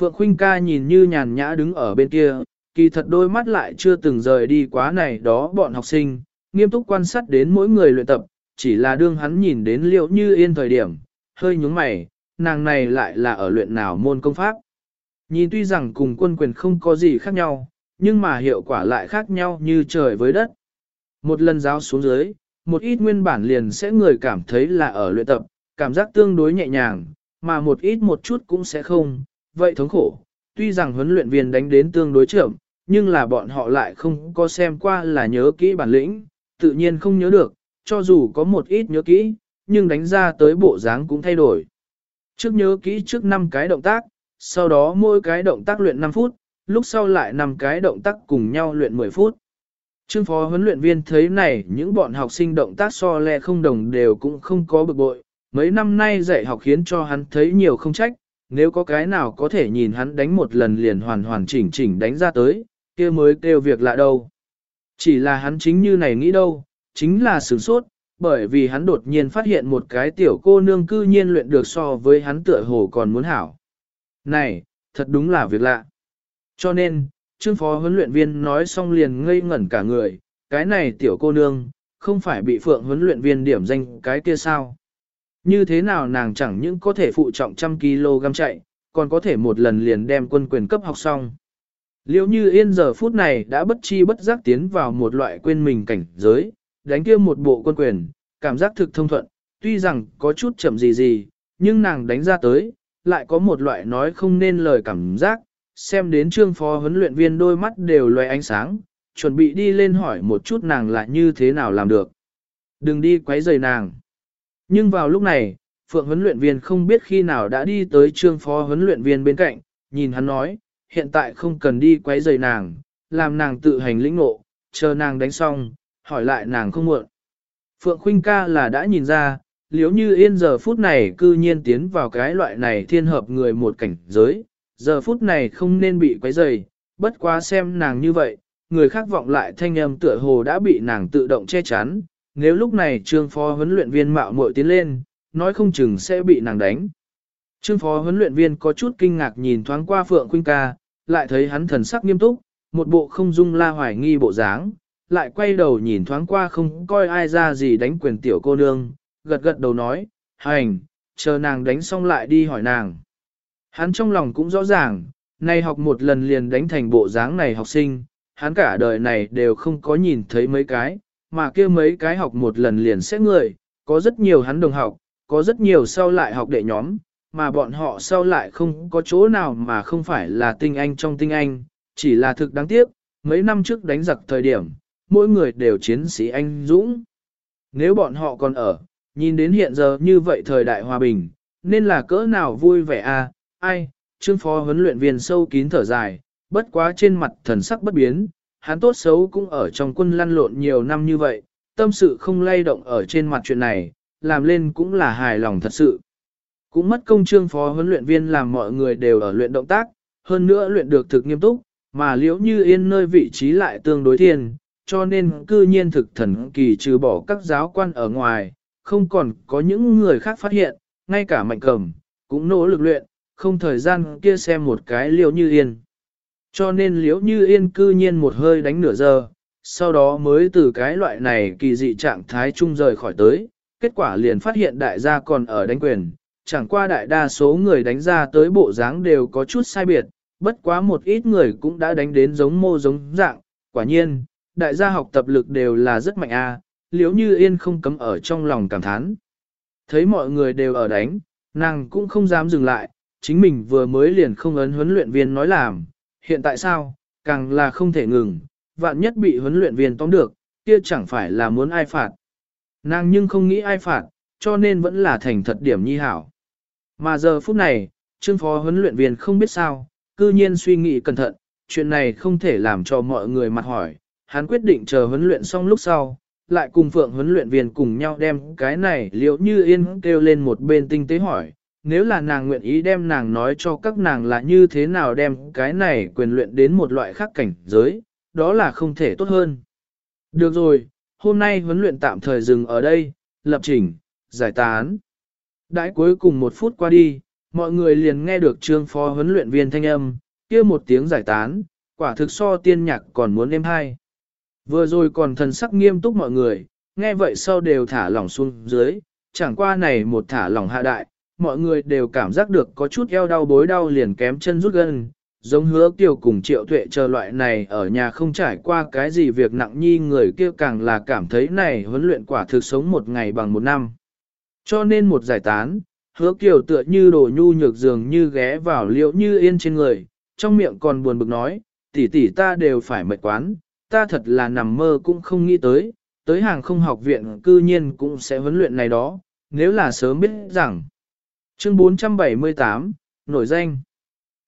Phượng Khuynh ca nhìn như nhàn nhã đứng ở bên kia, kỳ thật đôi mắt lại chưa từng rời đi quá này đó bọn học sinh, nghiêm túc quan sát đến mỗi người luyện tập, chỉ là đương hắn nhìn đến liệu như yên thời điểm, hơi nhúng mày, nàng này lại là ở luyện nào môn công pháp. Nhìn tuy rằng cùng quân quyền không có gì khác nhau, nhưng mà hiệu quả lại khác nhau như trời với đất. Một lần giáo xuống dưới, một ít nguyên bản liền sẽ người cảm thấy là ở luyện tập, cảm giác tương đối nhẹ nhàng, mà một ít một chút cũng sẽ không, vậy thống khổ. Tuy rằng huấn luyện viên đánh đến tương đối trưởng, nhưng là bọn họ lại không có xem qua là nhớ kỹ bản lĩnh, tự nhiên không nhớ được, cho dù có một ít nhớ kỹ, nhưng đánh ra tới bộ dáng cũng thay đổi. Trước nhớ kỹ trước 5 cái động tác, sau đó mỗi cái động tác luyện 5 phút, lúc sau lại 5 cái động tác cùng nhau luyện 10 phút. Trương phó huấn luyện viên thấy này những bọn học sinh động tác so le không đồng đều cũng không có bực bội, mấy năm nay dạy học khiến cho hắn thấy nhiều không trách, nếu có cái nào có thể nhìn hắn đánh một lần liền hoàn hoàn chỉnh chỉnh đánh ra tới, kia mới kêu việc lạ đâu. Chỉ là hắn chính như này nghĩ đâu, chính là sửng sốt, bởi vì hắn đột nhiên phát hiện một cái tiểu cô nương cư nhiên luyện được so với hắn tựa hồ còn muốn hảo. Này, thật đúng là việc lạ. Cho nên, trương phó huấn luyện viên nói xong liền ngây ngẩn cả người, cái này tiểu cô nương, không phải bị phượng huấn luyện viên điểm danh cái kia sao. Như thế nào nàng chẳng những có thể phụ trọng trăm kg chạy, còn có thể một lần liền đem quân quyền cấp học xong. Liệu như yên giờ phút này đã bất chi bất giác tiến vào một loại quên mình cảnh giới, đánh kia một bộ quân quyền, cảm giác thực thông thuận, tuy rằng có chút chậm gì gì, nhưng nàng đánh ra tới, lại có một loại nói không nên lời cảm giác, xem đến trương phó huấn luyện viên đôi mắt đều loe ánh sáng, chuẩn bị đi lên hỏi một chút nàng là như thế nào làm được. Đừng đi quấy rầy nàng. Nhưng vào lúc này, Phượng huấn luyện viên không biết khi nào đã đi tới trương phó huấn luyện viên bên cạnh, nhìn hắn nói, hiện tại không cần đi quấy rầy nàng, làm nàng tự hành lĩnh ngộ, chờ nàng đánh xong, hỏi lại nàng không muộn. Phượng Khuynh ca là đã nhìn ra, liếu như yên giờ phút này cư nhiên tiến vào cái loại này thiên hợp người một cảnh giới, giờ phút này không nên bị quấy rầy, bất quá xem nàng như vậy, người khác vọng lại thanh âm tựa hồ đã bị nàng tự động che chắn, nếu lúc này trương phó huấn luyện viên mạo muội tiến lên, nói không chừng sẽ bị nàng đánh. Trương phó huấn luyện viên có chút kinh ngạc nhìn thoáng qua Phượng Khuynh ca, lại thấy hắn thần sắc nghiêm túc, một bộ không dung la hoài nghi bộ dáng, lại quay đầu nhìn thoáng qua không coi ai ra gì đánh quyền tiểu cô nương, gật gật đầu nói, hành, chờ nàng đánh xong lại đi hỏi nàng. Hắn trong lòng cũng rõ ràng, nay học một lần liền đánh thành bộ dáng này học sinh, hắn cả đời này đều không có nhìn thấy mấy cái, mà kia mấy cái học một lần liền sẽ người, có rất nhiều hắn đồng học, có rất nhiều sau lại học đệ nhóm, mà bọn họ sau lại không có chỗ nào mà không phải là tinh anh trong tinh anh, chỉ là thực đáng tiếc, mấy năm trước đánh giặc thời điểm, mỗi người đều chiến sĩ anh dũng. Nếu bọn họ còn ở, nhìn đến hiện giờ như vậy thời đại hòa bình, nên là cỡ nào vui vẻ à, ai, trương phó huấn luyện viên sâu kín thở dài, bất quá trên mặt thần sắc bất biến, hắn tốt xấu cũng ở trong quân lăn lộn nhiều năm như vậy, tâm sự không lay động ở trên mặt chuyện này, làm lên cũng là hài lòng thật sự. Cũng mất công trương phó huấn luyện viên làm mọi người đều ở luyện động tác, hơn nữa luyện được thực nghiêm túc, mà liễu như yên nơi vị trí lại tương đối thiên, cho nên cư nhiên thực thần kỳ trừ bỏ các giáo quan ở ngoài, không còn có những người khác phát hiện, ngay cả mạnh cầm, cũng nỗ lực luyện, không thời gian kia xem một cái liễu như yên. Cho nên liễu như yên cư nhiên một hơi đánh nửa giờ, sau đó mới từ cái loại này kỳ dị trạng thái trung rời khỏi tới, kết quả liền phát hiện đại gia còn ở đánh quyền, chẳng qua đại đa số người đánh ra tới bộ dáng đều có chút sai biệt, bất quá một ít người cũng đã đánh đến giống mô giống dạng, quả nhiên, đại gia học tập lực đều là rất mạnh a. À, liếu như yên không cấm ở trong lòng cảm thán. Thấy mọi người đều ở đánh, nàng cũng không dám dừng lại, chính mình vừa mới liền không ấn huấn luyện viên nói làm, hiện tại sao, càng là không thể ngừng, vạn nhất bị huấn luyện viên tóm được, kia chẳng phải là muốn ai phạt. Nàng nhưng không nghĩ ai phạt, cho nên vẫn là thành thật điểm nhi hảo. Mà giờ phút này, trương phó huấn luyện viên không biết sao, cư nhiên suy nghĩ cẩn thận, chuyện này không thể làm cho mọi người mặt hỏi, hắn quyết định chờ huấn luyện xong lúc sau, lại cùng phượng huấn luyện viên cùng nhau đem cái này liệu như yên kêu lên một bên tinh tế hỏi, nếu là nàng nguyện ý đem nàng nói cho các nàng là như thế nào đem cái này quyền luyện đến một loại khác cảnh giới, đó là không thể tốt hơn. Được rồi, hôm nay huấn luyện tạm thời dừng ở đây, lập trình, giải tán. Đãi cuối cùng một phút qua đi, mọi người liền nghe được trương phó huấn luyện viên thanh âm, kia một tiếng giải tán, quả thực so tiên nhạc còn muốn êm hay. Vừa rồi còn thần sắc nghiêm túc mọi người, nghe vậy sau đều thả lỏng xuống dưới, chẳng qua này một thả lỏng hạ đại, mọi người đều cảm giác được có chút eo đau bối đau liền kém chân rút gân, giống hứa kiều cùng triệu tuệ chờ loại này ở nhà không trải qua cái gì việc nặng nhi người kia càng là cảm thấy này huấn luyện quả thực sống một ngày bằng một năm. Cho nên một giải tán, hứa kiều tựa như đồ nhu nhược dường như ghé vào liễu như yên trên người, trong miệng còn buồn bực nói, tỷ tỷ ta đều phải mệt quán, ta thật là nằm mơ cũng không nghĩ tới, tới hàng không học viện cư nhiên cũng sẽ huấn luyện này đó, nếu là sớm biết rằng. Chương 478, nổi danh.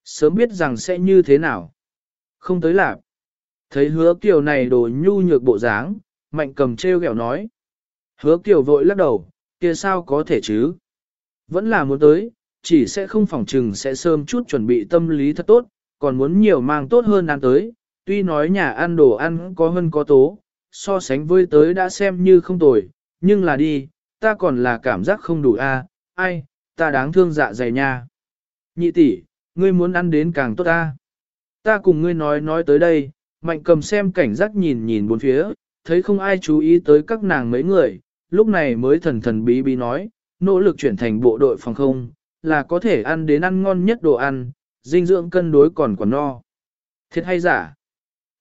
Sớm biết rằng sẽ như thế nào. Không tới lạc. Thấy hứa kiều này đồ nhu nhược bộ dáng, mạnh cầm treo gẹo nói. Hứa kiều vội lắc đầu, kia sao có thể chứ? Vẫn là muốn tới, chỉ sẽ không phỏng trừng sẽ sớm chút chuẩn bị tâm lý thật tốt, còn muốn nhiều mang tốt hơn ăn tới. Tuy nói nhà ăn đồ ăn có hơn có tố, so sánh với tới đã xem như không tồi, nhưng là đi, ta còn là cảm giác không đủ a, ai, ta đáng thương dạ dày nha. Nhị tỷ, ngươi muốn ăn đến càng tốt ta. Ta cùng ngươi nói nói tới đây, mạnh cầm xem cảnh giác nhìn nhìn bốn phía, thấy không ai chú ý tới các nàng mấy người, lúc này mới thần thần bí bí nói, nỗ lực chuyển thành bộ đội phòng không, là có thể ăn đến ăn ngon nhất đồ ăn, dinh dưỡng cân đối còn còn no. Thiệt hay giả?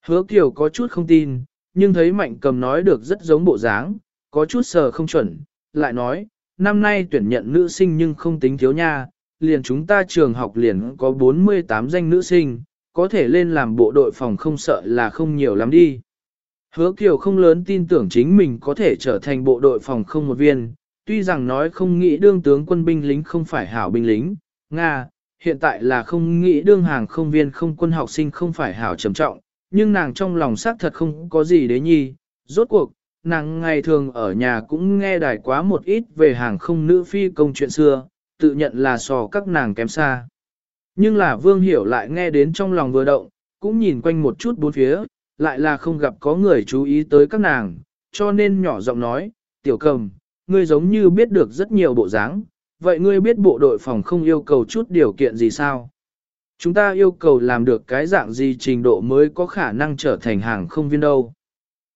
Hứa Kiều có chút không tin, nhưng thấy mạnh cầm nói được rất giống bộ dáng, có chút sờ không chuẩn, lại nói, năm nay tuyển nhận nữ sinh nhưng không tính thiếu nha, liền chúng ta trường học liền có 48 danh nữ sinh, có thể lên làm bộ đội phòng không sợ là không nhiều lắm đi. Hứa Kiều không lớn tin tưởng chính mình có thể trở thành bộ đội phòng không một viên, tuy rằng nói không nghĩ đương tướng quân binh lính không phải hảo binh lính, Nga, hiện tại là không nghĩ đương hàng không viên không quân học sinh không phải hảo trầm trọng, nhưng nàng trong lòng xác thật không có gì đấy nhi, rốt cuộc, nàng ngày thường ở nhà cũng nghe đài quá một ít về hàng không nữ phi công chuyện xưa, tự nhận là so các nàng kém xa. Nhưng là vương hiểu lại nghe đến trong lòng vừa động, cũng nhìn quanh một chút bốn phía, lại là không gặp có người chú ý tới các nàng, cho nên nhỏ giọng nói, tiểu cầm, ngươi giống như biết được rất nhiều bộ dáng, vậy ngươi biết bộ đội phòng không yêu cầu chút điều kiện gì sao? Chúng ta yêu cầu làm được cái dạng gì trình độ mới có khả năng trở thành hàng không viên đâu.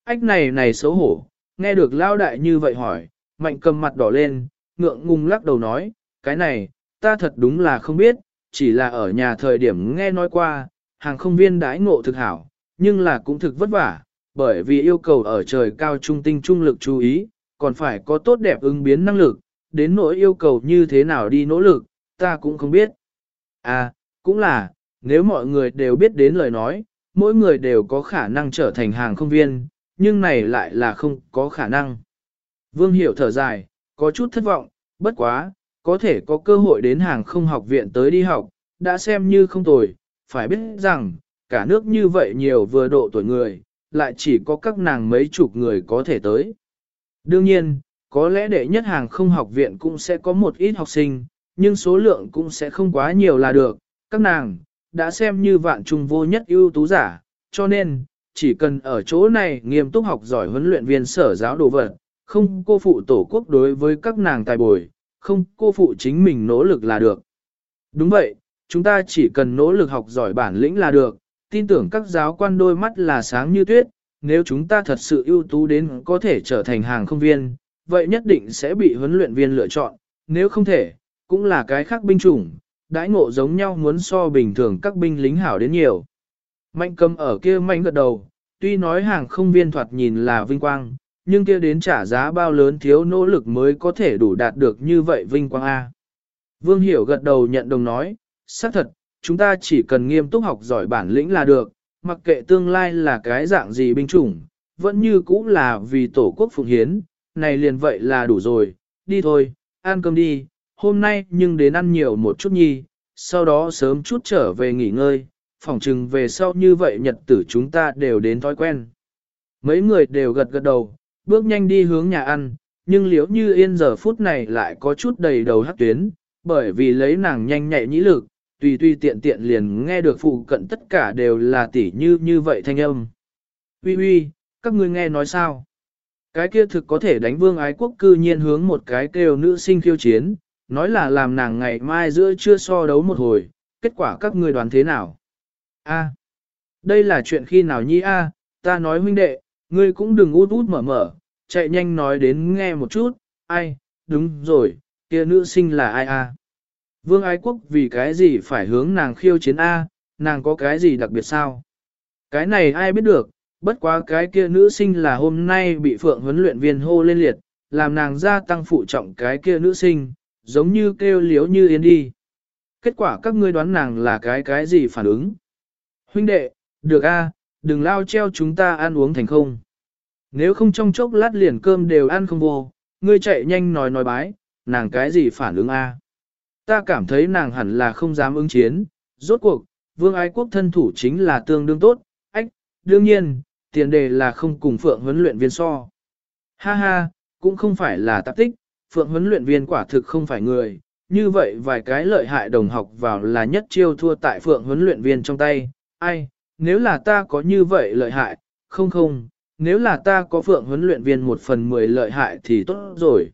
Ách này này xấu hổ, nghe được lao đại như vậy hỏi, mạnh cầm mặt đỏ lên, ngượng ngùng lắc đầu nói, cái này, ta thật đúng là không biết, chỉ là ở nhà thời điểm nghe nói qua, hàng không viên đãi ngộ thực hảo, nhưng là cũng thực vất vả, bởi vì yêu cầu ở trời cao trung tinh trung lực chú ý, còn phải có tốt đẹp ứng biến năng lực, đến nỗi yêu cầu như thế nào đi nỗ lực, ta cũng không biết. À, cũng là, nếu mọi người đều biết đến lời nói, mỗi người đều có khả năng trở thành hàng không viên, nhưng này lại là không có khả năng. Vương Hiểu thở dài, có chút thất vọng, bất quá, có thể có cơ hội đến hàng không học viện tới đi học, đã xem như không tồi, phải biết rằng, cả nước như vậy nhiều vừa độ tuổi người, lại chỉ có các nàng mấy chục người có thể tới. Đương nhiên, có lẽ đệ nhất hàng không học viện cũng sẽ có một ít học sinh, nhưng số lượng cũng sẽ không quá nhiều là được, các nàng, đã xem như vạn trùng vô nhất ưu tú giả, cho nên, chỉ cần ở chỗ này nghiêm túc học giỏi huấn luyện viên sở giáo đồ vật, không cô phụ tổ quốc đối với các nàng tài bồi, không cô phụ chính mình nỗ lực là được. Đúng vậy, chúng ta chỉ cần nỗ lực học giỏi bản lĩnh là được, tin tưởng các giáo quan đôi mắt là sáng như tuyết, nếu chúng ta thật sự ưu tú đến có thể trở thành hàng không viên, vậy nhất định sẽ bị huấn luyện viên lựa chọn, nếu không thể, cũng là cái khác binh chủng, đãi ngộ giống nhau muốn so bình thường các binh lính hảo đến nhiều. Mạnh cầm ở kia mạnh gật đầu, tuy nói hàng không viên thoạt nhìn là vinh quang, nhưng kia đến trả giá bao lớn thiếu nỗ lực mới có thể đủ đạt được như vậy vinh quang A. Vương Hiểu gật đầu nhận đồng nói, xác thật, chúng ta chỉ cần nghiêm túc học giỏi bản lĩnh là được, mặc kệ tương lai là cái dạng gì binh chủng, vẫn như cũ là vì tổ quốc phụng hiến, này liền vậy là đủ rồi, đi thôi, ăn cơm đi, hôm nay nhưng đến ăn nhiều một chút nhi, sau đó sớm chút trở về nghỉ ngơi, phỏng chừng về sau như vậy nhật tử chúng ta đều đến thói quen. Mấy người đều gật gật đầu, bước nhanh đi hướng nhà ăn, nhưng liếu như yên giờ phút này lại có chút đầy đầu hắc tuyến, bởi vì lấy nàng nhanh nhạy nhĩ lực, tùy tùy tiện tiện liền nghe được phụ cận tất cả đều là tỉ như như vậy thanh âm. Uy uy, các ngươi nghe nói sao? Cái kia thực có thể đánh vương ái quốc cư nhiên hướng một cái kêu nữ sinh khiêu chiến, nói là làm nàng ngày mai giữa trưa so đấu một hồi, kết quả các ngươi đoán thế nào? A, đây là chuyện khi nào nhi a? ta nói huynh đệ, ngươi cũng đừng út út mở mở, chạy nhanh nói đến nghe một chút, ai, đúng rồi, kia nữ sinh là ai a? Vương Ái Quốc vì cái gì phải hướng nàng khiêu chiến A, nàng có cái gì đặc biệt sao? Cái này ai biết được, bất quá cái kia nữ sinh là hôm nay bị phượng huấn luyện viên hô lên liệt, làm nàng gia tăng phụ trọng cái kia nữ sinh, giống như kêu liếu như yên đi. Kết quả các ngươi đoán nàng là cái cái gì phản ứng? Huynh đệ, được a, đừng lao treo chúng ta ăn uống thành không. Nếu không trong chốc lát liền cơm đều ăn không vô, ngươi chạy nhanh nói nói bái, nàng cái gì phản ứng a? Ta cảm thấy nàng hẳn là không dám ứng chiến, rốt cuộc, vương ái quốc thân thủ chính là tương đương tốt, ách, đương nhiên, tiền đề là không cùng phượng huấn luyện viên so. Ha ha, cũng không phải là tạp tích, phượng huấn luyện viên quả thực không phải người, như vậy vài cái lợi hại đồng học vào là nhất chiêu thua tại phượng huấn luyện viên trong tay, ai, nếu là ta có như vậy lợi hại, không không, nếu là ta có phượng huấn luyện viên một phần mười lợi hại thì tốt rồi.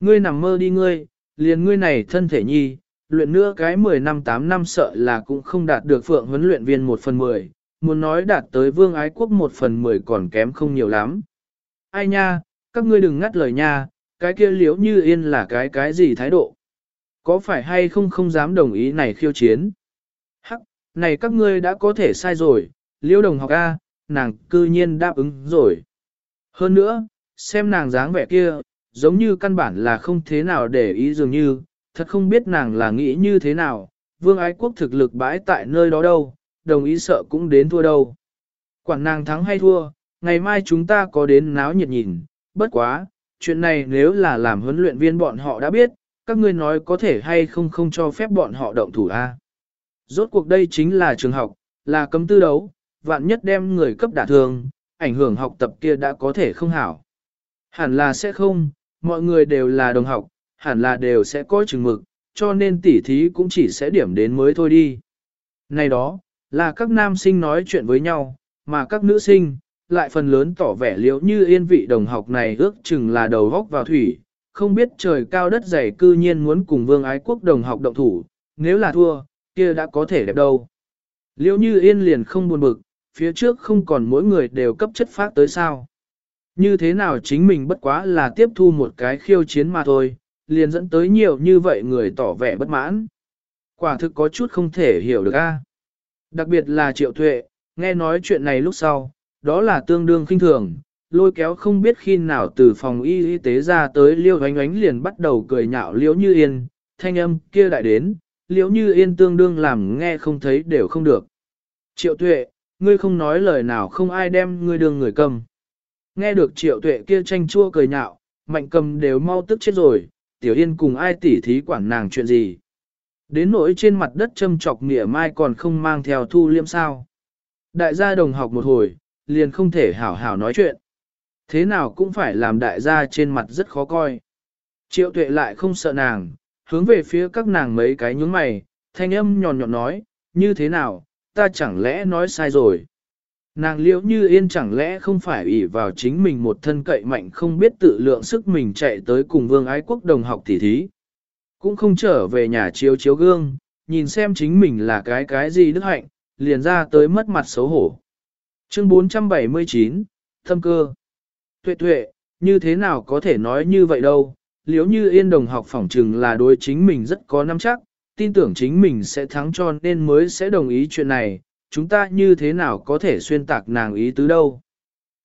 Ngươi nằm mơ đi ngươi, liền ngươi này thân thể nhi, luyện nữa cái 10 năm 8 năm sợ là cũng không đạt được phượng huấn luyện viên một phần 10, muốn nói đạt tới vương ái quốc một phần 10 còn kém không nhiều lắm. Ai nha, các ngươi đừng ngắt lời nha, cái kia liếu như yên là cái cái gì thái độ. Có phải hay không không dám đồng ý này khiêu chiến? Này các ngươi đã có thể sai rồi, liễu đồng học A, nàng cư nhiên đáp ứng rồi. Hơn nữa, xem nàng dáng vẻ kia, giống như căn bản là không thế nào để ý dường như, thật không biết nàng là nghĩ như thế nào, vương ái quốc thực lực bãi tại nơi đó đâu, đồng ý sợ cũng đến thua đâu. Quản nàng thắng hay thua, ngày mai chúng ta có đến náo nhiệt nhìn, bất quá, chuyện này nếu là làm huấn luyện viên bọn họ đã biết, các ngươi nói có thể hay không không cho phép bọn họ động thủ a. Rốt cuộc đây chính là trường học, là cấm tư đấu, vạn nhất đem người cấp đả thương, ảnh hưởng học tập kia đã có thể không hảo. Hẳn là sẽ không, mọi người đều là đồng học, hẳn là đều sẽ có chừng mực, cho nên tỉ thí cũng chỉ sẽ điểm đến mới thôi đi. Này đó, là các nam sinh nói chuyện với nhau, mà các nữ sinh, lại phần lớn tỏ vẻ liễu như yên vị đồng học này ước chừng là đầu góc vào thủy, không biết trời cao đất dày cư nhiên muốn cùng vương ái quốc đồng học động thủ, nếu là thua, kia đã có thể đẹp đâu. Liễu như yên liền không buồn bực, phía trước không còn mỗi người đều cấp chất phát tới sao. Như thế nào chính mình bất quá là tiếp thu một cái khiêu chiến mà thôi, liền dẫn tới nhiều như vậy người tỏ vẻ bất mãn. Quả thực có chút không thể hiểu được a. À? Đặc biệt là triệu tuệ, nghe nói chuyện này lúc sau, đó là tương đương khinh thường, lôi kéo không biết khi nào từ phòng y y tế ra tới liêu ánh ánh liền bắt đầu cười nhạo liễu như yên, thanh âm kia đại đến, liễu như yên tương đương làm nghe không thấy đều không được. Triệu tuệ, ngươi không nói lời nào không ai đem ngươi đường người cầm. Nghe được triệu tuệ kia tranh chua cười nhạo, mạnh cầm đều mau tức chết rồi, tiểu yên cùng ai tỉ thí quản nàng chuyện gì. Đến nỗi trên mặt đất châm chọc nỉa mai còn không mang theo thu liêm sao. Đại gia đồng học một hồi, liền không thể hảo hảo nói chuyện. Thế nào cũng phải làm đại gia trên mặt rất khó coi. Triệu tuệ lại không sợ nàng, hướng về phía các nàng mấy cái nhướng mày, thanh âm nhọn nhọn nói, như thế nào, ta chẳng lẽ nói sai rồi. Nàng liễu như yên chẳng lẽ không phải ủy vào chính mình một thân cậy mạnh không biết tự lượng sức mình chạy tới cùng vương ái quốc đồng học tỉ thí. Cũng không trở về nhà chiếu chiếu gương, nhìn xem chính mình là cái cái gì đức hạnh, liền ra tới mất mặt xấu hổ. Chương 479, Thâm cơ. Tuệ tuệ, như thế nào có thể nói như vậy đâu, liếu như yên đồng học phỏng trừng là đối chính mình rất có nắm chắc, tin tưởng chính mình sẽ thắng cho nên mới sẽ đồng ý chuyện này, chúng ta như thế nào có thể xuyên tạc nàng ý tứ đâu.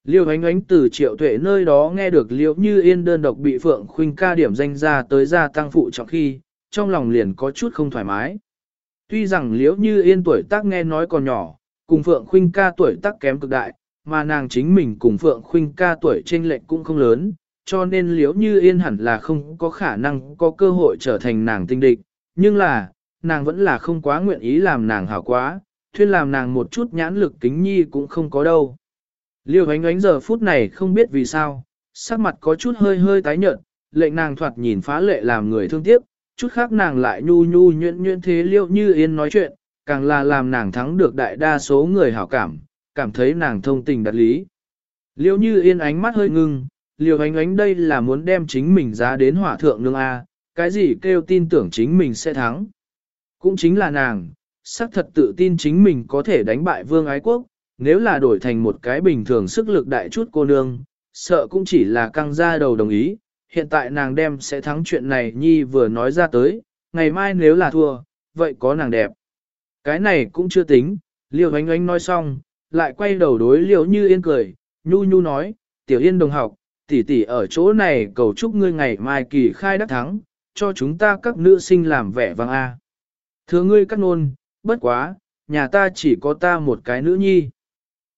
Liêu ánh ánh từ triệu tuệ nơi đó nghe được liễu như yên đơn độc bị Phượng Khuynh ca điểm danh ra tới gia tăng phụ trọng khi, trong lòng liền có chút không thoải mái. Tuy rằng liễu như yên tuổi tác nghe nói còn nhỏ, cùng Phượng Khuynh ca tuổi tác kém cực đại, mà nàng chính mình cùng Phượng Khuynh ca tuổi trên lệch cũng không lớn, cho nên liễu như yên hẳn là không có khả năng có cơ hội trở thành nàng tinh địch, nhưng là, nàng vẫn là không quá nguyện ý làm nàng hảo quá, thuyên làm nàng một chút nhãn lực kính nhi cũng không có đâu. Liêu ánh ánh giờ phút này không biết vì sao, sắc mặt có chút hơi hơi tái nhợt, lệnh nàng thoạt nhìn phá lệ làm người thương tiếc, chút khác nàng lại nhu nhu nhuyễn nhuyễn thế liêu như yên nói chuyện, càng là làm nàng thắng được đại đa số người hảo cảm, cảm thấy nàng thông tình đặt lý. Liêu như yên ánh mắt hơi ngưng, liêu ánh ánh đây là muốn đem chính mình giá đến hỏa thượng nương A, cái gì kêu tin tưởng chính mình sẽ thắng. Cũng chính là nàng, xác thật tự tin chính mình có thể đánh bại vương ái quốc, nếu là đổi thành một cái bình thường sức lực đại chút cô nương, sợ cũng chỉ là căng ra đầu đồng ý, hiện tại nàng đem sẽ thắng chuyện này nhi vừa nói ra tới, ngày mai nếu là thua, vậy có nàng đẹp. Cái này cũng chưa tính, liêu ánh ánh nói xong, lại quay đầu đối liêu như yên cười, nhu nhu nói, tiểu yên đồng học, tỷ tỷ ở chỗ này cầu chúc ngươi ngày mai kỳ khai đắc thắng, cho chúng ta các nữ sinh làm vẻ vang a. Thưa ngươi cắt nôn, bất quá, nhà ta chỉ có ta một cái nữ nhi.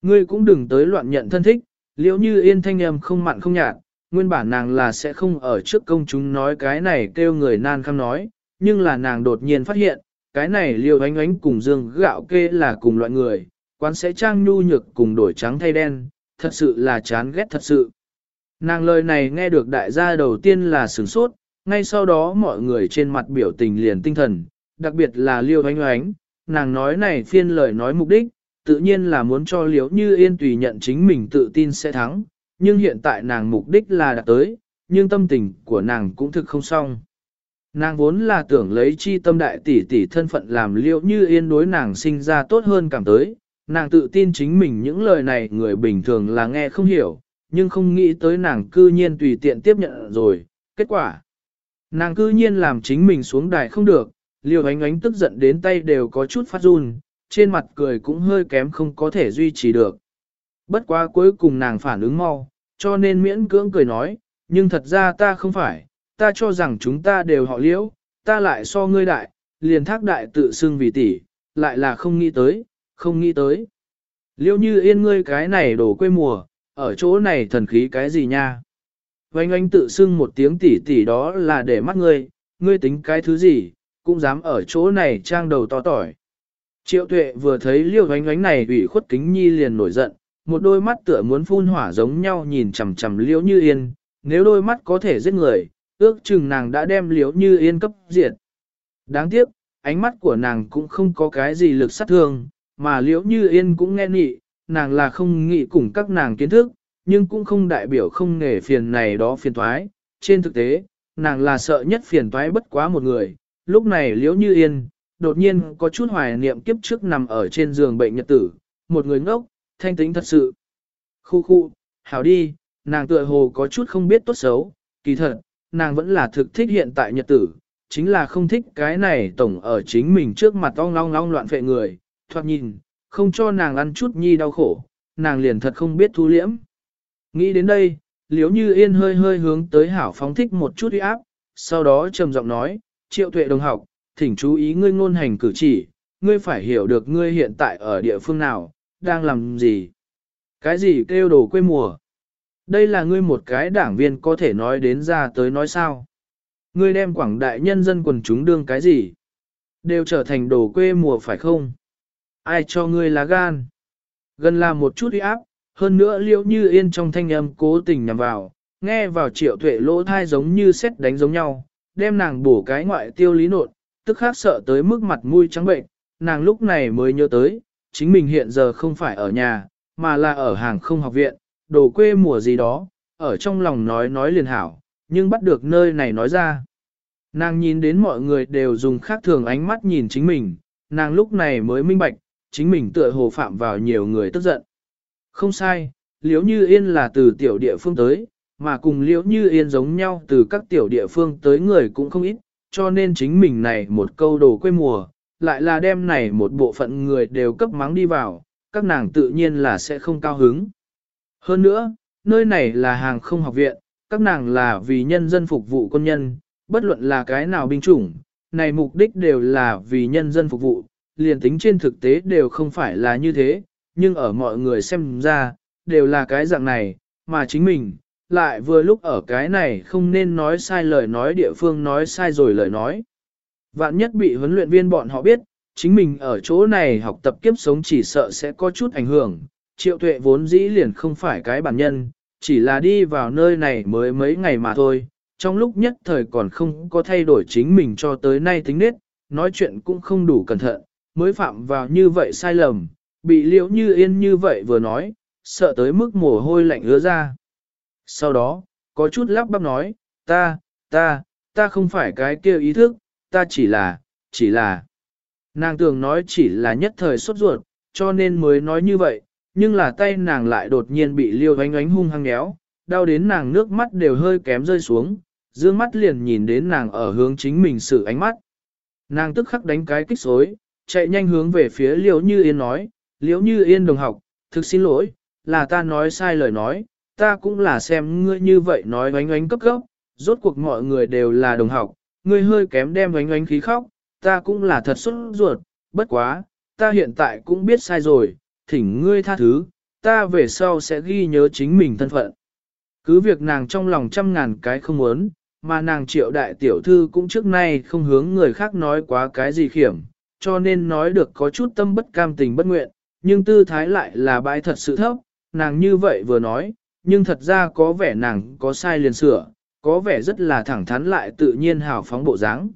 Ngươi cũng đừng tới loạn nhận thân thích, liễu như yên thanh em không mặn không nhạt, nguyên bản nàng là sẽ không ở trước công chúng nói cái này kêu người nan khăm nói, nhưng là nàng đột nhiên phát hiện, cái này liêu ánh ánh cùng dương gạo kê là cùng loại người, quán sẽ trang nhu nhược cùng đổi trắng thay đen, thật sự là chán ghét thật sự. Nàng lời này nghe được đại gia đầu tiên là sửng sốt, ngay sau đó mọi người trên mặt biểu tình liền tinh thần, đặc biệt là liêu ánh ánh, nàng nói này phiên lời nói mục đích, tự nhiên là muốn cho liếu như yên tùy nhận chính mình tự tin sẽ thắng, nhưng hiện tại nàng mục đích là đạt tới, nhưng tâm tình của nàng cũng thực không xong. Nàng vốn là tưởng lấy chi tâm đại tỷ tỷ thân phận làm liễu như yên đối nàng sinh ra tốt hơn cảm tới, nàng tự tin chính mình những lời này người bình thường là nghe không hiểu, nhưng không nghĩ tới nàng cư nhiên tùy tiện tiếp nhận rồi, kết quả. Nàng cư nhiên làm chính mình xuống đài không được, liều ánh ánh tức giận đến tay đều có chút phát run, trên mặt cười cũng hơi kém không có thể duy trì được. Bất quá cuối cùng nàng phản ứng mau, cho nên miễn cưỡng cười nói, nhưng thật ra ta không phải, ta cho rằng chúng ta đều họ liễu, ta lại so ngươi đại, liền thác đại tự xưng vì tỷ, lại là không nghĩ tới, không nghĩ tới. liêu như yên ngươi cái này đổ quê mùa, ở chỗ này thần khí cái gì nha? Vánh anh tự xưng một tiếng tỉ tỉ đó là để mắt ngươi, ngươi tính cái thứ gì, cũng dám ở chỗ này trang đầu to tỏi. Triệu tuệ vừa thấy liêu ánh ánh này ủy khuất kính nhi liền nổi giận, một đôi mắt tựa muốn phun hỏa giống nhau nhìn chằm chằm liễu như yên, nếu đôi mắt có thể giết người, ước chừng nàng đã đem liễu như yên cấp diệt. Đáng tiếc, ánh mắt của nàng cũng không có cái gì lực sát thương, mà liễu như yên cũng nghe nghị, nàng là không nghĩ cùng các nàng kiến thức, nhưng cũng không đại biểu không nghề phiền này đó phiền toái. Trên thực tế, nàng là sợ nhất phiền toái bất quá một người, lúc này liễu như yên, đột nhiên có chút hoài niệm kiếp trước nằm ở trên giường bệnh nhật tử, một người ngốc, thanh tĩnh thật sự. Khu khu, hảo đi, nàng tựa hồ có chút không biết tốt xấu, kỳ thật, nàng vẫn là thực thích hiện tại nhật tử, chính là không thích cái này tổng ở chính mình trước mặt ong long long loạn phệ người, thoạt nhìn, không cho nàng ăn chút nhi đau khổ, nàng liền thật không biết thu liễm. Nghĩ đến đây, liếu như yên hơi hơi hướng tới hảo phóng thích một chút uy áp, sau đó trầm giọng nói, triệu tuệ đồng học, thỉnh chú ý ngươi ngôn hành cử chỉ, ngươi phải hiểu được ngươi hiện tại ở địa phương nào, đang làm gì. Cái gì kêu đồ quê mùa? Đây là ngươi một cái đảng viên có thể nói đến ra tới nói sao? Ngươi đem quảng đại nhân dân quần chúng đương cái gì? Đều trở thành đồ quê mùa phải không? Ai cho ngươi lá gan? Gần là một chút uy áp, hơn nữa liễu như yên trong thanh âm cố tình nhằm vào, nghe vào triệu tuệ lỗ thai giống như xét đánh giống nhau, đem nàng bổ cái ngoại tiêu lý nột, tức khác sợ tới mức mặt mũi trắng bệnh, nàng lúc này mới nhớ tới, chính mình hiện giờ không phải ở nhà, mà là ở hàng không học viện, đồ quê mùa gì đó, ở trong lòng nói nói liền hảo, nhưng bắt được nơi này nói ra. Nàng nhìn đến mọi người đều dùng khác thường ánh mắt nhìn chính mình, nàng lúc này mới minh bạch, chính mình tựa hồ phạm vào nhiều người tức giận. Không sai, liếu như yên là từ tiểu địa phương tới, mà cùng liếu như yên giống nhau từ các tiểu địa phương tới người cũng không ít, cho nên chính mình này một câu đồ quê mùa, lại là đem này một bộ phận người đều cấp mắng đi vào, các nàng tự nhiên là sẽ không cao hứng. Hơn nữa, nơi này là hàng không học viện, các nàng là vì nhân dân phục vụ quân nhân, bất luận là cái nào binh chủng, này mục đích đều là vì nhân dân phục vụ, liền tính trên thực tế đều không phải là như thế, nhưng ở mọi người xem ra, đều là cái dạng này, mà chính mình, lại vừa lúc ở cái này không nên nói sai lời nói địa phương nói sai rồi lời nói. Vạn nhất bị huấn luyện viên bọn họ biết, chính mình ở chỗ này học tập kiếp sống chỉ sợ sẽ có chút ảnh hưởng. Triệu tuệ vốn dĩ liền không phải cái bản nhân, chỉ là đi vào nơi này mới mấy ngày mà thôi. Trong lúc nhất thời còn không có thay đổi chính mình cho tới nay tính nết, nói chuyện cũng không đủ cẩn thận, mới phạm vào như vậy sai lầm, bị liễu như yên như vậy vừa nói, sợ tới mức mồ hôi lạnh ứa ra. Sau đó, có chút lắp bắp nói, ta, ta, ta không phải cái kia ý thức, ta chỉ là, chỉ là. Nàng tưởng nói chỉ là nhất thời sốt ruột, cho nên mới nói như vậy, nhưng là tay nàng lại đột nhiên bị liêu ánh ánh hung hăng nhéo, đau đến nàng nước mắt đều hơi kém rơi xuống, dương mắt liền nhìn đến nàng ở hướng chính mình sự ánh mắt. Nàng tức khắc đánh cái kích xối, chạy nhanh hướng về phía liễu như yên nói, liễu như yên đồng học, thực xin lỗi, là ta nói sai lời nói, ta cũng là xem ngươi như vậy nói oánh oánh cấp cấp, rốt cuộc mọi người đều là đồng học, ngươi hơi kém đem oánh oánh khí khóc, ta cũng là thật xuất ruột, bất quá, ta hiện tại cũng biết sai rồi, thỉnh ngươi tha thứ, ta về sau sẽ ghi nhớ chính mình thân phận. Cứ việc nàng trong lòng trăm ngàn cái không muốn, mà nàng triệu đại tiểu thư cũng trước nay không hướng người khác nói quá cái gì khiểm, cho nên nói được có chút tâm bất cam tình bất nguyện, nhưng tư thái lại là bãi thật sự thấp, nàng như vậy vừa nói, nhưng thật ra có vẻ nàng có sai liền sửa, có vẻ rất là thẳng thắn lại tự nhiên hào phóng bộ dáng.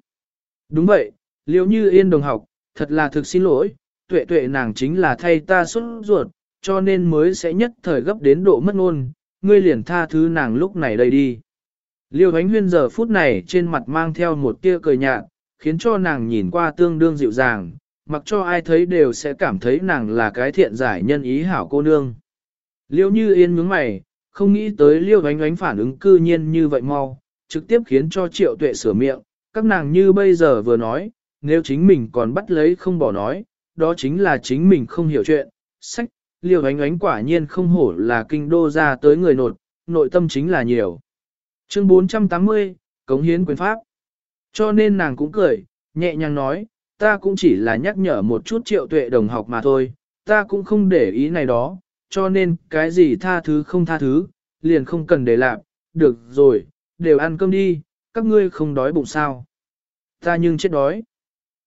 Đúng vậy, liếu như yên đồng học, thật là thực xin lỗi, tuệ tuệ nàng chính là thay ta xuất ruột, cho nên mới sẽ nhất thời gấp đến độ mất ngôn, ngươi liền tha thứ nàng lúc này đây đi. Liêu ánh huyên giờ phút này trên mặt mang theo một tia cười nhạt, khiến cho nàng nhìn qua tương đương dịu dàng, mặc cho ai thấy đều sẽ cảm thấy nàng là cái thiện giải nhân ý hảo cô nương. Liêu như yên nhướng mày, không nghĩ tới liêu ánh ánh phản ứng cư nhiên như vậy mau, trực tiếp khiến cho triệu tuệ sửa miệng, các nàng như bây giờ vừa nói, nếu chính mình còn bắt lấy không bỏ nói, đó chính là chính mình không hiểu chuyện, sách, liêu ánh ánh quả nhiên không hổ là kinh đô ra tới người nột, nội tâm chính là nhiều. Chương 480, Cống hiến quyền pháp. Cho nên nàng cũng cười, nhẹ nhàng nói, ta cũng chỉ là nhắc nhở một chút triệu tuệ đồng học mà thôi, ta cũng không để ý này đó, cho nên cái gì tha thứ không tha thứ, liền không cần để làm, được rồi, đều ăn cơm đi, các ngươi không đói bụng sao. Ta nhưng chết đói.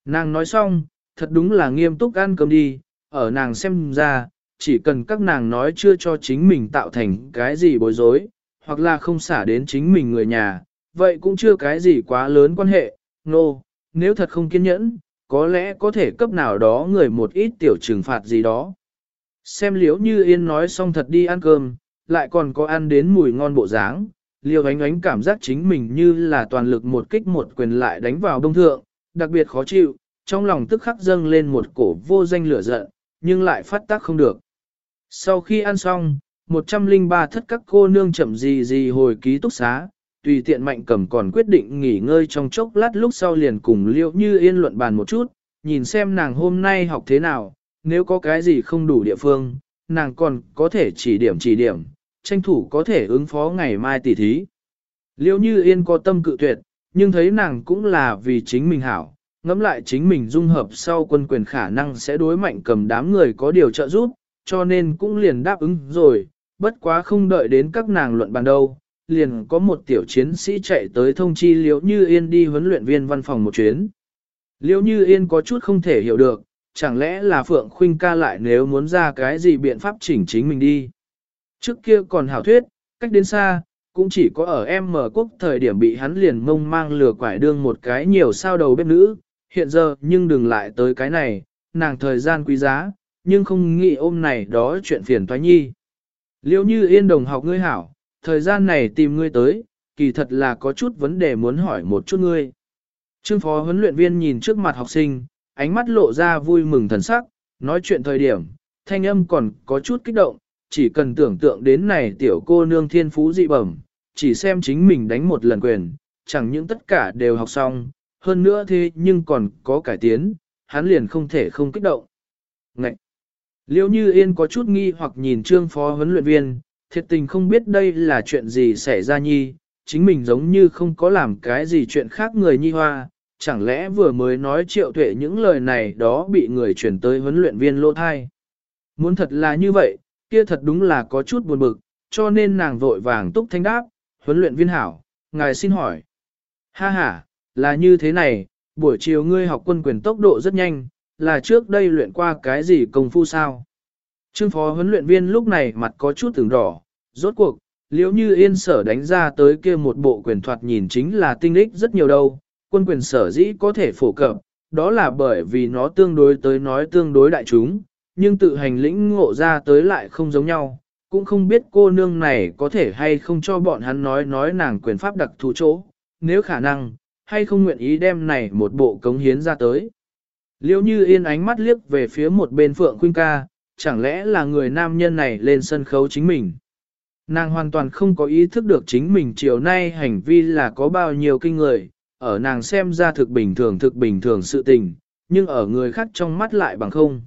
Nàng nói xong, thật đúng là nghiêm túc ăn cơm đi, ở nàng xem ra, chỉ cần các nàng nói chưa cho chính mình tạo thành cái gì bối rối, hoặc là không xả đến chính mình người nhà, vậy cũng chưa cái gì quá lớn quan hệ, nô, no, nếu thật không kiên nhẫn, có lẽ có thể cấp nào đó người một ít tiểu trừng phạt gì đó. Xem liễu như yên nói xong thật đi ăn cơm, lại còn có ăn đến mùi ngon bộ dáng, liêu ánh ánh cảm giác chính mình như là toàn lực một kích một quyền lại đánh vào đông thượng, đặc biệt khó chịu, trong lòng tức khắc dâng lên một cổ vô danh lửa giận, nhưng lại phát tác không được. Sau khi ăn xong, 103 thất các cô nương chậm gì gì hồi ký túc xá, tùy tiện mạnh cầm còn quyết định nghỉ ngơi trong chốc lát lúc sau liền cùng liễu như yên luận bàn một chút, nhìn xem nàng hôm nay học thế nào, nếu có cái gì không đủ địa phương, nàng còn có thể chỉ điểm chỉ điểm, tranh thủ có thể ứng phó ngày mai tỉ thí. Liễu như yên có tâm cự tuyệt, nhưng thấy nàng cũng là vì chính mình hảo, ngẫm lại chính mình dung hợp sau quân quyền khả năng sẽ đối mạnh cầm đám người có điều trợ giúp, cho nên cũng liền đáp ứng rồi, bất quá không đợi đến các nàng luận bàn đâu, liền có một tiểu chiến sĩ chạy tới thông chi Liễu Như Yên đi huấn luyện viên văn phòng một chuyến. Liễu Như Yên có chút không thể hiểu được, chẳng lẽ là Phượng Khuynh ca lại nếu muốn ra cái gì biện pháp chỉnh chính mình đi. Trước kia còn hảo thuyết, cách đến xa, cũng chỉ có ở em mở quốc thời điểm bị hắn liền mông mang lừa quải đương một cái nhiều sao đầu bếp nữ, hiện giờ nhưng đừng lại tới cái này, nàng thời gian quý giá, nhưng không nghĩ ôm này đó chuyện phiền toái nhi. Liêu như yên đồng học ngươi hảo, thời gian này tìm ngươi tới, kỳ thật là có chút vấn đề muốn hỏi một chút ngươi. Trương phó huấn luyện viên nhìn trước mặt học sinh, ánh mắt lộ ra vui mừng thần sắc, nói chuyện thời điểm, thanh âm còn có chút kích động, chỉ cần tưởng tượng đến này tiểu cô nương thiên phú dị bẩm, chỉ xem chính mình đánh một lần quyền, chẳng những tất cả đều học xong, hơn nữa thế nhưng còn có cải tiến, hắn liền không thể không kích động. Ngậy! Liêu như yên có chút nghi hoặc nhìn trương phó huấn luyện viên, thiệt tình không biết đây là chuyện gì xảy ra nhi, chính mình giống như không có làm cái gì chuyện khác người nhi hoa, chẳng lẽ vừa mới nói triệu tuệ những lời này đó bị người chuyển tới huấn luyện viên lô thai. Muốn thật là như vậy, kia thật đúng là có chút buồn bực, cho nên nàng vội vàng túc thanh đáp, huấn luyện viên hảo, ngài xin hỏi. Ha ha, là như thế này, buổi chiều ngươi học quân quyền tốc độ rất nhanh, là trước đây luyện qua cái gì công phu sao? Trương phó huấn luyện viên lúc này mặt có chút từng đỏ, rốt cuộc, liếu như yên sở đánh ra tới kia một bộ quyền thoạt nhìn chính là tinh lích rất nhiều đâu, quân quyền sở dĩ có thể phổ cập, đó là bởi vì nó tương đối tới nói tương đối đại chúng, nhưng tự hành lĩnh ngộ ra tới lại không giống nhau, cũng không biết cô nương này có thể hay không cho bọn hắn nói nói nàng quyền pháp đặc thù chỗ, nếu khả năng, hay không nguyện ý đem này một bộ cống hiến ra tới. Liêu như yên ánh mắt liếc về phía một bên Phượng Khuynh ca, chẳng lẽ là người nam nhân này lên sân khấu chính mình. Nàng hoàn toàn không có ý thức được chính mình chiều nay hành vi là có bao nhiêu kinh người, ở nàng xem ra thực bình thường thực bình thường sự tình, nhưng ở người khác trong mắt lại bằng không.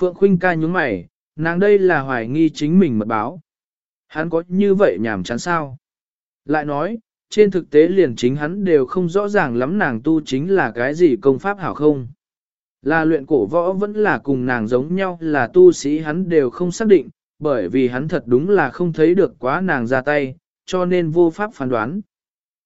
Phượng Khuynh ca nhúng mày, nàng đây là hoài nghi chính mình mật báo. Hắn có như vậy nhảm chán sao? Lại nói, trên thực tế liền chính hắn đều không rõ ràng lắm nàng tu chính là cái gì công pháp hảo không. Là luyện cổ võ vẫn là cùng nàng giống nhau là tu sĩ hắn đều không xác định, bởi vì hắn thật đúng là không thấy được quá nàng ra tay, cho nên vô pháp phán đoán.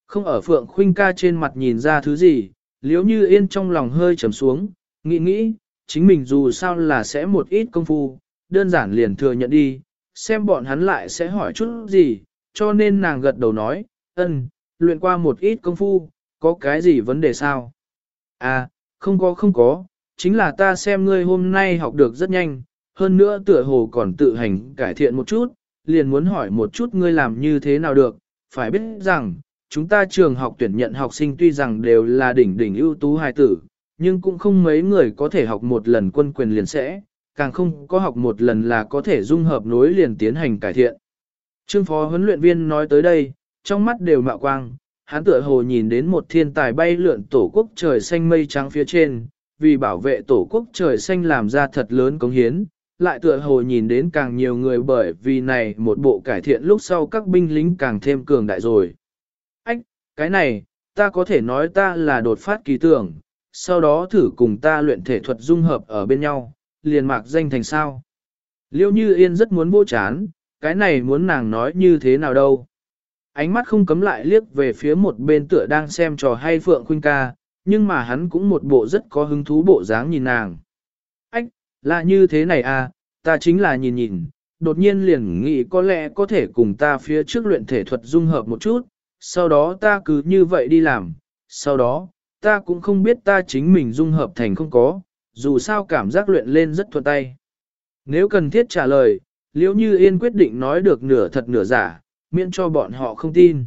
Không ở phượng khuynh ca trên mặt nhìn ra thứ gì, liếu như yên trong lòng hơi trầm xuống, nghĩ nghĩ, chính mình dù sao là sẽ một ít công phu, đơn giản liền thừa nhận đi, xem bọn hắn lại sẽ hỏi chút gì, cho nên nàng gật đầu nói, ân, luyện qua một ít công phu, có cái gì vấn đề sao? À, không có không có, chính là ta xem ngươi hôm nay học được rất nhanh, hơn nữa tựa hồ còn tự hành cải thiện một chút, liền muốn hỏi một chút ngươi làm như thế nào được, phải biết rằng, chúng ta trường học tuyển nhận học sinh tuy rằng đều là đỉnh đỉnh ưu tú hài tử, nhưng cũng không mấy người có thể học một lần quân quyền liền sẽ, càng không có học một lần là có thể dung hợp nối liền tiến hành cải thiện. Trương phó huấn luyện viên nói tới đây, trong mắt đều mạo quang, hắn tựa hồ nhìn đến một thiên tài bay lượn tổ quốc trời xanh mây trắng phía trên, vì bảo vệ tổ quốc trời xanh làm ra thật lớn cống hiến, lại tựa hồ nhìn đến càng nhiều người bởi vì này một bộ cải thiện lúc sau các binh lính càng thêm cường đại rồi. Ách, cái này, ta có thể nói ta là đột phát kỳ tưởng, sau đó thử cùng ta luyện thể thuật dung hợp ở bên nhau, liền mạc danh thành sao. Liêu như yên rất muốn vô chán, cái này muốn nàng nói như thế nào đâu. Ánh mắt không cấm lại liếc về phía một bên tựa đang xem trò hay Phượng Khuynh ca, nhưng mà hắn cũng một bộ rất có hứng thú bộ dáng nhìn nàng. Ách, là như thế này à, ta chính là nhìn nhìn, đột nhiên liền nghĩ có lẽ có thể cùng ta phía trước luyện thể thuật dung hợp một chút, sau đó ta cứ như vậy đi làm, sau đó, ta cũng không biết ta chính mình dung hợp thành không có, dù sao cảm giác luyện lên rất thuận tay. Nếu cần thiết trả lời, liễu như yên quyết định nói được nửa thật nửa giả, miễn cho bọn họ không tin.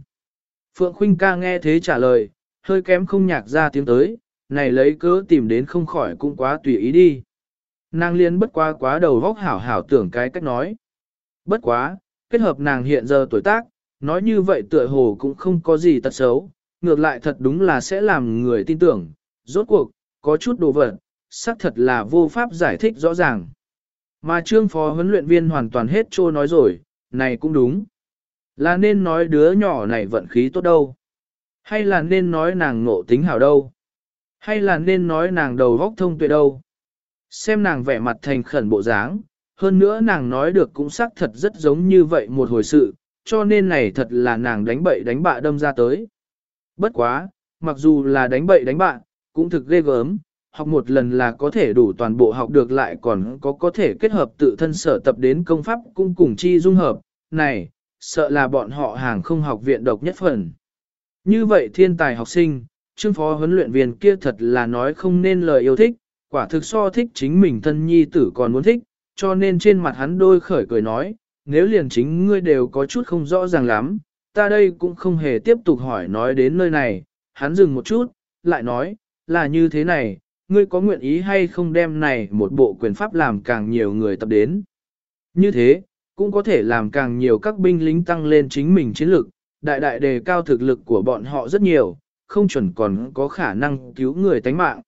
Phượng Khuynh ca nghe thế trả lời, hơi kém không nhạc ra tiếng tới, này lấy cớ tìm đến không khỏi cũng quá tùy ý đi. Nàng liên bất quá quá đầu vóc hảo hảo tưởng cái cách nói. Bất quá, kết hợp nàng hiện giờ tuổi tác, nói như vậy tựa hồ cũng không có gì tật xấu, ngược lại thật đúng là sẽ làm người tin tưởng, rốt cuộc, có chút đồ vật, xác thật là vô pháp giải thích rõ ràng. Mà trương phó huấn luyện viên hoàn toàn hết trô nói rồi, này cũng đúng. Là nên nói đứa nhỏ này vận khí tốt đâu. Hay là nên nói nàng ngộ tính hảo đâu. Hay là nên nói nàng đầu góc thông tuệ đâu. Xem nàng vẻ mặt thành khẩn bộ dáng, hơn nữa nàng nói được cũng xác thật rất giống như vậy một hồi sự, cho nên này thật là nàng đánh bậy đánh bạ đâm ra tới. Bất quá, mặc dù là đánh bậy đánh bạ, cũng thực ghê gớm, học một lần là có thể đủ toàn bộ học được lại còn có có thể kết hợp tự thân sở tập đến công pháp cung cùng chi dung hợp, này, sợ là bọn họ hàng không học viện độc nhất phần. Như vậy thiên tài học sinh, chương phó huấn luyện viên kia thật là nói không nên lời yêu thích, quả thực so thích chính mình thân nhi tử còn muốn thích, cho nên trên mặt hắn đôi khởi cười nói, nếu liền chính ngươi đều có chút không rõ ràng lắm, ta đây cũng không hề tiếp tục hỏi nói đến nơi này, hắn dừng một chút, lại nói, là như thế này, ngươi có nguyện ý hay không đem này một bộ quyền pháp làm càng nhiều người tập đến. Như thế, cũng có thể làm càng nhiều các binh lính tăng lên chính mình chiến lực, đại đại đề cao thực lực của bọn họ rất nhiều, không chuẩn còn có khả năng cứu người tánh mạng.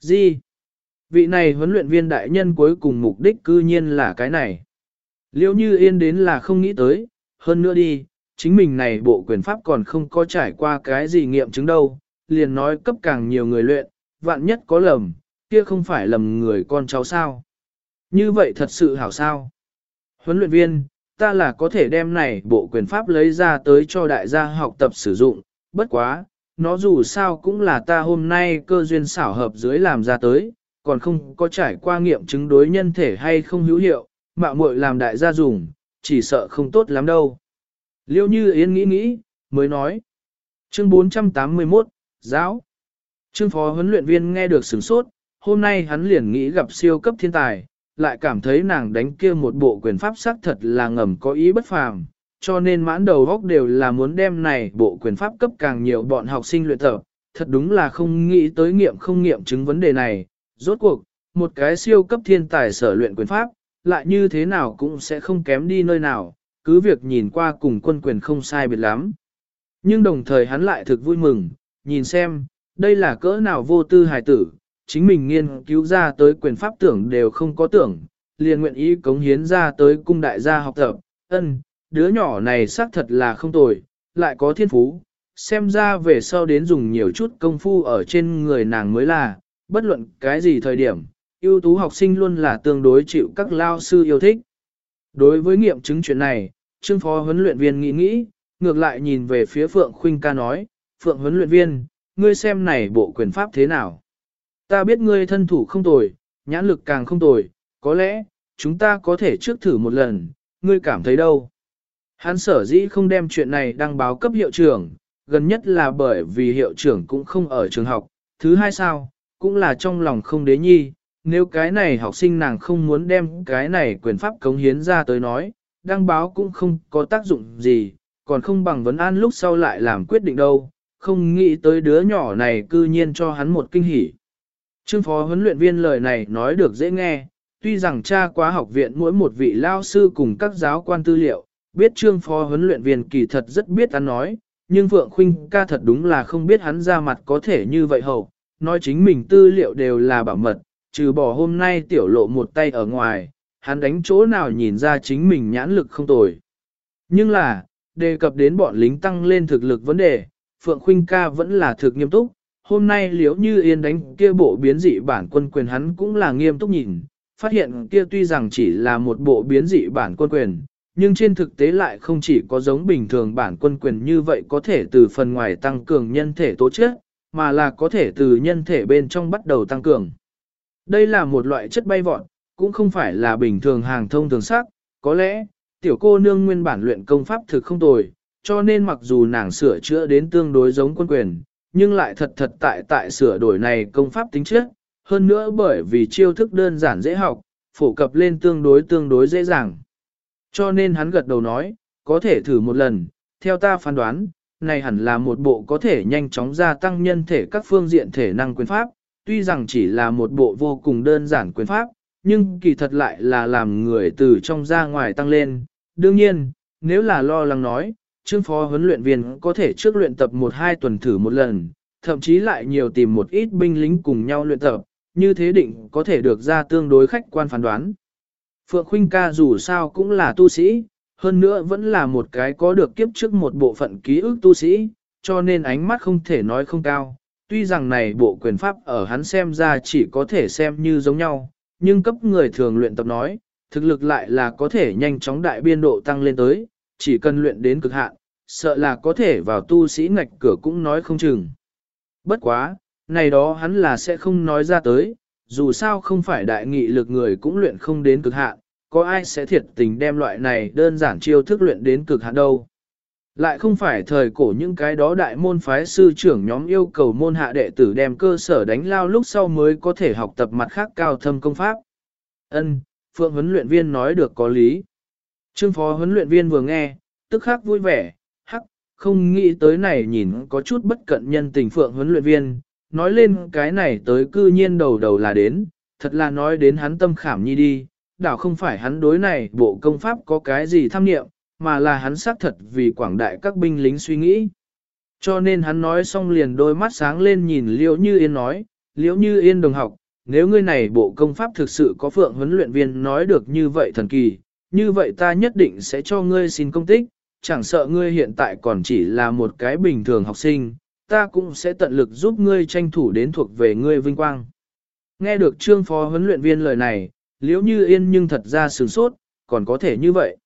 Gì? Vị này huấn luyện viên đại nhân cuối cùng mục đích cư nhiên là cái này. Liêu như yên đến là không nghĩ tới, hơn nữa đi, chính mình này bộ quyền pháp còn không có trải qua cái gì nghiệm chứng đâu, liền nói cấp càng nhiều người luyện, vạn nhất có lầm, kia không phải lầm người con cháu sao. Như vậy thật sự hảo sao. Huấn luyện viên, ta là có thể đem này bộ quyền pháp lấy ra tới cho đại gia học tập sử dụng, bất quá, nó dù sao cũng là ta hôm nay cơ duyên xảo hợp dưới làm ra tới, còn không có trải qua nghiệm chứng đối nhân thể hay không hữu hiệu, mạo muội làm đại gia dùng, chỉ sợ không tốt lắm đâu. Liêu như yên nghĩ nghĩ, mới nói. Chương 481, Giáo. Trương phó huấn luyện viên nghe được sửng sốt, hôm nay hắn liền nghĩ gặp siêu cấp thiên tài, lại cảm thấy nàng đánh kia một bộ quyền pháp sắc thật là ngầm có ý bất phàm, cho nên mãn đầu góc đều là muốn đem này bộ quyền pháp cấp càng nhiều bọn học sinh luyện tập, thật đúng là không nghĩ tới nghiệm không nghiệm chứng vấn đề này, rốt cuộc, một cái siêu cấp thiên tài sở luyện quyền pháp, lại như thế nào cũng sẽ không kém đi nơi nào, cứ việc nhìn qua cùng quân quyền không sai biệt lắm. Nhưng đồng thời hắn lại thực vui mừng, nhìn xem, đây là cỡ nào vô tư hài tử, chính mình nghiên cứu ra tới quyền pháp tưởng đều không có tưởng, liền nguyện ý cống hiến ra tới cung đại gia học tập, ân, đứa nhỏ này xác thật là không tồi, lại có thiên phú, xem ra về sau đến dùng nhiều chút công phu ở trên người nàng mới là, bất luận cái gì thời điểm, ưu tú học sinh luôn là tương đối chịu các lao sư yêu thích. Đối với nghiệm chứng chuyện này, Trương Phó huấn luyện viên nghĩ nghĩ, ngược lại nhìn về phía Phượng Khuynh ca nói, Phượng huấn luyện viên, ngươi xem này bộ quyền pháp thế nào? Ta biết ngươi thân thủ không tồi, nhãn lực càng không tồi, có lẽ, chúng ta có thể trước thử một lần, ngươi cảm thấy đâu? Hắn sở dĩ không đem chuyện này đăng báo cấp hiệu trưởng, gần nhất là bởi vì hiệu trưởng cũng không ở trường học, thứ hai sao, cũng là trong lòng không đế nhi, nếu cái này học sinh nàng không muốn đem cái này quyền pháp cống hiến ra tới nói, đăng báo cũng không có tác dụng gì, còn không bằng vấn an lúc sau lại làm quyết định đâu, không nghĩ tới đứa nhỏ này cư nhiên cho hắn một kinh hỉ. Trương phó huấn luyện viên lời này nói được dễ nghe, tuy rằng cha quá học viện mỗi một vị lao sư cùng các giáo quan tư liệu, biết trương phó huấn luyện viên kỳ thật rất biết ăn nói, nhưng Phượng Khuynh ca thật đúng là không biết hắn ra mặt có thể như vậy hầu, nói chính mình tư liệu đều là bảo mật, trừ bỏ hôm nay tiểu lộ một tay ở ngoài, hắn đánh chỗ nào nhìn ra chính mình nhãn lực không tồi. Nhưng là, đề cập đến bọn lính tăng lên thực lực vấn đề, Phượng Khuynh ca vẫn là thực nghiêm túc, hôm nay liếu như yên đánh kia bộ biến dị bản quân quyền hắn cũng là nghiêm túc nhìn, phát hiện kia tuy rằng chỉ là một bộ biến dị bản quân quyền, nhưng trên thực tế lại không chỉ có giống bình thường bản quân quyền như vậy có thể từ phần ngoài tăng cường nhân thể tố chất, mà là có thể từ nhân thể bên trong bắt đầu tăng cường. Đây là một loại chất bay vọt, cũng không phải là bình thường hàng thông thường sắc, có lẽ, tiểu cô nương nguyên bản luyện công pháp thực không tồi, cho nên mặc dù nàng sửa chữa đến tương đối giống quân quyền, nhưng lại thật thật tại tại sửa đổi này công pháp tính chất, hơn nữa bởi vì chiêu thức đơn giản dễ học, phổ cập lên tương đối tương đối dễ dàng. Cho nên hắn gật đầu nói, có thể thử một lần, theo ta phán đoán, này hẳn là một bộ có thể nhanh chóng gia tăng nhân thể các phương diện thể năng quyền pháp, tuy rằng chỉ là một bộ vô cùng đơn giản quyền pháp, nhưng kỳ thật lại là làm người từ trong ra ngoài tăng lên. Đương nhiên, nếu là lo lắng nói, trương phó huấn luyện viên có thể trước luyện tập một hai tuần thử một lần, thậm chí lại nhiều tìm một ít binh lính cùng nhau luyện tập, như thế định có thể được ra tương đối khách quan phán đoán. Phượng Khuynh ca dù sao cũng là tu sĩ, hơn nữa vẫn là một cái có được kiếp trước một bộ phận ký ức tu sĩ, cho nên ánh mắt không thể nói không cao. Tuy rằng này bộ quyền pháp ở hắn xem ra chỉ có thể xem như giống nhau, nhưng cấp người thường luyện tập nói, thực lực lại là có thể nhanh chóng đại biên độ tăng lên tới, chỉ cần luyện đến cực hạn, sợ là có thể vào tu sĩ ngạch cửa cũng nói không chừng. Bất quá, này đó hắn là sẽ không nói ra tới, dù sao không phải đại nghị lực người cũng luyện không đến cực hạn, có ai sẽ thiệt tình đem loại này đơn giản chiêu thức luyện đến cực hạn đâu. Lại không phải thời cổ những cái đó đại môn phái sư trưởng nhóm yêu cầu môn hạ đệ tử đem cơ sở đánh lao lúc sau mới có thể học tập mặt khác cao thâm công pháp. Ân, Phượng huấn luyện viên nói được có lý. Trương phó huấn luyện viên vừa nghe, tức khắc vui vẻ, hắc, không nghĩ tới này nhìn có chút bất cận nhân tình Phượng huấn luyện viên, nói lên cái này tới cư nhiên đầu đầu là đến, thật là nói đến hắn tâm khảm nhi đi, đảo không phải hắn đối này bộ công pháp có cái gì tham niệm, mà là hắn xác thật vì quảng đại các binh lính suy nghĩ. Cho nên hắn nói xong liền đôi mắt sáng lên nhìn Liễu Như Yên nói, Liễu Như Yên đồng học, nếu ngươi này bộ công pháp thực sự có phượng huấn luyện viên nói được như vậy thần kỳ, như vậy ta nhất định sẽ cho ngươi xin công tích, chẳng sợ ngươi hiện tại còn chỉ là một cái bình thường học sinh, ta cũng sẽ tận lực giúp ngươi tranh thủ đến thuộc về ngươi vinh quang. Nghe được trương phó huấn luyện viên lời này, liễu như yên nhưng thật ra sửng sốt, còn có thể như vậy.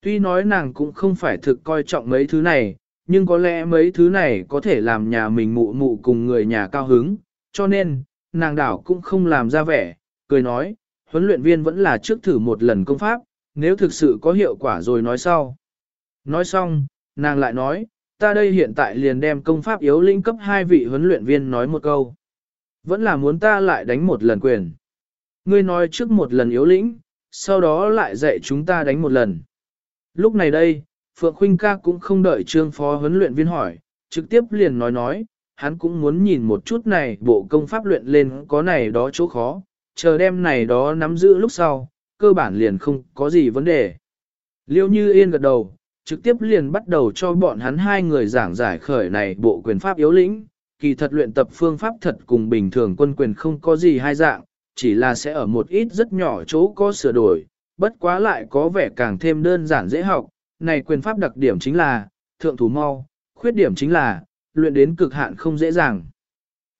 Tuy nói nàng cũng không phải thực coi trọng mấy thứ này, nhưng có lẽ mấy thứ này có thể làm nhà mình mụ mụ cùng người nhà cao hứng, cho nên, nàng đảo cũng không làm ra vẻ, cười nói, huấn luyện viên vẫn là trước thử một lần công pháp, nếu thực sự có hiệu quả rồi nói sau. Nói xong, nàng lại nói, ta đây hiện tại liền đem công pháp yếu linh cấp hai vị huấn luyện viên nói một câu. Vẫn là muốn ta lại đánh một lần quyền. Ngươi nói trước một lần yếu lĩnh, sau đó lại dạy chúng ta đánh một lần. Lúc này đây, Phượng Khuynh ca cũng không đợi trương phó huấn luyện viên hỏi, trực tiếp liền nói nói, hắn cũng muốn nhìn một chút này bộ công pháp luyện lên có này đó chỗ khó, chờ đem này đó nắm giữ lúc sau, cơ bản liền không có gì vấn đề. Liêu như yên gật đầu, trực tiếp liền bắt đầu cho bọn hắn hai người giảng giải khởi này bộ quyền pháp yếu lĩnh, kỳ thật luyện tập phương pháp thật cùng bình thường quân quyền không có gì hai dạng, chỉ là sẽ ở một ít rất nhỏ chỗ có sửa đổi, bất quá lại có vẻ càng thêm đơn giản dễ học, này quyền pháp đặc điểm chính là, thượng thủ mau, khuyết điểm chính là, luyện đến cực hạn không dễ dàng.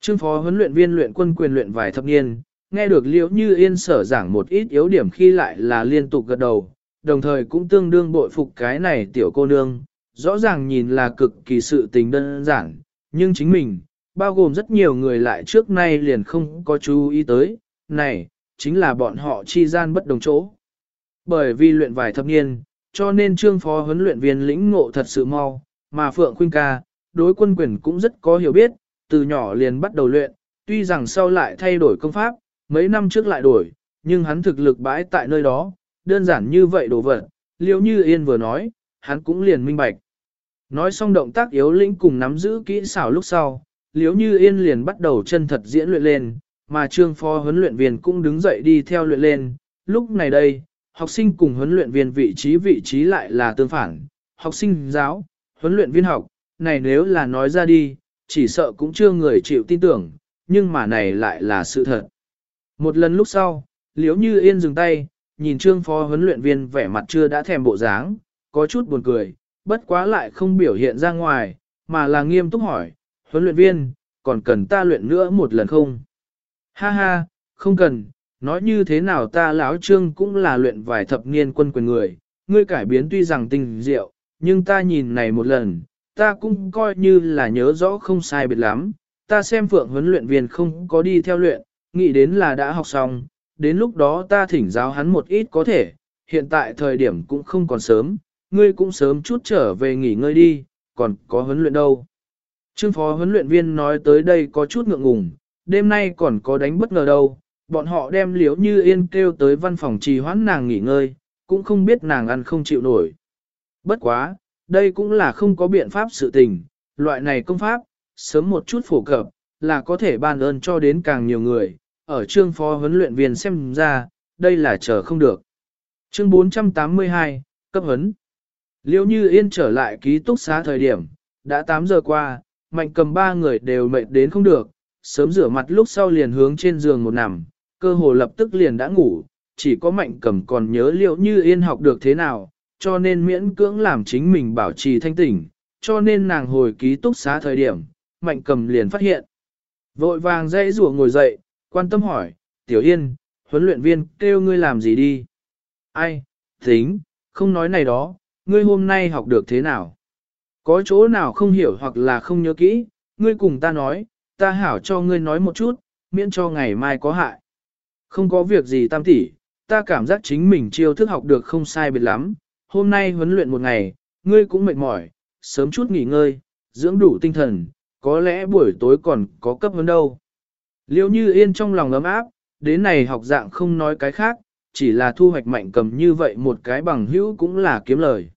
Trương phó huấn luyện viên luyện quân quyền luyện vài thập niên, nghe được liễu như yên sở giảng một ít yếu điểm khi lại là liên tục gật đầu, đồng thời cũng tương đương bội phục cái này tiểu cô nương, rõ ràng nhìn là cực kỳ sự tình đơn giản, nhưng chính mình, bao gồm rất nhiều người lại trước nay liền không có chú ý tới, này, chính là bọn họ chi gian bất đồng chỗ. Bởi vì luyện vài thập niên, cho nên trương phó huấn luyện viên lĩnh ngộ thật sự mau, mà Phượng Khuynh ca, đối quân quyền cũng rất có hiểu biết, từ nhỏ liền bắt đầu luyện, tuy rằng sau lại thay đổi công pháp, mấy năm trước lại đổi, nhưng hắn thực lực bãi tại nơi đó, đơn giản như vậy đồ vật, Liễu như yên vừa nói, hắn cũng liền minh bạch. Nói xong động tác yếu lĩnh cùng nắm giữ kỹ xảo lúc sau, Liễu như yên liền bắt đầu chân thật diễn luyện lên, mà trương phó huấn luyện viên cũng đứng dậy đi theo luyện lên. Lúc này đây, học sinh cùng huấn luyện viên vị trí vị trí lại là tương phản, học sinh giáo, huấn luyện viên học, này nếu là nói ra đi, chỉ sợ cũng chưa người chịu tin tưởng, nhưng mà này lại là sự thật. Một lần lúc sau, liếu như yên dừng tay, nhìn trương phó huấn luyện viên vẻ mặt chưa đã thèm bộ dáng, có chút buồn cười, bất quá lại không biểu hiện ra ngoài, mà là nghiêm túc hỏi, huấn luyện viên, còn cần ta luyện nữa một lần không? Ha ha, không cần, nói như thế nào ta lão trương cũng là luyện vài thập niên quân quyền người, ngươi cải biến tuy rằng tình diệu, nhưng ta nhìn này một lần, ta cũng coi như là nhớ rõ không sai biệt lắm, ta xem phượng huấn luyện viên không có đi theo luyện, nghĩ đến là đã học xong, đến lúc đó ta thỉnh giáo hắn một ít có thể, hiện tại thời điểm cũng không còn sớm, ngươi cũng sớm chút trở về nghỉ ngơi đi, còn có huấn luyện đâu. Trương phó huấn luyện viên nói tới đây có chút ngượng ngùng, đêm nay còn có đánh bất ngờ đâu, bọn họ đem liếu như yên kêu tới văn phòng trì hoãn nàng nghỉ ngơi, cũng không biết nàng ăn không chịu nổi. Bất quá, đây cũng là không có biện pháp sự tình, loại này công pháp, sớm một chút phổ cập, là có thể ban ơn cho đến càng nhiều người, ở trương phó huấn luyện viên xem ra, đây là chờ không được. Chương 482, cấp huấn. Liêu như yên trở lại ký túc xá thời điểm, đã 8 giờ qua, mạnh cầm ba người đều mệt đến không được, sớm rửa mặt lúc sau liền hướng trên giường một nằm, cơ hồ lập tức liền đã ngủ, chỉ có mạnh cầm còn nhớ liễu như yên học được thế nào, cho nên miễn cưỡng làm chính mình bảo trì thanh tỉnh, cho nên nàng hồi ký túc xá thời điểm, mạnh cầm liền phát hiện. Vội vàng dãy rủa ngồi dậy, quan tâm hỏi, tiểu yên, huấn luyện viên kêu ngươi làm gì đi? Ai, tính, không nói này đó, ngươi hôm nay học được thế nào? Có chỗ nào không hiểu hoặc là không nhớ kỹ, ngươi cùng ta nói, ta hảo cho ngươi nói một chút, miễn cho ngày mai có hại. Không có việc gì tam tỷ, ta cảm giác chính mình chiêu thức học được không sai biệt lắm, hôm nay huấn luyện một ngày, ngươi cũng mệt mỏi, sớm chút nghỉ ngơi, dưỡng đủ tinh thần, có lẽ buổi tối còn có cấp hơn đâu. Liêu như yên trong lòng ấm áp, đến này học dạng không nói cái khác, chỉ là thu hoạch mạnh cầm như vậy một cái bằng hữu cũng là kiếm lời.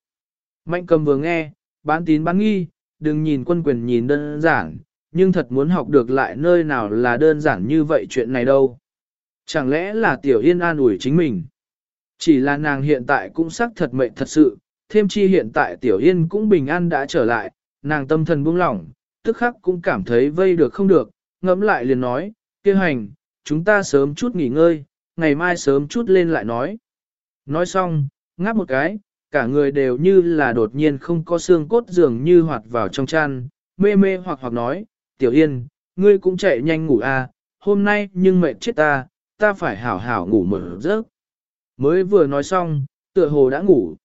Mạnh cầm vừa nghe, bán tín bán nghi, đừng nhìn quân quyền nhìn đơn giản, nhưng thật muốn học được lại nơi nào là đơn giản như vậy chuyện này đâu. Chẳng lẽ là tiểu yên an ủi chính mình? Chỉ là nàng hiện tại cũng xác thật mệnh thật sự, thêm chi hiện tại tiểu yên cũng bình an đã trở lại, nàng tâm thần buông lỏng, tức khắc cũng cảm thấy vây được không được, ngẫm lại liền nói, kia hành, chúng ta sớm chút nghỉ ngơi, ngày mai sớm chút lên lại nói. Nói xong, ngáp một cái, cả người đều như là đột nhiên không có xương cốt dường như hoạt vào trong chăn, mê mê hoặc hoặc nói, tiểu yên, ngươi cũng chạy nhanh ngủ à, hôm nay nhưng mệt chết ta, ta phải hảo hảo ngủ mở giấc. Mới vừa nói xong, tựa hồ đã ngủ.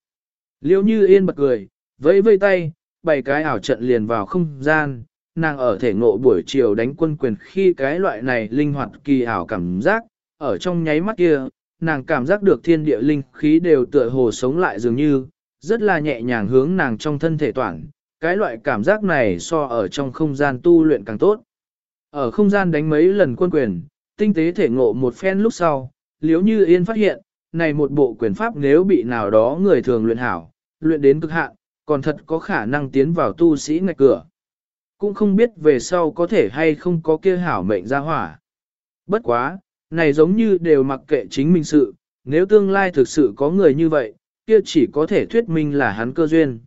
Liêu như yên bật cười, vẫy vây tay, bảy cái ảo trận liền vào không gian, nàng ở thể ngộ buổi chiều đánh quân quyền khi cái loại này linh hoạt kỳ ảo cảm giác, ở trong nháy mắt kia, nàng cảm giác được thiên địa linh khí đều tựa hồ sống lại dường như, rất là nhẹ nhàng hướng nàng trong thân thể toàn, cái loại cảm giác này so ở trong không gian tu luyện càng tốt. Ở không gian đánh mấy lần quân quyền, tinh tế thể ngộ một phen lúc sau, liếu như yên phát hiện, này một bộ quyền pháp nếu bị nào đó người thường luyện hảo, luyện đến cực hạn, còn thật có khả năng tiến vào tu sĩ ngạch cửa. Cũng không biết về sau có thể hay không có kia hảo mệnh ra hỏa. Bất quá, này giống như đều mặc kệ chính mình sự, nếu tương lai thực sự có người như vậy, kia chỉ có thể thuyết minh là hắn cơ duyên.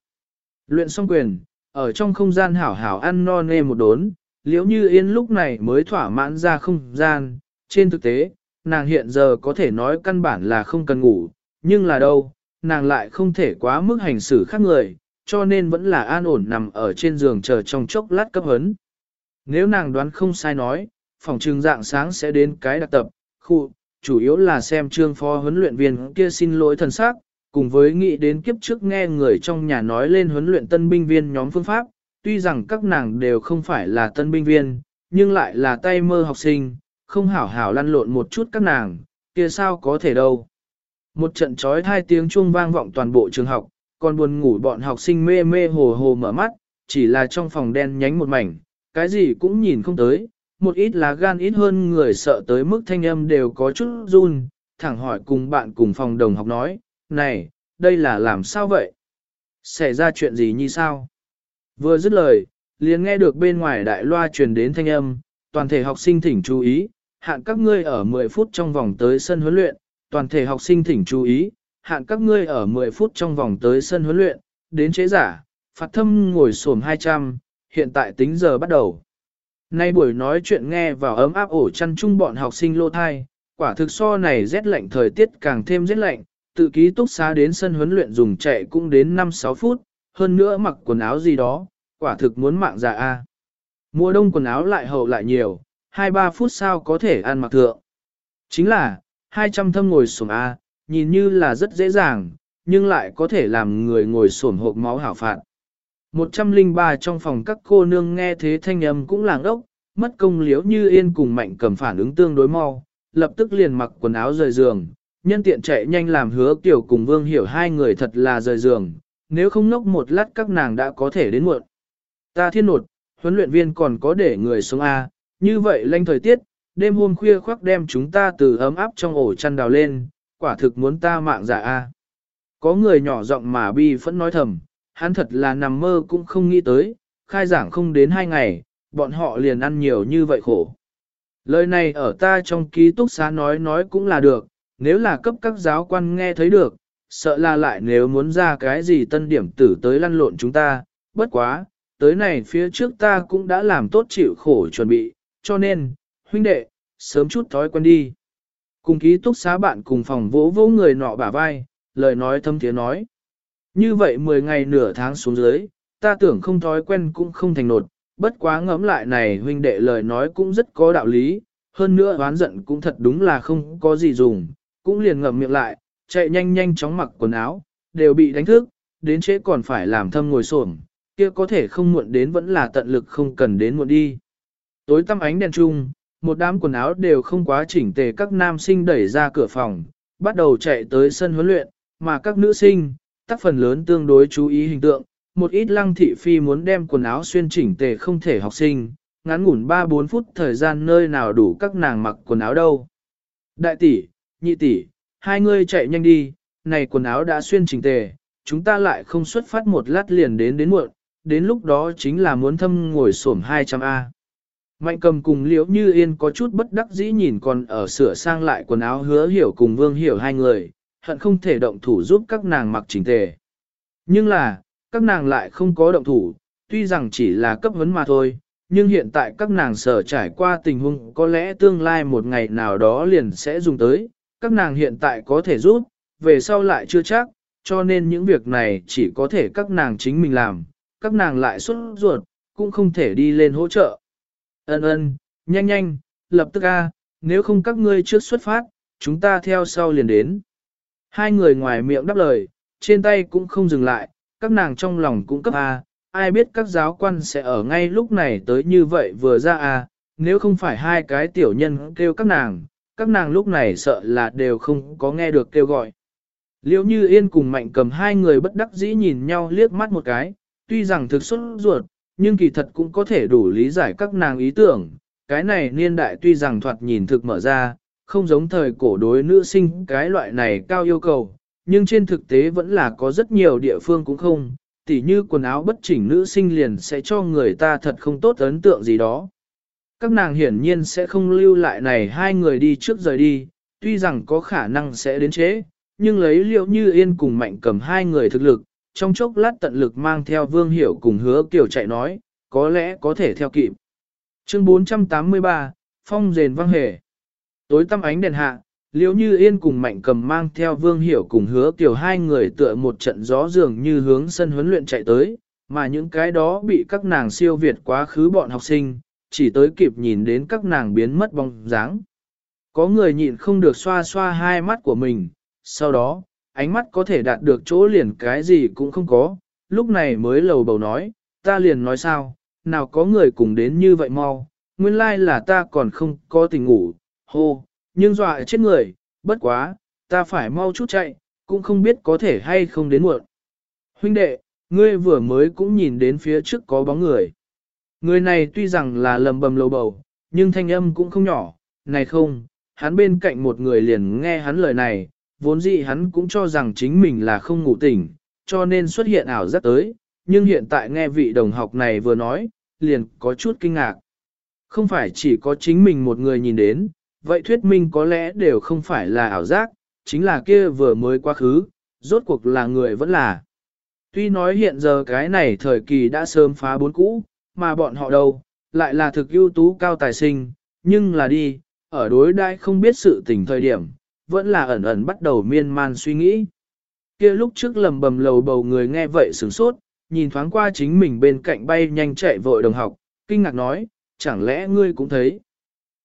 Luyện xong quyền, ở trong không gian hảo hảo ăn no nê một đốn, liếu như yên lúc này mới thỏa mãn ra không gian, trên thực tế, nàng hiện giờ có thể nói căn bản là không cần ngủ, nhưng là đâu, nàng lại không thể quá mức hành xử khác người, cho nên vẫn là an ổn nằm ở trên giường chờ trong chốc lát cấp hấn. Nếu nàng đoán không sai nói, phòng trường dạng sáng sẽ đến cái đặc tập, khu, chủ yếu là xem trương phó huấn luyện viên kia xin lỗi thần sắc, cùng với nghĩ đến kiếp trước nghe người trong nhà nói lên huấn luyện tân binh viên nhóm phương pháp, tuy rằng các nàng đều không phải là tân binh viên, nhưng lại là tay mơ học sinh, không hảo hảo lăn lộn một chút các nàng, kia sao có thể đâu. Một trận trói hai tiếng chuông vang vọng toàn bộ trường học, còn buồn ngủ bọn học sinh mê mê hồ hồ mở mắt, chỉ là trong phòng đen nhánh một mảnh, cái gì cũng nhìn không tới, một ít là gan ít hơn người sợ tới mức thanh âm đều có chút run, thẳng hỏi cùng bạn cùng phòng đồng học nói, này, đây là làm sao vậy? Xảy ra chuyện gì như sao? Vừa dứt lời, liền nghe được bên ngoài đại loa truyền đến thanh âm, toàn thể học sinh thỉnh chú ý, hạn các ngươi ở 10 phút trong vòng tới sân huấn luyện, toàn thể học sinh thỉnh chú ý, hạn các ngươi ở 10 phút trong vòng tới sân huấn luyện, đến chế giả, phạt thâm ngồi xổm 200, hiện tại tính giờ bắt đầu. Nay buổi nói chuyện nghe vào ấm áp ổ chăn chung bọn học sinh lô thai, quả thực so này rét lạnh thời tiết càng thêm rét lạnh, tự ký túc xá đến sân huấn luyện dùng chạy cũng đến 5-6 phút, hơn nữa mặc quần áo gì đó, quả thực muốn mạng già a. Mùa đông quần áo lại hậu lại nhiều, 2-3 phút sao có thể ăn mặc thượng. Chính là, 200 thâm ngồi sổm A, nhìn như là rất dễ dàng, nhưng lại có thể làm người ngồi sổm hộp máu hảo phạt. 103 trong phòng các cô nương nghe thế thanh âm cũng làng ốc, mất công liếu như yên cùng mạnh cầm phản ứng tương đối mau, lập tức liền mặc quần áo rời giường, nhân tiện chạy nhanh làm hứa kiểu cùng vương hiểu hai người thật là rời giường, nếu không nốc một lát các nàng đã có thể đến muộn. Ta thiên nột, huấn luyện viên còn có để người sống A, như vậy lanh thời tiết, đêm hôm khuya khoác đem chúng ta từ ấm áp trong ổ chăn đào lên, quả thực muốn ta mạng giả A. Có người nhỏ giọng mà bi phẫn nói thầm, hắn thật là nằm mơ cũng không nghĩ tới, khai giảng không đến hai ngày, bọn họ liền ăn nhiều như vậy khổ. Lời này ở ta trong ký túc xá nói nói cũng là được, nếu là cấp các giáo quan nghe thấy được, sợ là lại nếu muốn ra cái gì tân điểm tử tới lăn lộn chúng ta, bất quá, tới này phía trước ta cũng đã làm tốt chịu khổ chuẩn bị, cho nên, huynh đệ, sớm chút thói quen đi. Cùng ký túc xá bạn cùng phòng vỗ vỗ người nọ bả vai, lời nói thâm tiếng nói. Như vậy 10 ngày nửa tháng xuống dưới, ta tưởng không thói quen cũng không thành nột, bất quá ngẫm lại này huynh đệ lời nói cũng rất có đạo lý, hơn nữa oán giận cũng thật đúng là không có gì dùng, cũng liền ngậm miệng lại, chạy nhanh nhanh chóng mặc quần áo, đều bị đánh thức, đến trễ còn phải làm thâm ngồi xổm, kia có thể không muộn đến vẫn là tận lực không cần đến muộn đi. Tối tăm ánh đèn chung, một đám quần áo đều không quá chỉnh tề các nam sinh đẩy ra cửa phòng, bắt đầu chạy tới sân huấn luyện, mà các nữ sinh, tác phần lớn tương đối chú ý hình tượng, một ít lăng thị phi muốn đem quần áo xuyên chỉnh tề không thể học sinh, ngắn ngủn 3-4 phút thời gian nơi nào đủ các nàng mặc quần áo đâu. Đại tỷ, nhị tỷ, hai ngươi chạy nhanh đi, này quần áo đã xuyên chỉnh tề, chúng ta lại không xuất phát một lát liền đến đến muộn, đến lúc đó chính là muốn thâm ngồi xổm 200A. Mạnh cầm cùng liễu như yên có chút bất đắc dĩ nhìn còn ở sửa sang lại quần áo hứa hiểu cùng vương hiểu hai người, hận không thể động thủ giúp các nàng mặc chỉnh tề. Nhưng là, các nàng lại không có động thủ, tuy rằng chỉ là cấp vấn mà thôi, nhưng hiện tại các nàng sở trải qua tình huống có lẽ tương lai một ngày nào đó liền sẽ dùng tới, các nàng hiện tại có thể giúp, về sau lại chưa chắc, cho nên những việc này chỉ có thể các nàng chính mình làm, các nàng lại xuất ruột, cũng không thể đi lên hỗ trợ. Ân ân, nhanh nhanh, lập tức a, nếu không các ngươi trước xuất phát, chúng ta theo sau liền đến. Hai người ngoài miệng đáp lời, trên tay cũng không dừng lại, các nàng trong lòng cũng cấp a, ai biết các giáo quan sẽ ở ngay lúc này tới như vậy vừa ra a, nếu không phải hai cái tiểu nhân kêu các nàng, các nàng lúc này sợ là đều không có nghe được kêu gọi. Liễu như yên cùng mạnh cầm hai người bất đắc dĩ nhìn nhau liếc mắt một cái, tuy rằng thực xuất ruột, nhưng kỳ thật cũng có thể đủ lý giải các nàng ý tưởng. Cái này niên đại tuy rằng thoạt nhìn thực mở ra, không giống thời cổ đối nữ sinh cái loại này cao yêu cầu, nhưng trên thực tế vẫn là có rất nhiều địa phương cũng không, tỉ như quần áo bất chỉnh nữ sinh liền sẽ cho người ta thật không tốt ấn tượng gì đó. Các nàng hiển nhiên sẽ không lưu lại này hai người đi trước rời đi, tuy rằng có khả năng sẽ đến chế, nhưng lấy liệu như yên cùng mạnh cầm hai người thực lực, trong chốc lát tận lực mang theo vương hiểu cùng hứa kiểu chạy nói, có lẽ có thể theo kịp. Chương 483, Phong rền văng hề. Tối tăm ánh đèn hạ, liễu như yên cùng mạnh cầm mang theo vương hiểu cùng hứa kiểu hai người tựa một trận gió dường như hướng sân huấn luyện chạy tới, mà những cái đó bị các nàng siêu việt quá khứ bọn học sinh, chỉ tới kịp nhìn đến các nàng biến mất bóng dáng. Có người nhịn không được xoa xoa hai mắt của mình, sau đó, ánh mắt có thể đạt được chỗ liền cái gì cũng không có, lúc này mới lầu bầu nói, ta liền nói sao, nào có người cùng đến như vậy mau, nguyên lai là ta còn không có tình ngủ, hô, nhưng dọa chết người, bất quá, ta phải mau chút chạy, cũng không biết có thể hay không đến muộn. Huynh đệ, ngươi vừa mới cũng nhìn đến phía trước có bóng người. Người này tuy rằng là lầm bầm lầu bầu, nhưng thanh âm cũng không nhỏ, này không, hắn bên cạnh một người liền nghe hắn lời này, vốn dĩ hắn cũng cho rằng chính mình là không ngủ tỉnh, cho nên xuất hiện ảo giác tới, nhưng hiện tại nghe vị đồng học này vừa nói, liền có chút kinh ngạc. Không phải chỉ có chính mình một người nhìn đến, vậy thuyết minh có lẽ đều không phải là ảo giác, chính là kia vừa mới quá khứ, rốt cuộc là người vẫn là. Tuy nói hiện giờ cái này thời kỳ đã sớm phá bốn cũ, mà bọn họ đâu, lại là thực ưu tú cao tài sinh, nhưng là đi, ở đối đãi không biết sự tình thời điểm, vẫn là ẩn ẩn bắt đầu miên man suy nghĩ. kia lúc trước lầm bầm lầu bầu người nghe vậy sửng sốt, nhìn thoáng qua chính mình bên cạnh bay nhanh chạy vội đồng học, kinh ngạc nói, chẳng lẽ ngươi cũng thấy.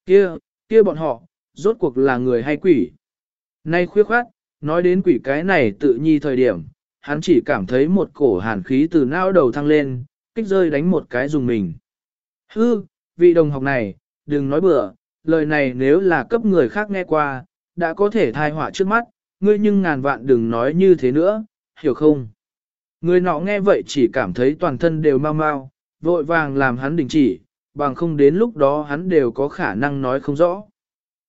Kia, kia bọn họ, rốt cuộc là người hay quỷ. Nay khuya khoát, nói đến quỷ cái này tự nhi thời điểm, hắn chỉ cảm thấy một cổ hàn khí từ não đầu thăng lên, kích rơi đánh một cái dùng mình. Hư, vị đồng học này, đừng nói bừa, lời này nếu là cấp người khác nghe qua, đã có thể thai họa trước mắt, ngươi nhưng ngàn vạn đừng nói như thế nữa, hiểu không? Người nọ nghe vậy chỉ cảm thấy toàn thân đều mau mau, vội vàng làm hắn đình chỉ, bằng không đến lúc đó hắn đều có khả năng nói không rõ.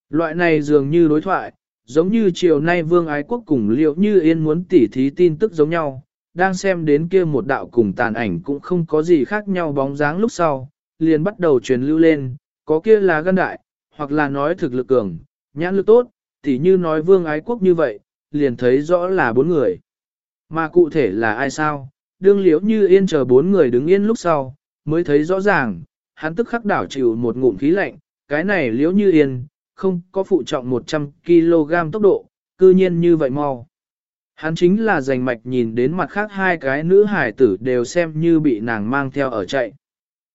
Loại này dường như đối thoại, giống như chiều nay vương ái quốc cùng liệu như yên muốn tỉ thí tin tức giống nhau, đang xem đến kia một đạo cùng tàn ảnh cũng không có gì khác nhau bóng dáng lúc sau, liền bắt đầu truyền lưu lên, có kia là gân đại, hoặc là nói thực lực cường, nhãn lực tốt, tỉ như nói vương ái quốc như vậy, liền thấy rõ là bốn người. Mà cụ thể là ai sao, đương liễu như yên chờ bốn người đứng yên lúc sau, mới thấy rõ ràng, hắn tức khắc đảo chịu một ngụm khí lạnh, cái này liễu như yên, không có phụ trọng 100kg tốc độ, cư nhiên như vậy mau. Hắn chính là giành mạch nhìn đến mặt khác hai cái nữ hải tử đều xem như bị nàng mang theo ở chạy.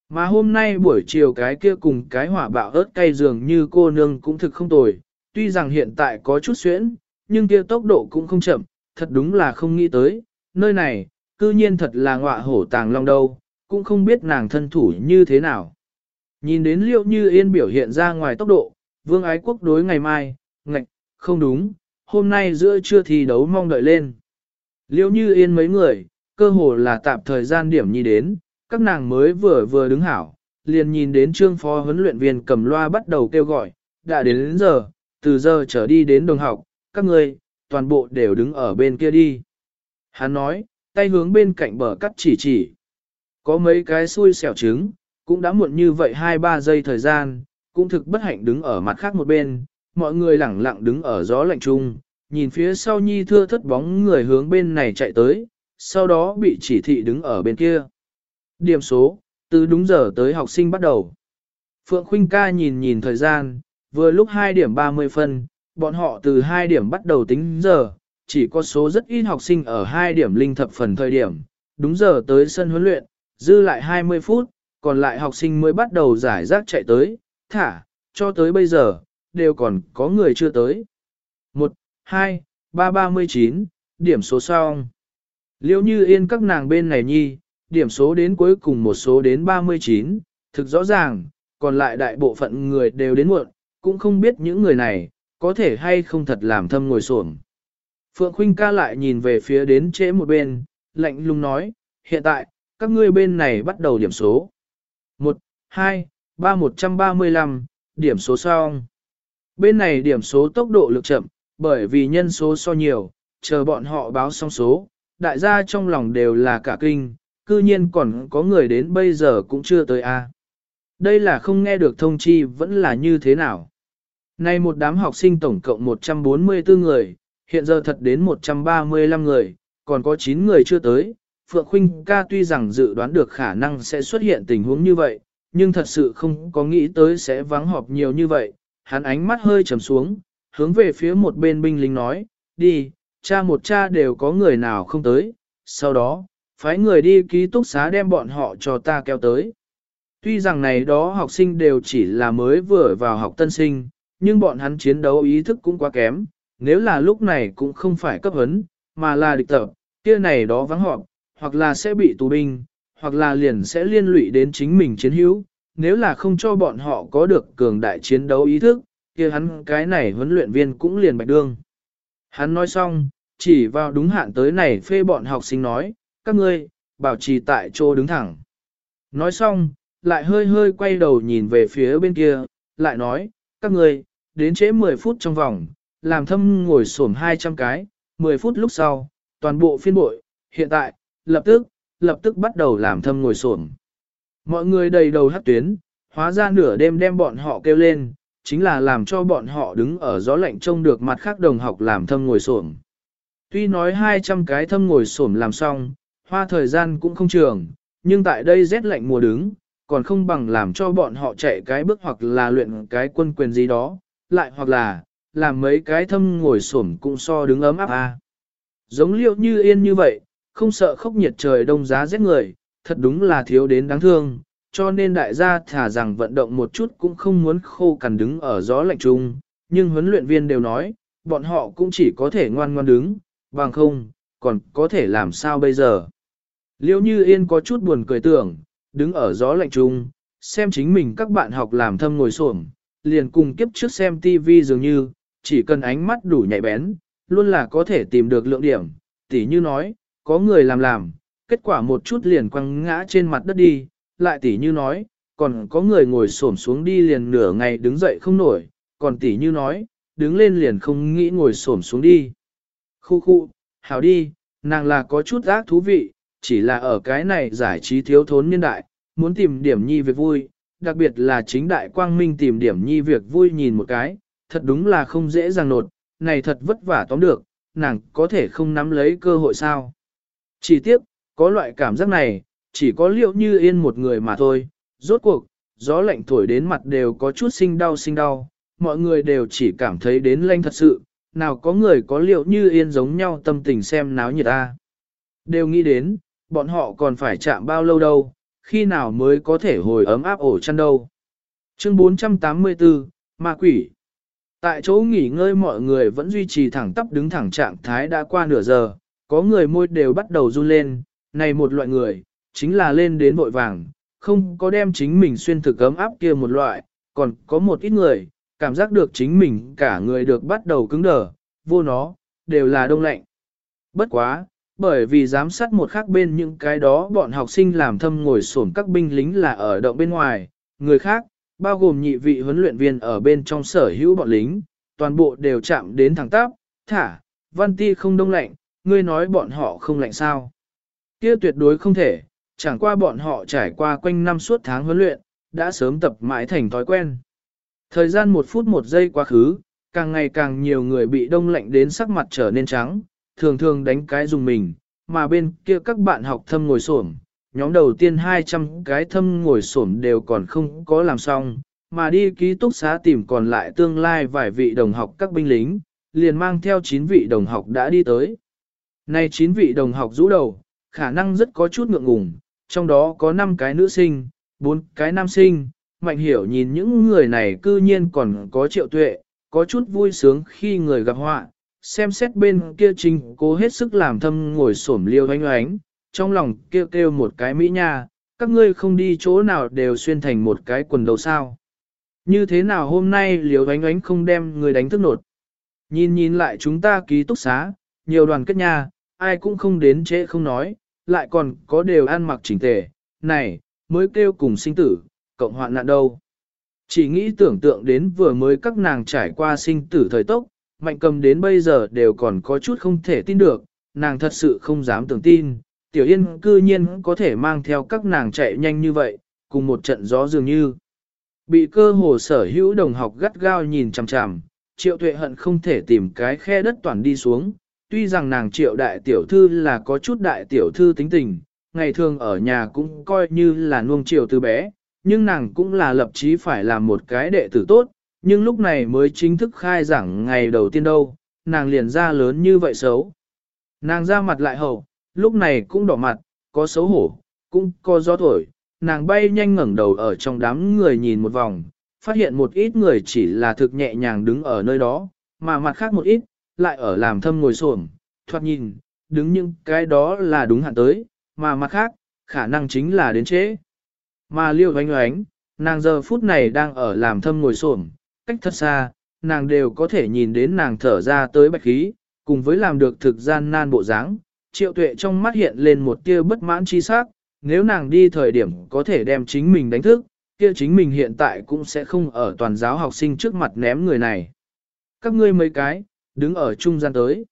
Mà hôm nay buổi chiều cái kia cùng cái hỏa bạo ớt cay dường như cô nương cũng thực không tồi, tuy rằng hiện tại có chút xuyễn, nhưng kia tốc độ cũng không chậm, thật đúng là không nghĩ tới, nơi này, cư nhiên thật là ngọa hổ tàng long đâu, cũng không biết nàng thân thủ như thế nào. Nhìn đến liệu như yên biểu hiện ra ngoài tốc độ, vương ái quốc đối ngày mai, ngạch, không đúng, hôm nay giữa trưa thi đấu mong đợi lên. Liệu như yên mấy người, cơ hồ là tạm thời gian điểm nhi đến, các nàng mới vừa vừa đứng hảo, liền nhìn đến trương phó huấn luyện viên cầm loa bắt đầu kêu gọi, đã đến đến giờ, từ giờ trở đi đến đồng học, các người, toàn bộ đều đứng ở bên kia đi. Hắn nói, tay hướng bên cạnh bờ cắt chỉ chỉ. Có mấy cái xui xẻo trứng, cũng đã muộn như vậy 2-3 giây thời gian, cũng thực bất hạnh đứng ở mặt khác một bên, mọi người lẳng lặng đứng ở gió lạnh chung, nhìn phía sau nhi thưa thất bóng người hướng bên này chạy tới, sau đó bị chỉ thị đứng ở bên kia. Điểm số, từ đúng giờ tới học sinh bắt đầu. Phượng Khuynh ca nhìn nhìn thời gian, vừa lúc 2 điểm 30 phân, bọn họ từ 2 điểm bắt đầu tính giờ, chỉ có số rất ít học sinh ở 2 điểm linh thập phần thời điểm, đúng giờ tới sân huấn luyện, dư lại 20 phút, còn lại học sinh mới bắt đầu giải rác chạy tới, thả, cho tới bây giờ, đều còn có người chưa tới. 1, 2, 3, 39, điểm số xong. Liêu như yên các nàng bên này nhi, điểm số đến cuối cùng một số đến 39, thực rõ ràng, còn lại đại bộ phận người đều đến muộn, cũng không biết những người này, có thể hay không thật làm thâm ngồi xổm. Phượng Khuynh ca lại nhìn về phía đến trễ một bên, lạnh lùng nói, hiện tại, các ngươi bên này bắt đầu điểm số. 1, 2, 3 135, điểm số xong. Bên này điểm số tốc độ lực chậm, bởi vì nhân số so nhiều, chờ bọn họ báo xong số, đại gia trong lòng đều là cả kinh, cư nhiên còn có người đến bây giờ cũng chưa tới a. Đây là không nghe được thông chi vẫn là như thế nào. Nay một đám học sinh tổng cộng 144 người, hiện giờ thật đến 135 người, còn có 9 người chưa tới. Phượng Khuynh ca tuy rằng dự đoán được khả năng sẽ xuất hiện tình huống như vậy, nhưng thật sự không có nghĩ tới sẽ vắng họp nhiều như vậy. Hắn ánh mắt hơi trầm xuống, hướng về phía một bên binh lính nói, đi, cha một cha đều có người nào không tới, sau đó, phái người đi ký túc xá đem bọn họ cho ta kéo tới. Tuy rằng này đó học sinh đều chỉ là mới vừa vào học tân sinh, nhưng bọn hắn chiến đấu ý thức cũng quá kém, nếu là lúc này cũng không phải cấp huấn, mà là địch tập, kia này đó vắng họp, hoặc là sẽ bị tù binh, hoặc là liền sẽ liên lụy đến chính mình chiến hữu, nếu là không cho bọn họ có được cường đại chiến đấu ý thức, kia hắn cái này huấn luyện viên cũng liền bạch đương. Hắn nói xong, chỉ vào đúng hạn tới này phê bọn học sinh nói, các ngươi, bảo trì tại chỗ đứng thẳng. Nói xong, lại hơi hơi quay đầu nhìn về phía bên kia, lại nói, các người đến trễ 10 phút trong vòng, làm thâm ngồi xổm 200 cái, 10 phút lúc sau, toàn bộ phiên bội, hiện tại, lập tức, lập tức bắt đầu làm thâm ngồi xổm. Mọi người đầy đầu hát tuyến, hóa ra nửa đêm đem bọn họ kêu lên, chính là làm cho bọn họ đứng ở gió lạnh trông được mặt khác đồng học làm thâm ngồi xổm. Tuy nói 200 cái thâm ngồi xổm làm xong, hoa thời gian cũng không trường, nhưng tại đây rét lạnh mùa đứng, còn không bằng làm cho bọn họ chạy cái bước hoặc là luyện cái quân quyền gì đó, lại hoặc là, làm mấy cái thâm ngồi xổm cũng so đứng ấm áp a. Giống liệu như yên như vậy, không sợ khốc nhiệt trời đông giá rét người, thật đúng là thiếu đến đáng thương, cho nên đại gia thả rằng vận động một chút cũng không muốn khô cằn đứng ở gió lạnh chung, nhưng huấn luyện viên đều nói, bọn họ cũng chỉ có thể ngoan ngoan đứng, bằng không, còn có thể làm sao bây giờ. Liêu như yên có chút buồn cười tưởng, đứng ở gió lạnh trung, xem chính mình các bạn học làm thâm ngồi xổm, liền cùng kiếp trước xem TV dường như, chỉ cần ánh mắt đủ nhạy bén, luôn là có thể tìm được lượng điểm, tỉ như nói, có người làm làm, kết quả một chút liền quăng ngã trên mặt đất đi, lại tỉ như nói, còn có người ngồi xổm xuống đi liền nửa ngày đứng dậy không nổi, còn tỉ như nói, đứng lên liền không nghĩ ngồi xổm xuống đi. Khu khu, hảo đi, nàng là có chút ác thú vị, chỉ là ở cái này giải trí thiếu thốn niên đại, muốn tìm điểm nhi việc vui, đặc biệt là chính đại quang minh tìm điểm nhi việc vui nhìn một cái, thật đúng là không dễ dàng nột, này thật vất vả tóm được, nàng có thể không nắm lấy cơ hội sao. Chỉ tiếc, có loại cảm giác này, chỉ có liệu như yên một người mà thôi, rốt cuộc, gió lạnh thổi đến mặt đều có chút sinh đau sinh đau, mọi người đều chỉ cảm thấy đến lanh thật sự, nào có người có liệu như yên giống nhau tâm tình xem náo nhiệt ta. Đều nghĩ đến, bọn họ còn phải chạm bao lâu đâu, khi nào mới có thể hồi ấm áp ổ chăn đâu. Chương 484, Ma Quỷ Tại chỗ nghỉ ngơi mọi người vẫn duy trì thẳng tắp đứng thẳng trạng thái đã qua nửa giờ, có người môi đều bắt đầu run lên, này một loại người, chính là lên đến vội vàng, không có đem chính mình xuyên thực ấm áp kia một loại, còn có một ít người, cảm giác được chính mình cả người được bắt đầu cứng đờ, vô nó, đều là đông lạnh. Bất quá, bởi vì giám sát một khác bên những cái đó bọn học sinh làm thâm ngồi xổm các binh lính là ở động bên ngoài, người khác, bao gồm nhị vị huấn luyện viên ở bên trong sở hữu bọn lính, toàn bộ đều chạm đến thẳng tắp, thả, văn ti không đông lạnh, ngươi nói bọn họ không lạnh sao. Kia tuyệt đối không thể, chẳng qua bọn họ trải qua quanh năm suốt tháng huấn luyện, đã sớm tập mãi thành thói quen. Thời gian một phút một giây quá khứ, càng ngày càng nhiều người bị đông lạnh đến sắc mặt trở nên trắng, thường thường đánh cái dùng mình, mà bên kia các bạn học thâm ngồi xổm, nhóm đầu tiên 200 cái thâm ngồi xổm đều còn không có làm xong, mà đi ký túc xá tìm còn lại tương lai vài vị đồng học các binh lính, liền mang theo 9 vị đồng học đã đi tới. Nay 9 vị đồng học rũ đầu, khả năng rất có chút ngượng ngùng, trong đó có 5 cái nữ sinh, 4 cái nam sinh, mạnh hiểu nhìn những người này cư nhiên còn có triệu tuệ, có chút vui sướng khi người gặp họa, xem xét bên kia trình cố hết sức làm thâm ngồi xổm liêu oanh oánh, trong lòng kêu kêu một cái mỹ nha, các ngươi không đi chỗ nào đều xuyên thành một cái quần đầu sao. Như thế nào hôm nay liêu oanh oánh không đem người đánh thức nột. Nhìn nhìn lại chúng ta ký túc xá, nhiều đoàn kết nha, ai cũng không đến trễ không nói, lại còn có đều ăn mặc chỉnh tề, này, mới kêu cùng sinh tử, cộng hoạn nạn đâu. Chỉ nghĩ tưởng tượng đến vừa mới các nàng trải qua sinh tử thời tốc, mạnh cầm đến bây giờ đều còn có chút không thể tin được, nàng thật sự không dám tưởng tin, Tiểu Yên cư nhiên có thể mang theo các nàng chạy nhanh như vậy, cùng một trận gió dường như. Bị cơ hồ sở hữu đồng học gắt gao nhìn chằm chằm, triệu tuệ hận không thể tìm cái khe đất toàn đi xuống. Tuy rằng nàng triệu đại tiểu thư là có chút đại tiểu thư tính tình, ngày thường ở nhà cũng coi như là nuông chiều từ bé, nhưng nàng cũng là lập chí phải làm một cái đệ tử tốt, nhưng lúc này mới chính thức khai giảng ngày đầu tiên đâu, nàng liền ra lớn như vậy xấu. Nàng ra mặt lại hậu, lúc này cũng đỏ mặt, có xấu hổ, cũng có gió thổi, nàng bay nhanh ngẩng đầu ở trong đám người nhìn một vòng, phát hiện một ít người chỉ là thực nhẹ nhàng đứng ở nơi đó, mà mặt khác một ít, lại ở làm thâm ngồi xổm, thoát nhìn, đứng những cái đó là đúng hạn tới, mà mặt khác, khả năng chính là đến trễ. Mà liêu oánh oánh, nàng giờ phút này đang ở làm thâm ngồi xổm, cách thật xa, nàng đều có thể nhìn đến nàng thở ra tới bạch khí, cùng với làm được thực gian nan bộ dáng, triệu tuệ trong mắt hiện lên một tia bất mãn chi sắc, nếu nàng đi thời điểm có thể đem chính mình đánh thức, kia chính mình hiện tại cũng sẽ không ở toàn giáo học sinh trước mặt ném người này. Các ngươi mấy cái, đứng ở trung gian tới.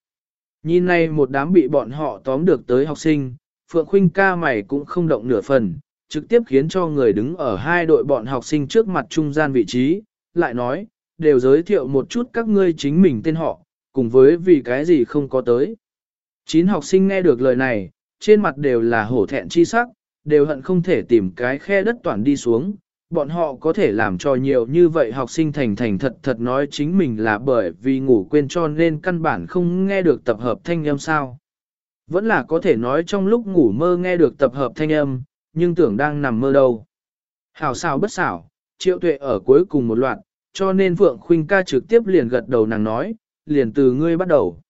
Nhìn này một đám bị bọn họ tóm được tới học sinh, Phượng Khuynh ca mày cũng không động nửa phần, trực tiếp khiến cho người đứng ở hai đội bọn học sinh trước mặt trung gian vị trí, lại nói, đều giới thiệu một chút các ngươi chính mình tên họ, cùng với vì cái gì không có tới. Chín học sinh nghe được lời này, trên mặt đều là hổ thẹn chi sắc, đều hận không thể tìm cái khe đất toàn đi xuống. Bọn họ có thể làm cho nhiều như vậy học sinh thành thành thật thật nói chính mình là bởi vì ngủ quên cho nên căn bản không nghe được tập hợp thanh âm sao. Vẫn là có thể nói trong lúc ngủ mơ nghe được tập hợp thanh âm, nhưng tưởng đang nằm mơ đâu. Hảo xảo bất xảo, triệu tuệ ở cuối cùng một loạt, cho nên Phượng Khuynh ca trực tiếp liền gật đầu nàng nói, liền từ ngươi bắt đầu.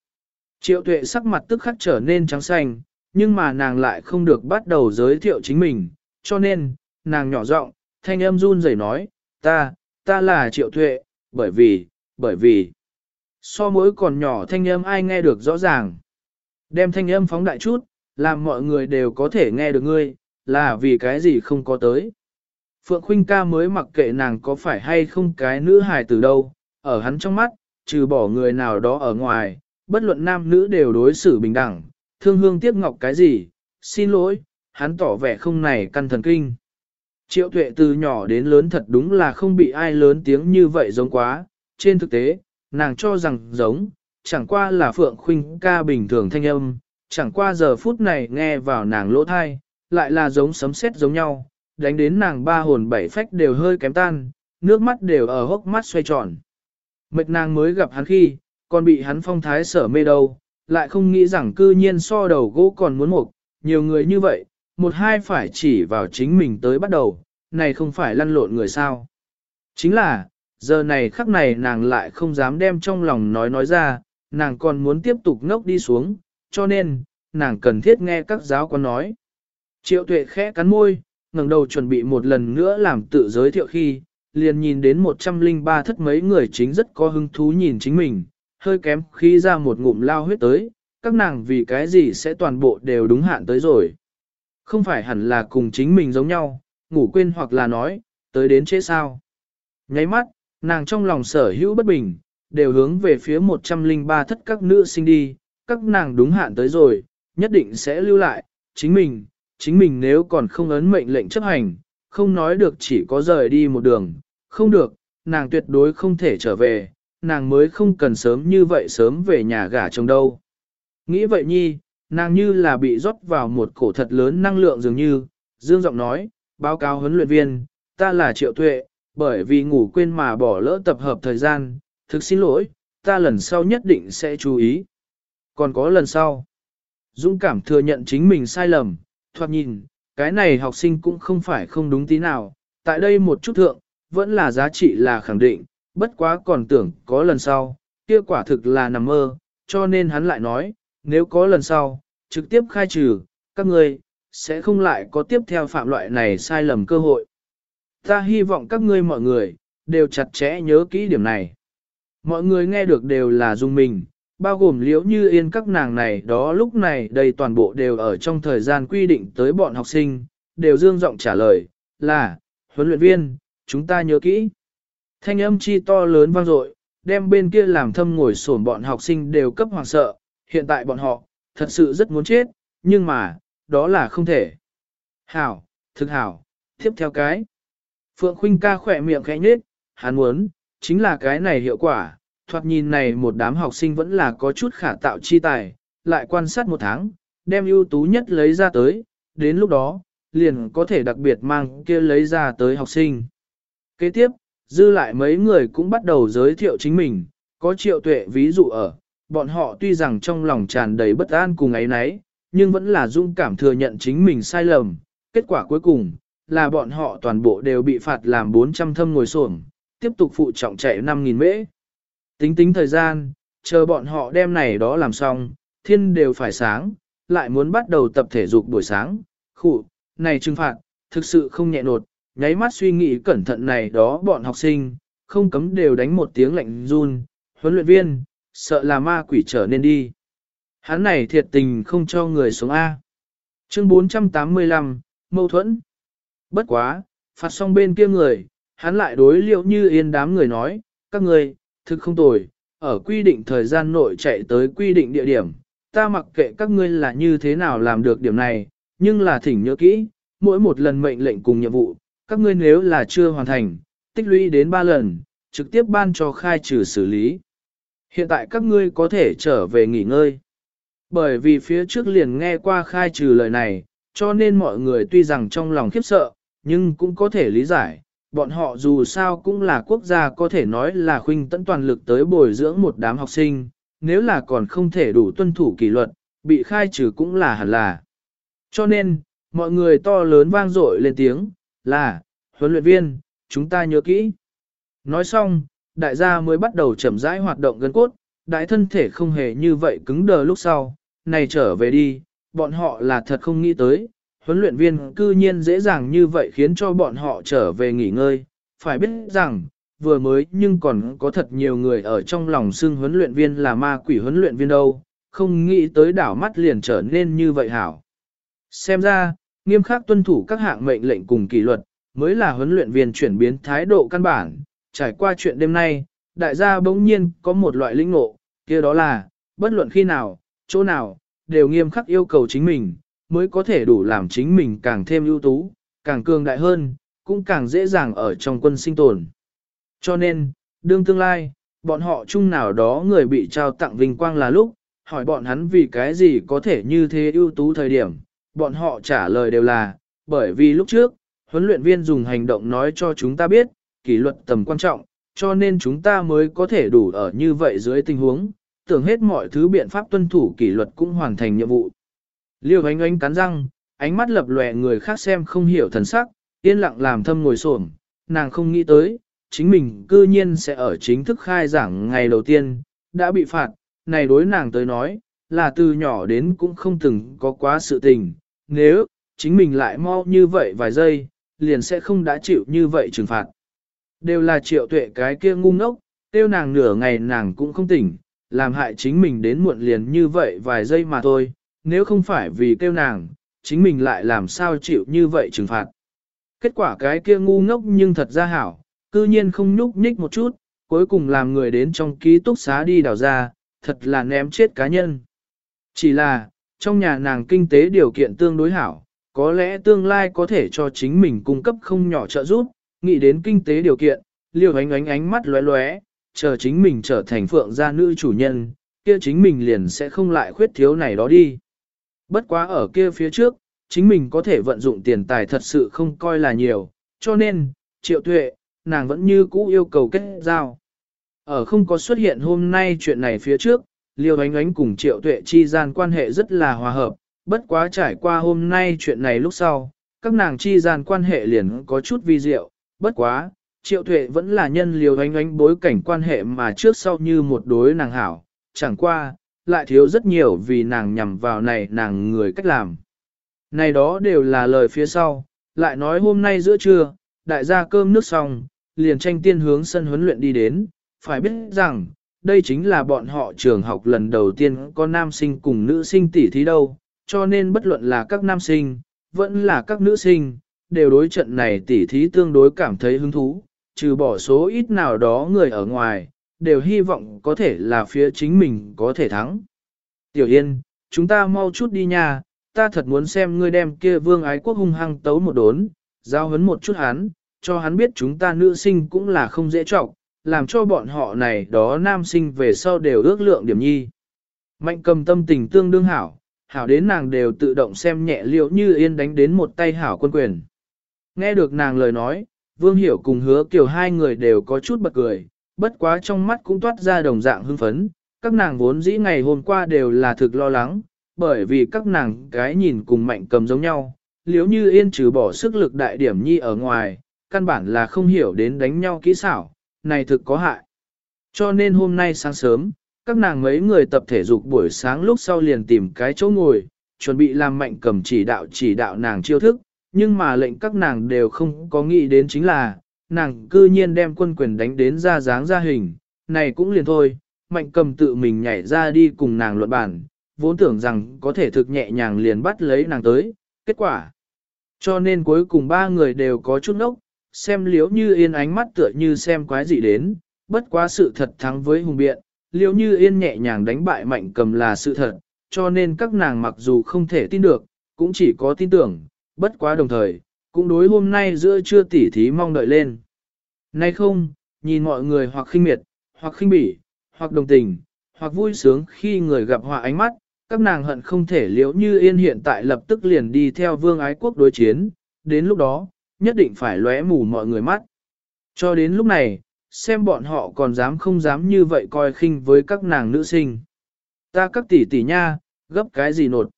Triệu tuệ sắc mặt tức khắc trở nên trắng xanh, nhưng mà nàng lại không được bắt đầu giới thiệu chính mình, cho nên, nàng nhỏ giọng, thanh âm run rẩy nói, ta, ta là triệu tuệ, bởi vì, bởi vì, so mỗi còn nhỏ thanh âm ai nghe được rõ ràng. Đem thanh âm phóng đại chút, làm mọi người đều có thể nghe được ngươi, là vì cái gì không có tới. Phượng Khuynh ca mới mặc kệ nàng có phải hay không cái nữ hài từ đâu, ở hắn trong mắt, trừ bỏ người nào đó ở ngoài, bất luận nam nữ đều đối xử bình đẳng, thương hương tiếc ngọc cái gì, xin lỗi, hắn tỏ vẻ không này căn thần kinh. Triệu tuệ từ nhỏ đến lớn thật đúng là không bị ai lớn tiếng như vậy giống quá, trên thực tế, nàng cho rằng giống, chẳng qua là phượng khuynh ca bình thường thanh âm, chẳng qua giờ phút này nghe vào nàng lỗ thai, lại là giống sấm sét giống nhau, đánh đến nàng ba hồn bảy phách đều hơi kém tan, nước mắt đều ở hốc mắt xoay tròn. Mệt nàng mới gặp hắn khi, còn bị hắn phong thái sở mê đâu, lại không nghĩ rằng cư nhiên so đầu gỗ còn muốn một, nhiều người như vậy, một hai phải chỉ vào chính mình tới bắt đầu, này không phải lăn lộn người sao. Chính là, giờ này khắc này nàng lại không dám đem trong lòng nói nói ra, nàng còn muốn tiếp tục ngốc đi xuống, cho nên, nàng cần thiết nghe các giáo quan nói. Triệu tuệ khẽ cắn môi, ngẩng đầu chuẩn bị một lần nữa làm tự giới thiệu khi, liền nhìn đến 103 thất mấy người chính rất có hứng thú nhìn chính mình, hơi kém khi ra một ngụm lao huyết tới, các nàng vì cái gì sẽ toàn bộ đều đúng hạn tới rồi. Không phải hẳn là cùng chính mình giống nhau, ngủ quên hoặc là nói, tới đến chế sao. Nháy mắt, nàng trong lòng sở hữu bất bình, đều hướng về phía 103 thất các nữ sinh đi, các nàng đúng hạn tới rồi, nhất định sẽ lưu lại, chính mình, chính mình nếu còn không ấn mệnh lệnh chấp hành, không nói được chỉ có rời đi một đường, không được, nàng tuyệt đối không thể trở về, nàng mới không cần sớm như vậy sớm về nhà gả chồng đâu. Nghĩ vậy nhi, nàng như là bị rót vào một cổ thật lớn năng lượng dường như, dương giọng nói, báo cáo huấn luyện viên, ta là triệu tuệ, bởi vì ngủ quên mà bỏ lỡ tập hợp thời gian, thực xin lỗi, ta lần sau nhất định sẽ chú ý. Còn có lần sau, dũng cảm thừa nhận chính mình sai lầm, thoạt nhìn, cái này học sinh cũng không phải không đúng tí nào, tại đây một chút thượng, vẫn là giá trị là khẳng định, bất quá còn tưởng có lần sau, kia quả thực là nằm mơ, cho nên hắn lại nói, nếu có lần sau, trực tiếp khai trừ, các ngươi sẽ không lại có tiếp theo phạm loại này sai lầm cơ hội. Ta hy vọng các ngươi mọi người, đều chặt chẽ nhớ kỹ điểm này. Mọi người nghe được đều là dung mình, bao gồm liễu như yên các nàng này đó lúc này đây toàn bộ đều ở trong thời gian quy định tới bọn học sinh, đều dương giọng trả lời, là, huấn luyện viên, chúng ta nhớ kỹ. Thanh âm chi to lớn vang dội, đem bên kia làm thâm ngồi sổn bọn học sinh đều cấp hoàng sợ, hiện tại bọn họ, thật sự rất muốn chết, nhưng mà, đó là không thể. Hảo, thực hảo, tiếp theo cái. Phượng Khuynh ca khỏe miệng khẽ nhếch, hắn muốn, chính là cái này hiệu quả, thoạt nhìn này một đám học sinh vẫn là có chút khả tạo chi tài, lại quan sát một tháng, đem ưu tú nhất lấy ra tới, đến lúc đó, liền có thể đặc biệt mang kia lấy ra tới học sinh. Kế tiếp, dư lại mấy người cũng bắt đầu giới thiệu chính mình, có triệu tuệ ví dụ ở, bọn họ tuy rằng trong lòng tràn đầy bất an cùng ấy nấy, nhưng vẫn là dung cảm thừa nhận chính mình sai lầm. Kết quả cuối cùng, là bọn họ toàn bộ đều bị phạt làm 400 thâm ngồi sổm, tiếp tục phụ trọng chạy 5.000 mễ. Tính tính thời gian, chờ bọn họ đem này đó làm xong, thiên đều phải sáng, lại muốn bắt đầu tập thể dục buổi sáng. khụ, này trừng phạt, thực sự không nhẹ nột, nháy mắt suy nghĩ cẩn thận này đó bọn học sinh, không cấm đều đánh một tiếng lạnh run, huấn luyện viên, sợ là ma quỷ trở nên đi. Hắn này thiệt tình không cho người xuống A. Chương 485, mâu thuẫn. Bất quá, phạt xong bên kia người, hắn lại đối liệu như yên đám người nói, các người, thực không tồi, ở quy định thời gian nội chạy tới quy định địa điểm, ta mặc kệ các ngươi là như thế nào làm được điểm này, nhưng là thỉnh nhớ kỹ, mỗi một lần mệnh lệnh cùng nhiệm vụ, các ngươi nếu là chưa hoàn thành, tích lũy đến 3 lần, trực tiếp ban cho khai trừ xử lý. Hiện tại các ngươi có thể trở về nghỉ ngơi. Bởi vì phía trước liền nghe qua khai trừ lời này, cho nên mọi người tuy rằng trong lòng khiếp sợ, nhưng cũng có thể lý giải, bọn họ dù sao cũng là quốc gia có thể nói là khuynh tận toàn lực tới bồi dưỡng một đám học sinh, nếu là còn không thể đủ tuân thủ kỷ luật, bị khai trừ cũng là hẳn là. Cho nên, mọi người to lớn vang dội lên tiếng, là, huấn luyện viên, chúng ta nhớ kỹ. Nói xong, đại gia mới bắt đầu chậm rãi hoạt động gân cốt, đại thân thể không hề như vậy cứng đờ lúc sau, này trở về đi, bọn họ là thật không nghĩ tới, huấn luyện viên cư nhiên dễ dàng như vậy khiến cho bọn họ trở về nghỉ ngơi, phải biết rằng, vừa mới nhưng còn có thật nhiều người ở trong lòng xưng huấn luyện viên là ma quỷ huấn luyện viên đâu, không nghĩ tới đảo mắt liền trở nên như vậy hảo. Xem ra, nghiêm khắc tuân thủ các hạng mệnh lệnh cùng kỷ luật, mới là huấn luyện viên chuyển biến thái độ căn bản, trải qua chuyện đêm nay, đại gia bỗng nhiên có một loại linh ngộ, kia đó là, bất luận khi nào, chỗ nào, đều nghiêm khắc yêu cầu chính mình, mới có thể đủ làm chính mình càng thêm ưu tú, càng cường đại hơn, cũng càng dễ dàng ở trong quân sinh tồn. Cho nên, đương tương lai, bọn họ chung nào đó người bị trao tặng vinh quang là lúc, hỏi bọn hắn vì cái gì có thể như thế ưu tú thời điểm, bọn họ trả lời đều là, bởi vì lúc trước, huấn luyện viên dùng hành động nói cho chúng ta biết, kỷ luật tầm quan trọng, cho nên chúng ta mới có thể đủ ở như vậy dưới tình huống, tưởng hết mọi thứ biện pháp tuân thủ kỷ luật cũng hoàn thành nhiệm vụ. Liêu ánh ánh cắn răng, ánh mắt lập lòe người khác xem không hiểu thần sắc, yên lặng làm thâm ngồi xổm, nàng không nghĩ tới, chính mình cư nhiên sẽ ở chính thức khai giảng ngày đầu tiên, đã bị phạt, này đối nàng tới nói, là từ nhỏ đến cũng không từng có quá sự tình, nếu, chính mình lại mau như vậy vài giây, liền sẽ không đã chịu như vậy trừng phạt. Đều là triệu tuệ cái kia ngu ngốc, tiêu nàng nửa ngày nàng cũng không tỉnh, làm hại chính mình đến muộn liền như vậy vài giây mà thôi, nếu không phải vì tiêu nàng, chính mình lại làm sao chịu như vậy trừng phạt. Kết quả cái kia ngu ngốc nhưng thật ra hảo, cư nhiên không nhúc nhích một chút, cuối cùng làm người đến trong ký túc xá đi đào ra, thật là ném chết cá nhân. Chỉ là, trong nhà nàng kinh tế điều kiện tương đối hảo, có lẽ tương lai có thể cho chính mình cung cấp không nhỏ trợ giúp, nghĩ đến kinh tế điều kiện, liều ánh ánh ánh mắt lóe lóe, chờ chính mình trở thành phượng gia nữ chủ nhân, kia chính mình liền sẽ không lại khuyết thiếu này đó đi. Bất quá ở kia phía trước, chính mình có thể vận dụng tiền tài thật sự không coi là nhiều, cho nên, triệu tuệ, nàng vẫn như cũ yêu cầu kết giao. Ở không có xuất hiện hôm nay chuyện này phía trước, liêu ánh ánh cùng triệu tuệ chi gian quan hệ rất là hòa hợp, bất quá trải qua hôm nay chuyện này lúc sau, các nàng chi gian quan hệ liền có chút vi diệu, bất quá, triệu tuệ vẫn là nhân liều ánh ánh bối cảnh quan hệ mà trước sau như một đối nàng hảo, chẳng qua, lại thiếu rất nhiều vì nàng nhằm vào này nàng người cách làm. Này đó đều là lời phía sau, lại nói hôm nay giữa trưa, đại gia cơm nước xong, liền tranh tiên hướng sân huấn luyện đi đến, phải biết rằng, đây chính là bọn họ trường học lần đầu tiên có nam sinh cùng nữ sinh tỷ thí đâu, cho nên bất luận là các nam sinh, vẫn là các nữ sinh, đều đối trận này tỷ thí tương đối cảm thấy hứng thú, trừ bỏ số ít nào đó người ở ngoài, đều hy vọng có thể là phía chính mình có thể thắng. Tiểu Yên, chúng ta mau chút đi nha, ta thật muốn xem ngươi đem kia vương ái quốc hung hăng tấu một đốn, giao hấn một chút hắn, cho hắn biết chúng ta nữ sinh cũng là không dễ trọng, làm cho bọn họ này đó nam sinh về sau đều ước lượng điểm nhi. Mạnh cầm tâm tình tương đương hảo, hảo đến nàng đều tự động xem nhẹ liệu như yên đánh đến một tay hảo quân quyền. Nghe được nàng lời nói, Vương Hiểu cùng hứa kiểu hai người đều có chút bật cười, bất quá trong mắt cũng toát ra đồng dạng hưng phấn, các nàng vốn dĩ ngày hôm qua đều là thực lo lắng, bởi vì các nàng cái nhìn cùng mạnh cầm giống nhau, liếu như yên trừ bỏ sức lực đại điểm nhi ở ngoài, căn bản là không hiểu đến đánh nhau kỹ xảo, này thực có hại. Cho nên hôm nay sáng sớm, các nàng mấy người tập thể dục buổi sáng lúc sau liền tìm cái chỗ ngồi, chuẩn bị làm mạnh cầm chỉ đạo chỉ đạo nàng chiêu thức, nhưng mà lệnh các nàng đều không có nghĩ đến chính là, nàng cư nhiên đem quân quyền đánh đến ra dáng ra hình, này cũng liền thôi, mạnh cầm tự mình nhảy ra đi cùng nàng luận bản, vốn tưởng rằng có thể thực nhẹ nhàng liền bắt lấy nàng tới, kết quả. Cho nên cuối cùng ba người đều có chút nốc xem liếu như yên ánh mắt tựa như xem quái gì đến, bất quá sự thật thắng với hùng biện, liếu như yên nhẹ nhàng đánh bại mạnh cầm là sự thật, cho nên các nàng mặc dù không thể tin được, cũng chỉ có tin tưởng, bất quá đồng thời, cũng đối hôm nay giữa trưa tỉ thí mong đợi lên. Nay không, nhìn mọi người hoặc khinh miệt, hoặc khinh bỉ, hoặc đồng tình, hoặc vui sướng khi người gặp họa ánh mắt, các nàng hận không thể liễu như yên hiện tại lập tức liền đi theo vương ái quốc đối chiến, đến lúc đó, nhất định phải lóe mù mọi người mắt. Cho đến lúc này, xem bọn họ còn dám không dám như vậy coi khinh với các nàng nữ sinh. Ta các tỷ tỷ nha, gấp cái gì nột.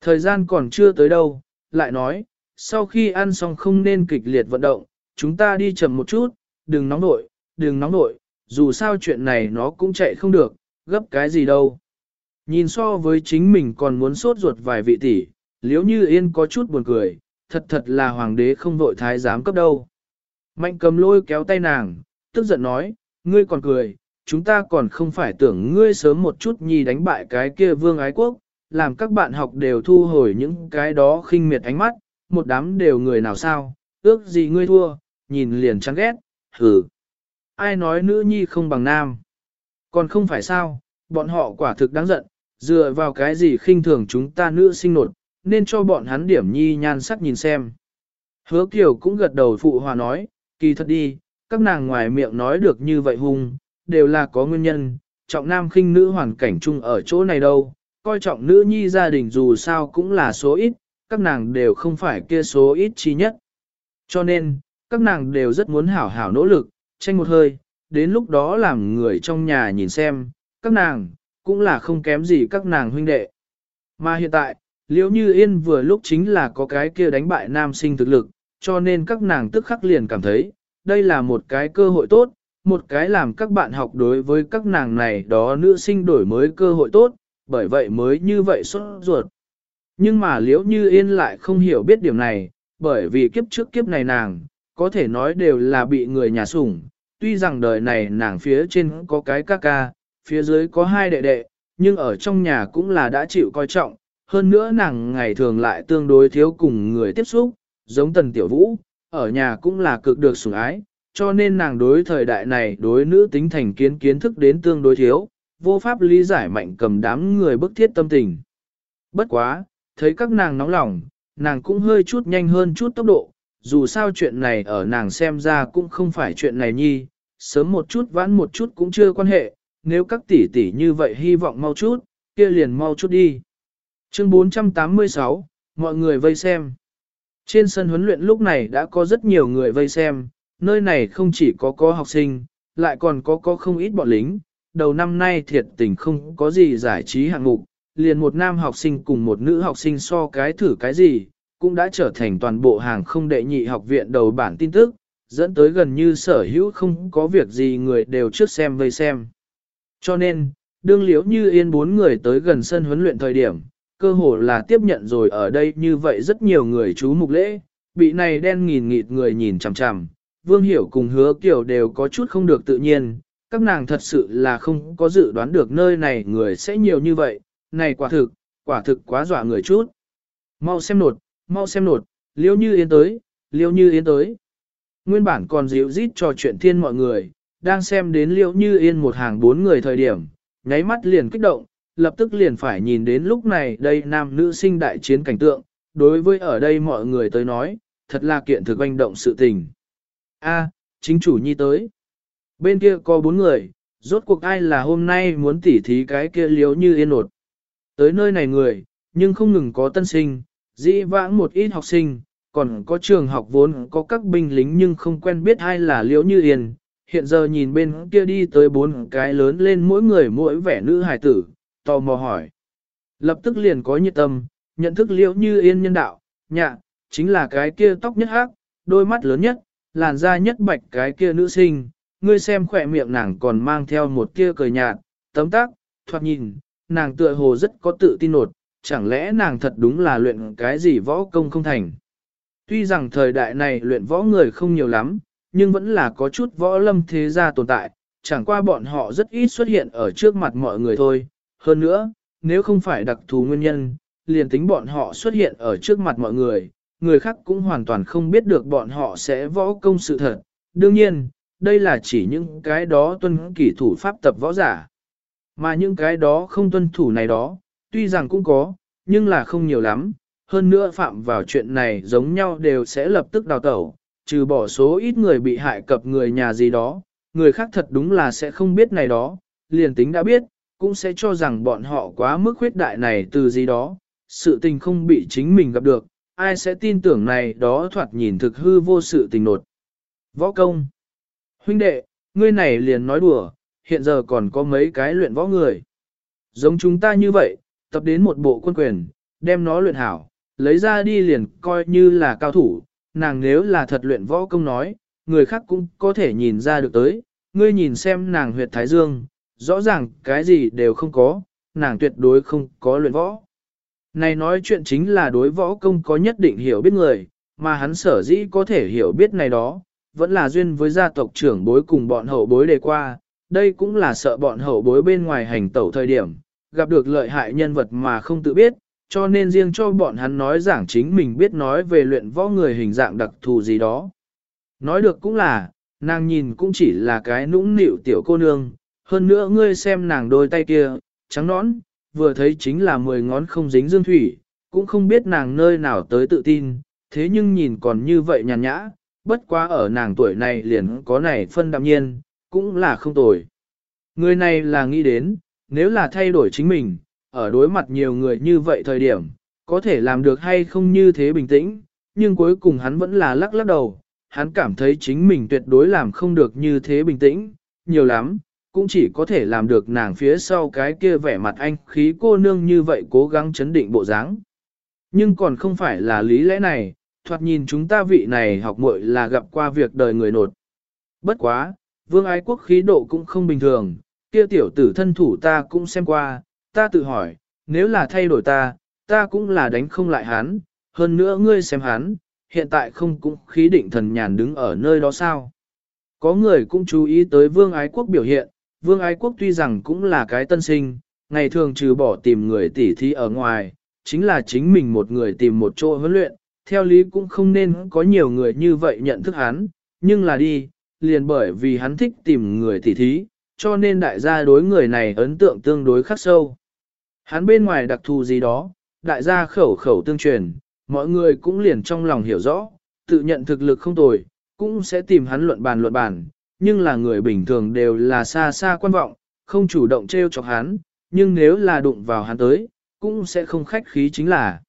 Thời gian còn chưa tới đâu, lại nói, sau khi ăn xong không nên kịch liệt vận động, chúng ta đi chậm một chút, đừng nóng nội, đừng nóng nội, dù sao chuyện này nó cũng chạy không được, gấp cái gì đâu. Nhìn so với chính mình còn muốn sốt ruột vài vị tỷ, liếu như yên có chút buồn cười, thật thật là hoàng đế không vội thái giám cấp đâu. Mạnh cầm lôi kéo tay nàng, tức giận nói, ngươi còn cười, chúng ta còn không phải tưởng ngươi sớm một chút nhi đánh bại cái kia vương ái quốc, làm các bạn học đều thu hồi những cái đó khinh miệt ánh mắt, một đám đều người nào sao, ước gì ngươi thua, nhìn liền chán ghét, hừ. Ai nói nữ nhi không bằng nam? Còn không phải sao, bọn họ quả thực đáng giận, dựa vào cái gì khinh thường chúng ta nữ sinh nột, nên cho bọn hắn điểm nhi nhan sắc nhìn xem. Hứa Kiều cũng gật đầu phụ hòa nói, kỳ thật đi, các nàng ngoài miệng nói được như vậy hung, đều là có nguyên nhân, trọng nam khinh nữ hoàn cảnh chung ở chỗ này đâu, coi trọng nữ nhi gia đình dù sao cũng là số ít, các nàng đều không phải kia số ít chi nhất. Cho nên, các nàng đều rất muốn hảo hảo nỗ lực, tranh một hơi, đến lúc đó làm người trong nhà nhìn xem, các nàng, cũng là không kém gì các nàng huynh đệ. Mà hiện tại, liễu như yên vừa lúc chính là có cái kia đánh bại nam sinh thực lực, cho nên các nàng tức khắc liền cảm thấy, đây là một cái cơ hội tốt, một cái làm các bạn học đối với các nàng này đó nữ sinh đổi mới cơ hội tốt, bởi vậy mới như vậy xuất ruột. Nhưng mà liễu như yên lại không hiểu biết điểm này, bởi vì kiếp trước kiếp này nàng, có thể nói đều là bị người nhà sủng. Tuy rằng đời này nàng phía trên có cái ca ca, phía dưới có hai đệ đệ, nhưng ở trong nhà cũng là đã chịu coi trọng. Hơn nữa nàng ngày thường lại tương đối thiếu cùng người tiếp xúc, giống tần tiểu vũ, ở nhà cũng là cực được sủng ái, cho nên nàng đối thời đại này đối nữ tính thành kiến kiến thức đến tương đối thiếu, vô pháp lý giải mạnh cầm đám người bức thiết tâm tình. Bất quá, thấy các nàng nóng lòng, nàng cũng hơi chút nhanh hơn chút tốc độ, dù sao chuyện này ở nàng xem ra cũng không phải chuyện này nhi, sớm một chút vãn một chút cũng chưa quan hệ, nếu các tỷ tỷ như vậy hy vọng mau chút, kia liền mau chút đi. Chương 486, mọi người vây xem. Trên sân huấn luyện lúc này đã có rất nhiều người vây xem, nơi này không chỉ có có học sinh, lại còn có có không ít bọn lính. Đầu năm nay thiệt tình không có gì giải trí hạng mục, liền một nam học sinh cùng một nữ học sinh so cái thử cái gì, cũng đã trở thành toàn bộ hàng không đệ nhị học viện đầu bản tin tức, dẫn tới gần như sở hữu không có việc gì người đều trước xem vây xem. Cho nên, đương liếu như yên bốn người tới gần sân huấn luyện thời điểm, cơ hồ là tiếp nhận rồi ở đây như vậy rất nhiều người chú mục lễ, bị này đen nghìn nghịt người nhìn chằm chằm, Vương Hiểu cùng hứa kiểu đều có chút không được tự nhiên, các nàng thật sự là không có dự đoán được nơi này người sẽ nhiều như vậy, này quả thực, quả thực quá dọa người chút. Mau xem nột, mau xem nột, liêu như yên tới, liêu như yên tới. Nguyên bản còn dịu rít trò chuyện thiên mọi người, đang xem đến liêu như yên một hàng bốn người thời điểm, nháy mắt liền kích động, lập tức liền phải nhìn đến lúc này đây nam nữ sinh đại chiến cảnh tượng, đối với ở đây mọi người tới nói, thật là kiện thực oanh động sự tình. A, chính chủ nhi tới. Bên kia có bốn người, rốt cuộc ai là hôm nay muốn tỉ thí cái kia liếu như yên nột. Tới nơi này người, nhưng không ngừng có tân sinh, dĩ vãng một ít học sinh, còn có trường học vốn có các binh lính nhưng không quen biết ai là liễu như yên. Hiện giờ nhìn bên kia đi tới bốn cái lớn lên mỗi người mỗi vẻ nữ hài tử, tò mò hỏi. Lập tức liền có nhiệt tâm, nhận thức liễu như yên nhân đạo, nhạ, chính là cái kia tóc nhất hắc, đôi mắt lớn nhất, làn da nhất bạch cái kia nữ sinh, ngươi xem khỏe miệng nàng còn mang theo một kia cười nhạt, tấm tác, thoạt nhìn, nàng tựa hồ rất có tự tin nột, chẳng lẽ nàng thật đúng là luyện cái gì võ công không thành. Tuy rằng thời đại này luyện võ người không nhiều lắm, nhưng vẫn là có chút võ lâm thế gia tồn tại, chẳng qua bọn họ rất ít xuất hiện ở trước mặt mọi người thôi. Hơn nữa, nếu không phải đặc thù nguyên nhân, liền tính bọn họ xuất hiện ở trước mặt mọi người, người khác cũng hoàn toàn không biết được bọn họ sẽ võ công sự thật. Đương nhiên, đây là chỉ những cái đó tuân kỷ thủ pháp tập võ giả. Mà những cái đó không tuân thủ này đó, tuy rằng cũng có, nhưng là không nhiều lắm, hơn nữa phạm vào chuyện này giống nhau đều sẽ lập tức đào tẩu, trừ bỏ số ít người bị hại cập người nhà gì đó, người khác thật đúng là sẽ không biết này đó, liền tính đã biết, cũng sẽ cho rằng bọn họ quá mức khuyết đại này từ gì đó, sự tình không bị chính mình gặp được, ai sẽ tin tưởng này đó thoạt nhìn thực hư vô sự tình nột. Võ công. Huynh đệ, ngươi này liền nói đùa, hiện giờ còn có mấy cái luyện võ người. Giống chúng ta như vậy, tập đến một bộ quân quyền, đem nó luyện hảo, lấy ra đi liền coi như là cao thủ, nàng nếu là thật luyện võ công nói, người khác cũng có thể nhìn ra được tới, ngươi nhìn xem nàng huyệt thái dương, rõ ràng cái gì đều không có, nàng tuyệt đối không có luyện võ. Này nói chuyện chính là đối võ công có nhất định hiểu biết người, mà hắn sở dĩ có thể hiểu biết này đó, vẫn là duyên với gia tộc trưởng bối cùng bọn hậu bối đề qua, đây cũng là sợ bọn hậu bối bên ngoài hành tẩu thời điểm, gặp được lợi hại nhân vật mà không tự biết, cho nên riêng cho bọn hắn nói giảng chính mình biết nói về luyện võ người hình dạng đặc thù gì đó. Nói được cũng là, nàng nhìn cũng chỉ là cái nũng nịu tiểu cô nương, hơn nữa ngươi xem nàng đôi tay kia, trắng nõn, vừa thấy chính là mười ngón không dính dương thủy, cũng không biết nàng nơi nào tới tự tin, thế nhưng nhìn còn như vậy nhàn nhã, bất quá ở nàng tuổi này liền có này phân đạm nhiên, cũng là không tồi. Người này là nghĩ đến, nếu là thay đổi chính mình, ở đối mặt nhiều người như vậy thời điểm, có thể làm được hay không như thế bình tĩnh, nhưng cuối cùng hắn vẫn là lắc lắc đầu, hắn cảm thấy chính mình tuyệt đối làm không được như thế bình tĩnh, nhiều lắm, cũng chỉ có thể làm được nàng phía sau cái kia vẻ mặt anh khí cô nương như vậy cố gắng chấn định bộ dáng. Nhưng còn không phải là lý lẽ này, thoạt nhìn chúng ta vị này học muội là gặp qua việc đời người nột. Bất quá, vương ái quốc khí độ cũng không bình thường, kia tiểu tử thân thủ ta cũng xem qua, ta tự hỏi, nếu là thay đổi ta, ta cũng là đánh không lại hắn, hơn nữa ngươi xem hắn, hiện tại không cũng khí định thần nhàn đứng ở nơi đó sao. Có người cũng chú ý tới vương ái quốc biểu hiện, vương ái quốc tuy rằng cũng là cái tân sinh, ngày thường trừ bỏ tìm người tỉ thí ở ngoài, chính là chính mình một người tìm một chỗ huấn luyện, theo lý cũng không nên có nhiều người như vậy nhận thức hắn, nhưng là đi, liền bởi vì hắn thích tìm người tỉ thí, cho nên đại gia đối người này ấn tượng tương đối khắc sâu. Hắn bên ngoài đặc thù gì đó, đại gia khẩu khẩu tương truyền, mọi người cũng liền trong lòng hiểu rõ, tự nhận thực lực không tồi, cũng sẽ tìm hắn luận bàn luận bàn, nhưng là người bình thường đều là xa xa quan vọng, không chủ động treo chọc hắn, nhưng nếu là đụng vào hắn tới, cũng sẽ không khách khí chính là.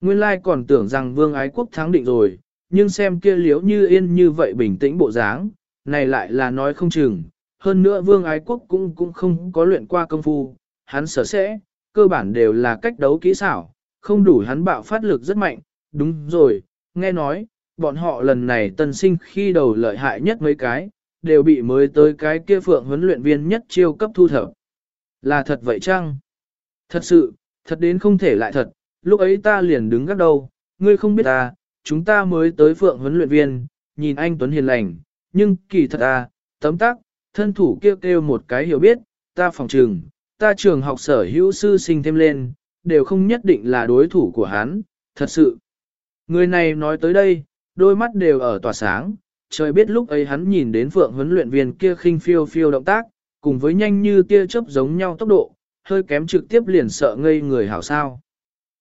Nguyên lai còn tưởng rằng vương ái quốc thắng định rồi, nhưng xem kia liếu như yên như vậy bình tĩnh bộ dáng, này lại là nói không chừng. Hơn nữa vương ái quốc cũng cũng không có luyện qua công phu, hắn sở sẽ, cơ bản đều là cách đấu kỹ xảo, không đủ hắn bạo phát lực rất mạnh, đúng rồi, nghe nói, bọn họ lần này tân sinh khi đầu lợi hại nhất mấy cái, đều bị mới tới cái kia phượng huấn luyện viên nhất chiêu cấp thu thập. Là thật vậy chăng? Thật sự, thật đến không thể lại thật, lúc ấy ta liền đứng gác đầu, ngươi không biết ta, chúng ta mới tới phượng huấn luyện viên, nhìn anh Tuấn hiền lành, nhưng kỳ thật à tấm tắc, thân thủ kêu kêu một cái hiểu biết, ta phòng trường, ta trường học sở hữu sư sinh thêm lên, đều không nhất định là đối thủ của hắn, thật sự. Người này nói tới đây, đôi mắt đều ở tỏa sáng, trời biết lúc ấy hắn nhìn đến phượng huấn luyện viên kia khinh phiêu phiêu động tác, cùng với nhanh như tia chớp giống nhau tốc độ, hơi kém trực tiếp liền sợ ngây người hảo sao.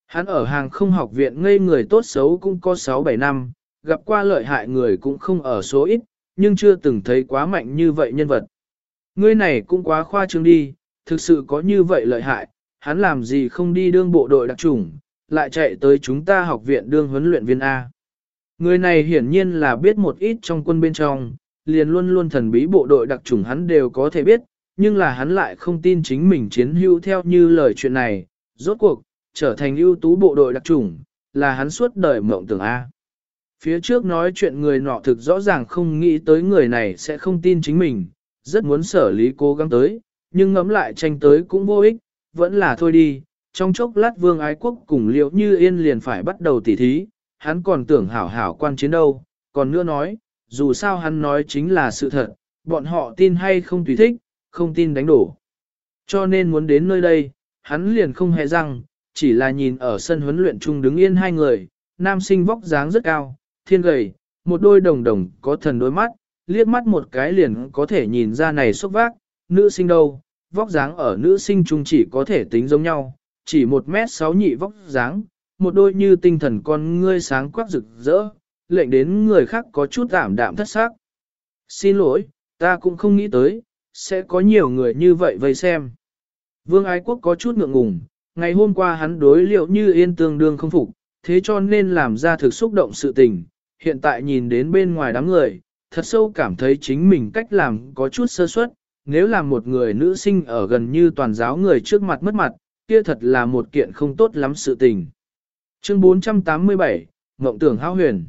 Hắn ở hàng không học viện ngây người tốt xấu cũng có 6-7 năm, gặp qua lợi hại người cũng không ở số ít, nhưng chưa từng thấy quá mạnh như vậy nhân vật. Ngươi này cũng quá khoa trương đi, thực sự có như vậy lợi hại, hắn làm gì không đi đương bộ đội đặc chủng, lại chạy tới chúng ta học viện đương huấn luyện viên A. Người này hiển nhiên là biết một ít trong quân bên trong, liền luôn luôn thần bí bộ đội đặc chủng hắn đều có thể biết, nhưng là hắn lại không tin chính mình chiến hữu theo như lời chuyện này, rốt cuộc, trở thành ưu tú bộ đội đặc chủng, là hắn suốt đời mộng tưởng A. Phía trước nói chuyện người nọ thực rõ ràng không nghĩ tới người này sẽ không tin chính mình, rất muốn xử lý cố gắng tới, nhưng ngẫm lại tranh tới cũng vô ích, vẫn là thôi đi. Trong chốc lát vương ái quốc cùng liệu như yên liền phải bắt đầu tỉ thí, hắn còn tưởng hảo hảo quan chiến đâu, còn nữa nói, dù sao hắn nói chính là sự thật, bọn họ tin hay không tùy thích, không tin đánh đổ. Cho nên muốn đến nơi đây, hắn liền không hề răng, chỉ là nhìn ở sân huấn luyện chung đứng yên hai người, nam sinh vóc dáng rất cao, thiên gầy, một đôi đồng đồng có thần đôi mắt, liếc mắt một cái liền có thể nhìn ra này xúc vác, nữ sinh đâu, vóc dáng ở nữ sinh chung chỉ có thể tính giống nhau, chỉ một mét sáu nhị vóc dáng, một đôi như tinh thần con ngươi sáng quắc rực rỡ, lệnh đến người khác có chút giảm đạm thất xác. Xin lỗi, ta cũng không nghĩ tới, sẽ có nhiều người như vậy vây xem. Vương Ái Quốc có chút ngượng ngùng, ngày hôm qua hắn đối liệu như yên tương đương không phục, thế cho nên làm ra thực xúc động sự tình, hiện tại nhìn đến bên ngoài đám người, thật sâu cảm thấy chính mình cách làm có chút sơ suất. nếu là một người nữ sinh ở gần như toàn giáo người trước mặt mất mặt, kia thật là một kiện không tốt lắm sự tình. Chương 487, Ngộng tưởng hao huyền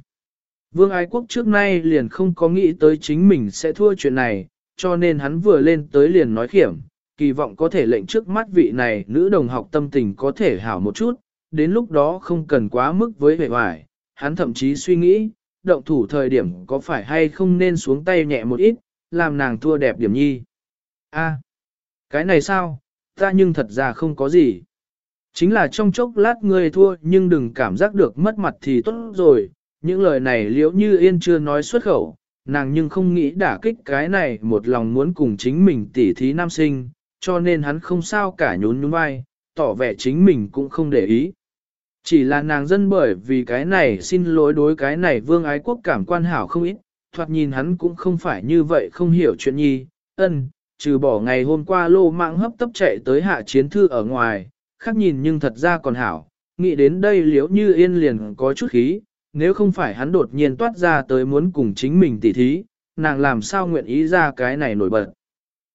Vương Ái Quốc trước nay liền không có nghĩ tới chính mình sẽ thua chuyện này, cho nên hắn vừa lên tới liền nói khiểm, kỳ vọng có thể lệnh trước mắt vị này nữ đồng học tâm tình có thể hảo một chút, đến lúc đó không cần quá mức với vẻ vải, hắn thậm chí suy nghĩ, động thủ thời điểm có phải hay không nên xuống tay nhẹ một ít, làm nàng thua đẹp điểm nhi. A, cái này sao, ta nhưng thật ra không có gì. Chính là trong chốc lát ngươi thua nhưng đừng cảm giác được mất mặt thì tốt rồi, những lời này liễu như yên chưa nói xuất khẩu, nàng nhưng không nghĩ đả kích cái này một lòng muốn cùng chính mình tỉ thí nam sinh, cho nên hắn không sao cả nhún nhún vai, tỏ vẻ chính mình cũng không để ý. Chỉ là nàng dân bởi vì cái này xin lỗi đối cái này vương ái quốc cảm quan hảo không ít, thoạt nhìn hắn cũng không phải như vậy không hiểu chuyện nhi, ân, trừ bỏ ngày hôm qua lô mạng hấp tấp chạy tới hạ chiến thư ở ngoài, khác nhìn nhưng thật ra còn hảo, nghĩ đến đây liếu như yên liền có chút khí, nếu không phải hắn đột nhiên toát ra tới muốn cùng chính mình tỉ thí, nàng làm sao nguyện ý ra cái này nổi bật.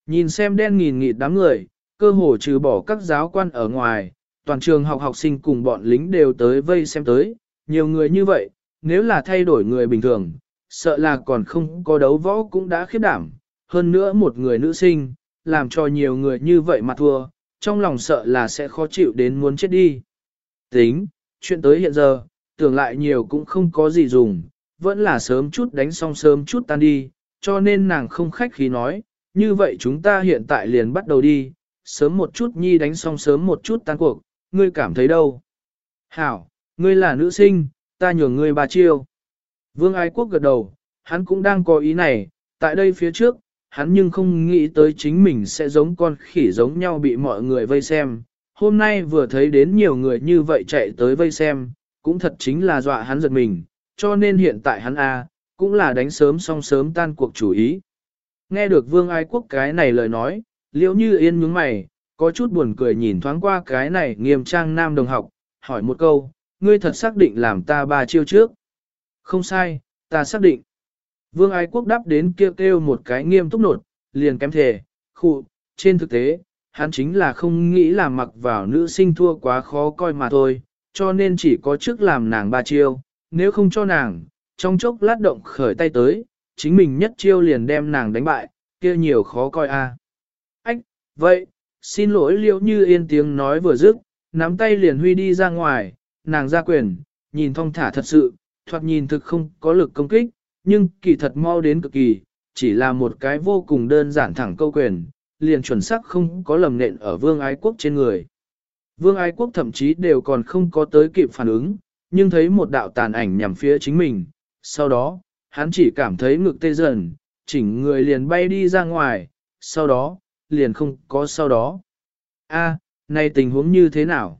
Nhìn xem đen nghìn nghịt đám người, cơ hồ trừ bỏ các giáo quan ở ngoài, toàn trường học học sinh cùng bọn lính đều tới vây xem tới, nhiều người như vậy, nếu là thay đổi người bình thường, sợ là còn không có đấu võ cũng đã khiếp đảm, hơn nữa một người nữ sinh, làm cho nhiều người như vậy mà thua, trong lòng sợ là sẽ khó chịu đến muốn chết đi. Tính, chuyện tới hiện giờ, tưởng lại nhiều cũng không có gì dùng, vẫn là sớm chút đánh xong sớm chút tan đi, cho nên nàng không khách khí nói, như vậy chúng ta hiện tại liền bắt đầu đi, sớm một chút nhi đánh xong sớm một chút tan cuộc, ngươi cảm thấy đâu? Hảo, ngươi là nữ sinh, ta nhường ngươi bà chiêu. Vương Ái Quốc gật đầu, hắn cũng đang có ý này, tại đây phía trước, hắn nhưng không nghĩ tới chính mình sẽ giống con khỉ giống nhau bị mọi người vây xem. Hôm nay vừa thấy đến nhiều người như vậy chạy tới vây xem, cũng thật chính là dọa hắn giật mình, cho nên hiện tại hắn A, cũng là đánh sớm xong sớm tan cuộc chủ ý. Nghe được Vương Ái Quốc cái này lời nói, liễu như yên nhướng mày, có chút buồn cười nhìn thoáng qua cái này nghiêm trang nam đồng học, hỏi một câu, ngươi thật xác định làm ta ba chiêu trước. Không sai, ta xác định. Vương Ái Quốc đáp đến kêu kêu một cái nghiêm túc nột, liền kém thể, khụ, trên thực tế, hắn chính là không nghĩ là mặc vào nữ sinh thua quá khó coi mà thôi, cho nên chỉ có trước làm nàng ba chiêu, nếu không cho nàng, trong chốc lát động khởi tay tới, chính mình nhất chiêu liền đem nàng đánh bại, kia nhiều khó coi a. À. Ách, vậy, xin lỗi liễu như yên tiếng nói vừa dứt, nắm tay liền huy đi ra ngoài, nàng ra quyền, nhìn thong thả thật sự, thoạt nhìn thực không có lực công kích, nhưng kỳ thật mau đến cực kỳ, chỉ là một cái vô cùng đơn giản thẳng câu quyền, liền chuẩn xác không có lầm nện ở vương ái quốc trên người. Vương ái quốc thậm chí đều còn không có tới kịp phản ứng, nhưng thấy một đạo tàn ảnh nhằm phía chính mình, sau đó, hắn chỉ cảm thấy ngực tê dần, chỉnh người liền bay đi ra ngoài, sau đó, liền không có sau đó. A, này tình huống như thế nào?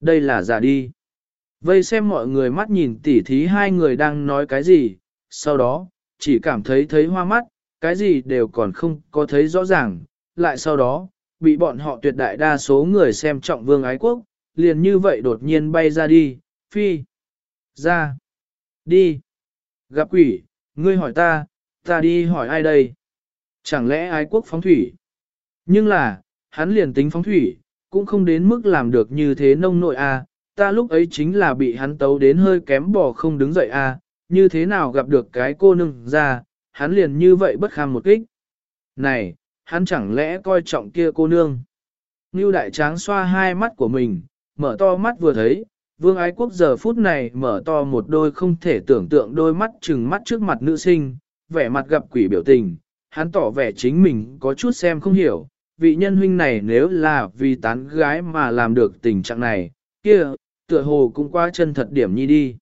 Đây là giả đi. Vây xem mọi người mắt nhìn tỉ thí hai người đang nói cái gì, sau đó, chỉ cảm thấy thấy hoa mắt, cái gì đều còn không có thấy rõ ràng, lại sau đó, bị bọn họ tuyệt đại đa số người xem trọng vương ái quốc, liền như vậy đột nhiên bay ra đi, phi, ra, đi, gặp quỷ, ngươi hỏi ta, ta đi hỏi ai đây? Chẳng lẽ ái quốc phóng thủy? Nhưng là, hắn liền tính phóng thủy, cũng không đến mức làm được như thế nông nội a. À, ta lúc ấy chính là bị hắn tấu đến hơi kém bò không đứng dậy a, à, như thế nào gặp được cái cô nương ra, hắn liền như vậy bất kham một kích. Này, hắn chẳng lẽ coi trọng kia cô nương? Ngưu đại tráng xoa hai mắt của mình, mở to mắt vừa thấy, vương ái quốc giờ phút này mở to một đôi không thể tưởng tượng đôi mắt trừng mắt trước mặt nữ sinh, vẻ mặt gặp quỷ biểu tình, hắn tỏ vẻ chính mình có chút xem không hiểu, vị nhân huynh này nếu là vì tán gái mà làm được tình trạng này, kia, tựa hồ cũng qua chân thật điểm nhi đi.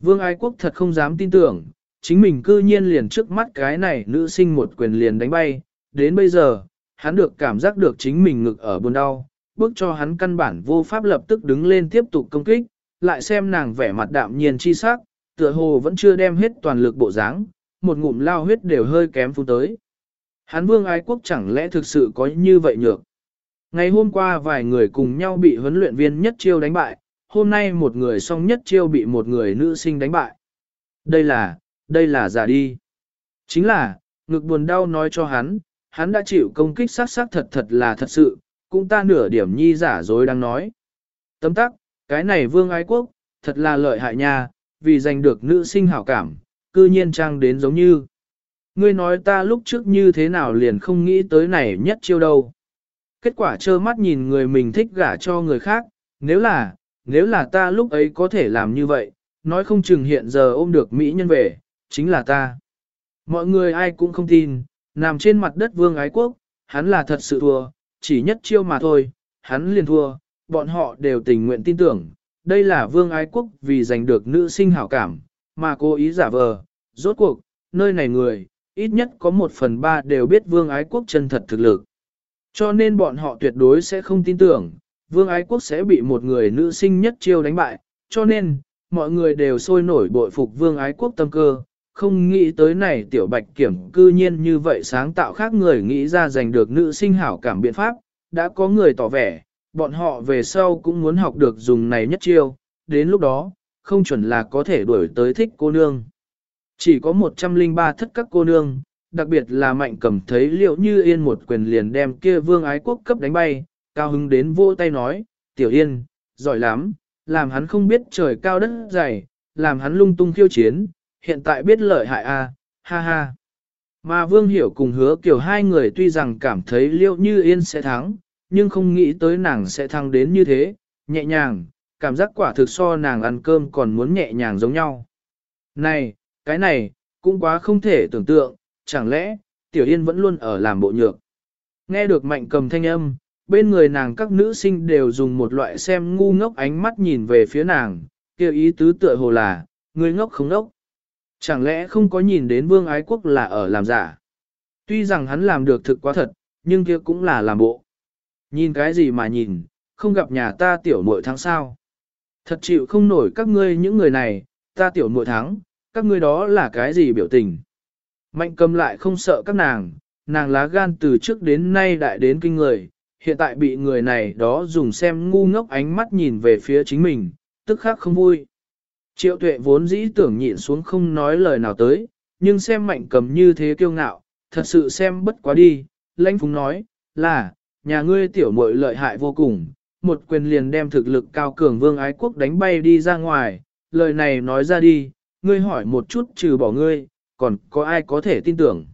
Vương ái quốc thật không dám tin tưởng, chính mình cư nhiên liền trước mắt cái này nữ sinh một quyền liền đánh bay, đến bây giờ, hắn được cảm giác được chính mình ngực ở buồn đau, bước cho hắn căn bản vô pháp lập tức đứng lên tiếp tục công kích, lại xem nàng vẻ mặt đạm nhiên chi sắc, tựa hồ vẫn chưa đem hết toàn lực bộ dáng, một ngụm lao huyết đều hơi kém phun tới. Hắn vương ái quốc chẳng lẽ thực sự có như vậy nhược. Ngày hôm qua vài người cùng nhau bị huấn luyện viên nhất chiêu đánh bại, hôm nay một người song nhất chiêu bị một người nữ sinh đánh bại. Đây là, đây là giả đi. Chính là, ngực buồn đau nói cho hắn, hắn đã chịu công kích sát sát thật thật là thật sự, cũng ta nửa điểm nhi giả dối đang nói. Tấm tắc, cái này vương ái quốc, thật là lợi hại nha, vì giành được nữ sinh hảo cảm, cư nhiên trang đến giống như. Ngươi nói ta lúc trước như thế nào liền không nghĩ tới này nhất chiêu đâu. Kết quả trơ mắt nhìn người mình thích gả cho người khác, nếu là, nếu là ta lúc ấy có thể làm như vậy, nói không chừng hiện giờ ôm được Mỹ nhân về, chính là ta. Mọi người ai cũng không tin, nằm trên mặt đất vương ái quốc, hắn là thật sự thua, chỉ nhất chiêu mà thôi, hắn liền thua, bọn họ đều tình nguyện tin tưởng, đây là vương ái quốc vì giành được nữ sinh hảo cảm, mà cố ý giả vờ, rốt cuộc, nơi này người, ít nhất có một phần ba đều biết vương ái quốc chân thật thực lực. Cho nên bọn họ tuyệt đối sẽ không tin tưởng, vương ái quốc sẽ bị một người nữ sinh nhất chiêu đánh bại, cho nên, mọi người đều sôi nổi bội phục vương ái quốc tâm cơ, không nghĩ tới này tiểu bạch kiểm cư nhiên như vậy sáng tạo khác người nghĩ ra giành được nữ sinh hảo cảm biện pháp, đã có người tỏ vẻ, bọn họ về sau cũng muốn học được dùng này nhất chiêu, đến lúc đó, không chuẩn là có thể đuổi tới thích cô nương. Chỉ có 103 thất các cô nương, đặc biệt là mạnh cầm thấy liệu như yên một quyền liền đem kia vương ái quốc cấp đánh bay, cao hứng đến vô tay nói, tiểu yên, giỏi lắm, làm hắn không biết trời cao đất dày, làm hắn lung tung khiêu chiến, hiện tại biết lợi hại a, ha ha. Mà Vương Hiểu cùng hứa kiểu hai người tuy rằng cảm thấy liệu như yên sẽ thắng, nhưng không nghĩ tới nàng sẽ thắng đến như thế, nhẹ nhàng, cảm giác quả thực so nàng ăn cơm còn muốn nhẹ nhàng giống nhau. Này, cái này, cũng quá không thể tưởng tượng, chẳng lẽ, Tiểu Yên vẫn luôn ở làm bộ nhược. Nghe được mạnh cầm thanh âm, bên người nàng các nữ sinh đều dùng một loại xem ngu ngốc ánh mắt nhìn về phía nàng, kêu ý tứ tựa hồ là, người ngốc không ngốc. Chẳng lẽ không có nhìn đến vương ái quốc là ở làm giả? Tuy rằng hắn làm được thực quá thật, nhưng kia cũng là làm bộ. Nhìn cái gì mà nhìn, không gặp nhà ta tiểu muội tháng sao. Thật chịu không nổi các ngươi những người này, ta tiểu muội thắng, các ngươi đó là cái gì biểu tình. Mạnh cầm lại không sợ các nàng, nàng lá gan từ trước đến nay đại đến kinh người, hiện tại bị người này đó dùng xem ngu ngốc ánh mắt nhìn về phía chính mình, tức khắc không vui. Triệu tuệ vốn dĩ tưởng nhịn xuống không nói lời nào tới, nhưng xem mạnh cầm như thế kiêu ngạo, thật sự xem bất quá đi, lãnh phúng nói, là, nhà ngươi tiểu muội lợi hại vô cùng, một quyền liền đem thực lực cao cường vương ái quốc đánh bay đi ra ngoài, lời này nói ra đi, ngươi hỏi một chút trừ bỏ ngươi, còn có ai có thể tin tưởng.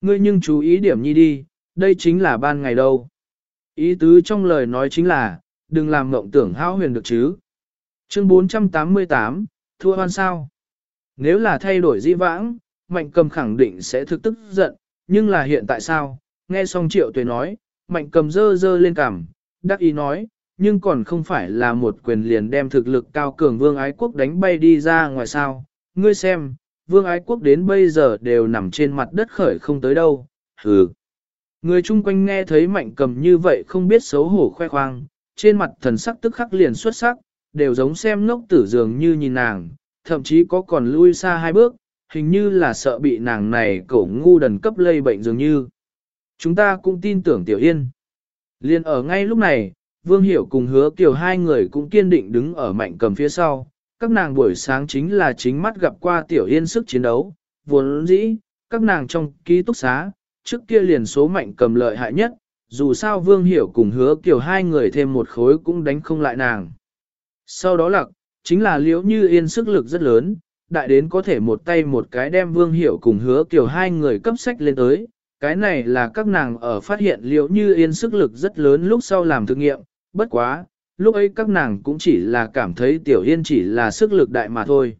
Ngươi nhưng chú ý điểm nhi đi, đây chính là ban ngày đâu. Ý tứ trong lời nói chính là, đừng làm mộng tưởng hao huyền được chứ. Chương 488, thua hoan sao? Nếu là thay đổi di vãng, mạnh cầm khẳng định sẽ thực tức giận, nhưng là hiện tại sao? Nghe xong triệu tuệ nói, mạnh cầm dơ dơ lên cằm, đắc ý nói, nhưng còn không phải là một quyền liền đem thực lực cao cường vương ái quốc đánh bay đi ra ngoài sao. Ngươi xem, vương ái quốc đến bây giờ đều nằm trên mặt đất khởi không tới đâu, hừ. Người chung quanh nghe thấy mạnh cầm như vậy không biết xấu hổ khoe khoang, trên mặt thần sắc tức khắc liền xuất sắc, đều giống xem ngốc tử dường như nhìn nàng, thậm chí có còn lui xa hai bước, hình như là sợ bị nàng này cổ ngu đần cấp lây bệnh dường như. Chúng ta cũng tin tưởng Tiểu Yên. Liên ở ngay lúc này, Vương Hiểu cùng hứa kiểu hai người cũng kiên định đứng ở mạnh cầm phía sau. Các nàng buổi sáng chính là chính mắt gặp qua Tiểu Yên sức chiến đấu, vốn dĩ, các nàng trong ký túc xá, trước kia liền số mạnh cầm lợi hại nhất, dù sao Vương Hiểu cùng hứa kiểu hai người thêm một khối cũng đánh không lại nàng. Sau đó là chính là liễu như yên sức lực rất lớn, đại đến có thể một tay một cái đem Vương Hiểu cùng hứa kiểu hai người cấp sách lên tới. Cái này là các nàng ở phát hiện liễu như yên sức lực rất lớn lúc sau làm thử nghiệm, bất quá, lúc ấy các nàng cũng chỉ là cảm thấy tiểu yên chỉ là sức lực đại mà thôi.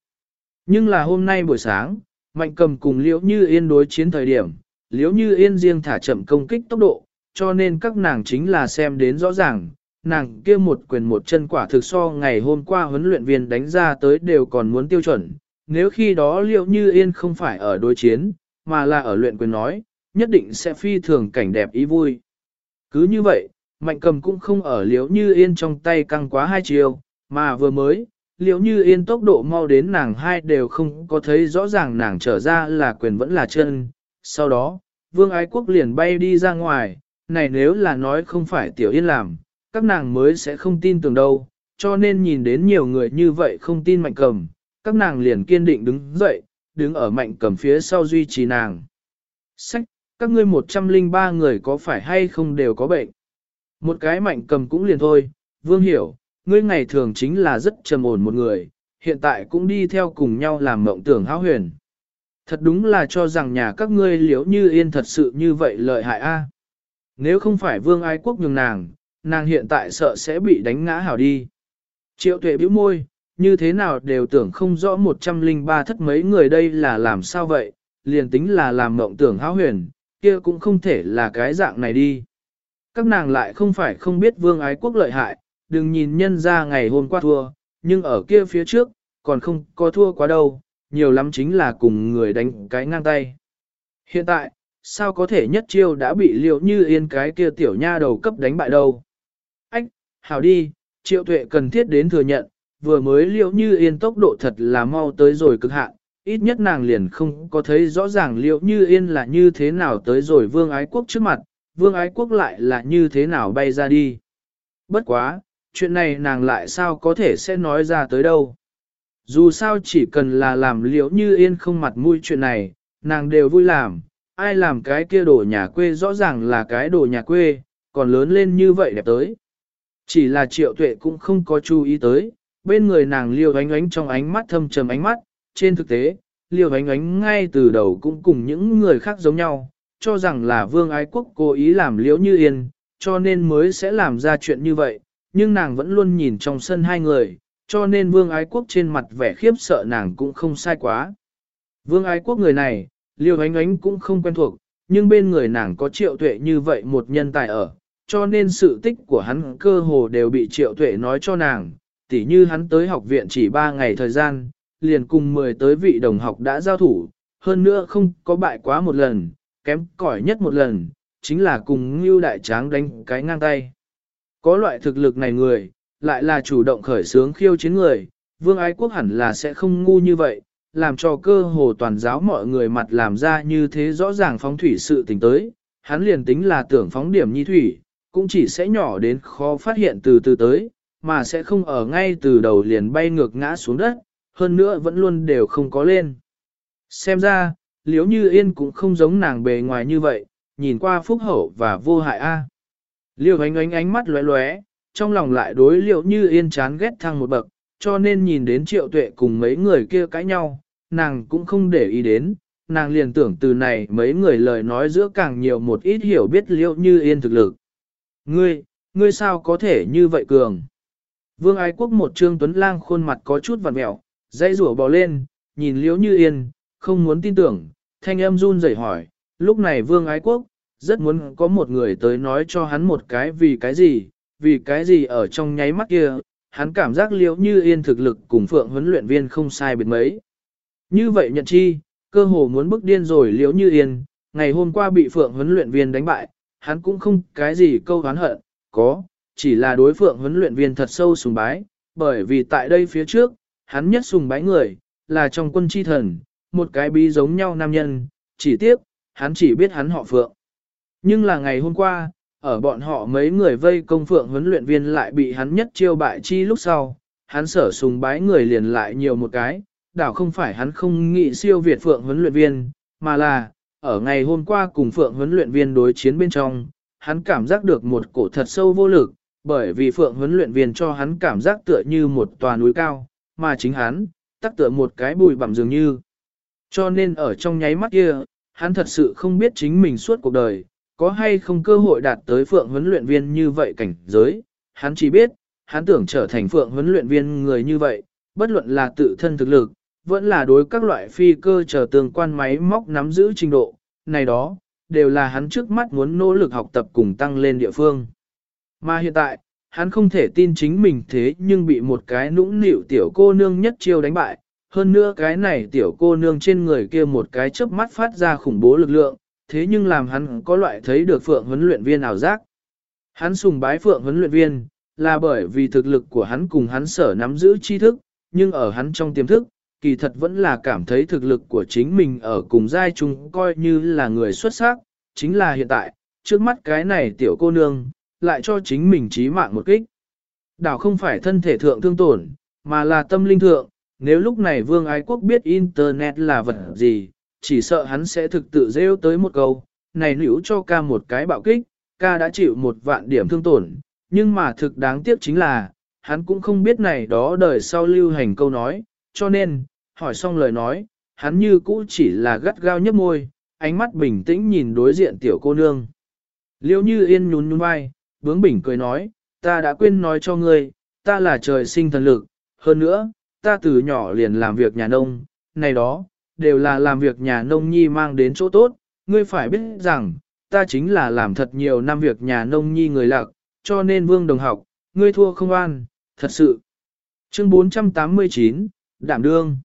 Nhưng là hôm nay buổi sáng, mạnh cầm cùng liễu như yên đối chiến thời điểm, liễu như yên riêng thả chậm công kích tốc độ, cho nên các nàng chính là xem đến rõ ràng, nàng kia một quyền một chân quả thực so ngày hôm qua huấn luyện viên đánh ra tới đều còn muốn tiêu chuẩn. Nếu khi đó liệu như yên không phải ở đối chiến, mà là ở luyện quyền nói, nhất định sẽ phi thường cảnh đẹp ý vui. Cứ như vậy, mạnh cầm cũng không ở liễu như yên trong tay căng quá hai chiều, mà vừa mới, liễu như yên tốc độ mau đến nàng hai đều không có thấy rõ ràng nàng trở ra là quyền vẫn là chân. Sau đó, vương ái quốc liền bay đi ra ngoài, này nếu là nói không phải tiểu yên làm, các nàng mới sẽ không tin tưởng đâu, cho nên nhìn đến nhiều người như vậy không tin mạnh cầm, các nàng liền kiên định đứng dậy, đứng ở mạnh cầm phía sau duy trì nàng. Sách, các ngươi 103 người có phải hay không đều có bệnh? Một cái mạnh cầm cũng liền thôi, vương hiểu, ngươi ngày thường chính là rất trầm ổn một người, hiện tại cũng đi theo cùng nhau làm mộng tưởng háo huyền. Thật đúng là cho rằng nhà các ngươi liếu như yên thật sự như vậy lợi hại a. Nếu không phải vương ái quốc nhường nàng, nàng hiện tại sợ sẽ bị đánh ngã hảo đi. Triệu tuệ bĩu môi, như thế nào đều tưởng không rõ 103 thất mấy người đây là làm sao vậy, liền tính là làm mộng tưởng háo huyền, kia cũng không thể là cái dạng này đi. Các nàng lại không phải không biết vương ái quốc lợi hại, đừng nhìn nhân ra ngày hôm qua thua, nhưng ở kia phía trước, còn không có thua quá đâu, nhiều lắm chính là cùng người đánh cái ngang tay. Hiện tại, sao có thể nhất chiêu đã bị liệu như yên cái kia tiểu nha đầu cấp đánh bại đâu. Hảo đi, triệu tuệ cần thiết đến thừa nhận, vừa mới liệu như yên tốc độ thật là mau tới rồi cực hạn, ít nhất nàng liền không có thấy rõ ràng liệu như yên là như thế nào tới rồi vương ái quốc trước mặt, vương ái quốc lại là như thế nào bay ra đi. Bất quá, chuyện này nàng lại sao có thể sẽ nói ra tới đâu. Dù sao chỉ cần là làm liệu như yên không mặt mũi chuyện này, nàng đều vui làm, ai làm cái kia đồ nhà quê rõ ràng là cái đồ nhà quê, còn lớn lên như vậy đẹp tới. Chỉ là triệu tuệ cũng không có chú ý tới, bên người nàng liêu ánh ánh trong ánh mắt thâm trầm ánh mắt, trên thực tế, liêu ánh ánh ngay từ đầu cũng cùng những người khác giống nhau, cho rằng là vương ái quốc cố ý làm liễu như yên, cho nên mới sẽ làm ra chuyện như vậy, nhưng nàng vẫn luôn nhìn trong sân hai người, cho nên vương ái quốc trên mặt vẻ khiếp sợ nàng cũng không sai quá. Vương ái quốc người này, liêu ánh ánh cũng không quen thuộc, nhưng bên người nàng có triệu tuệ như vậy một nhân tài ở, cho nên sự tích của hắn cơ hồ đều bị triệu tuệ nói cho nàng, tỉ như hắn tới học viện chỉ 3 ngày thời gian, liền cùng 10 tới vị đồng học đã giao thủ, hơn nữa không có bại quá một lần, kém cỏi nhất một lần, chính là cùng Ngưu Đại Tráng đánh cái ngang tay. Có loại thực lực này người, lại là chủ động khởi sướng khiêu chiến người, vương ái quốc hẳn là sẽ không ngu như vậy, làm cho cơ hồ toàn giáo mọi người mặt làm ra như thế rõ ràng phóng thủy sự tình tới, hắn liền tính là tưởng phóng điểm nhi thủy, cũng chỉ sẽ nhỏ đến khó phát hiện từ từ tới, mà sẽ không ở ngay từ đầu liền bay ngược ngã xuống đất, hơn nữa vẫn luôn đều không có lên. Xem ra, liếu như yên cũng không giống nàng bề ngoài như vậy, nhìn qua phúc hậu và vô hại a. Liêu ánh ánh ánh mắt lóe lóe, trong lòng lại đối liệu như yên chán ghét thăng một bậc, cho nên nhìn đến triệu tuệ cùng mấy người kia cãi nhau, nàng cũng không để ý đến, nàng liền tưởng từ này mấy người lời nói giữa càng nhiều một ít hiểu biết liệu như yên thực lực. Ngươi, ngươi sao có thể như vậy cường? Vương ái quốc một trương tuấn lang khuôn mặt có chút vặn mẹo, dây rủa bò lên, nhìn liễu như yên, không muốn tin tưởng, thanh âm run rẩy hỏi, lúc này vương ái quốc, rất muốn có một người tới nói cho hắn một cái vì cái gì, vì cái gì ở trong nháy mắt kia, hắn cảm giác liễu như yên thực lực cùng phượng huấn luyện viên không sai biệt mấy. Như vậy nhận chi, cơ hồ muốn bức điên rồi liễu như yên, ngày hôm qua bị phượng huấn luyện viên đánh bại, hắn cũng không cái gì câu hán hận, có, chỉ là đối phượng huấn luyện viên thật sâu sùng bái, bởi vì tại đây phía trước, hắn nhất sùng bái người, là trong quân chi thần, một cái bí giống nhau nam nhân, chỉ tiếc, hắn chỉ biết hắn họ phượng. Nhưng là ngày hôm qua, ở bọn họ mấy người vây công phượng huấn luyện viên lại bị hắn nhất chiêu bại chi lúc sau, hắn sở sùng bái người liền lại nhiều một cái, đảo không phải hắn không nghĩ siêu việt phượng huấn luyện viên, mà là, ở ngày hôm qua cùng phượng huấn luyện viên đối chiến bên trong, hắn cảm giác được một cổ thật sâu vô lực, bởi vì phượng huấn luyện viên cho hắn cảm giác tựa như một tòa núi cao, mà chính hắn, tắc tựa một cái bùi bặm dường như. Cho nên ở trong nháy mắt kia, hắn thật sự không biết chính mình suốt cuộc đời, có hay không cơ hội đạt tới phượng huấn luyện viên như vậy cảnh giới, hắn chỉ biết, hắn tưởng trở thành phượng huấn luyện viên người như vậy, bất luận là tự thân thực lực, vẫn là đối các loại phi cơ chờ tương quan máy móc nắm giữ trình độ, này đó, đều là hắn trước mắt muốn nỗ lực học tập cùng tăng lên địa phương. Mà hiện tại, hắn không thể tin chính mình thế nhưng bị một cái nũng nịu tiểu cô nương nhất chiêu đánh bại, hơn nữa cái này tiểu cô nương trên người kia một cái chớp mắt phát ra khủng bố lực lượng, thế nhưng làm hắn có loại thấy được phượng huấn luyện viên ảo giác. Hắn sùng bái phượng huấn luyện viên, là bởi vì thực lực của hắn cùng hắn sở nắm giữ tri thức, nhưng ở hắn trong tiềm thức, kỳ thật vẫn là cảm thấy thực lực của chính mình ở cùng giai chung coi như là người xuất sắc, chính là hiện tại, trước mắt cái này tiểu cô nương, lại cho chính mình trí mạng một kích. Đảo không phải thân thể thượng thương tổn, mà là tâm linh thượng, nếu lúc này vương ái quốc biết Internet là vật gì, chỉ sợ hắn sẽ thực tự rêu tới một câu, này nữ cho ca một cái bạo kích, ca đã chịu một vạn điểm thương tổn, nhưng mà thực đáng tiếc chính là, hắn cũng không biết này đó đời sau lưu hành câu nói, cho nên, hỏi xong lời nói, hắn như cũ chỉ là gắt gao nhấp môi, ánh mắt bình tĩnh nhìn đối diện tiểu cô nương. Liêu như yên nhún nhún vai, bướng bỉnh cười nói, ta đã quên nói cho ngươi, ta là trời sinh thần lực, hơn nữa, ta từ nhỏ liền làm việc nhà nông, này đó, đều là làm việc nhà nông nhi mang đến chỗ tốt, ngươi phải biết rằng, ta chính là làm thật nhiều năm việc nhà nông nhi người lạc, cho nên vương đồng học, ngươi thua không an, thật sự. Chương 489, Đảm Đương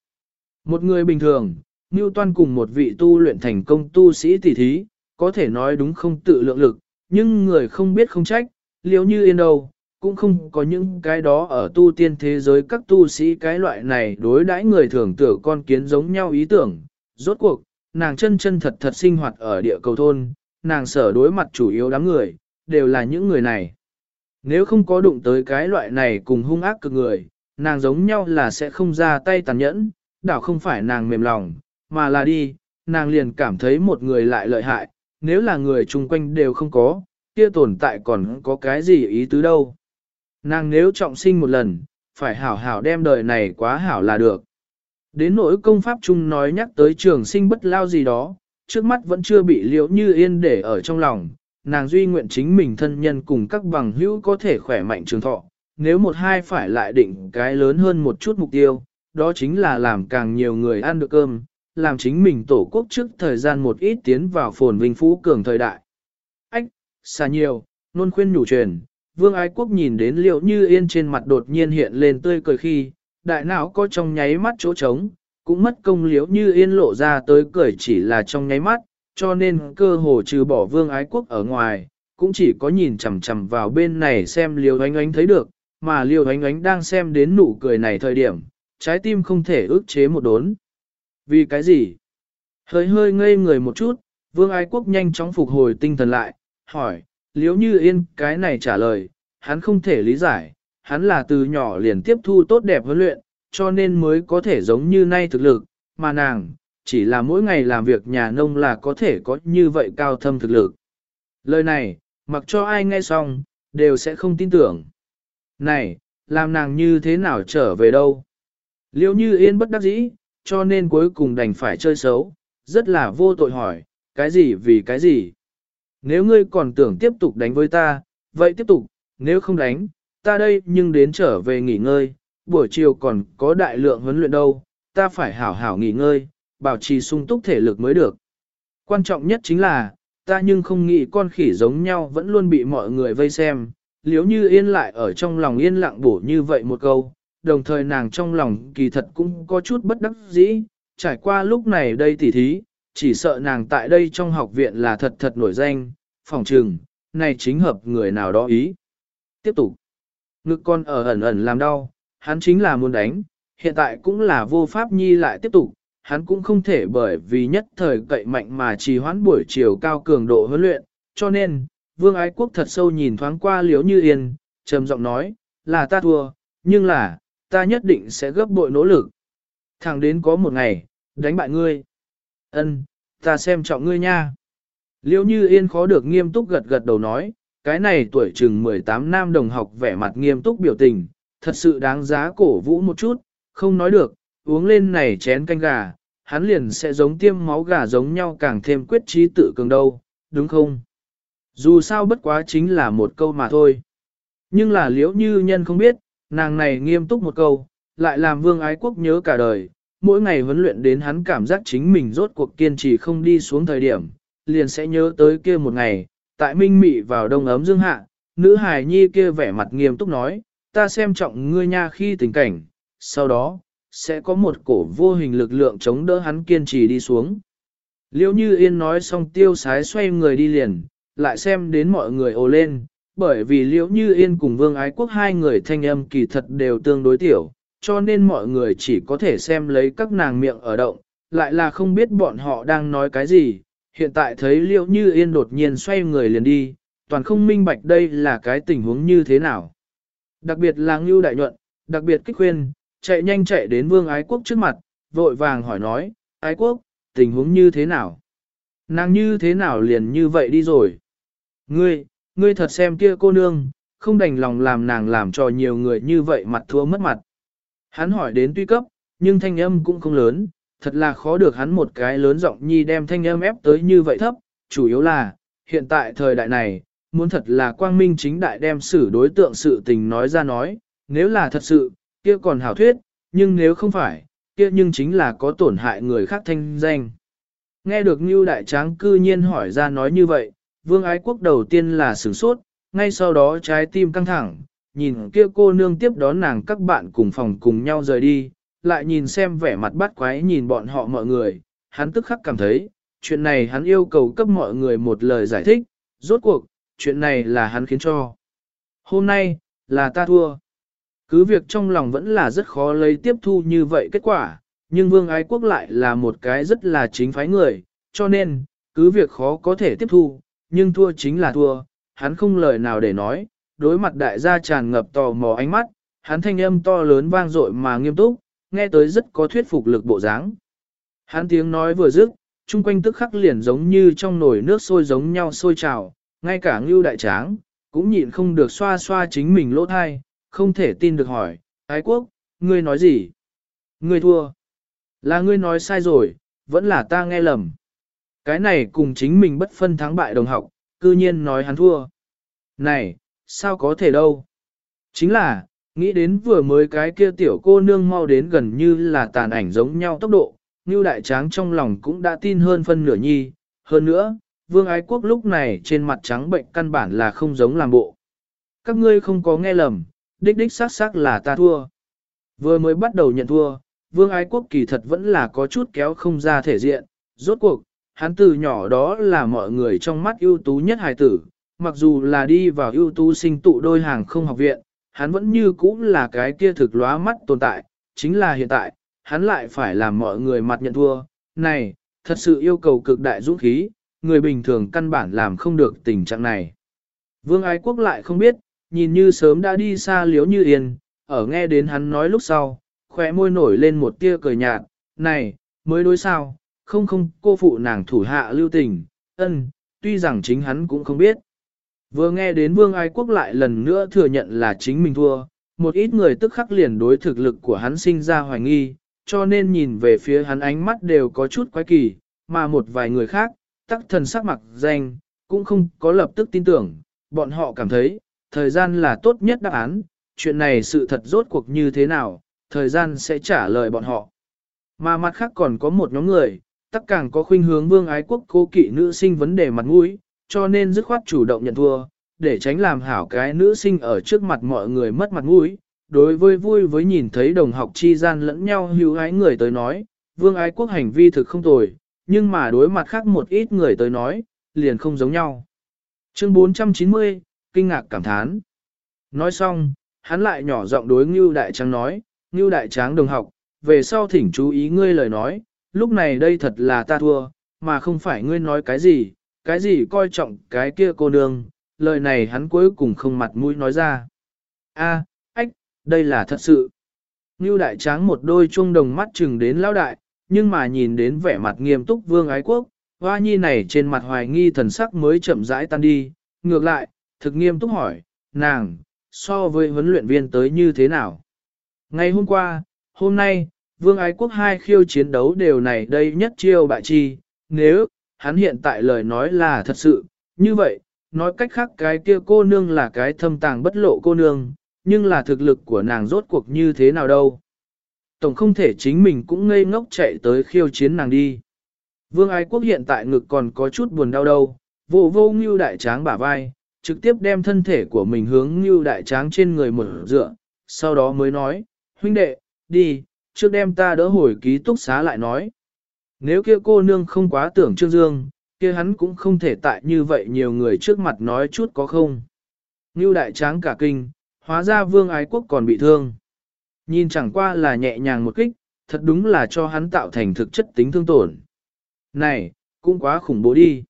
Một người bình thường, Newton cùng một vị tu luyện thành công tu sĩ tỷ thí, có thể nói đúng không tự lượng lực, nhưng người không biết không trách, liếu như yên đâu, cũng không có những cái đó ở tu tiên thế giới các tu sĩ cái loại này đối đãi người thường tưởng con kiến giống nhau ý tưởng. Rốt cuộc, nàng chân chân thật thật sinh hoạt ở địa cầu thôn, nàng sở đối mặt chủ yếu đám người, đều là những người này. Nếu không có đụng tới cái loại này cùng hung ác cực người, nàng giống nhau là sẽ không ra tay tàn nhẫn, đảo không phải nàng mềm lòng, mà là đi, nàng liền cảm thấy một người lại lợi hại, nếu là người chung quanh đều không có, kia tồn tại còn có cái gì ý tứ đâu. Nàng nếu trọng sinh một lần, phải hảo hảo đem đời này quá hảo là được. Đến nỗi công pháp chung nói nhắc tới trường sinh bất lao gì đó, trước mắt vẫn chưa bị liễu như yên để ở trong lòng, nàng duy nguyện chính mình thân nhân cùng các bằng hữu có thể khỏe mạnh trường thọ, nếu một hai phải lại định cái lớn hơn một chút mục tiêu, đó chính là làm càng nhiều người ăn được cơm, làm chính mình tổ quốc trước thời gian một ít tiến vào phồn vinh phú cường thời đại. Ách, xa nhiều, nôn khuyên nhủ truyền, vương ái quốc nhìn đến liệu như yên trên mặt đột nhiên hiện lên tươi cười khi, đại não có trong nháy mắt chỗ trống, cũng mất công liếu như yên lộ ra tới cười chỉ là trong nháy mắt, cho nên cơ hồ trừ bỏ vương ái quốc ở ngoài, cũng chỉ có nhìn chằm chằm vào bên này xem liều ánh ánh thấy được, mà liều ánh ánh đang xem đến nụ cười này thời điểm, trái tim không thể ức chế một đốn. Vì cái gì? Hơi hơi ngây người một chút, vương ái quốc nhanh chóng phục hồi tinh thần lại, hỏi, liếu như yên cái này trả lời, hắn không thể lý giải, hắn là từ nhỏ liền tiếp thu tốt đẹp huấn luyện, cho nên mới có thể giống như nay thực lực, mà nàng, chỉ là mỗi ngày làm việc nhà nông là có thể có như vậy cao thâm thực lực. Lời này, mặc cho ai nghe xong, đều sẽ không tin tưởng. Này, làm nàng như thế nào trở về đâu? Liêu như yên bất đắc dĩ, cho nên cuối cùng đành phải chơi xấu, rất là vô tội hỏi, cái gì vì cái gì? Nếu ngươi còn tưởng tiếp tục đánh với ta, vậy tiếp tục, nếu không đánh, ta đây nhưng đến trở về nghỉ ngơi, buổi chiều còn có đại lượng huấn luyện đâu, ta phải hảo hảo nghỉ ngơi, bảo trì sung túc thể lực mới được. Quan trọng nhất chính là, ta nhưng không nghĩ con khỉ giống nhau vẫn luôn bị mọi người vây xem, liếu như yên lại ở trong lòng yên lặng bổ như vậy một câu, đồng thời nàng trong lòng kỳ thật cũng có chút bất đắc dĩ, trải qua lúc này đây tỉ thí, chỉ sợ nàng tại đây trong học viện là thật thật nổi danh, phòng trừng, này chính hợp người nào đó ý. Tiếp tục, ngực con ở ẩn ẩn làm đau, hắn chính là muốn đánh, hiện tại cũng là vô pháp nhi lại tiếp tục, hắn cũng không thể bởi vì nhất thời cậy mạnh mà trì hoãn buổi chiều cao cường độ huấn luyện, cho nên, vương ái quốc thật sâu nhìn thoáng qua liếu như yên, trầm giọng nói, là ta thua, nhưng là, ta nhất định sẽ gấp bội nỗ lực. Thẳng đến có một ngày, đánh bại ngươi. Ân, ta xem trọng ngươi nha. Liễu như yên khó được nghiêm túc gật gật đầu nói, cái này tuổi chừng 18 nam đồng học vẻ mặt nghiêm túc biểu tình, thật sự đáng giá cổ vũ một chút, không nói được, uống lên này chén canh gà, hắn liền sẽ giống tiêm máu gà giống nhau càng thêm quyết trí tự cường đâu, đúng không? Dù sao bất quá chính là một câu mà thôi. Nhưng là liễu như nhân không biết, nàng này nghiêm túc một câu, lại làm vương ái quốc nhớ cả đời, mỗi ngày huấn luyện đến hắn cảm giác chính mình rốt cuộc kiên trì không đi xuống thời điểm, liền sẽ nhớ tới kia một ngày, tại minh mị vào đông ấm dương hạ, nữ hài nhi kia vẻ mặt nghiêm túc nói, ta xem trọng ngươi nha khi tình cảnh, sau đó, sẽ có một cổ vô hình lực lượng chống đỡ hắn kiên trì đi xuống. Liêu như yên nói xong tiêu sái xoay người đi liền, lại xem đến mọi người ồ lên, bởi vì liễu như yên cùng vương ái quốc hai người thanh âm kỳ thật đều tương đối tiểu, cho nên mọi người chỉ có thể xem lấy các nàng miệng ở động, lại là không biết bọn họ đang nói cái gì, hiện tại thấy liễu như yên đột nhiên xoay người liền đi, toàn không minh bạch đây là cái tình huống như thế nào. Đặc biệt là Ngưu Đại Nhuận, đặc biệt kích khuyên, chạy nhanh chạy đến vương ái quốc trước mặt, vội vàng hỏi nói, ái quốc, tình huống như thế nào? Nàng như thế nào liền như vậy đi rồi? Ngươi, ngươi thật xem kia cô nương, không đành lòng làm nàng làm cho nhiều người như vậy mặt thua mất mặt. Hắn hỏi đến tuy cấp, nhưng thanh âm cũng không lớn, thật là khó được hắn một cái lớn giọng nhi đem thanh âm ép tới như vậy thấp, chủ yếu là, hiện tại thời đại này, muốn thật là quang minh chính đại đem xử đối tượng sự tình nói ra nói, nếu là thật sự, kia còn hảo thuyết, nhưng nếu không phải, kia nhưng chính là có tổn hại người khác thanh danh. Nghe được Ngưu Đại Tráng cư nhiên hỏi ra nói như vậy, vương ái quốc đầu tiên là sửng sốt, ngay sau đó trái tim căng thẳng, nhìn kia cô nương tiếp đón nàng các bạn cùng phòng cùng nhau rời đi, lại nhìn xem vẻ mặt bắt quái nhìn bọn họ mọi người, hắn tức khắc cảm thấy, chuyện này hắn yêu cầu cấp mọi người một lời giải thích, rốt cuộc, chuyện này là hắn khiến cho. Hôm nay, là ta thua. Cứ việc trong lòng vẫn là rất khó lấy tiếp thu như vậy kết quả, nhưng vương ái quốc lại là một cái rất là chính phái người, cho nên, cứ việc khó có thể tiếp thu, nhưng thua chính là thua, hắn không lời nào để nói, đối mặt đại gia tràn ngập tò mò ánh mắt, hắn thanh âm to lớn vang dội mà nghiêm túc, nghe tới rất có thuyết phục lực bộ dáng. Hắn tiếng nói vừa dứt, chung quanh tức khắc liền giống như trong nồi nước sôi giống nhau sôi trào, ngay cả ngưu đại tráng, cũng nhịn không được xoa xoa chính mình lỗ thai, không thể tin được hỏi, ái quốc, ngươi nói gì? Ngươi thua. Là ngươi nói sai rồi, vẫn là ta nghe lầm. Cái này cùng chính mình bất phân thắng bại đồng học, cư nhiên nói hắn thua. Này, sao có thể đâu? Chính là, nghĩ đến vừa mới cái kia tiểu cô nương mau đến gần như là tàn ảnh giống nhau tốc độ, như đại tráng trong lòng cũng đã tin hơn phân nửa nhi. Hơn nữa, vương ái quốc lúc này trên mặt trắng bệnh căn bản là không giống làm bộ. Các ngươi không có nghe lầm, đích đích xác xác là ta thua. Vừa mới bắt đầu nhận thua, vương ái quốc kỳ thật vẫn là có chút kéo không ra thể diện, rốt cuộc, hắn từ nhỏ đó là mọi người trong mắt ưu tú nhất hài tử, mặc dù là đi vào ưu tú sinh tụ đôi hàng không học viện, hắn vẫn như cũ là cái kia thực lóa mắt tồn tại, chính là hiện tại, hắn lại phải làm mọi người mặt nhận thua, này, thật sự yêu cầu cực đại dũng khí, người bình thường căn bản làm không được tình trạng này. Vương Ái Quốc lại không biết, nhìn như sớm đã đi xa liếu như yên, ở nghe đến hắn nói lúc sau, khóe môi nổi lên một tia cười nhạt, này, mới đối sao, không không cô phụ nàng thủ hạ lưu tình, ân, tuy rằng chính hắn cũng không biết. Vừa nghe đến vương ái quốc lại lần nữa thừa nhận là chính mình thua, một ít người tức khắc liền đối thực lực của hắn sinh ra hoài nghi, cho nên nhìn về phía hắn ánh mắt đều có chút quái kỳ, mà một vài người khác, tắc thần sắc mặt danh, cũng không có lập tức tin tưởng, bọn họ cảm thấy, thời gian là tốt nhất đáp án, chuyện này sự thật rốt cuộc như thế nào, thời gian sẽ trả lời bọn họ. Mà mặt khác còn có một nhóm người, tất càng có khuynh hướng vương ái quốc cố kỵ nữ sinh vấn đề mặt mũi, cho nên dứt khoát chủ động nhận thua, để tránh làm hảo cái nữ sinh ở trước mặt mọi người mất mặt mũi. Đối với vui với nhìn thấy đồng học chi gian lẫn nhau hữu ái người tới nói, vương ái quốc hành vi thực không tồi, nhưng mà đối mặt khác một ít người tới nói, liền không giống nhau. Chương 490, kinh ngạc cảm thán. Nói xong, hắn lại nhỏ giọng đối Ngưu Đại Tráng nói, Ngưu Đại Tráng đồng học, về sau thỉnh chú ý ngươi lời nói, lúc này đây thật là ta thua, mà không phải ngươi nói cái gì, cái gì coi trọng cái kia cô nương, lời này hắn cuối cùng không mặt mũi nói ra. A, ách, đây là thật sự. Ngưu Đại Tráng một đôi chuông đồng mắt chừng đến lão đại, nhưng mà nhìn đến vẻ mặt nghiêm túc vương ái quốc, hoa nhi này trên mặt hoài nghi thần sắc mới chậm rãi tan đi, ngược lại, thực nghiêm túc hỏi, nàng, so với huấn luyện viên tới như thế nào? Ngày hôm qua, hôm nay, vương ái quốc hai khiêu chiến đấu đều này đây nhất chiêu bại chi, nếu, hắn hiện tại lời nói là thật sự, như vậy, nói cách khác cái kia cô nương là cái thâm tàng bất lộ cô nương, nhưng là thực lực của nàng rốt cuộc như thế nào đâu. Tổng không thể chính mình cũng ngây ngốc chạy tới khiêu chiến nàng đi. Vương Ái Quốc hiện tại ngực còn có chút buồn đau đâu, vô vô ngưu đại tráng bả vai, trực tiếp đem thân thể của mình hướng ngưu đại tráng trên người một dựa, sau đó mới nói, huynh đệ, đi, trước đem ta đỡ hồi ký túc xá lại nói. Nếu kia cô nương không quá tưởng Trương Dương, kia hắn cũng không thể tại như vậy nhiều người trước mặt nói chút có không. Như đại tráng cả kinh, hóa ra vương ái quốc còn bị thương. Nhìn chẳng qua là nhẹ nhàng một kích, thật đúng là cho hắn tạo thành thực chất tính thương tổn. Này, cũng quá khủng bố đi.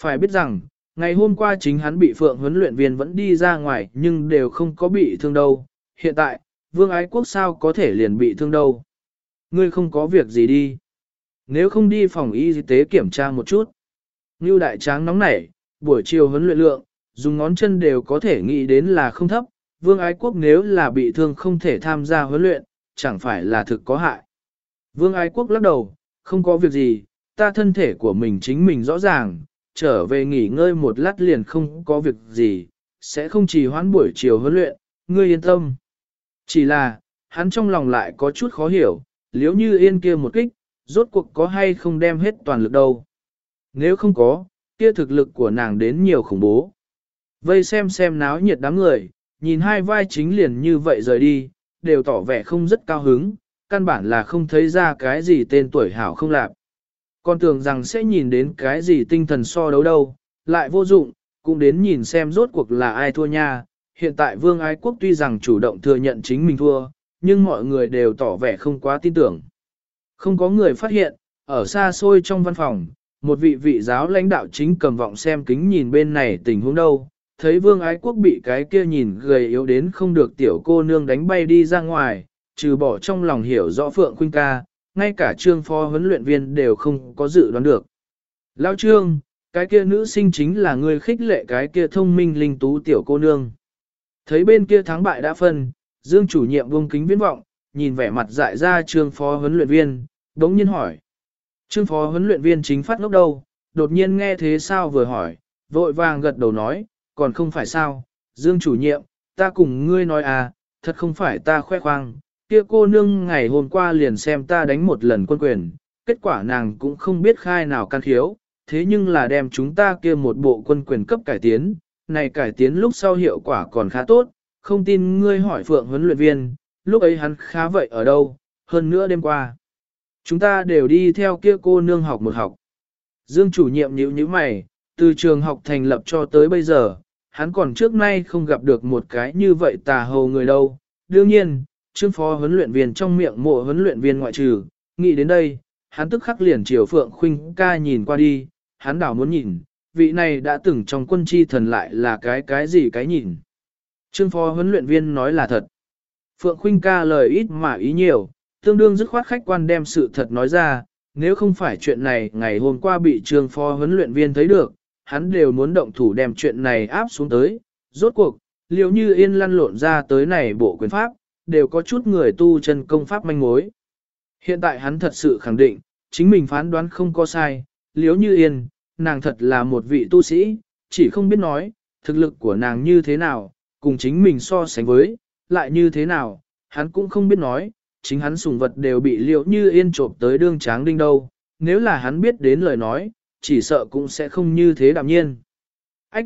Phải biết rằng, ngày hôm qua chính hắn bị phượng huấn luyện viên vẫn đi ra ngoài nhưng đều không có bị thương đâu. Hiện tại, vương ái quốc sao có thể liền bị thương đâu. Ngươi không có việc gì đi. Nếu không đi phòng y tế kiểm tra một chút. Ngưu đại tráng nóng nảy, buổi chiều huấn luyện lượng, dùng ngón chân đều có thể nghĩ đến là không thấp, vương ái quốc nếu là bị thương không thể tham gia huấn luyện, chẳng phải là thực có hại. Vương ái quốc lắc đầu, không có việc gì, ta thân thể của mình chính mình rõ ràng, trở về nghỉ ngơi một lát liền không có việc gì, sẽ không chỉ hoãn buổi chiều huấn luyện, ngươi yên tâm. Chỉ là, hắn trong lòng lại có chút khó hiểu, liếu như yên kia một kích, rốt cuộc có hay không đem hết toàn lực đâu. Nếu không có, kia thực lực của nàng đến nhiều khủng bố. Vây xem xem náo nhiệt đám người, nhìn hai vai chính liền như vậy rời đi, đều tỏ vẻ không rất cao hứng, căn bản là không thấy ra cái gì tên tuổi hảo không lạp. Còn tưởng rằng sẽ nhìn đến cái gì tinh thần so đấu đâu, lại vô dụng, cũng đến nhìn xem rốt cuộc là ai thua nha. Hiện tại Vương Ái Quốc tuy rằng chủ động thừa nhận chính mình thua, nhưng mọi người đều tỏ vẻ không quá tin tưởng. Không có người phát hiện, ở xa xôi trong văn phòng, một vị vị giáo lãnh đạo chính cầm vọng xem kính nhìn bên này tình huống đâu, thấy vương ái quốc bị cái kia nhìn gầy yếu đến không được tiểu cô nương đánh bay đi ra ngoài, trừ bỏ trong lòng hiểu rõ Phượng Khuynh ca, ngay cả trương phó huấn luyện viên đều không có dự đoán được. Lão trương, cái kia nữ sinh chính là người khích lệ cái kia thông minh linh tú tiểu cô nương. Thấy bên kia thắng bại đã phân, Dương chủ nhiệm buông kính viễn vọng, nhìn vẻ mặt dại ra trương phó huấn luyện viên, đống nhiên hỏi. Trương phó huấn luyện viên chính phát ngốc đâu, đột nhiên nghe thế sao vừa hỏi, vội vàng gật đầu nói, còn không phải sao, Dương chủ nhiệm, ta cùng ngươi nói à, thật không phải ta khoe khoang, kia cô nương ngày hôm qua liền xem ta đánh một lần quân quyền, kết quả nàng cũng không biết khai nào can khiếu, thế nhưng là đem chúng ta kia một bộ quân quyền cấp cải tiến, này cải tiến lúc sau hiệu quả còn khá tốt, không tin ngươi hỏi phượng huấn luyện viên, lúc ấy hắn khá vậy ở đâu, hơn nữa đêm qua. Chúng ta đều đi theo kia cô nương học một học. Dương chủ nhiệm nhíu nhíu mày, từ trường học thành lập cho tới bây giờ, hắn còn trước nay không gặp được một cái như vậy tà hầu người đâu. Đương nhiên, trương phó huấn luyện viên trong miệng mộ huấn luyện viên ngoại trừ, nghĩ đến đây, hắn tức khắc liền chiều Phượng Khuynh ca nhìn qua đi, hắn đảo muốn nhìn, vị này đã từng trong quân chi thần lại là cái cái gì cái nhìn. Trương phó huấn luyện viên nói là thật. Phượng Khuynh ca lời ít mà ý nhiều, tương đương dứt khoát khách quan đem sự thật nói ra, nếu không phải chuyện này ngày hôm qua bị trương phó huấn luyện viên thấy được, hắn đều muốn động thủ đem chuyện này áp xuống tới. Rốt cuộc, liệu như yên lăn lộn ra tới này bộ quyền pháp, đều có chút người tu chân công pháp manh mối. Hiện tại hắn thật sự khẳng định, chính mình phán đoán không có sai, liếu như yên, nàng thật là một vị tu sĩ, chỉ không biết nói, thực lực của nàng như thế nào, cùng chính mình so sánh với, lại như thế nào, hắn cũng không biết nói, chính hắn sùng vật đều bị liệu như yên trộm tới đương tráng đinh đâu, nếu là hắn biết đến lời nói, chỉ sợ cũng sẽ không như thế đạm nhiên. Ách!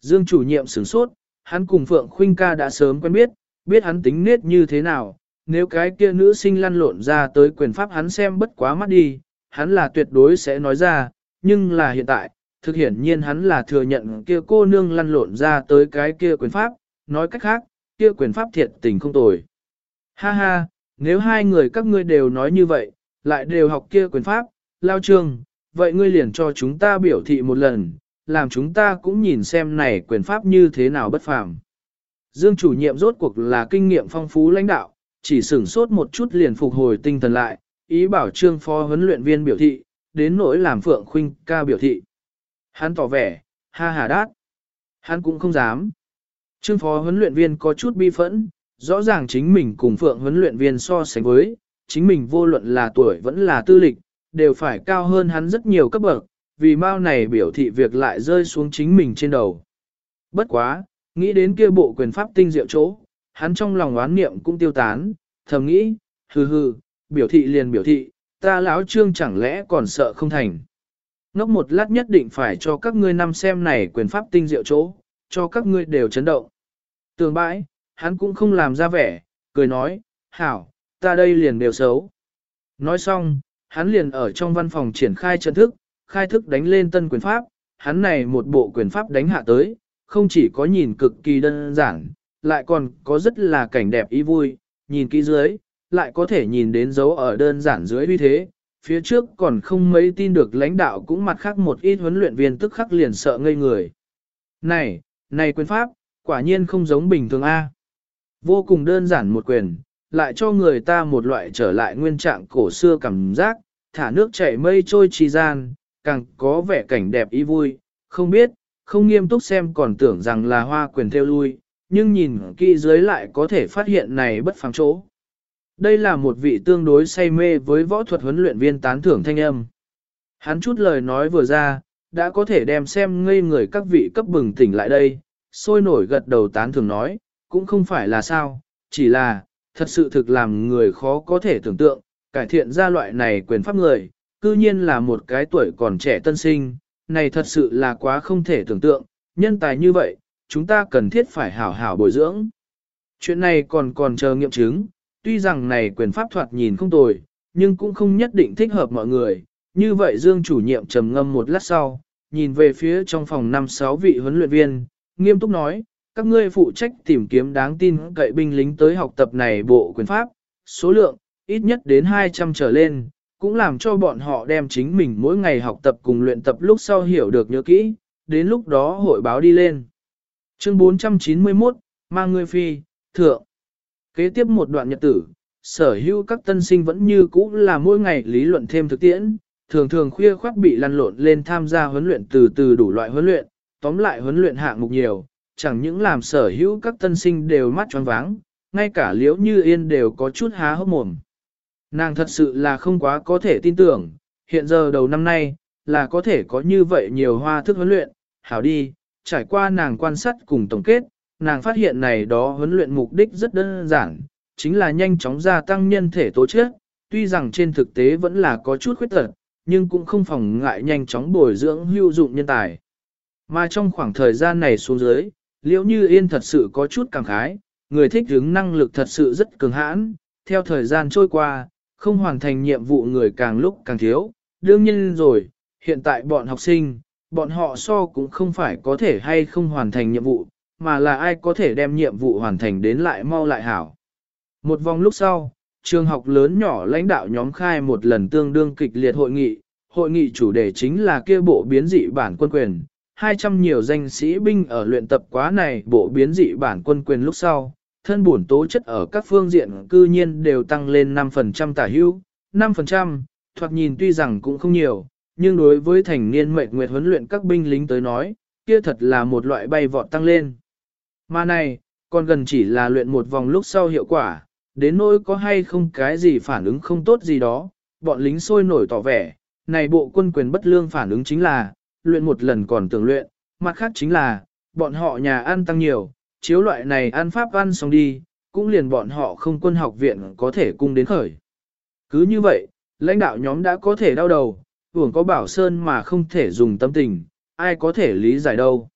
Dương chủ nhiệm sửng sốt, hắn cùng Phượng Khuynh ca đã sớm quen biết, biết hắn tính nết như thế nào, nếu cái kia nữ sinh lăn lộn ra tới quyền pháp hắn xem bất quá mắt đi, hắn là tuyệt đối sẽ nói ra, nhưng là hiện tại, thực hiển nhiên hắn là thừa nhận kia cô nương lăn lộn ra tới cái kia quyền pháp, nói cách khác, kia quyền pháp thiệt tình không tồi. Ha ha, nếu hai người các ngươi đều nói như vậy, lại đều học kia quyền pháp, lao trương, vậy ngươi liền cho chúng ta biểu thị một lần, làm chúng ta cũng nhìn xem này quyền pháp như thế nào bất phàm. Dương chủ nhiệm rốt cuộc là kinh nghiệm phong phú lãnh đạo, chỉ sửng sốt một chút liền phục hồi tinh thần lại, ý bảo trương phó huấn luyện viên biểu thị, đến nỗi làm Phượng Khuynh ca biểu thị. Hắn tỏ vẻ, ha hà đát. Hắn cũng không dám. Trương phó huấn luyện viên có chút bi phẫn, rõ ràng chính mình cùng Phượng huấn luyện viên so sánh với, chính mình vô luận là tuổi vẫn là tư lịch, đều phải cao hơn hắn rất nhiều cấp bậc, vì mau này biểu thị việc lại rơi xuống chính mình trên đầu. Bất quá, nghĩ đến kia bộ quyền pháp tinh diệu chỗ, hắn trong lòng oán niệm cũng tiêu tán, thầm nghĩ, hừ hừ, biểu thị liền biểu thị, ta lão trương chẳng lẽ còn sợ không thành. Ngốc một lát nhất định phải cho các ngươi năm xem này quyền pháp tinh diệu chỗ, cho các ngươi đều chấn động. Tường bãi, hắn cũng không làm ra vẻ, cười nói, hảo, ta đây liền đều xấu. Nói xong, hắn liền ở trong văn phòng triển khai trận thức, khai thức đánh lên tân quyền pháp, hắn này một bộ quyền pháp đánh hạ tới, không chỉ có nhìn cực kỳ đơn giản, lại còn có rất là cảnh đẹp ý vui, nhìn kỹ dưới, lại có thể nhìn đến dấu ở đơn giản dưới uy thế, phía trước còn không mấy tin được lãnh đạo cũng mặt khác một ít huấn luyện viên tức khắc liền sợ ngây người. Này, này quyền pháp, quả nhiên không giống bình thường A. Vô cùng đơn giản một quyền, lại cho người ta một loại trở lại nguyên trạng cổ xưa cảm giác, thả nước chảy mây trôi trì gian, càng có vẻ cảnh đẹp ý vui, không biết, không nghiêm túc xem còn tưởng rằng là hoa quyền theo lui, nhưng nhìn kỹ dưới lại có thể phát hiện này bất phàm chỗ. Đây là một vị tương đối say mê với võ thuật huấn luyện viên tán thưởng thanh âm. Hắn chút lời nói vừa ra, đã có thể đem xem ngây người các vị cấp bừng tỉnh lại đây, sôi nổi gật đầu tán thưởng nói, cũng không phải là sao, chỉ là, thật sự thực làm người khó có thể tưởng tượng, cải thiện ra loại này quyền pháp người, cư nhiên là một cái tuổi còn trẻ tân sinh, này thật sự là quá không thể tưởng tượng, nhân tài như vậy, chúng ta cần thiết phải hảo hảo bồi dưỡng. Chuyện này còn còn chờ nghiệm chứng, tuy rằng này quyền pháp thoạt nhìn không tồi, nhưng cũng không nhất định thích hợp mọi người. Như vậy Dương chủ nhiệm trầm ngâm một lát sau, nhìn về phía trong phòng 5-6 vị huấn luyện viên, nghiêm túc nói, các ngươi phụ trách tìm kiếm đáng tin cậy binh lính tới học tập này bộ quyền pháp, số lượng, ít nhất đến 200 trở lên, cũng làm cho bọn họ đem chính mình mỗi ngày học tập cùng luyện tập lúc sau hiểu được nhớ kỹ, đến lúc đó hội báo đi lên. Chương 491, mang ngươi phi, thượng. Kế tiếp một đoạn nhật tử, sở hữu các tân sinh vẫn như cũ là mỗi ngày lý luận thêm thực tiễn, thường thường khuya khoác bị lăn lộn lên tham gia huấn luyện từ từ đủ loại huấn luyện, tóm lại huấn luyện hạng mục nhiều, chẳng những làm sở hữu các tân sinh đều mắt tròn váng, ngay cả liễu như yên đều có chút há hốc mồm. Nàng thật sự là không quá có thể tin tưởng, hiện giờ đầu năm nay, là có thể có như vậy nhiều hoa thức huấn luyện, hảo đi, trải qua nàng quan sát cùng tổng kết, nàng phát hiện này đó huấn luyện mục đích rất đơn giản, chính là nhanh chóng gia tăng nhân thể tố chất, tuy rằng trên thực tế vẫn là có chút khuyết tật, nhưng cũng không phòng ngại nhanh chóng bồi dưỡng hữu dụng nhân tài. Mà trong khoảng thời gian này xuống dưới, liễu như yên thật sự có chút cảm khái, người thích hướng năng lực thật sự rất cường hãn, theo thời gian trôi qua, không hoàn thành nhiệm vụ người càng lúc càng thiếu, đương nhiên rồi, hiện tại bọn học sinh, bọn họ so cũng không phải có thể hay không hoàn thành nhiệm vụ, mà là ai có thể đem nhiệm vụ hoàn thành đến lại mau lại hảo. Một vòng lúc sau, trường học lớn nhỏ lãnh đạo nhóm khai một lần tương đương kịch liệt hội nghị, hội nghị chủ đề chính là kia bộ biến dị bản quân quyền. 200 nhiều danh sĩ binh ở luyện tập quá này bộ biến dị bản quân quyền lúc sau, thân bổn tố chất ở các phương diện cư nhiên đều tăng lên 5% tả hữu, 5%, thoạt nhìn tuy rằng cũng không nhiều, nhưng đối với thành niên mệnh nguyệt huấn luyện các binh lính tới nói, kia thật là một loại bay vọt tăng lên. Mà này, còn gần chỉ là luyện một vòng lúc sau hiệu quả, đến nỗi có hay không cái gì phản ứng không tốt gì đó, bọn lính sôi nổi tỏ vẻ, này bộ quân quyền bất lương phản ứng chính là, luyện một lần còn tưởng luyện, mặt khác chính là, bọn họ nhà ăn tăng nhiều, chiếu loại này ăn pháp ăn xong đi, cũng liền bọn họ không quân học viện có thể cung đến khởi. Cứ như vậy, lãnh đạo nhóm đã có thể đau đầu, tưởng có bảo sơn mà không thể dùng tâm tình, ai có thể lý giải đâu.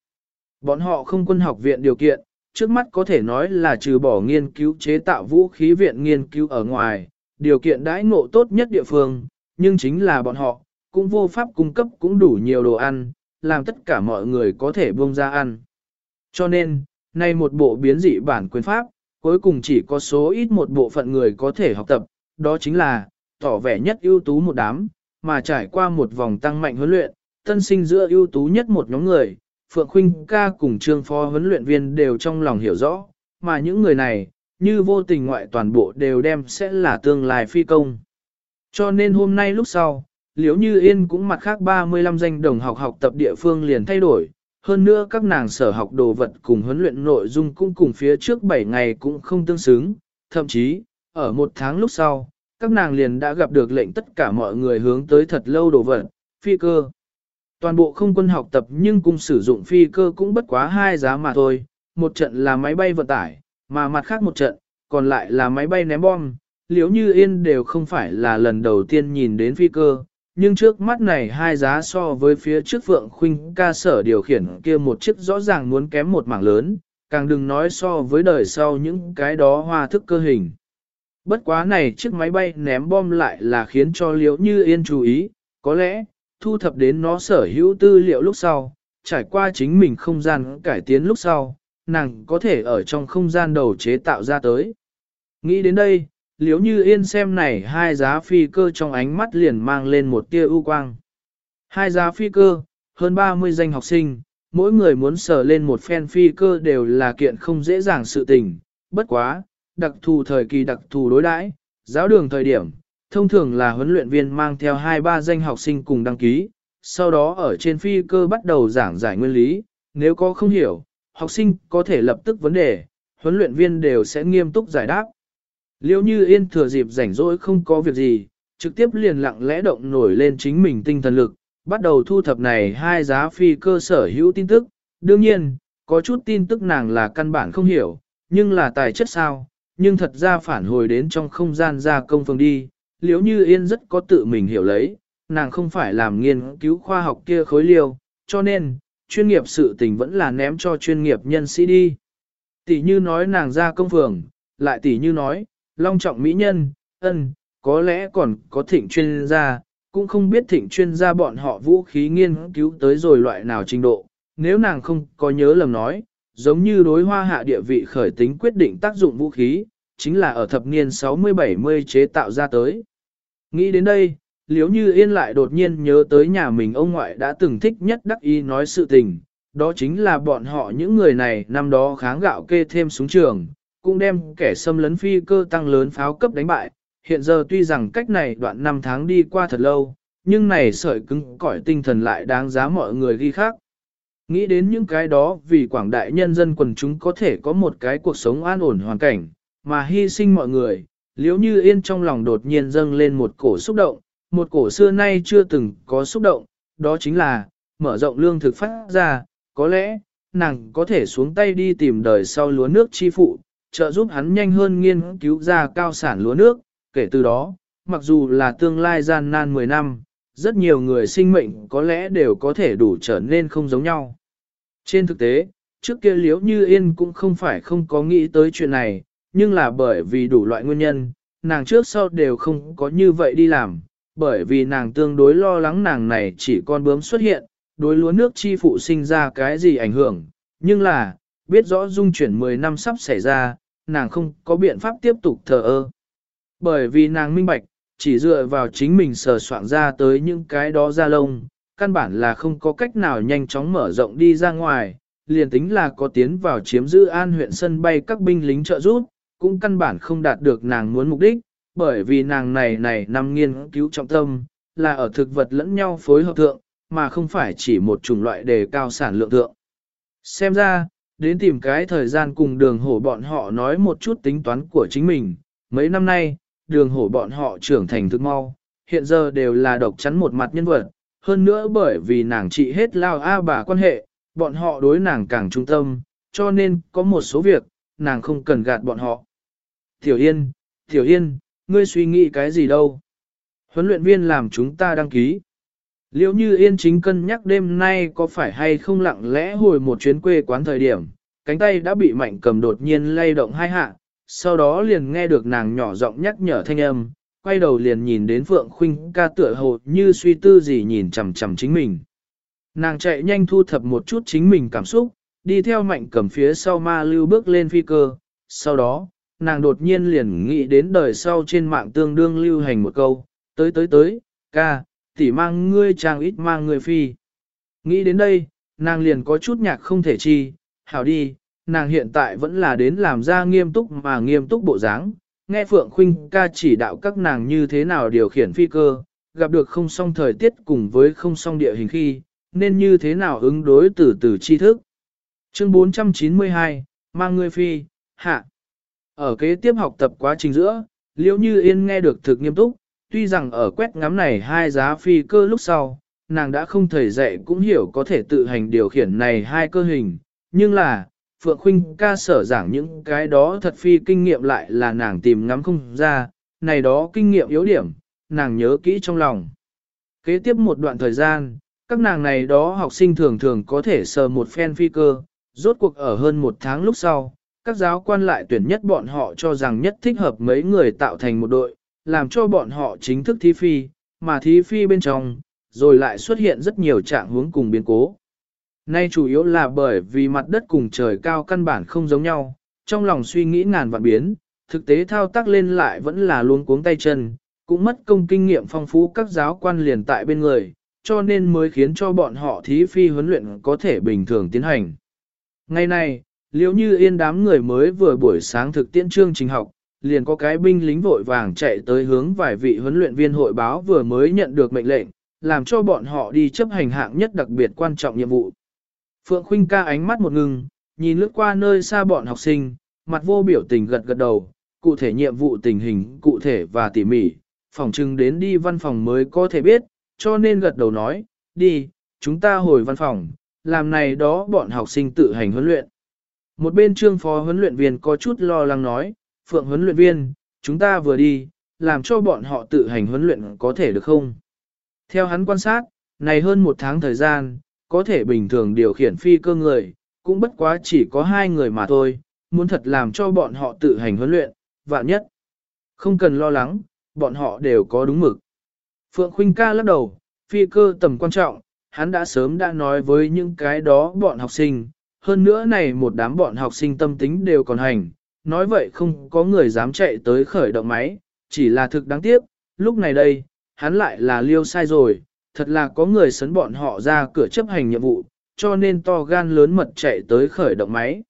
Bọn họ không quân học viện điều kiện, trước mắt có thể nói là trừ bỏ nghiên cứu chế tạo vũ khí viện nghiên cứu ở ngoài, điều kiện đãi ngộ tốt nhất địa phương, nhưng chính là bọn họ, cũng vô pháp cung cấp cũng đủ nhiều đồ ăn, làm tất cả mọi người có thể buông ra ăn. Cho nên, nay một bộ biến dị bản quyền pháp, cuối cùng chỉ có số ít một bộ phận người có thể học tập, đó chính là, tỏ vẻ nhất ưu tú một đám, mà trải qua một vòng tăng mạnh huấn luyện, tân sinh giữa ưu tú nhất một nhóm người, Phượng Khuynh ca cùng trương phó huấn luyện viên đều trong lòng hiểu rõ, mà những người này, như vô tình ngoại toàn bộ đều đem sẽ là tương lai phi công. Cho nên hôm nay lúc sau, liếu như yên cũng mặt khác 35 danh đồng học học tập địa phương liền thay đổi, hơn nữa các nàng sở học đồ vật cùng huấn luyện nội dung cũng cùng phía trước 7 ngày cũng không tương xứng, thậm chí, ở một tháng lúc sau, các nàng liền đã gặp được lệnh tất cả mọi người hướng tới thật lâu đồ vật, phi cơ. Toàn bộ không quân học tập nhưng cùng sử dụng phi cơ cũng bất quá hai giá mà thôi, một trận là máy bay vận tải, mà mặt khác một trận, còn lại là máy bay ném bom. Liễu như yên đều không phải là lần đầu tiên nhìn đến phi cơ, nhưng trước mắt này hai giá so với phía trước Phượng Khuynh ca sở điều khiển kia một chiếc rõ ràng muốn kém một mảng lớn, càng đừng nói so với đời sau những cái đó hoa thức cơ hình. Bất quá này chiếc máy bay ném bom lại là khiến cho liễu như yên chú ý, có lẽ, thu thập đến nó sở hữu tư liệu lúc sau, trải qua chính mình không gian cải tiến lúc sau, nàng có thể ở trong không gian đầu chế tạo ra tới. Nghĩ đến đây, liếu như yên xem này hai giá phi cơ trong ánh mắt liền mang lên một tia ưu quang. Hai giá phi cơ, hơn 30 danh học sinh, mỗi người muốn sở lên một phen phi cơ đều là kiện không dễ dàng sự tình, bất quá, đặc thù thời kỳ đặc thù đối đãi, giáo đường thời điểm, thông thường là huấn luyện viên mang theo hai ba danh học sinh cùng đăng ký, sau đó ở trên phi cơ bắt đầu giảng giải nguyên lý, nếu có không hiểu, học sinh có thể lập tức vấn đề, huấn luyện viên đều sẽ nghiêm túc giải đáp. Liêu như yên thừa dịp rảnh rỗi không có việc gì, trực tiếp liền lặng lẽ động nổi lên chính mình tinh thần lực, bắt đầu thu thập này hai giá phi cơ sở hữu tin tức. Đương nhiên, có chút tin tức nàng là căn bản không hiểu, nhưng là tài chất sao, nhưng thật ra phản hồi đến trong không gian gia công phương đi, liếu như yên rất có tự mình hiểu lấy, nàng không phải làm nghiên cứu khoa học kia khối liêu, cho nên, chuyên nghiệp sự tình vẫn là ném cho chuyên nghiệp nhân sĩ đi. Tỷ như nói nàng ra công phường, lại tỷ như nói, long trọng mỹ nhân, ân, có lẽ còn có thịnh chuyên gia, cũng không biết thịnh chuyên gia bọn họ vũ khí nghiên cứu tới rồi loại nào trình độ, nếu nàng không có nhớ lầm nói, giống như đối hoa hạ địa vị khởi tính quyết định tác dụng vũ khí, chính là ở thập niên 60-70 chế tạo ra tới. Nghĩ đến đây, liếu như yên lại đột nhiên nhớ tới nhà mình ông ngoại đã từng thích nhất đắc ý nói sự tình, đó chính là bọn họ những người này năm đó kháng gạo kê thêm súng trường, cũng đem kẻ xâm lấn phi cơ tăng lớn pháo cấp đánh bại. Hiện giờ tuy rằng cách này đoạn năm tháng đi qua thật lâu, nhưng này sợi cứng cỏi tinh thần lại đáng giá mọi người ghi khác. Nghĩ đến những cái đó vì quảng đại nhân dân quần chúng có thể có một cái cuộc sống an ổn hoàn cảnh, mà hy sinh mọi người, liếu như yên trong lòng đột nhiên dâng lên một cổ xúc động, một cổ xưa nay chưa từng có xúc động, đó chính là, mở rộng lương thực phát ra, có lẽ, nàng có thể xuống tay đi tìm đời sau lúa nước chi phụ, trợ giúp hắn nhanh hơn nghiên cứu ra cao sản lúa nước, kể từ đó, mặc dù là tương lai gian nan 10 năm, rất nhiều người sinh mệnh có lẽ đều có thể đủ trở nên không giống nhau. Trên thực tế, trước kia liếu như yên cũng không phải không có nghĩ tới chuyện này, nhưng là bởi vì đủ loại nguyên nhân, nàng trước sau đều không có như vậy đi làm, bởi vì nàng tương đối lo lắng nàng này chỉ con bướm xuất hiện, đối lúa nước chi phụ sinh ra cái gì ảnh hưởng, nhưng là, biết rõ dung chuyển 10 năm sắp xảy ra, nàng không có biện pháp tiếp tục thờ ơ. Bởi vì nàng minh bạch, chỉ dựa vào chính mình sờ soạn ra tới những cái đó ra lông, căn bản là không có cách nào nhanh chóng mở rộng đi ra ngoài, liền tính là có tiến vào chiếm giữ an huyện sân bay các binh lính trợ giúp, cũng căn bản không đạt được nàng muốn mục đích, bởi vì nàng này này nằm nghiên cứu trọng tâm, là ở thực vật lẫn nhau phối hợp thượng, mà không phải chỉ một chủng loại đề cao sản lượng thượng. Xem ra, đến tìm cái thời gian cùng đường hổ bọn họ nói một chút tính toán của chính mình. Mấy năm nay, đường hổ bọn họ trưởng thành thức mau, hiện giờ đều là độc chắn một mặt nhân vật. Hơn nữa bởi vì nàng trị hết lao A bà quan hệ, bọn họ đối nàng càng trung tâm, cho nên có một số việc, nàng không cần gạt bọn họ. Tiểu Yên, Tiểu Yên, ngươi suy nghĩ cái gì đâu? Huấn luyện viên làm chúng ta đăng ký. Liễu như yên chính cân nhắc đêm nay có phải hay không lặng lẽ hồi một chuyến quê quán thời điểm, cánh tay đã bị mạnh cầm đột nhiên lay động hai hạ, sau đó liền nghe được nàng nhỏ giọng nhắc nhở thanh âm, quay đầu liền nhìn đến Phượng Khuynh ca tựa hồ như suy tư gì nhìn chằm chằm chính mình. Nàng chạy nhanh thu thập một chút chính mình cảm xúc, đi theo mạnh cầm phía sau ma lưu bước lên phi cơ. Sau đó, nàng đột nhiên liền nghĩ đến đời sau trên mạng tương đương lưu hành một câu, tới tới tới, ca, tỉ mang ngươi chàng ít mang ngươi phi. Nghĩ đến đây, nàng liền có chút nhạc không thể chi, hảo đi, nàng hiện tại vẫn là đến làm ra nghiêm túc mà nghiêm túc bộ dáng. Nghe Phượng Khuynh ca chỉ đạo các nàng như thế nào điều khiển phi cơ, gặp được không song thời tiết cùng với không song địa hình khi, nên như thế nào ứng đối từ từ tri thức. Chương 492, mang ngươi phi, hạ. Ở kế tiếp học tập quá trình giữa, liễu như yên nghe được thực nghiêm túc, tuy rằng ở quét ngắm này hai giá phi cơ lúc sau, nàng đã không thể dạy cũng hiểu có thể tự hành điều khiển này hai cơ hình, nhưng là, Phượng Khuynh ca sở giảng những cái đó thật phi kinh nghiệm lại là nàng tìm ngắm không ra, này đó kinh nghiệm yếu điểm, nàng nhớ kỹ trong lòng. Kế tiếp một đoạn thời gian, các nàng này đó học sinh thường thường có thể sờ một phen phi cơ, rốt cuộc ở hơn một tháng lúc sau, các giáo quan lại tuyển nhất bọn họ cho rằng nhất thích hợp mấy người tạo thành một đội, làm cho bọn họ chính thức thí phi, mà thí phi bên trong, rồi lại xuất hiện rất nhiều trạng hướng cùng biến cố. Nay chủ yếu là bởi vì mặt đất cùng trời cao căn bản không giống nhau, trong lòng suy nghĩ ngàn vạn biến, thực tế thao tác lên lại vẫn là luôn cuống tay chân, cũng mất công kinh nghiệm phong phú các giáo quan liền tại bên người, cho nên mới khiến cho bọn họ thí phi huấn luyện có thể bình thường tiến hành. Ngày nay, liếu như yên đám người mới vừa buổi sáng thực tiễn chương trình học, liền có cái binh lính vội vàng chạy tới hướng vài vị huấn luyện viên hội báo vừa mới nhận được mệnh lệnh, làm cho bọn họ đi chấp hành hạng nhất đặc biệt quan trọng nhiệm vụ. Phượng Khuynh ca ánh mắt một ngừng, nhìn lướt qua nơi xa bọn học sinh, mặt vô biểu tình gật gật đầu, cụ thể nhiệm vụ tình hình cụ thể và tỉ mỉ, phòng trưng đến đi văn phòng mới có thể biết, cho nên gật đầu nói, đi, chúng ta hồi văn phòng, làm này đó bọn học sinh tự hành huấn luyện. Một bên trương phó huấn luyện viên có chút lo lắng nói, Phượng huấn luyện viên, chúng ta vừa đi, làm cho bọn họ tự hành huấn luyện có thể được không? Theo hắn quan sát, này hơn một tháng thời gian, có thể bình thường điều khiển phi cơ người, cũng bất quá chỉ có hai người mà thôi, muốn thật làm cho bọn họ tự hành huấn luyện, vạn nhất. Không cần lo lắng, bọn họ đều có đúng mực. Phượng Khuynh ca lắc đầu, phi cơ tầm quan trọng, hắn đã sớm đã nói với những cái đó bọn học sinh, hơn nữa này một đám bọn học sinh tâm tính đều còn hành, nói vậy không có người dám chạy tới khởi động máy, chỉ là thực đáng tiếc, lúc này đây, hắn lại là liêu sai rồi, thật là có người sấn bọn họ ra cửa chấp hành nhiệm vụ, cho nên to gan lớn mật chạy tới khởi động máy.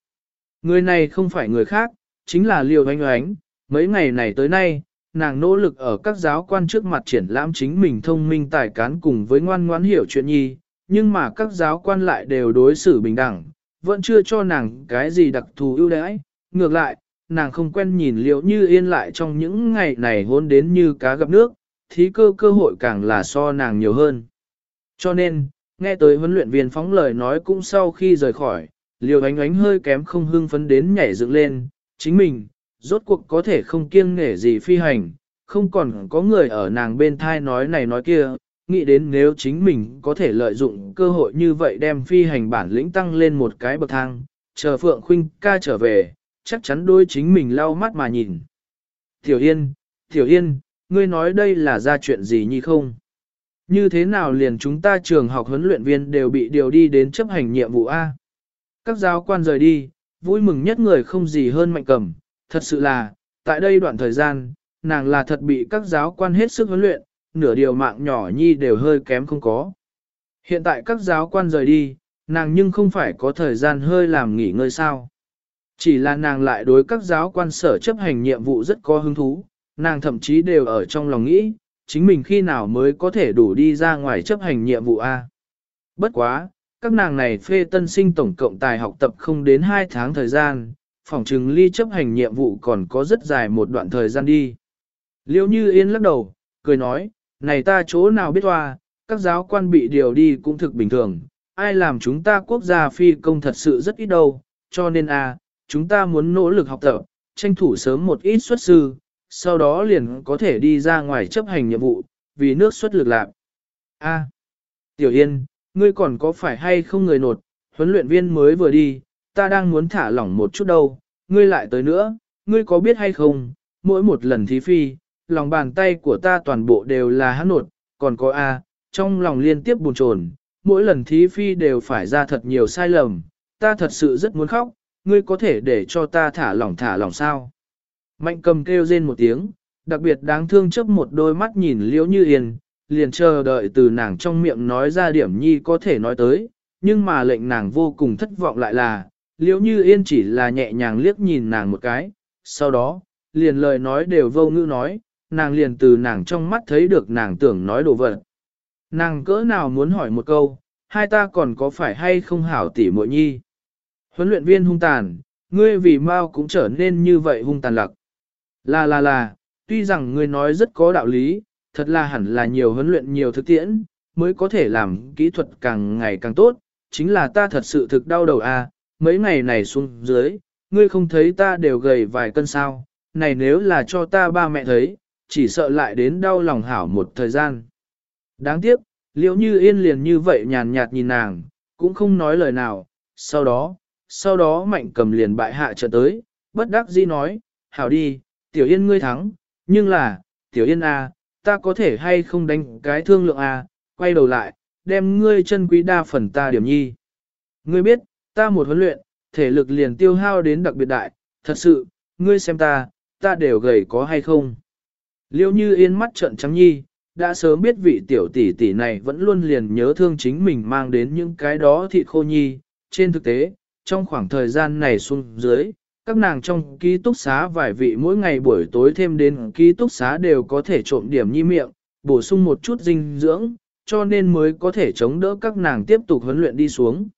Người này không phải người khác, chính là liêu oanh oánh, mấy ngày này tới nay, nàng nỗ lực ở các giáo quan trước mặt triển lãm chính mình thông minh tài cán cùng với ngoan ngoãn hiểu chuyện nhi, nhưng mà các giáo quan lại đều đối xử bình đẳng, vẫn chưa cho nàng cái gì đặc thù ưu đãi. Ngược lại, nàng không quen nhìn liệu như yên lại trong những ngày này hôn đến như cá gặp nước, thí cơ cơ hội càng là so nàng nhiều hơn. Cho nên, nghe tới huấn luyện viên phóng lời nói cũng sau khi rời khỏi, liều ánh ánh hơi kém không hưng phấn đến nhảy dựng lên, chính mình, rốt cuộc có thể không kiêng nể gì phi hành, không còn có người ở nàng bên thai nói này nói kia, nghĩ đến nếu chính mình có thể lợi dụng cơ hội như vậy đem phi hành bản lĩnh tăng lên một cái bậc thang, chờ Phượng Khuynh ca trở về, chắc chắn đôi chính mình lau mắt mà nhìn. Tiểu Yên, Tiểu Yên, ngươi nói đây là ra chuyện gì nhi không? Như thế nào liền chúng ta trường học huấn luyện viên đều bị điều đi đến chấp hành nhiệm vụ A? Các giáo quan rời đi, vui mừng nhất người không gì hơn mạnh cầm, thật sự là, tại đây đoạn thời gian, nàng là thật bị các giáo quan hết sức huấn luyện, nửa điều mạng nhỏ nhi đều hơi kém không có. Hiện tại các giáo quan rời đi, nàng nhưng không phải có thời gian hơi làm nghỉ ngơi sao. Chỉ là nàng lại đối các giáo quan sở chấp hành nhiệm vụ rất có hứng thú, nàng thậm chí đều ở trong lòng nghĩ, chính mình khi nào mới có thể đủ đi ra ngoài chấp hành nhiệm vụ A. Bất quá, các nàng này phê tân sinh tổng cộng tài học tập không đến 2 tháng thời gian, phòng trừng ly chấp hành nhiệm vụ còn có rất dài một đoạn thời gian đi. Liêu như yên lắc đầu, cười nói, này ta chỗ nào biết hoa, các giáo quan bị điều đi cũng thực bình thường, ai làm chúng ta quốc gia phi công thật sự rất ít đâu, cho nên a chúng ta muốn nỗ lực học tập, tranh thủ sớm một ít xuất sư, sau đó liền có thể đi ra ngoài chấp hành nhiệm vụ, vì nước xuất lực lạc. A. Tiểu Yên, ngươi còn có phải hay không người nột, huấn luyện viên mới vừa đi, ta đang muốn thả lỏng một chút đâu, ngươi lại tới nữa, ngươi có biết hay không, mỗi một lần thí phi, lòng bàn tay của ta toàn bộ đều là hắn nột, còn có A, trong lòng liên tiếp buồn chồn, mỗi lần thí phi đều phải ra thật nhiều sai lầm, ta thật sự rất muốn khóc, ngươi có thể để cho ta thả lỏng thả lỏng sao. Mạnh cầm kêu rên một tiếng, đặc biệt đáng thương chấp một đôi mắt nhìn liễu như yên, liền chờ đợi từ nàng trong miệng nói ra điểm nhi có thể nói tới, nhưng mà lệnh nàng vô cùng thất vọng lại là, liễu như yên chỉ là nhẹ nhàng liếc nhìn nàng một cái, sau đó, liền lời nói đều vô ngữ nói, nàng liền từ nàng trong mắt thấy được nàng tưởng nói đồ vật. Nàng cỡ nào muốn hỏi một câu, hai ta còn có phải hay không hảo tỉ muội nhi? Huấn luyện viên hung tàn, ngươi vì mau cũng trở nên như vậy hung tàn lặc. Là là là, tuy rằng ngươi nói rất có đạo lý, thật là hẳn là nhiều huấn luyện nhiều thực tiễn, mới có thể làm kỹ thuật càng ngày càng tốt, chính là ta thật sự thực đau đầu à, mấy ngày này xuống dưới, ngươi không thấy ta đều gầy vài cân sao, này nếu là cho ta ba mẹ thấy, chỉ sợ lại đến đau lòng hảo một thời gian. Đáng tiếc, liễu như yên liền như vậy nhàn nhạt nhìn nàng, cũng không nói lời nào, sau đó, sau đó mạnh cầm liền bại hạ trở tới, bất đắc dĩ nói, hảo đi, tiểu yên ngươi thắng, nhưng là, tiểu yên à, ta có thể hay không đánh cái thương lượng à, quay đầu lại, đem ngươi chân quý đa phần ta điểm nhi. Ngươi biết, ta một huấn luyện, thể lực liền tiêu hao đến đặc biệt đại, thật sự, ngươi xem ta, ta đều gầy có hay không. Liêu như yên mắt trợn trắng nhi, đã sớm biết vị tiểu tỷ tỷ này vẫn luôn liền nhớ thương chính mình mang đến những cái đó thịt khô nhi. Trên thực tế, trong khoảng thời gian này xuống dưới, các nàng trong ký túc xá vài vị mỗi ngày buổi tối thêm đến ký túc xá đều có thể trộm điểm nhi miệng, bổ sung một chút dinh dưỡng, cho nên mới có thể chống đỡ các nàng tiếp tục huấn luyện đi xuống.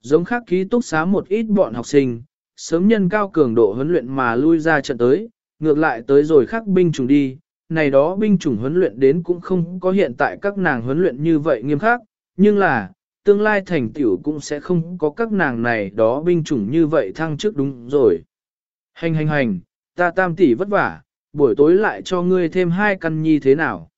Giống khác ký túc xá một ít bọn học sinh, sớm nhân cao cường độ huấn luyện mà lui ra trận tới, ngược lại tới rồi khác binh chủng đi, này đó binh chủng huấn luyện đến cũng không có hiện tại các nàng huấn luyện như vậy nghiêm khắc, nhưng là, tương lai thành tiểu cũng sẽ không có các nàng này đó binh chủng như vậy thăng trước đúng rồi. Hành hành hành, ta tam tỷ vất vả, buổi tối lại cho ngươi thêm hai căn nhi thế nào.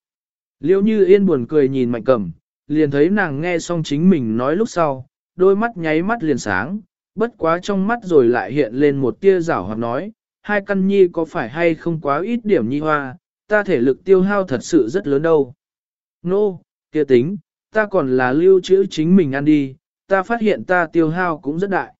Liêu như yên buồn cười nhìn mạnh cầm, liền thấy nàng nghe xong chính mình nói lúc sau, đôi mắt nháy mắt liền sáng, bất quá trong mắt rồi lại hiện lên một tia rảo hoặc nói, hai căn nhi có phải hay không quá ít điểm nhi hoa, ta thể lực tiêu hao thật sự rất lớn đâu. Nô, no, kia tính, ta còn là lưu trữ chính mình ăn đi, ta phát hiện ta tiêu hao cũng rất đại.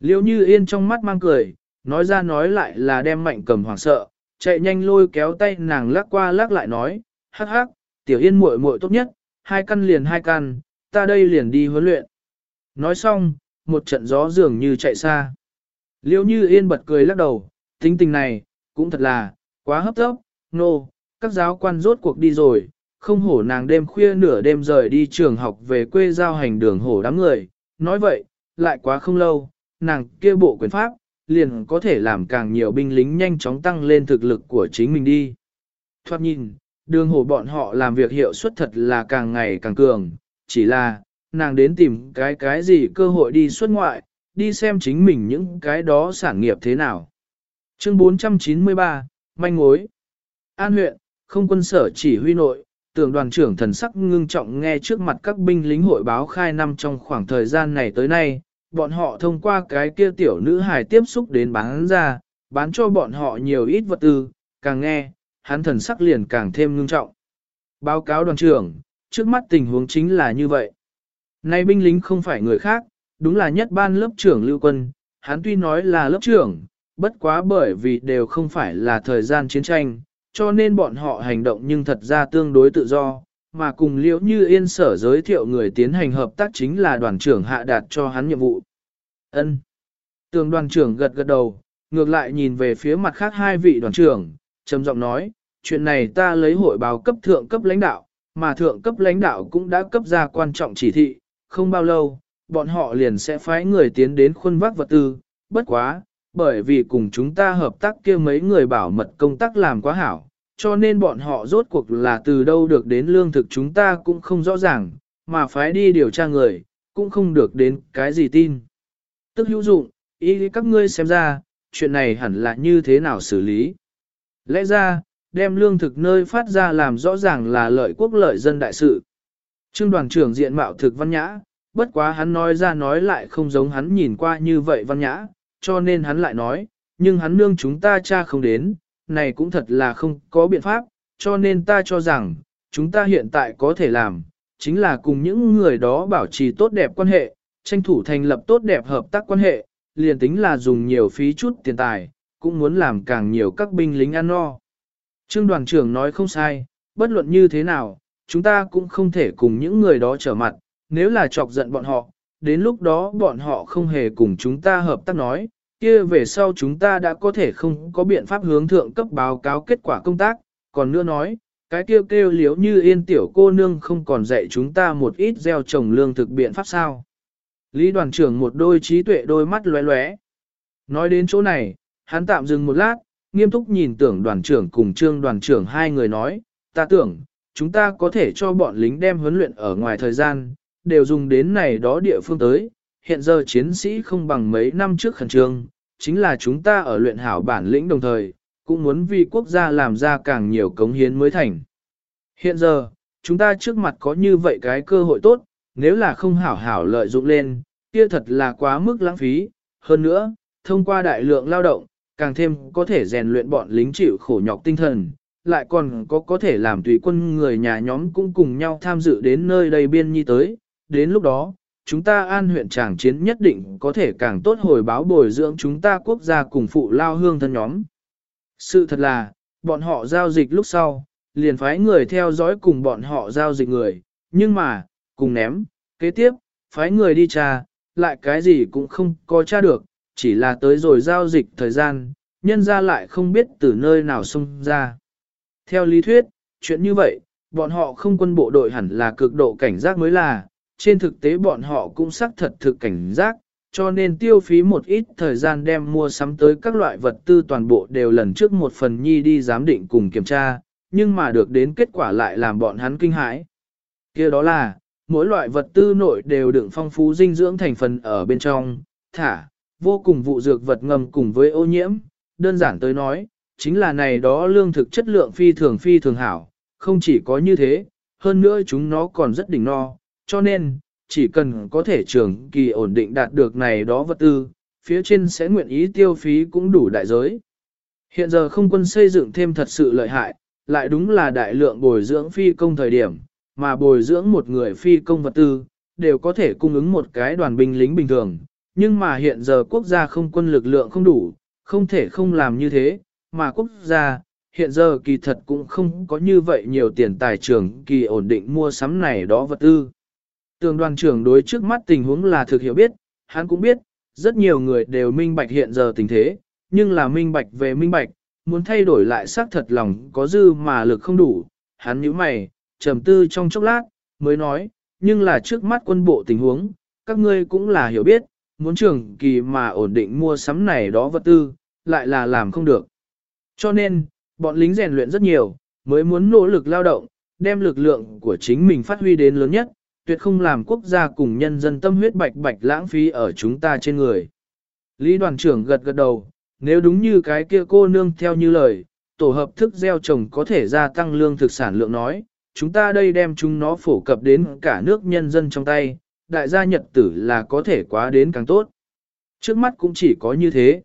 Liêu như yên trong mắt mang cười, nói ra nói lại là đem mạnh cầm hoảng sợ, chạy nhanh lôi kéo tay nàng lắc qua lắc lại nói, hắc hắc, tiểu yên muội muội tốt nhất, hai căn liền hai căn, ta đây liền đi huấn luyện. Nói xong, một trận gió dường như chạy xa. Liêu như yên bật cười lắc đầu, tính tình này, cũng thật là, quá hấp tấp, nô, no, các giáo quan rốt cuộc đi rồi, không hổ nàng đêm khuya nửa đêm rời đi trường học về quê giao hành đường hổ đám người, nói vậy, lại quá không lâu, nàng kia bộ quyền pháp, liền có thể làm càng nhiều binh lính nhanh chóng tăng lên thực lực của chính mình đi. Thoát nhìn, đường hổ bọn họ làm việc hiệu suất thật là càng ngày càng cường, chỉ là, nàng đến tìm cái cái gì cơ hội đi xuất ngoại, đi xem chính mình những cái đó sản nghiệp thế nào. Chương 493, manh mối. An huyện, không quân sở chỉ huy nội, tưởng đoàn trưởng thần sắc ngưng trọng nghe trước mặt các binh lính hội báo khai năm trong khoảng thời gian này tới nay, bọn họ thông qua cái kia tiểu nữ hài tiếp xúc đến bán ra, bán cho bọn họ nhiều ít vật tư, càng nghe, hắn thần sắc liền càng thêm ngưng trọng. Báo cáo đoàn trưởng, trước mắt tình huống chính là như vậy. Nay binh lính không phải người khác, đúng là nhất ban lớp trưởng lưu quân, hắn tuy nói là lớp trưởng, bất quá bởi vì đều không phải là thời gian chiến tranh, cho nên bọn họ hành động nhưng thật ra tương đối tự do, mà cùng liễu như yên sở giới thiệu người tiến hành hợp tác chính là đoàn trưởng hạ đạt cho hắn nhiệm vụ. ân Tường đoàn trưởng gật gật đầu, ngược lại nhìn về phía mặt khác hai vị đoàn trưởng, trầm giọng nói, chuyện này ta lấy hội báo cấp thượng cấp lãnh đạo, mà thượng cấp lãnh đạo cũng đã cấp ra quan trọng chỉ thị, không bao lâu, bọn họ liền sẽ phái người tiến đến khuôn vác vật tư, bất quá, bởi vì cùng chúng ta hợp tác kia mấy người bảo mật công tác làm quá hảo, cho nên bọn họ rốt cuộc là từ đâu được đến lương thực chúng ta cũng không rõ ràng, mà phái đi điều tra người, cũng không được đến cái gì tin. Tức hữu dụng, ý các ngươi xem ra, chuyện này hẳn là như thế nào xử lý. Lẽ ra, đem lương thực nơi phát ra làm rõ ràng là lợi quốc lợi dân đại sự. Trương đoàn trưởng diện mạo thực văn nhã, bất quá hắn nói ra nói lại không giống hắn nhìn qua như vậy văn nhã, cho nên hắn lại nói, nhưng hắn nương chúng ta cha không đến, này cũng thật là không có biện pháp, cho nên ta cho rằng, chúng ta hiện tại có thể làm, chính là cùng những người đó bảo trì tốt đẹp quan hệ, tranh thủ thành lập tốt đẹp hợp tác quan hệ, liền tính là dùng nhiều phí chút tiền tài, cũng muốn làm càng nhiều các binh lính ăn no. Trương đoàn trưởng nói không sai, bất luận như thế nào, chúng ta cũng không thể cùng những người đó trở mặt, nếu là chọc giận bọn họ, đến lúc đó bọn họ không hề cùng chúng ta hợp tác nói, kia về sau chúng ta đã có thể không có biện pháp hướng thượng cấp báo cáo kết quả công tác, còn nữa nói, cái kêu kêu liếu như yên tiểu cô nương không còn dạy chúng ta một ít gieo trồng lương thực biện pháp sao. Lý đoàn trưởng một đôi trí tuệ đôi mắt lóe lóe. Nói đến chỗ này, hắn tạm dừng một lát, nghiêm túc nhìn tưởng đoàn trưởng cùng trương đoàn trưởng hai người nói, ta tưởng, chúng ta có thể cho bọn lính đem huấn luyện ở ngoài thời gian, đều dùng đến này đó địa phương tới. Hiện giờ chiến sĩ không bằng mấy năm trước khẩn trương, chính là chúng ta ở luyện hảo bản lĩnh đồng thời, cũng muốn vì quốc gia làm ra càng nhiều cống hiến mới thành. Hiện giờ, chúng ta trước mặt có như vậy cái cơ hội tốt, nếu là không hảo hảo lợi dụng lên, kia thật là quá mức lãng phí. Hơn nữa, thông qua đại lượng lao động, càng thêm có thể rèn luyện bọn lính chịu khổ nhọc tinh thần, lại còn có có thể làm tùy quân người nhà nhóm cũng cùng nhau tham dự đến nơi đây biên nhi tới. Đến lúc đó, chúng ta an huyện tràng chiến nhất định có thể càng tốt hồi báo bồi dưỡng chúng ta quốc gia cùng phụ lao hương thân nhóm. Sự thật là, bọn họ giao dịch lúc sau, liền phái người theo dõi cùng bọn họ giao dịch người, nhưng mà, cùng ném, kế tiếp, phái người đi tra, lại cái gì cũng không có tra được, chỉ là tới rồi giao dịch thời gian, nhân ra lại không biết từ nơi nào xông ra. Theo lý thuyết, chuyện như vậy, bọn họ không quân bộ đội hẳn là cực độ cảnh giác mới là, trên thực tế bọn họ cũng xác thật thực cảnh giác, cho nên tiêu phí một ít thời gian đem mua sắm tới các loại vật tư toàn bộ đều lần trước một phần nhi đi giám định cùng kiểm tra, nhưng mà được đến kết quả lại làm bọn hắn kinh hãi. kia đó là, mỗi loại vật tư nội đều đựng phong phú dinh dưỡng thành phần ở bên trong, thả, vô cùng vụ dược vật ngầm cùng với ô nhiễm, đơn giản tới nói, chính là này đó lương thực chất lượng phi thường phi thường hảo, không chỉ có như thế, hơn nữa chúng nó còn rất đỉnh no, cho nên, chỉ cần có thể trường kỳ ổn định đạt được này đó vật tư, phía trên sẽ nguyện ý tiêu phí cũng đủ đại giới. Hiện giờ không quân xây dựng thêm thật sự lợi hại, lại đúng là đại lượng bồi dưỡng phi công thời điểm, mà bồi dưỡng một người phi công vật tư, đều có thể cung ứng một cái đoàn binh lính bình thường. Nhưng mà hiện giờ quốc gia không quân lực lượng không đủ, không thể không làm như thế, mà quốc gia, hiện giờ kỳ thật cũng không có như vậy nhiều tiền tài trường kỳ ổn định mua sắm này đó vật tư. Tường đoàn trưởng đối trước mắt tình huống là thực hiểu biết, hắn cũng biết, rất nhiều người đều minh bạch hiện giờ tình thế, nhưng là minh bạch về minh bạch, muốn thay đổi lại xác thật lòng có dư mà lực không đủ. Hắn nhíu mày, trầm tư trong chốc lát, mới nói, nhưng là trước mắt quân bộ tình huống, các ngươi cũng là hiểu biết, muốn trường kỳ mà ổn định mua sắm này đó vật tư, lại là làm không được. Cho nên, bọn lính rèn luyện rất nhiều, mới muốn nỗ lực lao động, đem lực lượng của chính mình phát huy đến lớn nhất, tuyệt không làm quốc gia cùng nhân dân tâm huyết bạch bạch lãng phí ở chúng ta trên người. Lý đoàn trưởng gật gật đầu, nếu đúng như cái kia cô nương theo như lời, tổ hợp thức gieo trồng có thể gia tăng lương thực sản lượng nói, chúng ta đây đem chúng nó phổ cập đến cả nước nhân dân trong tay, đại gia nhật tử là có thể quá đến càng tốt. Trước mắt cũng chỉ có như thế.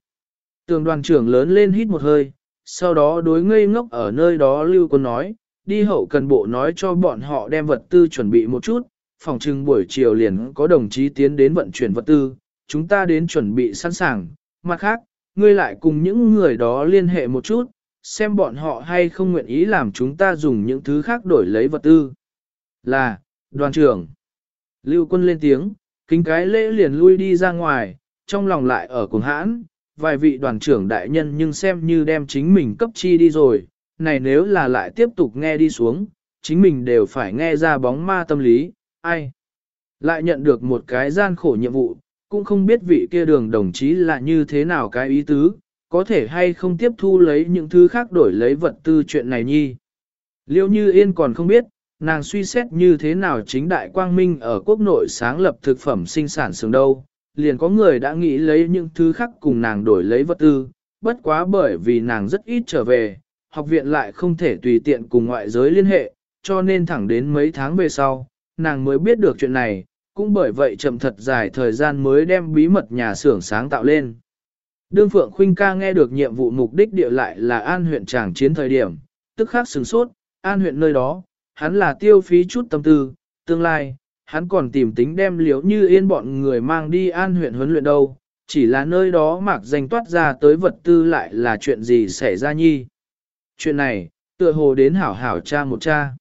Tường đoàn trưởng lớn lên hít một hơi, sau đó đối ngây ngốc ở nơi đó lưu quân nói, đi hậu cần bộ nói cho bọn họ đem vật tư chuẩn bị một chút, phòng trưng buổi chiều liền có đồng chí tiến đến vận chuyển vật tư, chúng ta đến chuẩn bị sẵn sàng. Mặt khác, ngươi lại cùng những người đó liên hệ một chút, xem bọn họ hay không nguyện ý làm chúng ta dùng những thứ khác đổi lấy vật tư. Là, đoàn trưởng. Lưu quân lên tiếng, kính cái lễ liền lui đi ra ngoài, trong lòng lại ở cùng hãn, vài vị đoàn trưởng đại nhân nhưng xem như đem chính mình cấp chi đi rồi, này nếu là lại tiếp tục nghe đi xuống, chính mình đều phải nghe ra bóng ma tâm lý, ai. Lại nhận được một cái gian khổ nhiệm vụ, cũng không biết vị kia đường đồng chí là như thế nào cái ý tứ, có thể hay không tiếp thu lấy những thứ khác đổi lấy vật tư chuyện này nhi. Liêu như yên còn không biết, nàng suy xét như thế nào chính đại quang minh ở quốc nội sáng lập thực phẩm sinh sản xưởng đâu, liền có người đã nghĩ lấy những thứ khác cùng nàng đổi lấy vật tư, bất quá bởi vì nàng rất ít trở về, học viện lại không thể tùy tiện cùng ngoại giới liên hệ, cho nên thẳng đến mấy tháng về sau, nàng mới biết được chuyện này, cũng bởi vậy chậm thật dài thời gian mới đem bí mật nhà xưởng sáng tạo lên. Đương Phượng Khuynh ca nghe được nhiệm vụ mục đích địa lại là an huyện tràng chiến thời điểm, tức khắc sừng sốt, an huyện nơi đó, hắn là tiêu phí chút tâm tư, tương lai, hắn còn tìm tính đem liễu như yên bọn người mang đi an huyện huấn luyện đâu, chỉ là nơi đó mạc danh toát ra tới vật tư lại là chuyện gì xảy ra nhi. Chuyện này, tựa hồ đến hảo hảo cha một cha.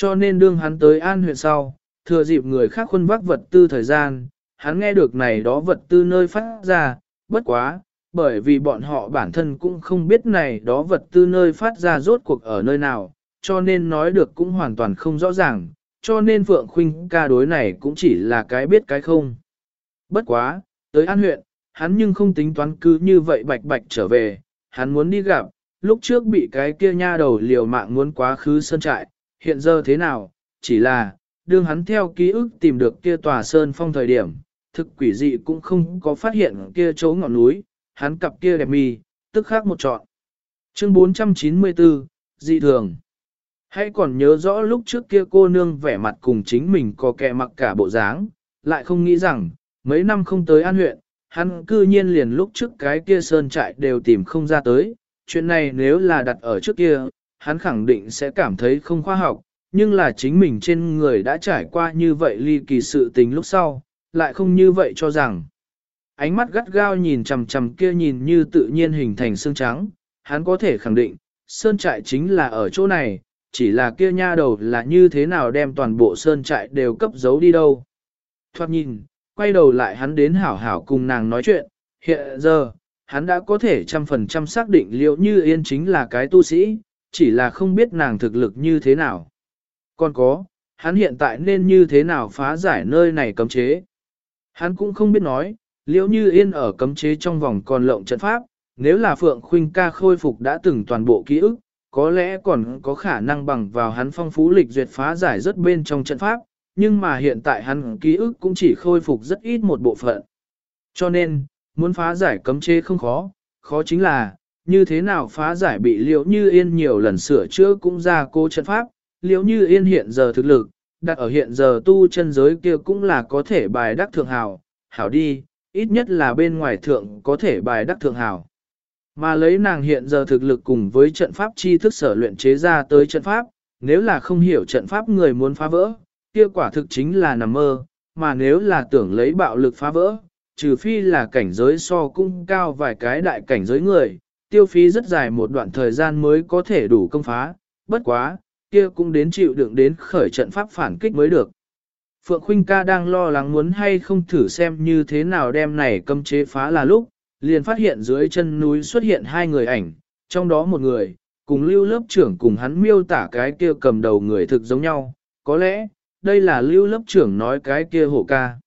Cho nên đương hắn tới an huyện sau, thừa dịp người khác khuân vác vật tư thời gian, hắn nghe được này đó vật tư nơi phát ra, bất quá, bởi vì bọn họ bản thân cũng không biết này đó vật tư nơi phát ra rốt cuộc ở nơi nào, cho nên nói được cũng hoàn toàn không rõ ràng, cho nên Phượng Khuynh ca đối này cũng chỉ là cái biết cái không. Bất quá, tới An huyện, hắn nhưng không tính toán cứ như vậy bạch bạch trở về, hắn muốn đi gặp, lúc trước bị cái kia nha đầu liều mạng muốn quá khứ sơn trại, hiện giờ thế nào, chỉ là, đương hắn theo ký ức tìm được kia tòa sơn phong thời điểm, thực quỷ dị cũng không có phát hiện kia chỗ ngọn núi, hắn cặp kia đẹp mi, tức khác một trọn. Chương 494, dị thường. Hãy còn nhớ rõ lúc trước kia cô nương vẻ mặt cùng chính mình có kẻ mặc cả bộ dáng, lại không nghĩ rằng, mấy năm không tới an huyện, hắn cư nhiên liền lúc trước cái kia sơn trại đều tìm không ra tới. Chuyện này nếu là đặt ở trước kia, hắn khẳng định sẽ cảm thấy không khoa học, nhưng là chính mình trên người đã trải qua như vậy ly kỳ sự tình lúc sau, lại không như vậy cho rằng. Ánh mắt gắt gao nhìn chằm chằm kia nhìn như tự nhiên hình thành xương trắng, hắn có thể khẳng định, sơn trại chính là ở chỗ này, chỉ là kia nha đầu là như thế nào đem toàn bộ sơn trại đều cấp giấu đi đâu. Thoát nhìn, quay đầu lại hắn đến hảo hảo cùng nàng nói chuyện, hiện giờ, hắn đã có thể trăm phần trăm xác định liệu như yên chính là cái tu sĩ, chỉ là không biết nàng thực lực như thế nào. Còn có, hắn hiện tại nên như thế nào phá giải nơi này cấm chế. Hắn cũng không biết nói, liễu như yên ở cấm chế trong vòng còn lộng trận pháp, nếu là Phượng Khuynh ca khôi phục đã từng toàn bộ ký ức, có lẽ còn có khả năng bằng vào hắn phong phú lịch duyệt phá giải rất bên trong trận pháp, nhưng mà hiện tại hắn ký ức cũng chỉ khôi phục rất ít một bộ phận. Cho nên, muốn phá giải cấm chế không khó, khó chính là, như thế nào phá giải bị liễu như yên nhiều lần sửa chữa cũng ra cố trận pháp, liễu như yên hiện giờ thực lực, đặt ở hiện giờ tu chân giới kia cũng là có thể bài đắc thượng hào, hảo đi, ít nhất là bên ngoài thượng có thể bài đắc thượng hào. Mà lấy nàng hiện giờ thực lực cùng với trận pháp chi thức sở luyện chế ra tới trận pháp, nếu là không hiểu trận pháp người muốn phá vỡ, kia quả thực chính là nằm mơ, mà nếu là tưởng lấy bạo lực phá vỡ, trừ phi là cảnh giới so cung cao vài cái đại cảnh giới người, tiêu phí rất dài một đoạn thời gian mới có thể đủ công phá, bất quá, kia cũng đến chịu đựng đến khởi trận pháp phản kích mới được. Phượng Khuynh ca đang lo lắng muốn hay không thử xem như thế nào đem này cấm chế phá là lúc, liền phát hiện dưới chân núi xuất hiện hai người ảnh, trong đó một người, cùng lưu lớp trưởng cùng hắn miêu tả cái kia cầm đầu người thực giống nhau, có lẽ, đây là lưu lớp trưởng nói cái kia hộ ca.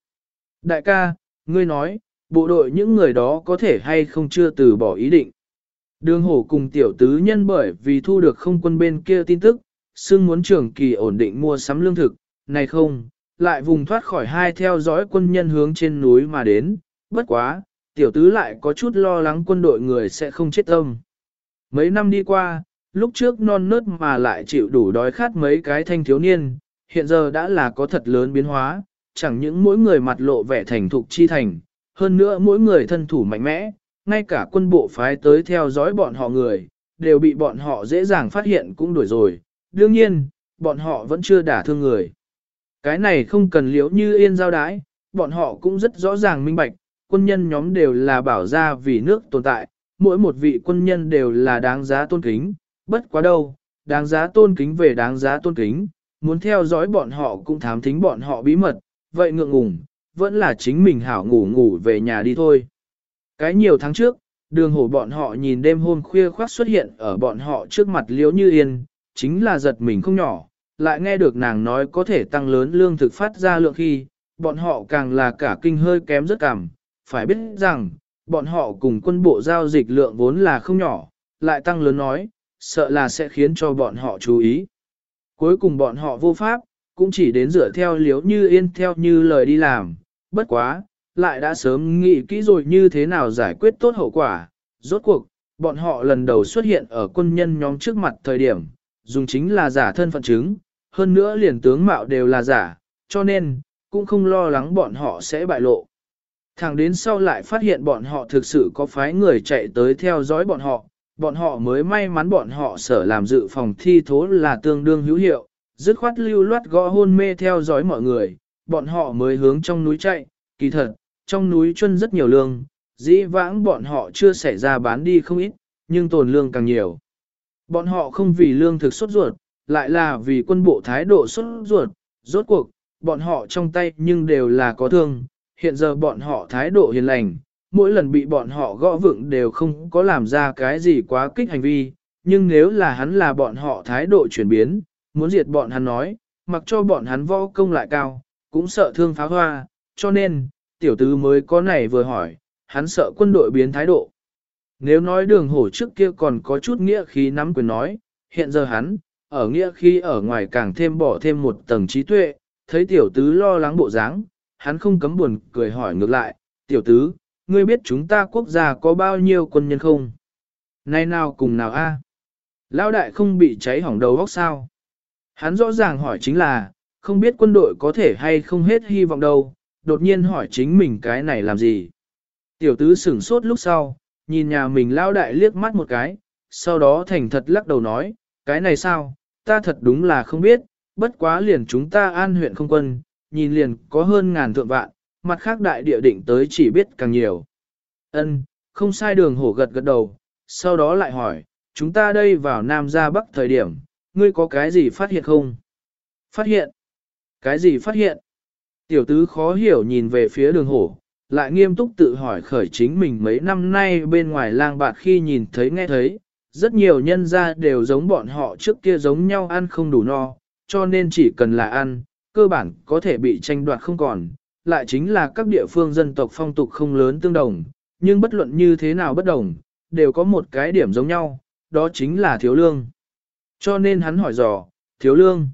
Đại ca, ngươi nói, bộ đội những người đó có thể hay không chưa từ bỏ ý định. Đường hổ cùng tiểu tứ nhân bởi vì thu được không quân bên kia tin tức, xưng muốn trưởng kỳ ổn định mua sắm lương thực, này không, lại vùng thoát khỏi hai theo dõi quân nhân hướng trên núi mà đến, bất quá, tiểu tứ lại có chút lo lắng quân đội người sẽ không chết tâm. Mấy năm đi qua, lúc trước non nớt mà lại chịu đủ đói khát mấy cái thanh thiếu niên, hiện giờ đã là có thật lớn biến hóa, chẳng những mỗi người mặt lộ vẻ thành thục chi thành, hơn nữa mỗi người thân thủ mạnh mẽ, ngay cả quân bộ phái tới theo dõi bọn họ người, đều bị bọn họ dễ dàng phát hiện cũng đuổi rồi. Đương nhiên, bọn họ vẫn chưa đả thương người. Cái này không cần liễu như yên giao đái, bọn họ cũng rất rõ ràng minh bạch, quân nhân nhóm đều là bảo ra vì nước tồn tại, mỗi một vị quân nhân đều là đáng giá tôn kính, bất quá đâu, đáng giá tôn kính về đáng giá tôn kính, muốn theo dõi bọn họ cũng thám thính bọn họ bí mật, vậy ngượng ngùng, vẫn là chính mình hảo ngủ ngủ về nhà đi thôi. Cái nhiều tháng trước, đường hổ bọn họ nhìn đêm hôm khuya khoác xuất hiện ở bọn họ trước mặt liếu như yên, chính là giật mình không nhỏ, lại nghe được nàng nói có thể tăng lớn lương thực phát ra lượng khi, bọn họ càng là cả kinh hơi kém rất cảm, phải biết rằng, bọn họ cùng quân bộ giao dịch lượng vốn là không nhỏ, lại tăng lớn nói, sợ là sẽ khiến cho bọn họ chú ý. Cuối cùng bọn họ vô pháp, cũng chỉ đến dựa theo liếu như yên theo như lời đi làm, bất quá, lại đã sớm nghĩ kỹ rồi như thế nào giải quyết tốt hậu quả. Rốt cuộc, bọn họ lần đầu xuất hiện ở quân nhân nhóm trước mặt thời điểm, dùng chính là giả thân phận chứng, hơn nữa liền tướng mạo đều là giả, cho nên, cũng không lo lắng bọn họ sẽ bại lộ. Thẳng đến sau lại phát hiện bọn họ thực sự có phái người chạy tới theo dõi bọn họ, bọn họ mới may mắn bọn họ sở làm dự phòng thi thố là tương đương hữu hiệu, dứt khoát lưu loát gõ hôn mê theo dõi mọi người, bọn họ mới hướng trong núi chạy, kỳ thật, trong núi chuân rất nhiều lương, dĩ vãng bọn họ chưa xảy ra bán đi không ít, nhưng tồn lương càng nhiều. Bọn họ không vì lương thực sốt ruột, lại là vì quân bộ thái độ sốt ruột, rốt cuộc, bọn họ trong tay nhưng đều là có thương, hiện giờ bọn họ thái độ hiền lành, mỗi lần bị bọn họ gõ vựng đều không có làm ra cái gì quá kích hành vi, nhưng nếu là hắn là bọn họ thái độ chuyển biến, muốn diệt bọn hắn nói, mặc cho bọn hắn võ công lại cao, cũng sợ thương phá hoa, cho nên, tiểu tứ mới có này vừa hỏi, hắn sợ quân đội biến thái độ. Nếu nói đường hổ trước kia còn có chút nghĩa khí nắm quyền nói, hiện giờ hắn, ở nghĩa khí ở ngoài càng thêm bỏ thêm một tầng trí tuệ, thấy tiểu tứ lo lắng bộ dáng, hắn không cấm buồn cười hỏi ngược lại, tiểu tứ, ngươi biết chúng ta quốc gia có bao nhiêu quân nhân không? Nay nào cùng nào a? Lão đại không bị cháy hỏng đầu óc sao? Hắn rõ ràng hỏi chính là, không biết quân đội có thể hay không hết hy vọng đâu, đột nhiên hỏi chính mình cái này làm gì? Tiểu tứ sửng sốt lúc sau, nhìn nhà mình lao đại liếc mắt một cái, sau đó thành thật lắc đầu nói, cái này sao, ta thật đúng là không biết, bất quá liền chúng ta an huyện không quân, nhìn liền có hơn ngàn thượng vạn, mặt khác đại địa định tới chỉ biết càng nhiều. Ân, không sai đường hổ gật gật đầu, sau đó lại hỏi, chúng ta đây vào Nam ra Bắc thời điểm, ngươi có cái gì phát hiện không? Phát hiện? Cái gì phát hiện? Tiểu tứ khó hiểu nhìn về phía đường hổ, lại nghiêm túc tự hỏi khởi chính mình mấy năm nay bên ngoài lang bạt khi nhìn thấy nghe thấy, rất nhiều nhân gia đều giống bọn họ trước kia giống nhau ăn không đủ no, cho nên chỉ cần là ăn, cơ bản có thể bị tranh đoạt không còn, lại chính là các địa phương dân tộc phong tục không lớn tương đồng, nhưng bất luận như thế nào bất đồng, đều có một cái điểm giống nhau, đó chính là thiếu lương. Cho nên hắn hỏi dò, thiếu lương.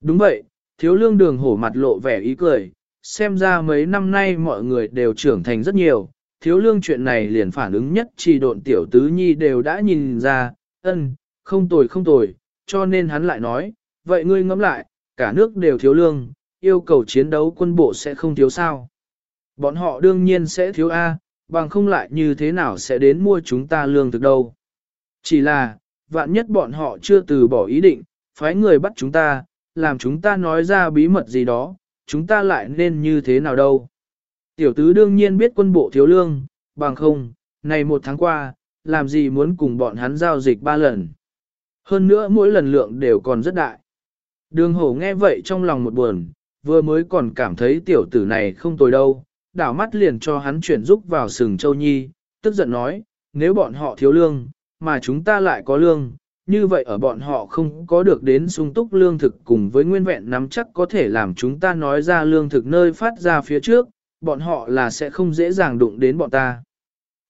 Đúng vậy, thiếu lương đường hổ mặt lộ vẻ ý cười, xem ra mấy năm nay mọi người đều trưởng thành rất nhiều, thiếu lương chuyện này liền phản ứng nhất chỉ độn tiểu tứ nhi đều đã nhìn ra, ân, không tồi không tồi, cho nên hắn lại nói, vậy ngươi ngẫm lại, cả nước đều thiếu lương, yêu cầu chiến đấu quân bộ sẽ không thiếu sao. Bọn họ đương nhiên sẽ thiếu A, bằng không lại như thế nào sẽ đến mua chúng ta lương thực đâu. Chỉ là, vạn nhất bọn họ chưa từ bỏ ý định, phái người bắt chúng ta, làm chúng ta nói ra bí mật gì đó, chúng ta lại nên như thế nào đâu. Tiểu tứ đương nhiên biết quân bộ thiếu lương, bằng không, này một tháng qua, làm gì muốn cùng bọn hắn giao dịch ba lần. Hơn nữa mỗi lần lượng đều còn rất đại. Đường hổ nghe vậy trong lòng một buồn, vừa mới còn cảm thấy tiểu tử này không tồi đâu, đảo mắt liền cho hắn chuyển giúp vào sừng châu nhi, tức giận nói, nếu bọn họ thiếu lương, mà chúng ta lại có lương, như vậy ở bọn họ không có được đến sung túc lương thực cùng với nguyên vẹn nắm chắc có thể làm chúng ta nói ra lương thực nơi phát ra phía trước, bọn họ là sẽ không dễ dàng đụng đến bọn ta.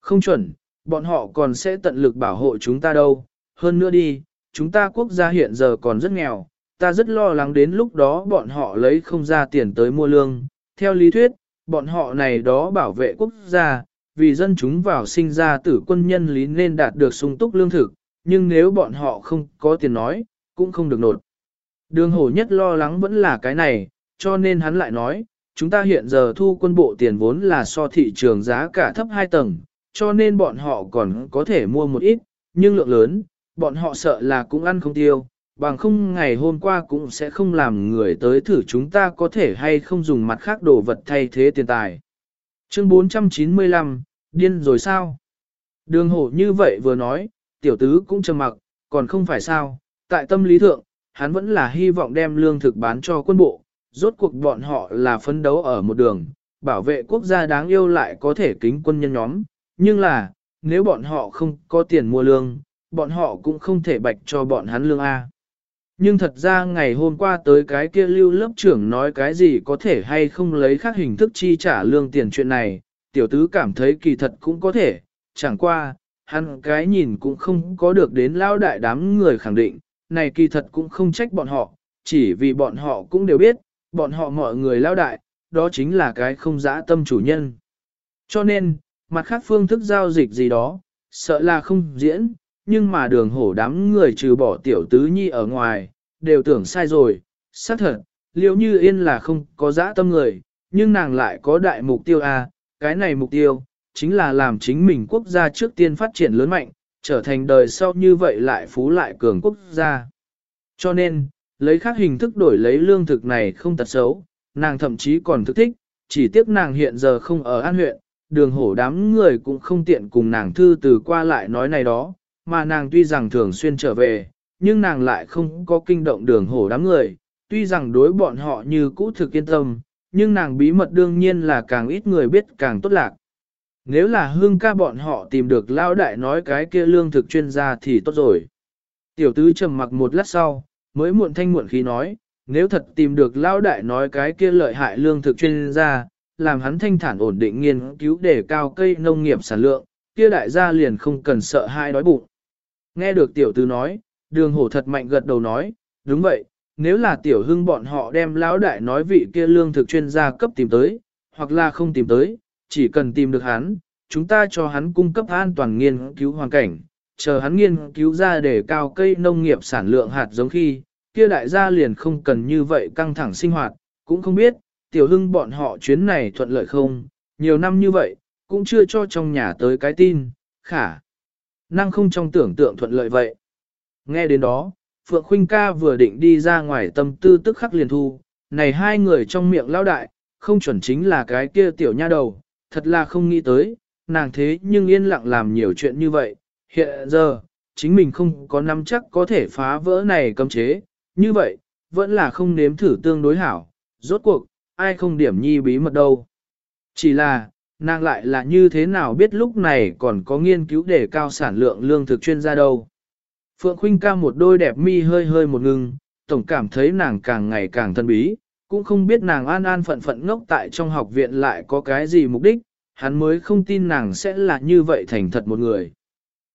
Không chuẩn, bọn họ còn sẽ tận lực bảo hộ chúng ta đâu, hơn nữa đi, chúng ta quốc gia hiện giờ còn rất nghèo, ta rất lo lắng đến lúc đó bọn họ lấy không ra tiền tới mua lương. Theo lý thuyết, bọn họ này đó bảo vệ quốc gia, vì dân chúng vào sinh ra tử quân nhân lý nên đạt được sung túc lương thực, nhưng nếu bọn họ không có tiền nói, cũng không được nột. Đường hổ nhất lo lắng vẫn là cái này, cho nên hắn lại nói, chúng ta hiện giờ thu quân bộ tiền vốn là so thị trường giá cả thấp 2 tầng, cho nên bọn họ còn có thể mua một ít, nhưng lượng lớn, bọn họ sợ là cũng ăn không tiêu, bằng không ngày hôm qua cũng sẽ không làm người tới thử chúng ta có thể hay không dùng mặt khác đồ vật thay thế tiền tài. Chương 495, điên rồi sao? Đường hổ như vậy vừa nói, tiểu tứ cũng trầm mặc, còn không phải sao, tại tâm lý thượng, hắn vẫn là hy vọng đem lương thực bán cho quân bộ, rốt cuộc bọn họ là phấn đấu ở một đường, bảo vệ quốc gia đáng yêu lại có thể kính quân nhân nhóm, nhưng là, nếu bọn họ không có tiền mua lương, bọn họ cũng không thể bạch cho bọn hắn lương A. Nhưng thật ra ngày hôm qua tới cái kia lưu lớp trưởng nói cái gì có thể hay không lấy khác hình thức chi trả lương tiền chuyện này, tiểu tứ cảm thấy kỳ thật cũng có thể, chẳng qua, hắn cái nhìn cũng không có được đến lao đại đám người khẳng định, này kỳ thật cũng không trách bọn họ, chỉ vì bọn họ cũng đều biết, bọn họ mọi người lao đại, đó chính là cái không dã tâm chủ nhân. Cho nên, mặt khác phương thức giao dịch gì đó, sợ là không diễn, nhưng mà đường hổ đám người trừ bỏ tiểu tứ nhi ở ngoài, đều tưởng sai rồi, xác thật, liệu như yên là không có dã tâm người, nhưng nàng lại có đại mục tiêu a à, cái này mục tiêu, chính là làm chính mình quốc gia trước tiên phát triển lớn mạnh, trở thành đời sau như vậy lại phú lại cường quốc gia. Cho nên, Lấy khác hình thức đổi lấy lương thực này không tật xấu, nàng thậm chí còn thức thích, chỉ tiếc nàng hiện giờ không ở an huyện, đường hổ đám người cũng không tiện cùng nàng thư từ qua lại nói này đó, mà nàng tuy rằng thường xuyên trở về, nhưng nàng lại không có kinh động đường hổ đám người, tuy rằng đối bọn họ như cũ thực yên tâm, nhưng nàng bí mật đương nhiên là càng ít người biết càng tốt lạc. Nếu là hương ca bọn họ tìm được lao đại nói cái kia lương thực chuyên gia thì tốt rồi. Tiểu tứ trầm mặc một lát sau, mới muộn thanh muộn khí nói, nếu thật tìm được lao đại nói cái kia lợi hại lương thực chuyên gia, làm hắn thanh thản ổn định nghiên cứu để cao cây nông nghiệp sản lượng, kia đại gia liền không cần sợ hai đói bụng. Nghe được tiểu tứ nói, đường hổ thật mạnh gật đầu nói, đúng vậy, nếu là tiểu hưng bọn họ đem lão đại nói vị kia lương thực chuyên gia cấp tìm tới, hoặc là không tìm tới, chỉ cần tìm được hắn, chúng ta cho hắn cung cấp an toàn nghiên cứu hoàn cảnh, chờ hắn nghiên cứu ra để cao cây nông nghiệp sản lượng hạt giống khi, kia đại gia liền không cần như vậy căng thẳng sinh hoạt, cũng không biết, tiểu hưng bọn họ chuyến này thuận lợi không, nhiều năm như vậy, cũng chưa cho trong nhà tới cái tin, khả. Năng không trong tưởng tượng thuận lợi vậy. Nghe đến đó, Phượng Khuynh ca vừa định đi ra ngoài tâm tư tức khắc liền thu, này hai người trong miệng lao đại, không chuẩn chính là cái kia tiểu nha đầu, thật là không nghĩ tới, nàng thế nhưng yên lặng làm nhiều chuyện như vậy, hiện giờ, chính mình không có nắm chắc có thể phá vỡ này cấm chế, như vậy, vẫn là không nếm thử tương đối hảo, rốt cuộc, ai không điểm nhi bí mật đâu. Chỉ là, nàng lại là như thế nào biết lúc này còn có nghiên cứu để cao sản lượng lương thực chuyên gia đâu. Phượng Khuynh ca một đôi đẹp mi hơi hơi một ngừng, tổng cảm thấy nàng càng ngày càng thân bí, cũng không biết nàng an an phận phận ngốc tại trong học viện lại có cái gì mục đích, hắn mới không tin nàng sẽ là như vậy thành thật một người.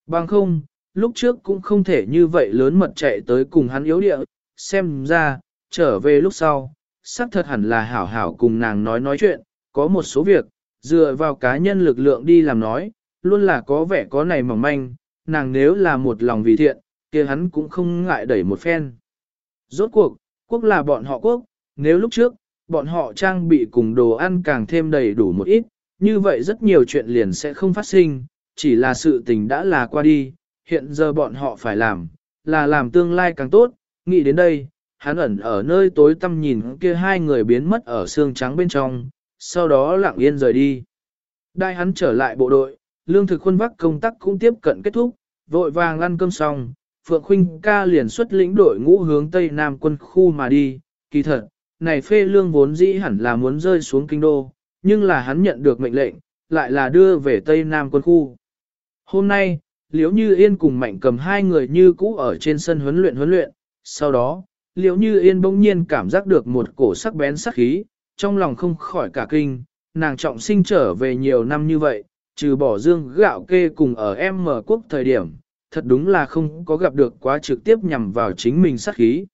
Bằng không, lúc trước cũng không thể như vậy lớn mật chạy tới cùng hắn yếu địa, xem ra, trở về lúc sau, xác thật hẳn là hảo hảo cùng nàng nói nói chuyện, có một số việc, dựa vào cá nhân lực lượng đi làm nói, luôn là có vẻ có này mỏng manh, nàng nếu là một lòng vì thiện, kia hắn cũng không ngại đẩy một phen. Rốt cuộc, quốc là bọn họ quốc, nếu lúc trước, bọn họ trang bị cùng đồ ăn càng thêm đầy đủ một ít, như vậy rất nhiều chuyện liền sẽ không phát sinh, chỉ là sự tình đã là qua đi, hiện giờ bọn họ phải làm, là làm tương lai càng tốt, nghĩ đến đây, hắn ẩn ở nơi tối tăm nhìn kia hai người biến mất ở xương trắng bên trong, sau đó lặng yên rời đi. Đại hắn trở lại bộ đội, lương thực khuôn vắc công tác cũng tiếp cận kết thúc, vội vàng ăn cơm xong, Phượng Khuynh ca liền xuất lĩnh đội ngũ hướng Tây Nam quân khu mà đi, kỳ thật, này phê lương vốn dĩ hẳn là muốn rơi xuống kinh đô, nhưng là hắn nhận được mệnh lệnh, lại là đưa về Tây Nam quân khu. Hôm nay, Liễu Như Yên cùng Mạnh cầm hai người như cũ ở trên sân huấn luyện huấn luyện, sau đó, Liễu Như Yên bỗng nhiên cảm giác được một cổ sắc bén sắc khí, trong lòng không khỏi cả kinh, nàng trọng sinh trở về nhiều năm như vậy, trừ bỏ dương gạo kê cùng ở em mở quốc thời điểm, thật đúng là không có gặp được quá trực tiếp nhằm vào chính mình sát khí.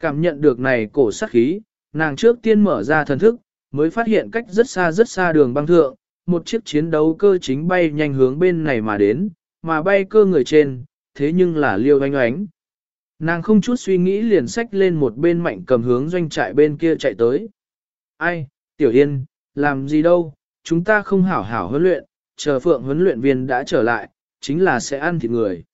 Cảm nhận được này cổ sát khí, nàng trước tiên mở ra thần thức, mới phát hiện cách rất xa rất xa đường băng thượng, một chiếc chiến đấu cơ chính bay nhanh hướng bên này mà đến, mà bay cơ người trên, thế nhưng là liêu oanh oánh. Nàng không chút suy nghĩ liền sách lên một bên mạnh cầm hướng doanh trại bên kia chạy tới. Ai, Tiểu Yên, làm gì đâu, chúng ta không hảo hảo huấn luyện, chờ phượng huấn luyện viên đã trở lại, chính là sẽ ăn thịt người.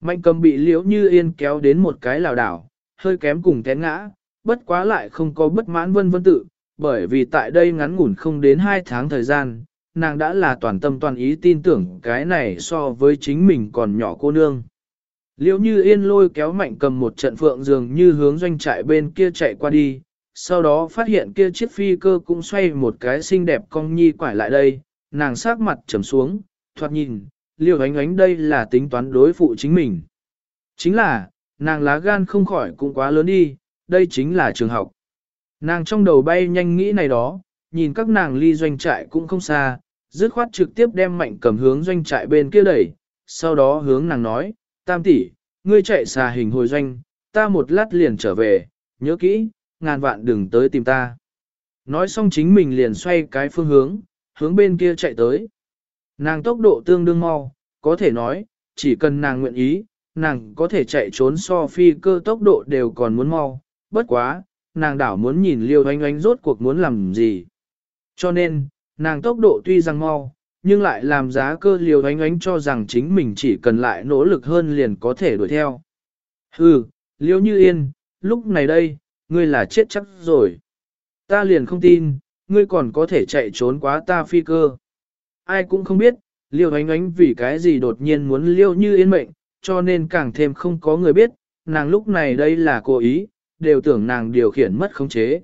Mạnh cầm bị liễu như yên kéo đến một cái lào đảo, hơi kém cùng té ngã, bất quá lại không có bất mãn vân vân tự, bởi vì tại đây ngắn ngủn không đến 2 tháng thời gian, nàng đã là toàn tâm toàn ý tin tưởng cái này so với chính mình còn nhỏ cô nương. Liễu như yên lôi kéo mạnh cầm một trận phượng dường như hướng doanh trại bên kia chạy qua đi, sau đó phát hiện kia chiếc phi cơ cũng xoay một cái xinh đẹp cong nhi quải lại đây, nàng sát mặt trầm xuống, thoạt nhìn, liều ánh ánh đây là tính toán đối phụ chính mình. Chính là, nàng lá gan không khỏi cũng quá lớn đi, đây chính là trường học. Nàng trong đầu bay nhanh nghĩ này đó, nhìn các nàng ly doanh trại cũng không xa, dứt khoát trực tiếp đem mạnh cầm hướng doanh trại bên kia đẩy, sau đó hướng nàng nói, tam tỷ, ngươi chạy xà hình hồi doanh, ta một lát liền trở về, nhớ kỹ, ngàn vạn đừng tới tìm ta. Nói xong chính mình liền xoay cái phương hướng, hướng bên kia chạy tới. Nàng tốc độ tương đương mau, có thể nói, chỉ cần nàng nguyện ý, nàng có thể chạy trốn so phi cơ tốc độ đều còn muốn mau, bất quá, nàng đảo muốn nhìn liêu oanh oanh rốt cuộc muốn làm gì. Cho nên, nàng tốc độ tuy rằng mau, nhưng lại làm giá cơ liều oanh oanh cho rằng chính mình chỉ cần lại nỗ lực hơn liền có thể đuổi theo. Hừ, liêu như yên, lúc này đây, ngươi là chết chắc rồi. Ta liền không tin, ngươi còn có thể chạy trốn quá ta phi cơ. Ai cũng không biết, liêu ánh ánh vì cái gì đột nhiên muốn liêu như yên mệnh, cho nên càng thêm không có người biết, nàng lúc này đây là cố ý, đều tưởng nàng điều khiển mất khống chế.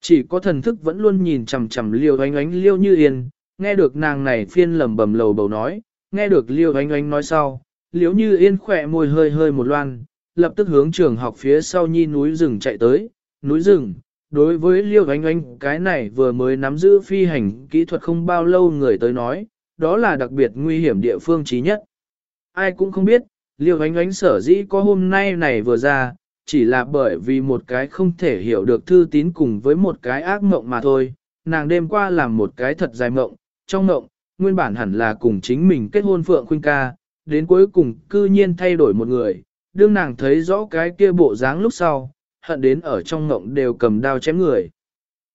Chỉ có thần thức vẫn luôn nhìn chằm chằm liêu ánh ánh liêu như yên, nghe được nàng này phiên lầm bầm lầu bầu nói, nghe được liêu ánh ánh nói sau, liếu như yên khỏe môi hơi hơi một loan, lập tức hướng trường học phía sau nhi núi rừng chạy tới, núi rừng. Đối với liêu ánh ánh cái này vừa mới nắm giữ phi hành kỹ thuật không bao lâu người tới nói, đó là đặc biệt nguy hiểm địa phương trí nhất. Ai cũng không biết, liêu ánh ánh sở dĩ có hôm nay này vừa ra, chỉ là bởi vì một cái không thể hiểu được thư tín cùng với một cái ác mộng mà thôi. Nàng đêm qua làm một cái thật dài mộng, trong mộng, nguyên bản hẳn là cùng chính mình kết hôn Phượng Khuynh ca, đến cuối cùng cư nhiên thay đổi một người, đương nàng thấy rõ cái kia bộ dáng lúc sau, hận đến ở trong mộng đều cầm đao chém người.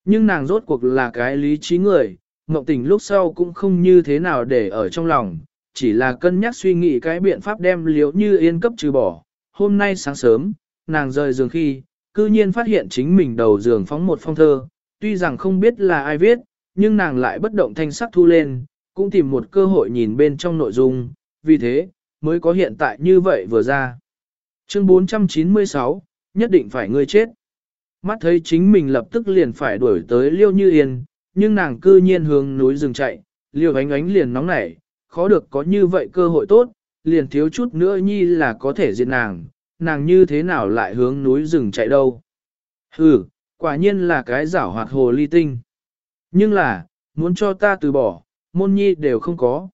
Nhưng nàng rốt cuộc là cái lý trí người, mộng tình lúc sau cũng không như thế nào để ở trong lòng, chỉ là cân nhắc suy nghĩ cái biện pháp đem liễu như yên cấp trừ bỏ. Hôm nay sáng sớm, nàng rời giường khi, cư nhiên phát hiện chính mình đầu giường phóng một phong thơ, tuy rằng không biết là ai viết, nhưng nàng lại bất động thanh sắc thu lên, cũng tìm một cơ hội nhìn bên trong nội dung, vì thế, mới có hiện tại như vậy vừa ra. Chương 496, nhất định phải ngươi chết. Mắt thấy chính mình lập tức liền phải đuổi tới Liêu Như Yên, nhưng nàng cư nhiên hướng núi rừng chạy, Liêu ánh ánh liền nóng nảy, khó được có như vậy cơ hội tốt, liền thiếu chút nữa nhi là có thể diệt nàng, nàng như thế nào lại hướng núi rừng chạy đâu. Hừ, quả nhiên là cái giảo hoạt hồ ly tinh. Nhưng là, muốn cho ta từ bỏ, môn nhi đều không có.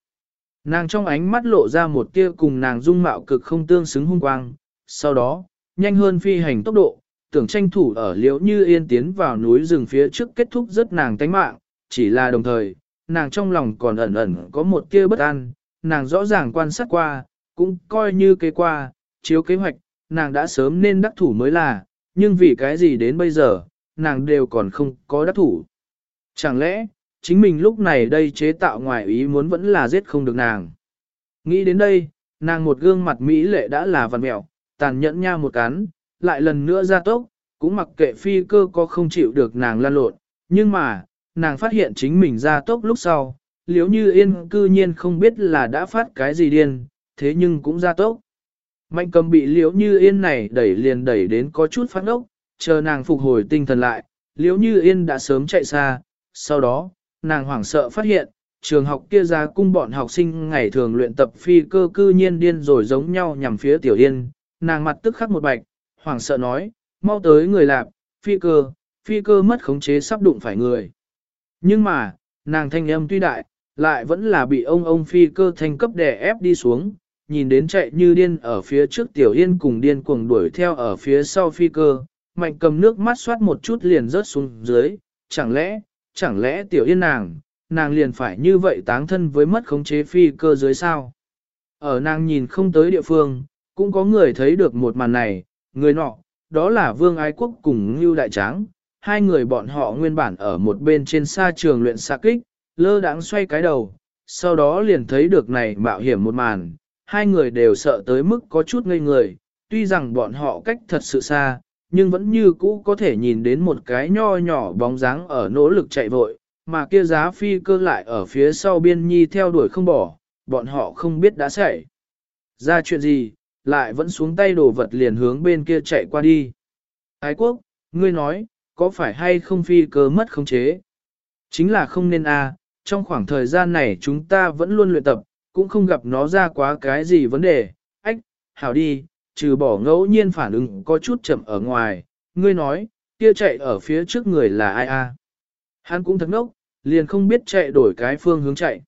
Nàng trong ánh mắt lộ ra một tia cùng nàng dung mạo cực không tương xứng hung quang, sau đó, nhanh hơn phi hành tốc độ, tưởng tranh thủ ở liễu như yên tiến vào núi rừng phía trước kết thúc rất nàng tánh mạng, chỉ là đồng thời, nàng trong lòng còn ẩn ẩn có một tia bất an, nàng rõ ràng quan sát qua, cũng coi như kế qua, chiếu kế hoạch, nàng đã sớm nên đắc thủ mới là, nhưng vì cái gì đến bây giờ, nàng đều còn không có đắc thủ. Chẳng lẽ, chính mình lúc này đây chế tạo ngoài ý muốn vẫn là giết không được nàng. Nghĩ đến đây, nàng một gương mặt mỹ lệ đã là vằn mẹo, tàn nhẫn nha một cắn, lại lần nữa ra tốc, cũng mặc kệ phi cơ có không chịu được nàng lan lộn, nhưng mà, nàng phát hiện chính mình ra tốc lúc sau, liếu như yên cư nhiên không biết là đã phát cái gì điên, thế nhưng cũng ra tốc. Mạnh cầm bị Liễu như yên này đẩy liền đẩy đến có chút phát ốc, chờ nàng phục hồi tinh thần lại, Liễu như yên đã sớm chạy xa, sau đó, nàng hoảng sợ phát hiện, trường học kia ra cung bọn học sinh ngày thường luyện tập phi cơ cư nhiên điên rồi giống nhau nhằm phía tiểu yên, nàng mặt tức khắc một bạch, hoảng sợ nói, mau tới người lạp, phi cơ, phi cơ mất khống chế sắp đụng phải người. Nhưng mà, nàng thanh âm tuy đại, lại vẫn là bị ông ông phi cơ thanh cấp đè ép đi xuống, nhìn đến chạy như điên ở phía trước tiểu yên cùng điên cuồng đuổi theo ở phía sau phi cơ, mạnh cầm nước mắt xoát một chút liền rớt xuống dưới, chẳng lẽ, chẳng lẽ tiểu yên nàng, nàng liền phải như vậy táng thân với mất khống chế phi cơ dưới sao. Ở nàng nhìn không tới địa phương, cũng có người thấy được một màn này, người nọ, đó là Vương Ái Quốc cùng Ngưu Đại Tráng, hai người bọn họ nguyên bản ở một bên trên xa trường luyện xạ kích, lơ đãng xoay cái đầu, sau đó liền thấy được này mạo hiểm một màn, hai người đều sợ tới mức có chút ngây người, tuy rằng bọn họ cách thật sự xa, nhưng vẫn như cũ có thể nhìn đến một cái nho nhỏ bóng dáng ở nỗ lực chạy vội, mà kia giá phi cơ lại ở phía sau biên nhi theo đuổi không bỏ, bọn họ không biết đã xảy ra chuyện gì, lại vẫn xuống tay đổ vật liền hướng bên kia chạy qua đi. Ái quốc, ngươi nói, có phải hay không phi cơ mất khống chế? Chính là không nên a. trong khoảng thời gian này chúng ta vẫn luôn luyện tập, cũng không gặp nó ra quá cái gì vấn đề, ách, hảo đi, trừ bỏ ngẫu nhiên phản ứng có chút chậm ở ngoài, ngươi nói, kia chạy ở phía trước người là ai a? Hắn cũng thật ngốc, liền không biết chạy đổi cái phương hướng chạy.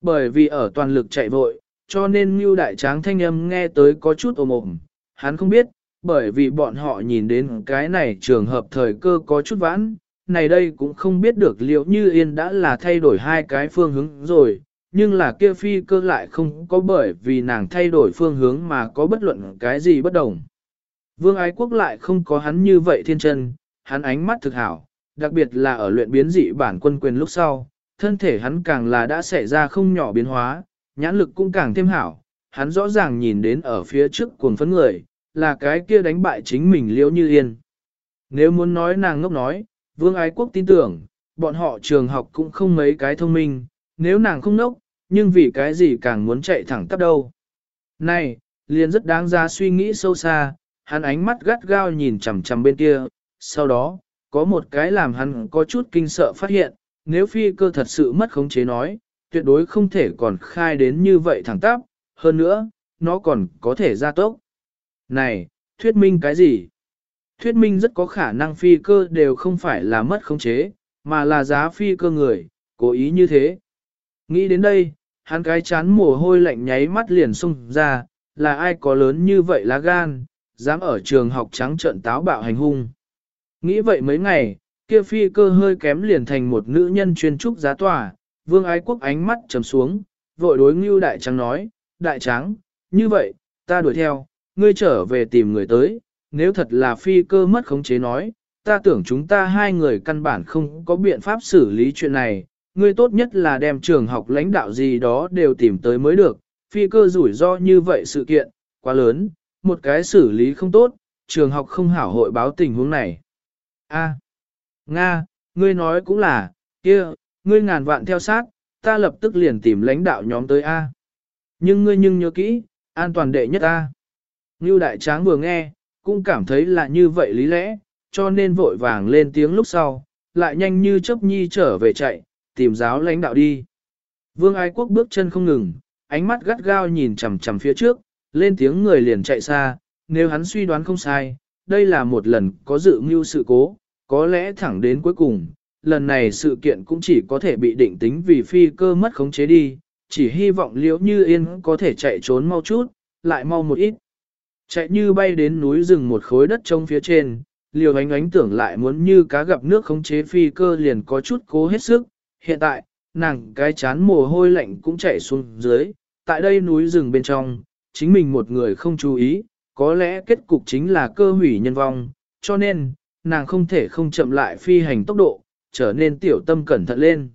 Bởi vì ở toàn lực chạy vội, cho nên Ngưu Đại Tráng thanh âm nghe tới có chút ồm ồm, hắn không biết, bởi vì bọn họ nhìn đến cái này trường hợp thời cơ có chút vãn, này đây cũng không biết được liệu như yên đã là thay đổi hai cái phương hướng rồi, nhưng là kia phi cơ lại không có bởi vì nàng thay đổi phương hướng mà có bất luận cái gì bất đồng. Vương Ái Quốc lại không có hắn như vậy thiên chân, hắn ánh mắt thực hảo, đặc biệt là ở luyện biến dị bản quân quyền lúc sau, thân thể hắn càng là đã xảy ra không nhỏ biến hóa, nhãn lực cũng càng thêm hảo, hắn rõ ràng nhìn đến ở phía trước cuồng phấn người, là cái kia đánh bại chính mình liễu như yên. Nếu muốn nói nàng ngốc nói, vương ái quốc tin tưởng, bọn họ trường học cũng không mấy cái thông minh, nếu nàng không ngốc, nhưng vì cái gì càng muốn chạy thẳng tắp đâu. Này, liền rất đáng ra suy nghĩ sâu xa, hắn ánh mắt gắt gao nhìn chằm chằm bên kia, sau đó, có một cái làm hắn có chút kinh sợ phát hiện, nếu phi cơ thật sự mất khống chế nói, tuyệt đối không thể còn khai đến như vậy thẳng tắp, hơn nữa, nó còn có thể gia tốc. Này, thuyết minh cái gì? Thuyết minh rất có khả năng phi cơ đều không phải là mất khống chế, mà là giá phi cơ người, cố ý như thế. Nghĩ đến đây, hắn cái chán mồ hôi lạnh nháy mắt liền xung ra, là ai có lớn như vậy lá gan, dám ở trường học trắng trợn táo bạo hành hung. Nghĩ vậy mấy ngày, kia phi cơ hơi kém liền thành một nữ nhân chuyên trúc giá tòa, vương ái quốc ánh mắt trầm xuống, vội đối ngưu đại trắng nói, đại trắng, như vậy, ta đuổi theo, ngươi trở về tìm người tới, nếu thật là phi cơ mất khống chế nói, ta tưởng chúng ta hai người căn bản không có biện pháp xử lý chuyện này, ngươi tốt nhất là đem trường học lãnh đạo gì đó đều tìm tới mới được, phi cơ rủi ro như vậy sự kiện, quá lớn, một cái xử lý không tốt, trường học không hảo hội báo tình huống này. A, Nga, ngươi nói cũng là, kia, ngươi ngàn vạn theo sát, ta lập tức liền tìm lãnh đạo nhóm tới A. Nhưng ngươi nhưng nhớ kỹ, an toàn đệ nhất A. Ngưu đại tráng vừa nghe, cũng cảm thấy là như vậy lý lẽ, cho nên vội vàng lên tiếng lúc sau, lại nhanh như chớp nhi trở về chạy, tìm giáo lãnh đạo đi. Vương Ái Quốc bước chân không ngừng, ánh mắt gắt gao nhìn chằm chằm phía trước, lên tiếng người liền chạy xa, nếu hắn suy đoán không sai, đây là một lần có dự mưu sự cố, có lẽ thẳng đến cuối cùng, lần này sự kiện cũng chỉ có thể bị định tính vì phi cơ mất khống chế đi, chỉ hy vọng liễu như yên có thể chạy trốn mau chút, lại mau một ít. Chạy như bay đến núi rừng một khối đất trông phía trên, liều ánh ánh tưởng lại muốn như cá gặp nước khống chế phi cơ liền có chút cố hết sức, hiện tại, nàng cái chán mồ hôi lạnh cũng chảy xuống dưới, tại đây núi rừng bên trong, chính mình một người không chú ý, có lẽ kết cục chính là cơ hủy nhân vong, cho nên, nàng không thể không chậm lại phi hành tốc độ, trở nên tiểu tâm cẩn thận lên.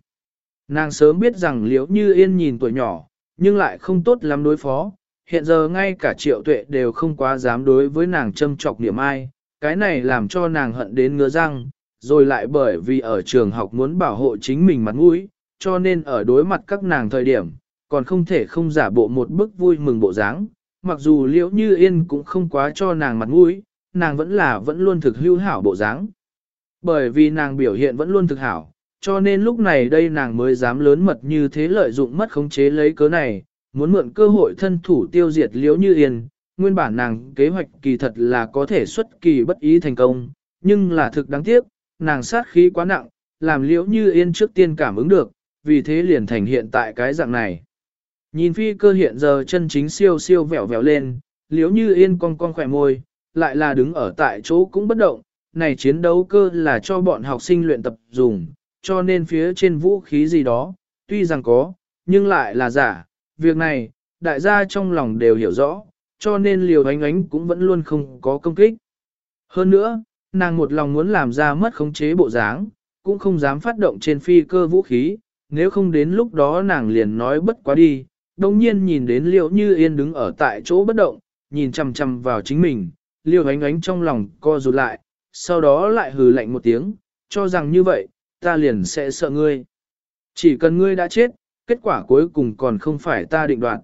Nàng sớm biết rằng liếu như yên nhìn tuổi nhỏ, nhưng lại không tốt lắm đối phó, hiện giờ ngay cả triệu tuệ đều không quá dám đối với nàng châm trọc niệm ai, cái này làm cho nàng hận đến ngứa răng, rồi lại bởi vì ở trường học muốn bảo hộ chính mình mặt mũi, cho nên ở đối mặt các nàng thời điểm, còn không thể không giả bộ một bức vui mừng bộ dáng. Mặc dù liễu như yên cũng không quá cho nàng mặt mũi, nàng vẫn là vẫn luôn thực hữu hảo bộ dáng. Bởi vì nàng biểu hiện vẫn luôn thực hảo, cho nên lúc này đây nàng mới dám lớn mật như thế lợi dụng mất khống chế lấy cớ này, muốn mượn cơ hội thân thủ tiêu diệt liễu như yên. Nguyên bản nàng kế hoạch kỳ thật là có thể xuất kỳ bất ý thành công, nhưng là thực đáng tiếc, nàng sát khí quá nặng, làm liễu như yên trước tiên cảm ứng được, vì thế liền thành hiện tại cái dạng này. Nhìn phi cơ hiện giờ chân chính siêu siêu vẹo vẹo lên, liễu như yên cong cong khỏe môi, lại là đứng ở tại chỗ cũng bất động, này chiến đấu cơ là cho bọn học sinh luyện tập dùng, cho nên phía trên vũ khí gì đó, tuy rằng có, nhưng lại là giả, việc này, đại gia trong lòng đều hiểu rõ, cho nên liều ánh ánh cũng vẫn luôn không có công kích. Hơn nữa, nàng một lòng muốn làm ra mất khống chế bộ dáng, cũng không dám phát động trên phi cơ vũ khí, nếu không đến lúc đó nàng liền nói bất quá đi, đồng nhiên nhìn đến liệu như yên đứng ở tại chỗ bất động, nhìn chằm chằm vào chính mình, liều ánh ánh trong lòng co rụt lại, sau đó lại hừ lạnh một tiếng, cho rằng như vậy, ta liền sẽ sợ ngươi. Chỉ cần ngươi đã chết, kết quả cuối cùng còn không phải ta định đoạt.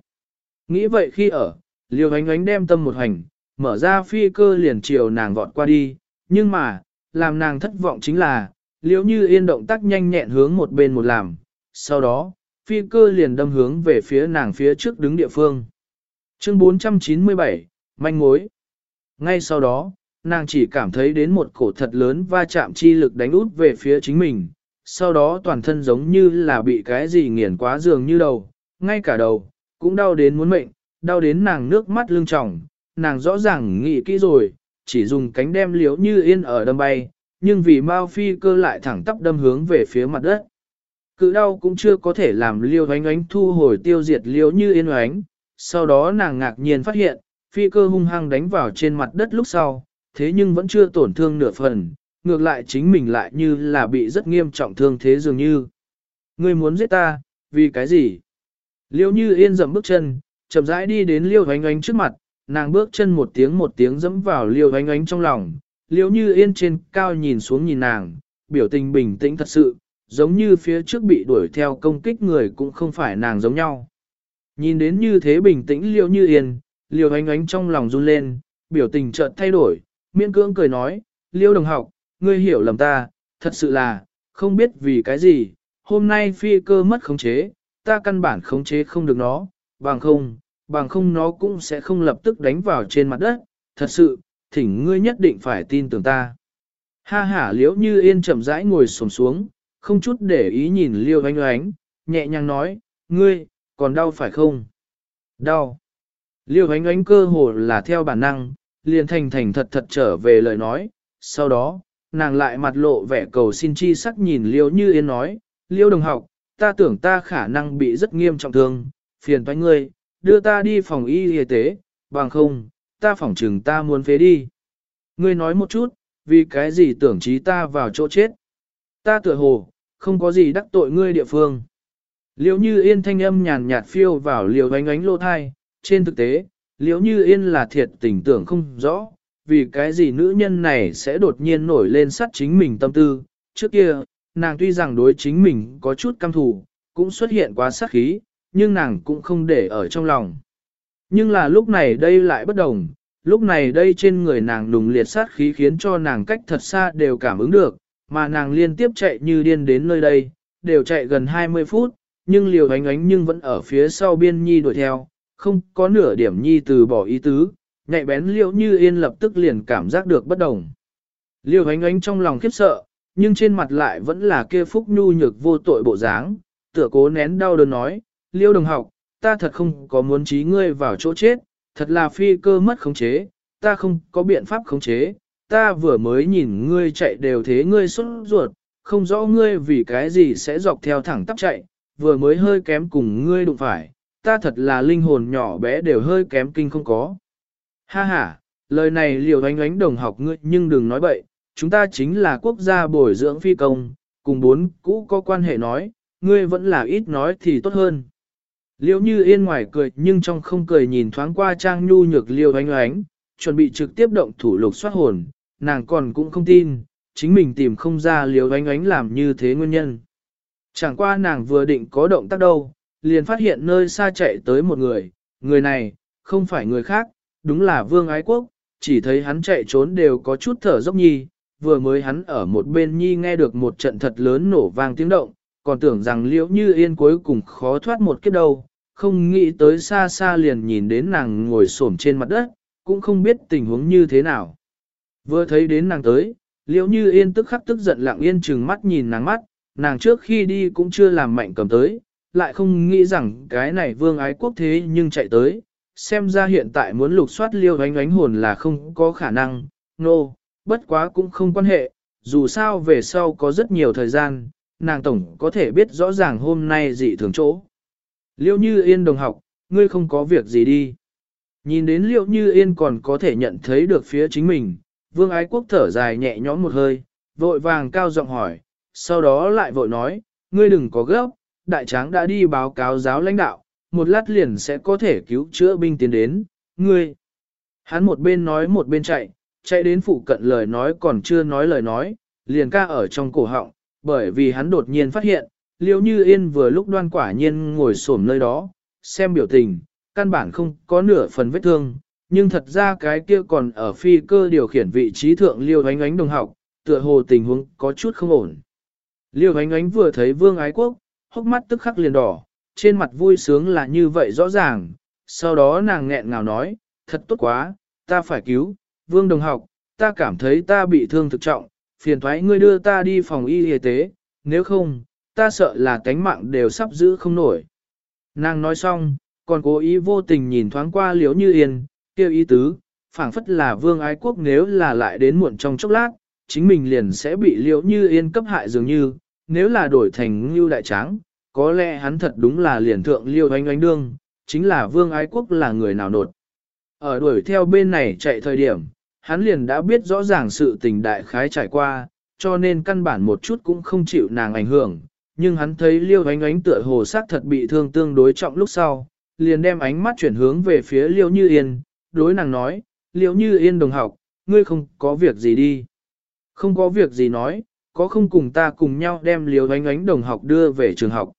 Nghĩ vậy khi ở, liều ánh ánh đem tâm một hành, mở ra phi cơ liền chiều nàng vọt qua đi, nhưng mà, làm nàng thất vọng chính là, liếu như yên động tác nhanh nhẹn hướng một bên một làm, sau đó, phi cơ liền đâm hướng về phía nàng phía trước đứng địa phương. Chương 497, manh mối. Ngay sau đó, nàng chỉ cảm thấy đến một cổ thật lớn va chạm chi lực đánh út về phía chính mình, sau đó toàn thân giống như là bị cái gì nghiền quá dường như đầu, ngay cả đầu, cũng đau đến muốn mệnh, đau đến nàng nước mắt lưng tròng, nàng rõ ràng nghĩ kỹ rồi, chỉ dùng cánh đem liếu như yên ở đâm bay, nhưng vì Mao phi cơ lại thẳng tắp đâm hướng về phía mặt đất. Cự đau cũng chưa có thể làm liêu ánh ánh thu hồi tiêu diệt liếu như yên ánh, sau đó nàng ngạc nhiên phát hiện, phi cơ hung hăng đánh vào trên mặt đất lúc sau, thế nhưng vẫn chưa tổn thương nửa phần, ngược lại chính mình lại như là bị rất nghiêm trọng thương thế dường như. Ngươi muốn giết ta, vì cái gì? Liêu như yên dậm bước chân, chậm rãi đi đến liêu ánh ánh trước mặt, nàng bước chân một tiếng một tiếng dẫm vào liêu ánh ánh trong lòng, liêu như yên trên cao nhìn xuống nhìn nàng, biểu tình bình tĩnh thật sự, giống như phía trước bị đuổi theo công kích người cũng không phải nàng giống nhau. Nhìn đến như thế bình tĩnh liêu như yên, liêu ánh ánh trong lòng run lên, biểu tình chợt thay đổi, miễn cưỡng cười nói, liêu đồng học, ngươi hiểu lầm ta, thật sự là, không biết vì cái gì, hôm nay phi cơ mất khống chế, ta căn bản khống chế không được nó, bằng không, bằng không nó cũng sẽ không lập tức đánh vào trên mặt đất, thật sự, thỉnh ngươi nhất định phải tin tưởng ta. Ha ha liễu như yên chậm rãi ngồi sổm xuống, không chút để ý nhìn liêu ánh oánh, nhẹ nhàng nói, ngươi, còn đau phải không? Đau. Liêu ánh oánh cơ hồ là theo bản năng, liền thành thành thật thật trở về lời nói, sau đó, nàng lại mặt lộ vẻ cầu xin chi sắc nhìn liêu như yên nói, liêu đồng học, ta tưởng ta khả năng bị rất nghiêm trọng thương, phiền toái ngươi, đưa ta đi phòng y y tế, bằng không, ta phỏng chừng ta muốn phế đi. Ngươi nói một chút, vì cái gì tưởng trí ta vào chỗ chết. Ta tựa hồ, không có gì đắc tội ngươi địa phương. Liễu như yên thanh âm nhàn nhạt phiêu vào liều ánh ánh lô thai, trên thực tế, liễu như yên là thiệt tình tưởng không rõ, vì cái gì nữ nhân này sẽ đột nhiên nổi lên sát chính mình tâm tư. Trước kia, nàng tuy rằng đối chính mình có chút căm thù, cũng xuất hiện quá sát khí, nhưng nàng cũng không để ở trong lòng. Nhưng là lúc này đây lại bất đồng, lúc này đây trên người nàng đùng liệt sát khí khiến cho nàng cách thật xa đều cảm ứng được, mà nàng liên tiếp chạy như điên đến nơi đây, đều chạy gần 20 phút, nhưng liều ánh ánh nhưng vẫn ở phía sau biên nhi đuổi theo, không có nửa điểm nhi từ bỏ ý tứ, nhạy bén liễu như yên lập tức liền cảm giác được bất đồng. Liều ánh ánh trong lòng khiếp sợ, nhưng trên mặt lại vẫn là kia phúc nhu nhược vô tội bộ dáng, tựa cố nén đau đớn nói, liêu đồng học, ta thật không có muốn trí ngươi vào chỗ chết, thật là phi cơ mất khống chế, ta không có biện pháp khống chế, ta vừa mới nhìn ngươi chạy đều thế ngươi xuất ruột, không rõ ngươi vì cái gì sẽ dọc theo thẳng tắp chạy, vừa mới hơi kém cùng ngươi đụng phải, ta thật là linh hồn nhỏ bé đều hơi kém kinh không có. Ha ha, lời này liều ánh ánh đồng học ngươi nhưng đừng nói bậy, chúng ta chính là quốc gia bồi dưỡng phi công, cùng bốn cũ có quan hệ nói, ngươi vẫn là ít nói thì tốt hơn. Liêu như yên ngoài cười nhưng trong không cười nhìn thoáng qua trang nhu nhược liêu ánh ánh, chuẩn bị trực tiếp động thủ lục soát hồn, nàng còn cũng không tin, chính mình tìm không ra liêu ánh ánh làm như thế nguyên nhân. Chẳng qua nàng vừa định có động tác đâu, liền phát hiện nơi xa chạy tới một người, người này, không phải người khác, đúng là vương ái quốc, chỉ thấy hắn chạy trốn đều có chút thở dốc nhi, vừa mới hắn ở một bên nhi nghe được một trận thật lớn nổ vang tiếng động, còn tưởng rằng liễu như yên cuối cùng khó thoát một kiếp đâu, không nghĩ tới xa xa liền nhìn đến nàng ngồi xổm trên mặt đất, cũng không biết tình huống như thế nào. Vừa thấy đến nàng tới, liễu như yên tức khắc tức giận lặng yên chừng mắt nhìn nàng mắt, nàng trước khi đi cũng chưa làm mạnh cầm tới, lại không nghĩ rằng cái này vương ái quốc thế nhưng chạy tới, xem ra hiện tại muốn lục soát liêu ánh ánh hồn là không có khả năng, nô, no, bất quá cũng không quan hệ, dù sao về sau có rất nhiều thời gian, nàng tổng có thể biết rõ ràng hôm nay dị thường chỗ. Liêu như yên đồng học, ngươi không có việc gì đi. Nhìn đến liệu như yên còn có thể nhận thấy được phía chính mình, vương ái quốc thở dài nhẹ nhõm một hơi, vội vàng cao giọng hỏi, sau đó lại vội nói, ngươi đừng có gấp, đại tráng đã đi báo cáo giáo lãnh đạo, một lát liền sẽ có thể cứu chữa binh tiến đến, ngươi. Hắn một bên nói một bên chạy, chạy đến phụ cận lời nói còn chưa nói lời nói, liền ca ở trong cổ họng, bởi vì hắn đột nhiên phát hiện, liêu như yên vừa lúc đoan quả nhiên ngồi xổm nơi đó, xem biểu tình, căn bản không có nửa phần vết thương, nhưng thật ra cái kia còn ở phi cơ điều khiển vị trí thượng liêu ánh ánh đồng học, tựa hồ tình huống có chút không ổn. Liêu ánh ánh vừa thấy vương ái quốc, hốc mắt tức khắc liền đỏ, trên mặt vui sướng là như vậy rõ ràng, sau đó nàng nghẹn ngào nói, thật tốt quá, ta phải cứu, vương đồng học, ta cảm thấy ta bị thương thực trọng, phiền thoái ngươi đưa ta đi phòng y y tế, nếu không, ta sợ là tánh mạng đều sắp giữ không nổi. Nàng nói xong, còn cố ý vô tình nhìn thoáng qua liếu như yên, kêu ý tứ, phảng phất là vương ái quốc nếu là lại đến muộn trong chốc lát, chính mình liền sẽ bị liếu như yên cấp hại dường như, nếu là đổi thành như đại tráng, có lẽ hắn thật đúng là liền thượng liêu oanh oanh đương, chính là vương ái quốc là người nào nột. Ở đuổi theo bên này chạy thời điểm, hắn liền đã biết rõ ràng sự tình đại khái trải qua, cho nên căn bản một chút cũng không chịu nàng ảnh hưởng, nhưng hắn thấy liêu ánh ánh tựa hồ sắc thật bị thương tương đối trọng lúc sau, liền đem ánh mắt chuyển hướng về phía liêu như yên, đối nàng nói, Liêu như yên đồng học, ngươi không có việc gì đi. Không có việc gì nói, có không cùng ta cùng nhau đem Liêu ánh ánh đồng học đưa về trường học.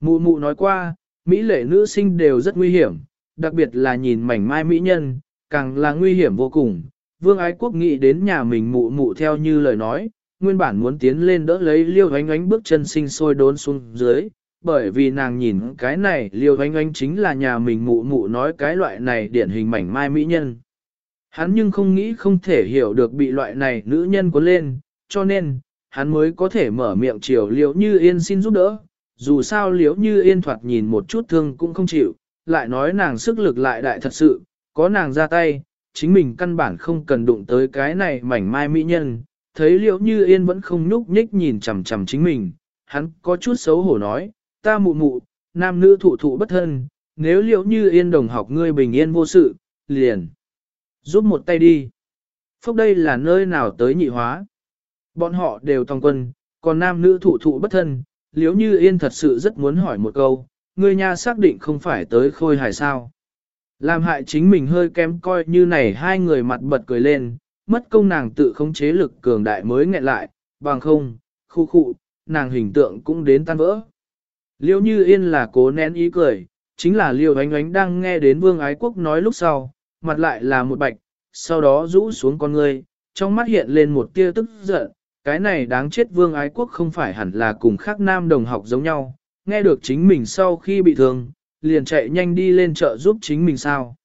Mụ mụ nói qua, Mỹ lệ nữ sinh đều rất nguy hiểm, đặc biệt là nhìn mảnh mai mỹ nhân, càng là nguy hiểm vô cùng. Vương Ái Quốc nghĩ đến nhà mình mụ mụ theo như lời nói, nguyên bản muốn tiến lên đỡ lấy liêu ánh ánh bước chân sinh sôi đốn xuống dưới, bởi vì nàng nhìn cái này liêu ánh ánh chính là nhà mình mụ mụ nói cái loại này điển hình mảnh mai mỹ nhân. Hắn nhưng không nghĩ không thể hiểu được bị loại này nữ nhân cuốn lên, cho nên, hắn mới có thể mở miệng chiều liễu như yên xin giúp đỡ. Dù sao liễu như yên thoạt nhìn một chút thương cũng không chịu, lại nói nàng sức lực lại đại thật sự, có nàng ra tay, chính mình căn bản không cần đụng tới cái này mảnh mai mỹ nhân. Thấy liễu như yên vẫn không nhúc nhích nhìn chằm chằm chính mình, hắn có chút xấu hổ nói, ta mụ mụ, nam nữ thụ thụ bất thân, nếu liễu như yên đồng học ngươi bình yên vô sự, liền. Giúp một tay đi. Phúc đây là nơi nào tới nhị hóa. Bọn họ đều tòng quân, còn nam nữ thụ thụ bất thân, liếu như yên thật sự rất muốn hỏi một câu, ngươi nha xác định không phải tới khôi hài sao. Làm hại chính mình hơi kém coi như này hai người mặt bật cười lên, mất công nàng tự khống chế lực cường đại mới nghẹn lại, bằng không, khu khu, nàng hình tượng cũng đến tan vỡ. Liêu như yên là cố nén ý cười, chính là liêu ánh ánh đang nghe đến vương ái quốc nói lúc sau, mặt lại là một bạch, sau đó rũ xuống con ngươi, trong mắt hiện lên một tia tức giận, cái này đáng chết vương ái quốc không phải hẳn là cùng khác nam đồng học giống nhau, nghe được chính mình sau khi bị thương, liền chạy nhanh đi lên chợ giúp chính mình sao.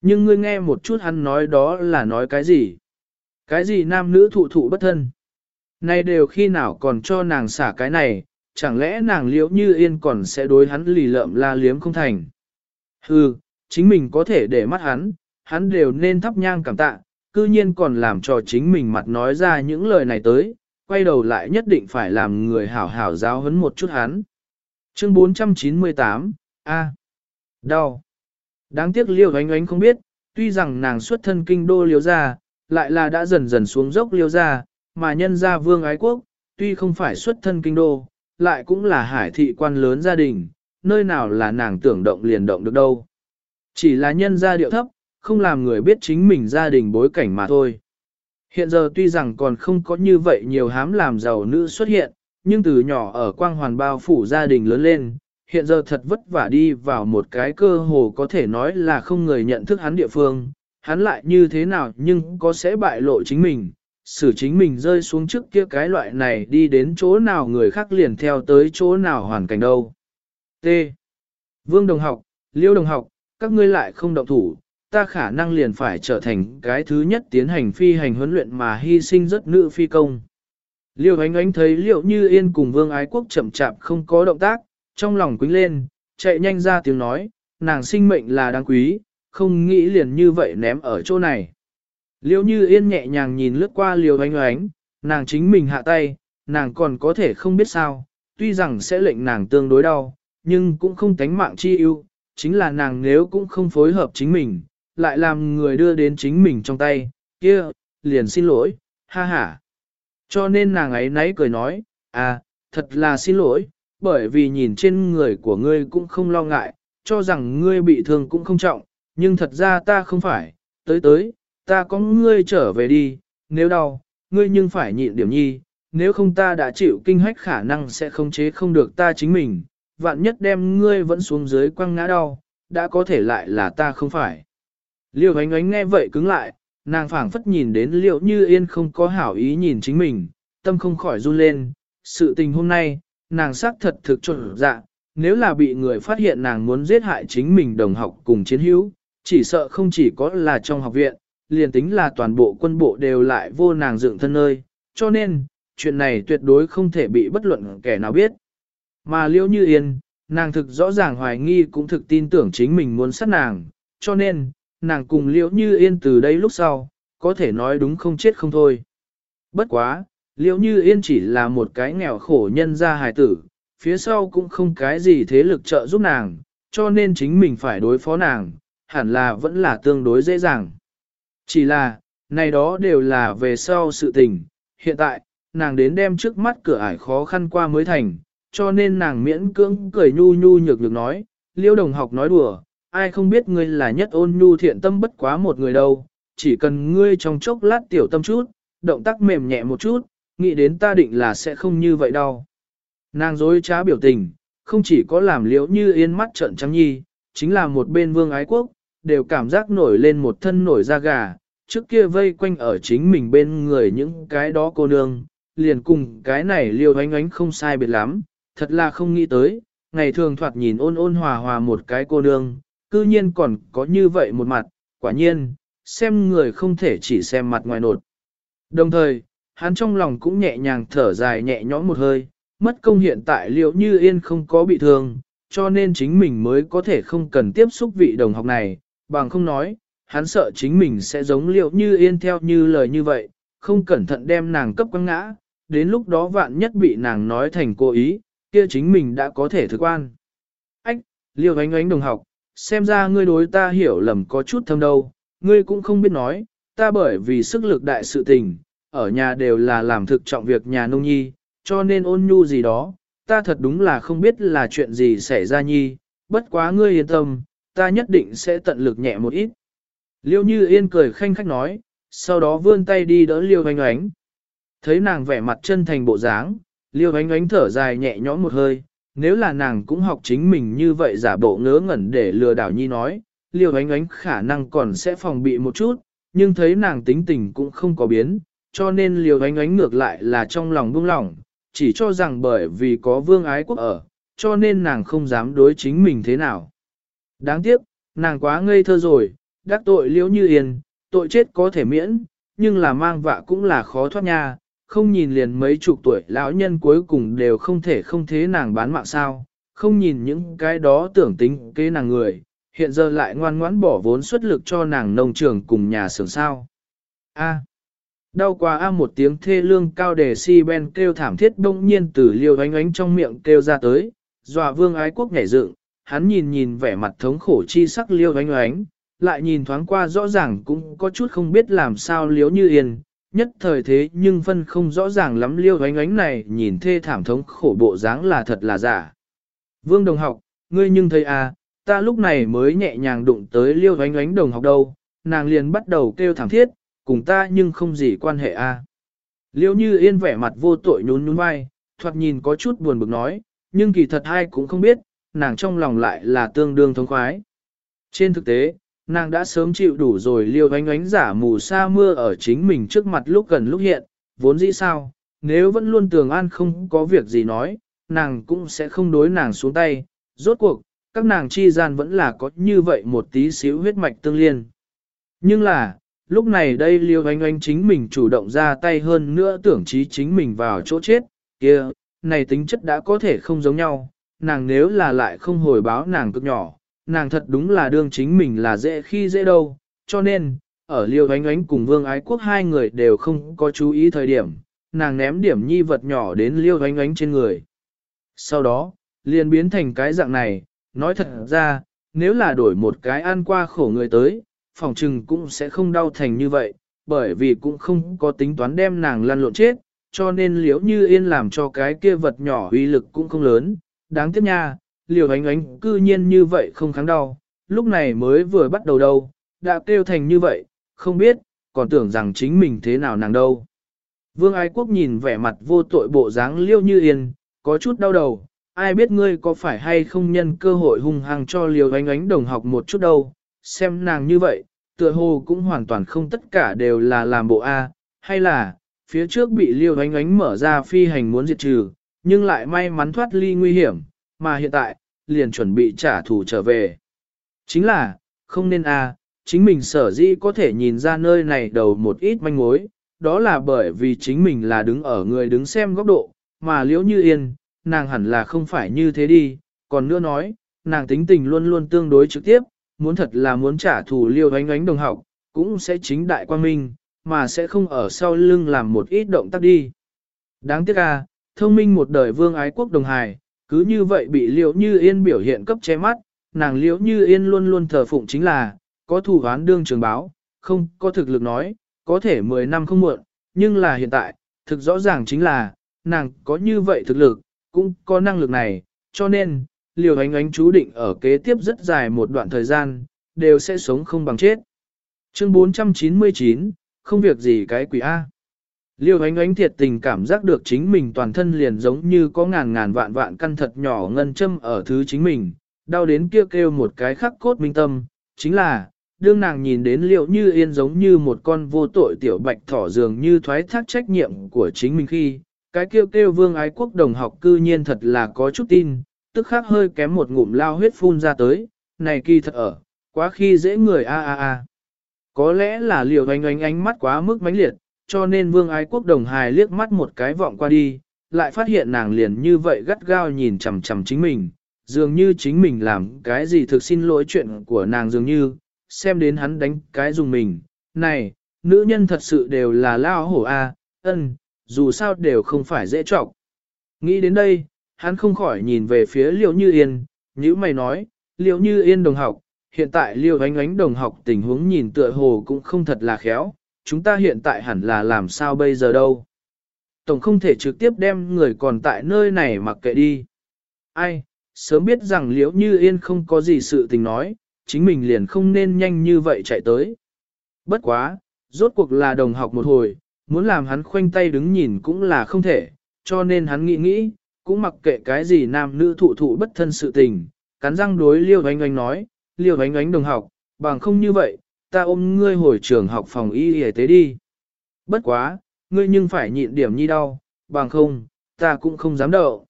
Nhưng ngươi nghe một chút hắn nói đó là nói cái gì? Cái gì nam nữ thụ thụ bất thân? Nay đều khi nào còn cho nàng xả cái này, chẳng lẽ nàng liễu như yên còn sẽ đối hắn lì lợm la liếm không thành? Hừ, chính mình có thể để mắt hắn, hắn đều nên thắp nhang cảm tạ, cư nhiên còn làm cho chính mình mặt nói ra những lời này tới, quay đầu lại nhất định phải làm người hảo hảo giáo huấn một chút hắn. Chương 498, A. Đau. Đáng tiếc liêu ánh ánh không biết, tuy rằng nàng xuất thân kinh đô liêu ra, lại là đã dần dần xuống dốc liêu ra, mà nhân gia vương ái quốc, tuy không phải xuất thân kinh đô, lại cũng là hải thị quan lớn gia đình, nơi nào là nàng tưởng động liền động được đâu. Chỉ là nhân gia điệu thấp, không làm người biết chính mình gia đình bối cảnh mà thôi. Hiện giờ tuy rằng còn không có như vậy nhiều hám làm giàu nữ xuất hiện, nhưng từ nhỏ ở quang hoàn bao phủ gia đình lớn lên, hiện giờ thật vất vả đi vào một cái cơ hồ có thể nói là không người nhận thức hắn địa phương, hắn lại như thế nào nhưng có sẽ bại lộ chính mình, xử chính mình rơi xuống trước kia cái loại này đi đến chỗ nào người khác liền theo tới chỗ nào hoàn cảnh đâu. T. Vương Đồng học, Liêu Đồng học, các ngươi lại không động thủ, ta khả năng liền phải trở thành cái thứ nhất tiến hành phi hành huấn luyện mà hy sinh rất nữ phi công. Liêu ánh ánh thấy liệu như yên cùng vương ái quốc chậm chạp không có động tác, trong lòng quính lên, chạy nhanh ra tiếng nói, nàng sinh mệnh là đáng quý, không nghĩ liền như vậy ném ở chỗ này. Liêu như yên nhẹ nhàng nhìn lướt qua liều ánh ánh, nàng chính mình hạ tay, nàng còn có thể không biết sao, tuy rằng sẽ lệnh nàng tương đối đau, nhưng cũng không tánh mạng chi ưu, chính là nàng nếu cũng không phối hợp chính mình, lại làm người đưa đến chính mình trong tay, kia, liền xin lỗi, ha ha. Cho nên nàng ấy nấy cười nói, à, thật là xin lỗi, bởi vì nhìn trên người của ngươi cũng không lo ngại, cho rằng ngươi bị thương cũng không trọng, nhưng thật ra ta không phải, tới tới, ta có ngươi trở về đi, nếu đau, ngươi nhưng phải nhịn điểm nhi, nếu không ta đã chịu kinh hách khả năng sẽ không chế không được ta chính mình, vạn nhất đem ngươi vẫn xuống dưới quăng ngã đau, đã có thể lại là ta không phải. Liêu ánh ánh nghe vậy cứng lại, nàng phảng phất nhìn đến liệu như yên không có hảo ý nhìn chính mình, tâm không khỏi run lên. Sự tình hôm nay, nàng xác thật thực trộn dạ, nếu là bị người phát hiện nàng muốn giết hại chính mình đồng học cùng chiến hữu, chỉ sợ không chỉ có là trong học viện, liền tính là toàn bộ quân bộ đều lại vô nàng dựng thân nơi, cho nên, chuyện này tuyệt đối không thể bị bất luận kẻ nào biết. Mà liêu như yên, nàng thực rõ ràng hoài nghi cũng thực tin tưởng chính mình muốn sát nàng, cho nên, nàng cùng liễu như yên từ đây lúc sau, có thể nói đúng không chết không thôi. Bất quá, liệu như yên chỉ là một cái nghèo khổ nhân gia hài tử, phía sau cũng không cái gì thế lực trợ giúp nàng, cho nên chính mình phải đối phó nàng, hẳn là vẫn là tương đối dễ dàng. Chỉ là, này đó đều là về sau sự tình, hiện tại, nàng đến đem trước mắt cửa ải khó khăn qua mới thành, cho nên nàng miễn cưỡng cười nhu nhu nhược nhược nói, liêu đồng học nói đùa, ai không biết ngươi là nhất ôn nhu thiện tâm bất quá một người đâu, chỉ cần ngươi trong chốc lát tiểu tâm chút, động tác mềm nhẹ một chút, nghĩ đến ta định là sẽ không như vậy đâu. Nàng dối trá biểu tình, không chỉ có làm liễu như yên mắt trận trắng nhi, chính là một bên vương ái quốc, đều cảm giác nổi lên một thân nổi da gà, trước kia vây quanh ở chính mình bên người những cái đó cô nương, liền cùng cái này liêu ánh ánh không sai biệt lắm, thật là không nghĩ tới, ngày thường thoạt nhìn ôn ôn hòa hòa một cái cô nương, cư nhiên còn có như vậy một mặt, quả nhiên, xem người không thể chỉ xem mặt ngoài nột. Đồng thời, hắn trong lòng cũng nhẹ nhàng thở dài nhẹ nhõm một hơi, mất công hiện tại liệu như yên không có bị thương, cho nên chính mình mới có thể không cần tiếp xúc vị đồng học này, bằng không nói, hắn sợ chính mình sẽ giống liệu như yên theo như lời như vậy, không cẩn thận đem nàng cấp quăng ngã, đến lúc đó vạn nhất bị nàng nói thành cố ý, kia chính mình đã có thể thực quan. Ách, liệu ánh ánh đồng học, xem ra ngươi đối ta hiểu lầm có chút thâm đâu, ngươi cũng không biết nói, ta bởi vì sức lực đại sự tình, ở nhà đều là làm thực trọng việc nhà nông nhi, cho nên ôn nhu gì đó, ta thật đúng là không biết là chuyện gì xảy ra nhi, bất quá ngươi yên tâm, ta nhất định sẽ tận lực nhẹ một ít. Liêu như yên cười khanh khách nói, sau đó vươn tay đi đỡ liêu ánh ánh. Thấy nàng vẻ mặt chân thành bộ dáng, liêu ánh ánh thở dài nhẹ nhõm một hơi, nếu là nàng cũng học chính mình như vậy giả bộ ngớ ngẩn để lừa đảo nhi nói, liêu ánh ánh khả năng còn sẽ phòng bị một chút, nhưng thấy nàng tính tình cũng không có biến, cho nên liều ánh ánh ngược lại là trong lòng buông lỏng, chỉ cho rằng bởi vì có vương ái quốc ở, cho nên nàng không dám đối chính mình thế nào. Đáng tiếc, nàng quá ngây thơ rồi, đắc tội liễu như yên, tội chết có thể miễn, nhưng là mang vạ cũng là khó thoát nha, không nhìn liền mấy chục tuổi lão nhân cuối cùng đều không thể không thế nàng bán mạng sao, không nhìn những cái đó tưởng tính kế nàng người, hiện giờ lại ngoan ngoãn bỏ vốn xuất lực cho nàng nông trường cùng nhà xưởng sao. A. Đau quá a một tiếng thê lương cao đề si ben kêu thảm thiết đông nhiên từ liêu ánh ánh trong miệng kêu ra tới, dọa vương ái quốc nhảy dựng, hắn nhìn nhìn vẻ mặt thống khổ chi sắc liêu ánh ánh, lại nhìn thoáng qua rõ ràng cũng có chút không biết làm sao liếu như yên, nhất thời thế nhưng phân không rõ ràng lắm liêu ánh ánh này nhìn thê thảm thống khổ bộ dáng là thật là giả. Vương đồng học, ngươi nhưng thấy à, ta lúc này mới nhẹ nhàng đụng tới liêu ánh ánh đồng học đâu, nàng liền bắt đầu kêu thảm thiết, cùng ta nhưng không gì quan hệ a. À. Liêu như yên vẻ mặt vô tội nhún nhún vai, thoạt nhìn có chút buồn bực nói, nhưng kỳ thật ai cũng không biết, nàng trong lòng lại là tương đương thống khoái. Trên thực tế, nàng đã sớm chịu đủ rồi liêu ánh ánh giả mù sa mưa ở chính mình trước mặt lúc gần lúc hiện, vốn dĩ sao, nếu vẫn luôn tường an không có việc gì nói, nàng cũng sẽ không đối nàng xuống tay, rốt cuộc, các nàng chi gian vẫn là có như vậy một tí xíu huyết mạch tương liên. Nhưng là, lúc này đây liêu anh anh chính mình chủ động ra tay hơn nữa tưởng trí chính mình vào chỗ chết, kia, này tính chất đã có thể không giống nhau, nàng nếu là lại không hồi báo nàng cực nhỏ, nàng thật đúng là đương chính mình là dễ khi dễ đâu, cho nên, ở liêu anh anh cùng vương ái quốc hai người đều không có chú ý thời điểm, nàng ném điểm nhi vật nhỏ đến liêu anh anh trên người. Sau đó, liền biến thành cái dạng này, nói thật ra, nếu là đổi một cái ăn qua khổ người tới, phòng trừng cũng sẽ không đau thành như vậy, bởi vì cũng không có tính toán đem nàng lăn lộn chết, cho nên liễu như yên làm cho cái kia vật nhỏ uy lực cũng không lớn, đáng tiếc nha, liều ánh ánh cư nhiên như vậy không kháng đau, lúc này mới vừa bắt đầu đâu, đã kêu thành như vậy, không biết, còn tưởng rằng chính mình thế nào nàng đâu. Vương Ái Quốc nhìn vẻ mặt vô tội bộ dáng liêu như yên, có chút đau đầu, ai biết ngươi có phải hay không nhân cơ hội hung hăng cho liều ánh ánh đồng học một chút đâu, xem nàng như vậy, tựa hồ cũng hoàn toàn không tất cả đều là làm bộ A, hay là, phía trước bị liêu ánh ánh mở ra phi hành muốn diệt trừ, nhưng lại may mắn thoát ly nguy hiểm, mà hiện tại, liền chuẩn bị trả thù trở về. Chính là, không nên a, chính mình sở dĩ có thể nhìn ra nơi này đầu một ít manh mối, đó là bởi vì chính mình là đứng ở người đứng xem góc độ, mà liễu như yên, nàng hẳn là không phải như thế đi, còn nữa nói, nàng tính tình luôn luôn tương đối trực tiếp, muốn thật là muốn trả thù liêu ánh ánh đồng học, cũng sẽ chính đại quan minh, mà sẽ không ở sau lưng làm một ít động tác đi. Đáng tiếc à thông minh một đời vương ái quốc đồng hài, cứ như vậy bị liễu như yên biểu hiện cấp che mắt, nàng liễu như yên luôn luôn thờ phụng chính là, có thủ án đương trường báo, không có thực lực nói, có thể 10 năm không muộn, nhưng là hiện tại, thực rõ ràng chính là, nàng có như vậy thực lực, cũng có năng lực này, cho nên, liều ánh ánh chú định ở kế tiếp rất dài một đoạn thời gian, đều sẽ sống không bằng chết. Chương 499, không việc gì cái quỷ A. Liêu ánh ánh thiệt tình cảm giác được chính mình toàn thân liền giống như có ngàn ngàn vạn vạn căn thật nhỏ ngân châm ở thứ chính mình, đau đến kêu kêu một cái khắc cốt minh tâm, chính là, đương nàng nhìn đến liệu như yên giống như một con vô tội tiểu bạch thỏ dường như thoái thác trách nhiệm của chính mình khi, cái kêu kêu vương ái quốc đồng học cư nhiên thật là có chút tin, tức khắc hơi kém một ngụm lao huyết phun ra tới, này kỳ thật ở, quá khi dễ người a a a. Có lẽ là liều ánh ánh ánh mắt quá mức mãnh liệt, cho nên vương ái quốc đồng hài liếc mắt một cái vọng qua đi, lại phát hiện nàng liền như vậy gắt gao nhìn chằm chằm chính mình, dường như chính mình làm cái gì thực xin lỗi chuyện của nàng dường như, xem đến hắn đánh cái dùng mình, này, nữ nhân thật sự đều là lao hổ a, ân, dù sao đều không phải dễ trọng. Nghĩ đến đây, hắn không khỏi nhìn về phía Liễu Như Yên, như mày nói, Liễu Như Yên đồng học, hiện tại Liễu Ánh Ánh đồng học tình huống nhìn tựa hồ cũng không thật là khéo, chúng ta hiện tại hẳn là làm sao bây giờ đâu. Tổng không thể trực tiếp đem người còn tại nơi này mặc kệ đi. Ai, sớm biết rằng Liễu Như Yên không có gì sự tình nói, chính mình liền không nên nhanh như vậy chạy tới. Bất quá, rốt cuộc là đồng học một hồi, muốn làm hắn khoanh tay đứng nhìn cũng là không thể, cho nên hắn nghĩ nghĩ, cũng mặc kệ cái gì nam nữ thụ thụ bất thân sự tình, cắn răng đối liêu ánh ánh nói, liêu ánh ánh đồng học, bằng không như vậy, ta ôm ngươi hồi trường học phòng y y tế đi. Bất quá, ngươi nhưng phải nhịn điểm nhi đau, bằng không, ta cũng không dám đậu.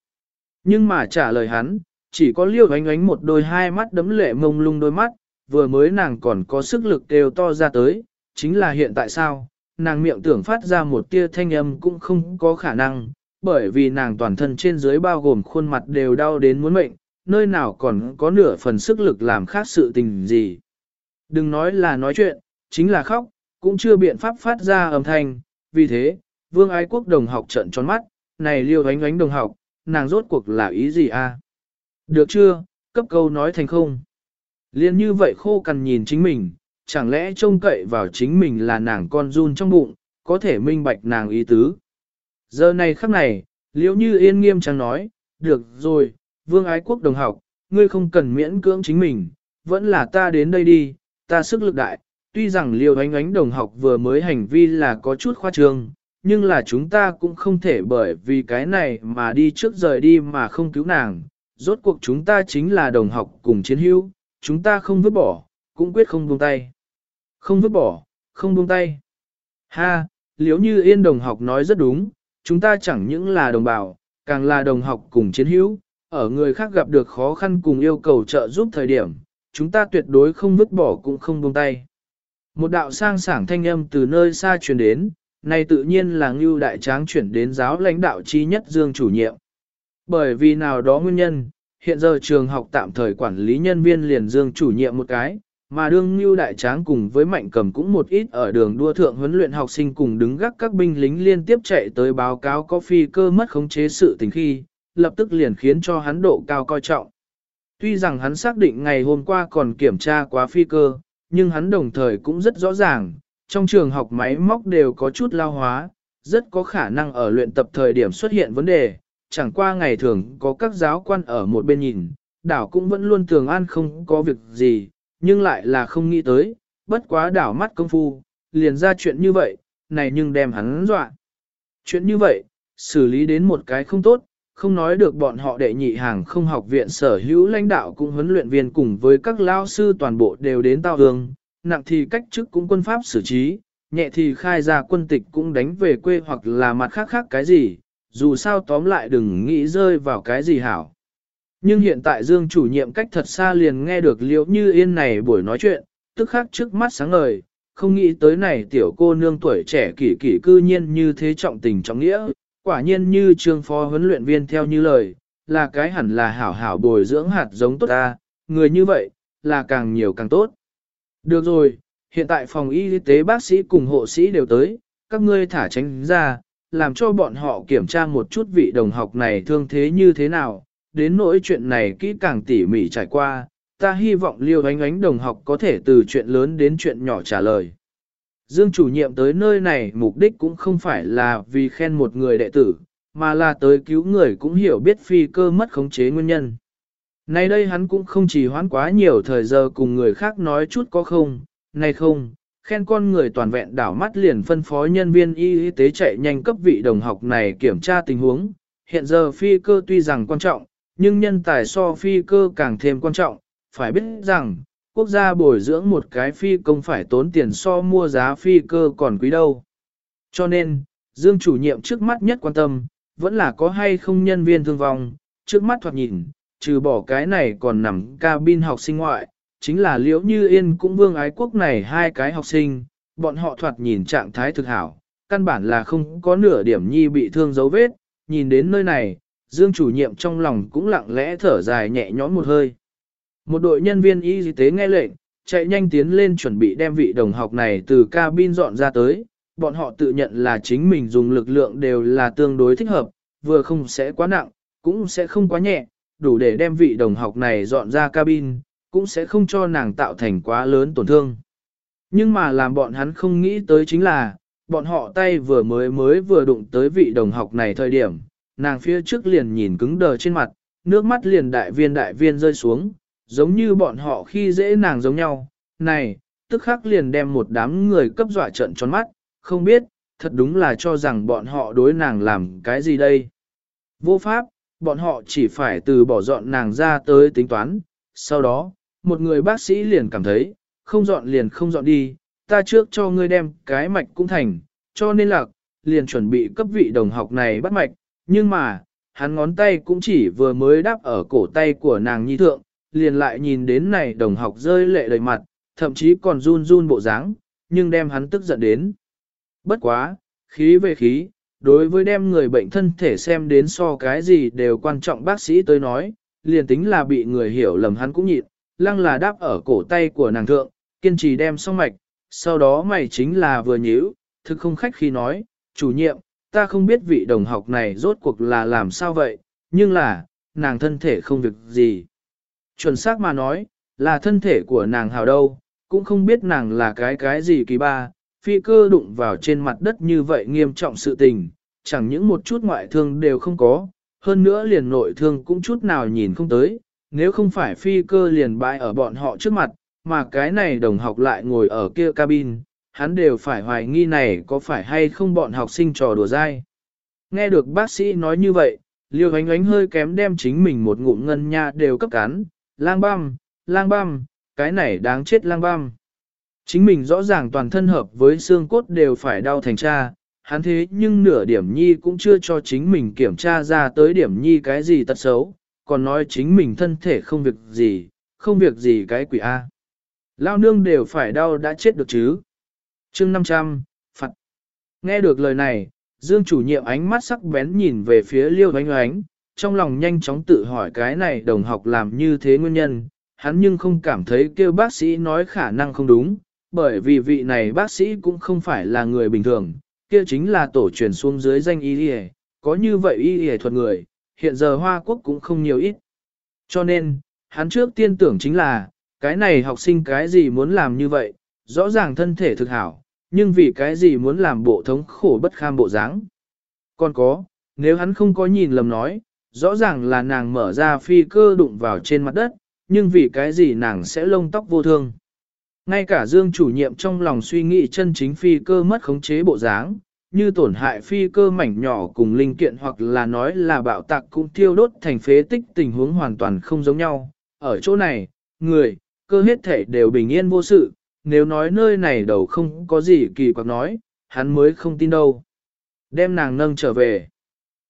Nhưng mà trả lời hắn, chỉ có liêu ánh ánh một đôi hai mắt đấm lệ mông lung đôi mắt, vừa mới nàng còn có sức lực đều to ra tới, chính là hiện tại sao, nàng miệng tưởng phát ra một tia thanh âm cũng không có khả năng, bởi vì nàng toàn thân trên dưới bao gồm khuôn mặt đều đau đến muốn mệnh, nơi nào còn có nửa phần sức lực làm khác sự tình gì. Đừng nói là nói chuyện, chính là khóc, cũng chưa biện pháp phát ra âm thanh, vì thế, vương ái quốc đồng học trận tròn mắt, này liêu ánh ánh đồng học, nàng rốt cuộc là ý gì a? Được chưa, cấp câu nói thành không. Liên như vậy khô cằn nhìn chính mình, chẳng lẽ trông cậy vào chính mình là nàng con run trong bụng, có thể minh bạch nàng ý tứ. Giờ này khắc này, liễu như yên nghiêm trang nói, được rồi, vương ái quốc đồng học, ngươi không cần miễn cưỡng chính mình, vẫn là ta đến đây đi, ta sức lực đại, tuy rằng liều ánh ánh đồng học vừa mới hành vi là có chút khoa trương, nhưng là chúng ta cũng không thể bởi vì cái này mà đi trước rời đi mà không cứu nàng, rốt cuộc chúng ta chính là đồng học cùng chiến hữu, chúng ta không vứt bỏ, cũng quyết không buông tay. Không vứt bỏ, không buông tay. Ha, liếu như yên đồng học nói rất đúng, chúng ta chẳng những là đồng bào, càng là đồng học cùng chiến hữu, ở người khác gặp được khó khăn cùng yêu cầu trợ giúp thời điểm, chúng ta tuyệt đối không vứt bỏ cũng không buông tay. Một đạo sang sảng thanh âm từ nơi xa truyền đến, này tự nhiên là Ngưu Đại Tráng chuyển đến giáo lãnh đạo chi nhất Dương chủ nhiệm. Bởi vì nào đó nguyên nhân, hiện giờ trường học tạm thời quản lý nhân viên liền Dương chủ nhiệm một cái, mà đương Ngưu Đại Tráng cùng với Mạnh Cầm cũng một ít ở đường đua thượng huấn luyện học sinh cùng đứng gác các binh lính liên tiếp chạy tới báo cáo có phi cơ mất khống chế sự tình khi, lập tức liền khiến cho hắn độ cao coi trọng. Tuy rằng hắn xác định ngày hôm qua còn kiểm tra quá phi cơ, nhưng hắn đồng thời cũng rất rõ ràng, trong trường học máy móc đều có chút lao hóa, rất có khả năng ở luyện tập thời điểm xuất hiện vấn đề, chẳng qua ngày thường có các giáo quan ở một bên nhìn, đảo cũng vẫn luôn tường an không có việc gì, nhưng lại là không nghĩ tới, bất quá đảo mắt công phu, liền ra chuyện như vậy, này nhưng đem hắn dọa. Chuyện như vậy, xử lý đến một cái không tốt, không nói được bọn họ đệ nhị hàng không học viện sở hữu lãnh đạo cũng huấn luyện viên cùng với các lao sư toàn bộ đều đến tao hương, nặng thì cách chức cũng quân pháp xử trí, nhẹ thì khai ra quân tịch cũng đánh về quê hoặc là mặt khác khác cái gì, dù sao tóm lại đừng nghĩ rơi vào cái gì hảo. Nhưng hiện tại Dương chủ nhiệm cách thật xa liền nghe được liễu như yên này buổi nói chuyện, tức khắc trước mắt sáng ngời, không nghĩ tới này tiểu cô nương tuổi trẻ kỷ kỷ cư nhiên như thế trọng tình trọng nghĩa, quả nhiên như trương phó huấn luyện viên theo như lời, là cái hẳn là hảo hảo bồi dưỡng hạt giống tốt ta, người như vậy, là càng nhiều càng tốt. Được rồi, hiện tại phòng y tế bác sĩ cùng hộ sĩ đều tới, các ngươi thả tránh ra, làm cho bọn họ kiểm tra một chút vị đồng học này thương thế như thế nào, đến nỗi chuyện này kỹ càng tỉ mỉ trải qua, ta hy vọng liêu ánh ánh đồng học có thể từ chuyện lớn đến chuyện nhỏ trả lời. Dương chủ nhiệm tới nơi này mục đích cũng không phải là vì khen một người đệ tử, mà là tới cứu người cũng hiểu biết phi cơ mất khống chế nguyên nhân. Nay đây hắn cũng không chỉ hoãn quá nhiều thời giờ cùng người khác nói chút có không, nay không, khen con người toàn vẹn đảo mắt liền phân phó nhân viên y tế chạy nhanh cấp vị đồng học này kiểm tra tình huống. Hiện giờ phi cơ tuy rằng quan trọng, nhưng nhân tài so phi cơ càng thêm quan trọng, phải biết rằng, quốc gia bồi dưỡng một cái phi công phải tốn tiền so mua giá phi cơ còn quý đâu. Cho nên, Dương chủ nhiệm trước mắt nhất quan tâm, vẫn là có hay không nhân viên thương vong, trước mắt thoạt nhìn, trừ bỏ cái này còn nằm cabin học sinh ngoại, chính là liễu như yên cũng vương ái quốc này hai cái học sinh, bọn họ thoạt nhìn trạng thái thực hảo, căn bản là không có nửa điểm nhi bị thương dấu vết, nhìn đến nơi này, Dương chủ nhiệm trong lòng cũng lặng lẽ thở dài nhẹ nhõm một hơi. Một đội nhân viên y tế nghe lệnh, chạy nhanh tiến lên chuẩn bị đem vị đồng học này từ cabin dọn ra tới, bọn họ tự nhận là chính mình dùng lực lượng đều là tương đối thích hợp, vừa không sẽ quá nặng, cũng sẽ không quá nhẹ, đủ để đem vị đồng học này dọn ra cabin, cũng sẽ không cho nàng tạo thành quá lớn tổn thương. Nhưng mà làm bọn hắn không nghĩ tới chính là, bọn họ tay vừa mới mới vừa đụng tới vị đồng học này thời điểm, nàng phía trước liền nhìn cứng đờ trên mặt, nước mắt liền đại viên đại viên rơi xuống, giống như bọn họ khi dễ nàng giống nhau, này, tức khắc liền đem một đám người cấp dọa trận tròn mắt, không biết, thật đúng là cho rằng bọn họ đối nàng làm cái gì đây. Vô pháp, bọn họ chỉ phải từ bỏ dọn nàng ra tới tính toán, sau đó, một người bác sĩ liền cảm thấy, không dọn liền không dọn đi, ta trước cho ngươi đem cái mạch cũng thành, cho nên là, liền chuẩn bị cấp vị đồng học này bắt mạch, nhưng mà, hắn ngón tay cũng chỉ vừa mới đáp ở cổ tay của nàng nhi thượng, liền lại nhìn đến này đồng học rơi lệ đầy mặt, thậm chí còn run run bộ dáng, nhưng đem hắn tức giận đến. Bất quá, khí về khí, đối với đem người bệnh thân thể xem đến so cái gì đều quan trọng bác sĩ tới nói, liền tính là bị người hiểu lầm hắn cũng nhịn, lăng là đáp ở cổ tay của nàng thượng, kiên trì đem xong mạch, sau đó mày chính là vừa nhíu, thực không khách khi nói, chủ nhiệm, ta không biết vị đồng học này rốt cuộc là làm sao vậy, nhưng là, nàng thân thể không việc gì. Chuẩn xác mà nói, là thân thể của nàng hào đâu, cũng không biết nàng là cái cái gì kỳ ba, phi cơ đụng vào trên mặt đất như vậy nghiêm trọng sự tình, chẳng những một chút ngoại thương đều không có, hơn nữa liền nội thương cũng chút nào nhìn không tới, nếu không phải phi cơ liền bại ở bọn họ trước mặt, mà cái này đồng học lại ngồi ở kia cabin, hắn đều phải hoài nghi này có phải hay không bọn học sinh trò đùa dai. Nghe được bác sĩ nói như vậy, liêu ánh ánh hơi kém đem chính mình một ngụm ngân nha đều cấp cán. lang băm, lang băm, cái này đáng chết lang băm. Chính mình rõ ràng toàn thân hợp với xương cốt đều phải đau thành cha, hắn thế nhưng nửa điểm nhi cũng chưa cho chính mình kiểm tra ra tới điểm nhi cái gì tật xấu, còn nói chính mình thân thể không việc gì, không việc gì cái quỷ A. Lao nương đều phải đau đã chết được chứ chương 500, phật. Nghe được lời này, Dương chủ nhiệm ánh mắt sắc bén nhìn về phía liêu ánh ánh, trong lòng nhanh chóng tự hỏi cái này đồng học làm như thế nguyên nhân, hắn nhưng không cảm thấy kêu bác sĩ nói khả năng không đúng, bởi vì vị này bác sĩ cũng không phải là người bình thường, kia chính là tổ truyền xuống dưới danh y y có như vậy y y thuật người, hiện giờ Hoa Quốc cũng không nhiều ít. Cho nên, hắn trước tiên tưởng chính là, cái này học sinh cái gì muốn làm như vậy, rõ ràng thân thể thực hảo, nhưng vì cái gì muốn làm bộ thống khổ bất kham bộ dáng. Còn có, nếu hắn không có nhìn lầm nói, rõ ràng là nàng mở ra phi cơ đụng vào trên mặt đất, nhưng vì cái gì nàng sẽ lông tóc vô thương. Ngay cả Dương chủ nhiệm trong lòng suy nghĩ chân chính phi cơ mất khống chế bộ dáng, như tổn hại phi cơ mảnh nhỏ cùng linh kiện hoặc là nói là bạo tạc cũng thiêu đốt thành phế tích tình huống hoàn toàn không giống nhau. Ở chỗ này, người, cơ hết thể đều bình yên vô sự, nếu nói nơi này đầu không có gì kỳ quặc nói, hắn mới không tin đâu. Đem nàng nâng trở về.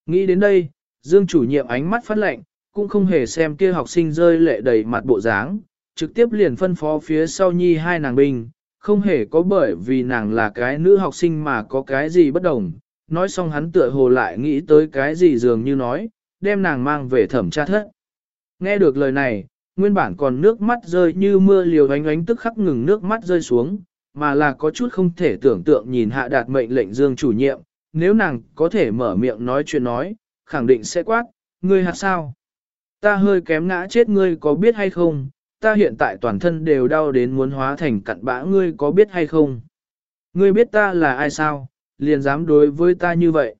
Nghĩ đến đây, Dương chủ nhiệm ánh mắt phát lạnh cũng không hề xem kia học sinh rơi lệ đầy mặt bộ dáng, trực tiếp liền phân phó phía sau nhi hai nàng binh, không hề có bởi vì nàng là cái nữ học sinh mà có cái gì bất đồng. Nói xong hắn tựa hồ lại nghĩ tới cái gì dường như nói, đem nàng mang về thẩm tra thất. Nghe được lời này, nguyên bản còn nước mắt rơi như mưa liều ánh ánh tức khắc ngừng nước mắt rơi xuống, mà là có chút không thể tưởng tượng nhìn hạ đạt mệnh lệnh dương chủ nhiệm, nếu nàng có thể mở miệng nói chuyện nói, khẳng định sẽ quát, ngươi hạt sao? Ta hơi kém ngã chết ngươi có biết hay không, ta hiện tại toàn thân đều đau đến muốn hóa thành cặn bã ngươi có biết hay không? Ngươi biết ta là ai sao, liền dám đối với ta như vậy.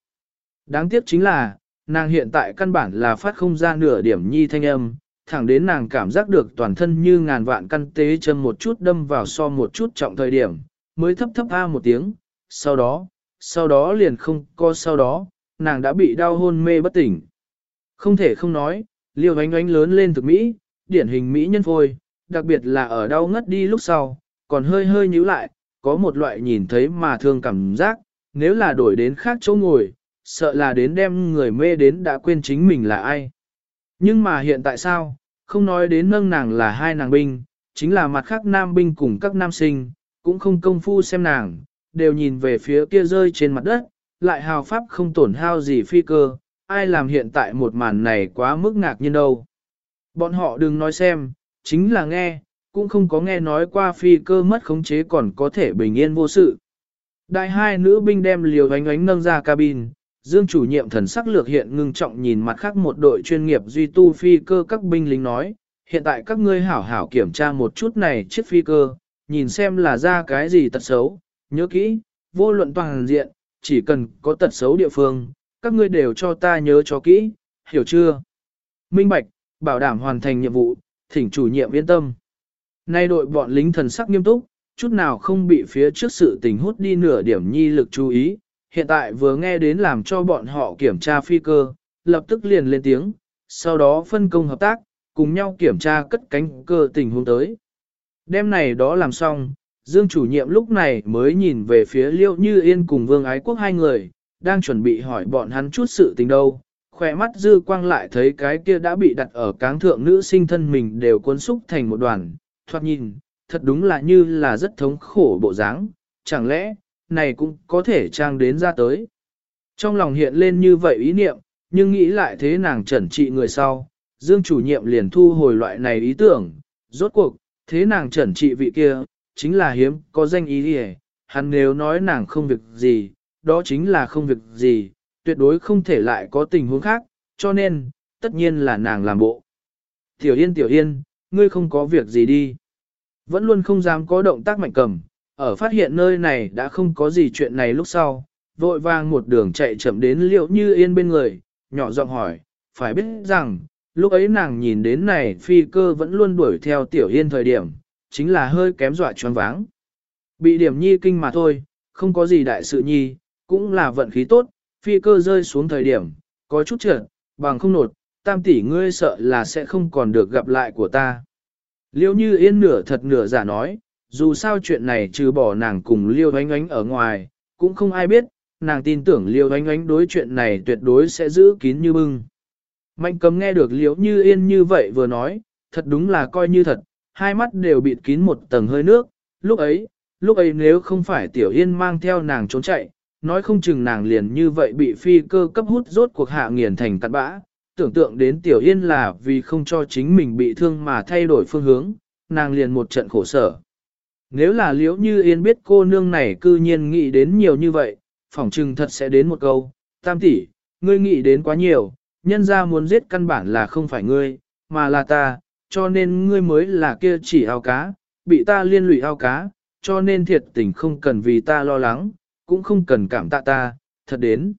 Đáng tiếc chính là, nàng hiện tại căn bản là phát không ra nửa điểm nhi thanh âm, thẳng đến nàng cảm giác được toàn thân như ngàn vạn căn tế châm một chút đâm vào so một chút trọng thời điểm, mới thấp thấp a một tiếng, sau đó, sau đó liền không co sau đó, nàng đã bị đau hôn mê bất tỉnh. Không thể không nói, liều ánh ánh lớn lên thực mỹ, điển hình mỹ nhân phôi, đặc biệt là ở đau ngất đi lúc sau, còn hơi hơi nhíu lại, có một loại nhìn thấy mà thương cảm giác, nếu là đổi đến khác chỗ ngồi, sợ là đến đem người mê đến đã quên chính mình là ai. Nhưng mà hiện tại sao, không nói đến nâng nàng là hai nàng binh, chính là mặt khác nam binh cùng các nam sinh, cũng không công phu xem nàng, đều nhìn về phía kia rơi trên mặt đất, lại hào pháp không tổn hao gì phi cơ, ai làm hiện tại một màn này quá mức ngạc nhiên đâu. Bọn họ đừng nói xem, chính là nghe, cũng không có nghe nói qua phi cơ mất khống chế còn có thể bình yên vô sự. Đại hai nữ binh đem liều ánh ánh nâng ra cabin, Dương chủ nhiệm thần sắc lược hiện ngưng trọng nhìn mặt khác một đội chuyên nghiệp duy tu phi cơ các binh lính nói, hiện tại các ngươi hảo hảo kiểm tra một chút này chiếc phi cơ, nhìn xem là ra cái gì tật xấu, nhớ kỹ, vô luận toàn diện, chỉ cần có tật xấu địa phương, các ngươi đều cho ta nhớ cho kỹ, hiểu chưa? Minh Bạch, bảo đảm hoàn thành nhiệm vụ, thỉnh chủ nhiệm yên tâm. Nay đội bọn lính thần sắc nghiêm túc, chút nào không bị phía trước sự tình hút đi nửa điểm nhi lực chú ý, hiện tại vừa nghe đến làm cho bọn họ kiểm tra phi cơ, lập tức liền lên tiếng, sau đó phân công hợp tác, cùng nhau kiểm tra cất cánh cơ tình huống tới. Đêm này đó làm xong, Dương chủ nhiệm lúc này mới nhìn về phía Liêu Như Yên cùng Vương Ái Quốc hai người, đang chuẩn bị hỏi bọn hắn chút sự tình đâu. Khỏe mắt dư quang lại thấy cái kia đã bị đặt ở cáng thượng nữ sinh thân mình đều cuốn xúc thành một đoàn, thoạt nhìn, thật đúng là như là rất thống khổ bộ dáng, chẳng lẽ, này cũng có thể trang đến ra tới. Trong lòng hiện lên như vậy ý niệm, nhưng nghĩ lại thế nàng trần trị người sau, Dương chủ nhiệm liền thu hồi loại này ý tưởng, rốt cuộc, thế nàng trần trị vị kia, chính là hiếm, có danh ý gì hắn nếu nói nàng không việc gì, đó chính là không việc gì, tuyệt đối không thể lại có tình huống khác, cho nên, tất nhiên là nàng làm bộ. Tiểu Yên Tiểu Yên, ngươi không có việc gì đi. Vẫn luôn không dám có động tác mạnh cầm, ở phát hiện nơi này đã không có gì chuyện này lúc sau, vội vàng một đường chạy chậm đến liệu như yên bên người, nhỏ giọng hỏi, phải biết rằng, lúc ấy nàng nhìn đến này phi cơ vẫn luôn đuổi theo tiểu yên thời điểm, chính là hơi kém dọa choáng váng. Bị điểm nhi kinh mà thôi, không có gì đại sự nhi, cũng là vận khí tốt, phi cơ rơi xuống thời điểm, có chút trượt, bằng không nột, tam tỷ ngươi sợ là sẽ không còn được gặp lại của ta. Liêu như yên nửa thật nửa giả nói, dù sao chuyện này trừ bỏ nàng cùng liêu oánh oánh ở ngoài, cũng không ai biết, nàng tin tưởng liêu oánh oánh đối chuyện này tuyệt đối sẽ giữ kín như bưng. Mạnh cầm nghe được liễu như yên như vậy vừa nói, thật đúng là coi như thật, hai mắt đều bịt kín một tầng hơi nước, lúc ấy, lúc ấy nếu không phải tiểu yên mang theo nàng trốn chạy, nói không chừng nàng liền như vậy bị phi cơ cấp hút rốt cuộc hạ nghiền thành cặn bã, tưởng tượng đến tiểu yên là vì không cho chính mình bị thương mà thay đổi phương hướng, nàng liền một trận khổ sở. Nếu là liễu như yên biết cô nương này cư nhiên nghĩ đến nhiều như vậy, phỏng chừng thật sẽ đến một câu, tam tỷ, ngươi nghĩ đến quá nhiều, nhân ra muốn giết căn bản là không phải ngươi, mà là ta, cho nên ngươi mới là kia chỉ ao cá, bị ta liên lụy ao cá, cho nên thiệt tình không cần vì ta lo lắng, cũng không cần cảm tạ ta, thật đến.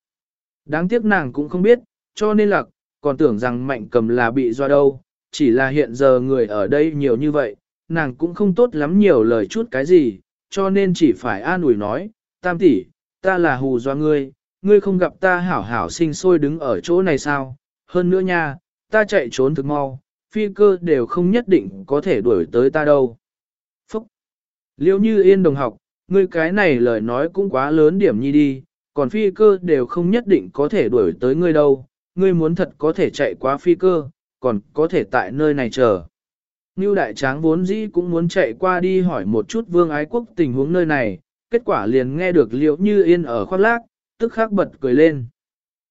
Đáng tiếc nàng cũng không biết, cho nên là, còn tưởng rằng mạnh cầm là bị do đâu, chỉ là hiện giờ người ở đây nhiều như vậy, nàng cũng không tốt lắm nhiều lời chút cái gì, cho nên chỉ phải an ủi nói, tam tỷ, ta là hù do ngươi, ngươi không gặp ta hảo hảo sinh sôi đứng ở chỗ này sao, hơn nữa nha, ta chạy trốn thực mau, phi cơ đều không nhất định có thể đuổi tới ta đâu. Phúc! Liêu như yên đồng học, ngươi cái này lời nói cũng quá lớn điểm nhi đi, còn phi cơ đều không nhất định có thể đuổi tới ngươi đâu, ngươi muốn thật có thể chạy qua phi cơ, còn có thể tại nơi này chờ. Ngưu đại tráng vốn dĩ cũng muốn chạy qua đi hỏi một chút vương ái quốc tình huống nơi này, kết quả liền nghe được liệu như yên ở khoác lác, tức khắc bật cười lên.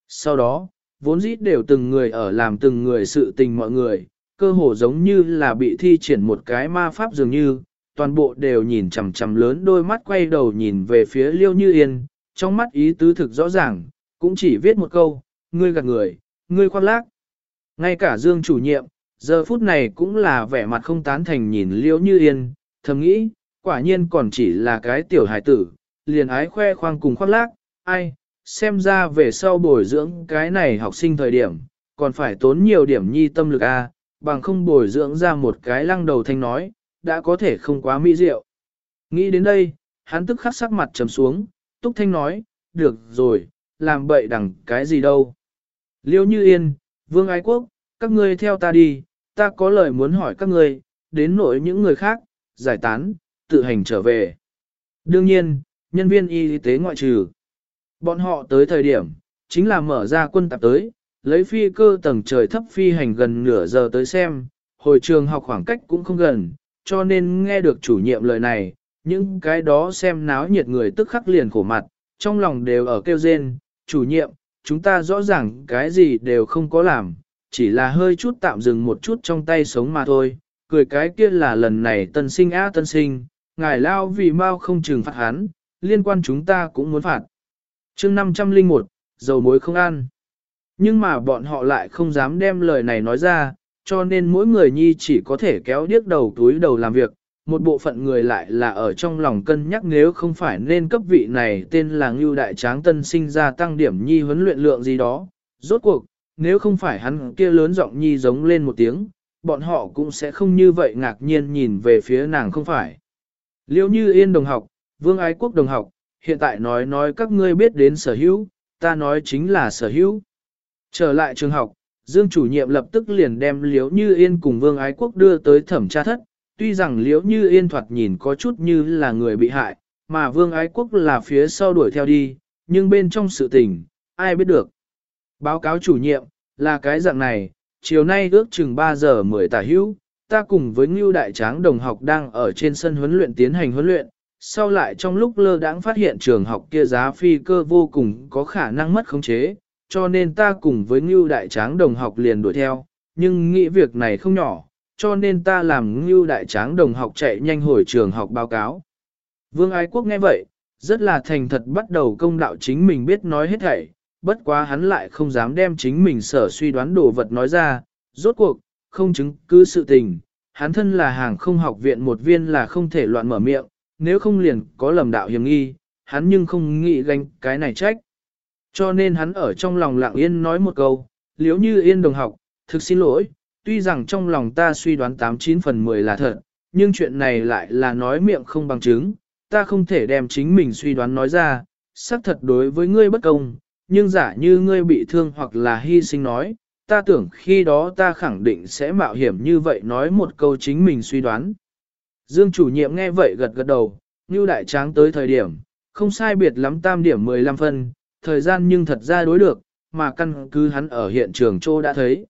Sau đó, vốn dĩ đều từng người ở làm từng người sự tình mọi người, cơ hồ giống như là bị thi triển một cái ma pháp dường như, toàn bộ đều nhìn chằm chằm lớn đôi mắt quay đầu nhìn về phía liêu như yên, trong mắt ý tứ thực rõ ràng, cũng chỉ viết một câu, ngươi gạt người, ngươi khoác lác. Ngay cả Dương chủ nhiệm, giờ phút này cũng là vẻ mặt không tán thành nhìn liêu như yên, thầm nghĩ, quả nhiên còn chỉ là cái tiểu hải tử, liền ái khoe khoang cùng khoác lác, ai, xem ra về sau bồi dưỡng cái này học sinh thời điểm, còn phải tốn nhiều điểm nhi tâm lực a. bằng không bồi dưỡng ra một cái lăng đầu thanh nói, đã có thể không quá mỹ diệu. Nghĩ đến đây, hắn tức khắc sắc mặt trầm xuống, Túc Thanh nói, được rồi, làm bậy đằng cái gì đâu. Liêu Như Yên, Vương Ái Quốc, các ngươi theo ta đi, ta có lời muốn hỏi các ngươi, đến nỗi những người khác, giải tán, tự hành trở về. Đương nhiên, nhân viên y tế ngoại trừ. Bọn họ tới thời điểm, chính là mở ra quân tập tới, lấy phi cơ tầng trời thấp phi hành gần nửa giờ tới xem, hồi trường học khoảng cách cũng không gần, cho nên nghe được chủ nhiệm lời này, những cái đó xem náo nhiệt người tức khắc liền khổ mặt, trong lòng đều ở kêu rên, chủ nhiệm, chúng ta rõ ràng cái gì đều không có làm, chỉ là hơi chút tạm dừng một chút trong tay sống mà thôi, cười cái kia là lần này tân sinh á tân sinh, ngài lao vì mau không trừng phạt hắn, liên quan chúng ta cũng muốn phạt. chương 501, dầu muối không ăn. Nhưng mà bọn họ lại không dám đem lời này nói ra, cho nên mỗi người nhi chỉ có thể kéo điếc đầu túi đầu làm việc, một bộ phận người lại là ở trong lòng cân nhắc nếu không phải nên cấp vị này tên là Ngưu Đại Tráng Tân sinh ra tăng điểm nhi huấn luyện lượng gì đó. Rốt cuộc, nếu không phải hắn kia lớn giọng nhi giống lên một tiếng, bọn họ cũng sẽ không như vậy ngạc nhiên nhìn về phía nàng không phải. Liêu như yên đồng học, vương ái quốc đồng học, hiện tại nói nói các ngươi biết đến sở hữu, ta nói chính là sở hữu. Trở lại trường học, Dương chủ nhiệm lập tức liền đem Liễu Như Yên cùng Vương Ái Quốc đưa tới thẩm tra thất, tuy rằng Liễu Như Yên thoạt nhìn có chút như là người bị hại, mà Vương Ái Quốc là phía sau đuổi theo đi, nhưng bên trong sự tình, ai biết được. Báo cáo chủ nhiệm, là cái dạng này, chiều nay ước chừng 3 giờ 10 tả hữu, ta cùng với Ngưu Đại Tráng đồng học đang ở trên sân huấn luyện tiến hành huấn luyện, sau lại trong lúc lơ đãng phát hiện trường học kia giá phi cơ vô cùng có khả năng mất khống chế, cho nên ta cùng với Ngưu Đại Tráng đồng học liền đuổi theo, nhưng nghĩ việc này không nhỏ, cho nên ta làm Ngưu Đại Tráng đồng học chạy nhanh hồi trường học báo cáo. Vương Ái Quốc nghe vậy, rất là thành thật bắt đầu công đạo chính mình biết nói hết thảy, bất quá hắn lại không dám đem chính mình sở suy đoán đồ vật nói ra, rốt cuộc, không chứng cứ sự tình, hắn thân là hàng không học viện một viên là không thể loạn mở miệng, nếu không liền có lầm đạo hiểm nghi, hắn nhưng không nghĩ gánh cái này trách. Cho nên hắn ở trong lòng lặng yên nói một câu, liếu như yên đồng học, thực xin lỗi, tuy rằng trong lòng ta suy đoán 89 phần 10 là thật, nhưng chuyện này lại là nói miệng không bằng chứng, ta không thể đem chính mình suy đoán nói ra, xác thật đối với ngươi bất công, nhưng giả như ngươi bị thương hoặc là hy sinh nói, ta tưởng khi đó ta khẳng định sẽ mạo hiểm như vậy nói một câu chính mình suy đoán. Dương chủ nhiệm nghe vậy gật gật đầu, như đại tráng tới thời điểm, không sai biệt lắm tam điểm 15 phân, thời gian nhưng thật ra đối được, mà căn cứ hắn ở hiện trường châu đã thấy,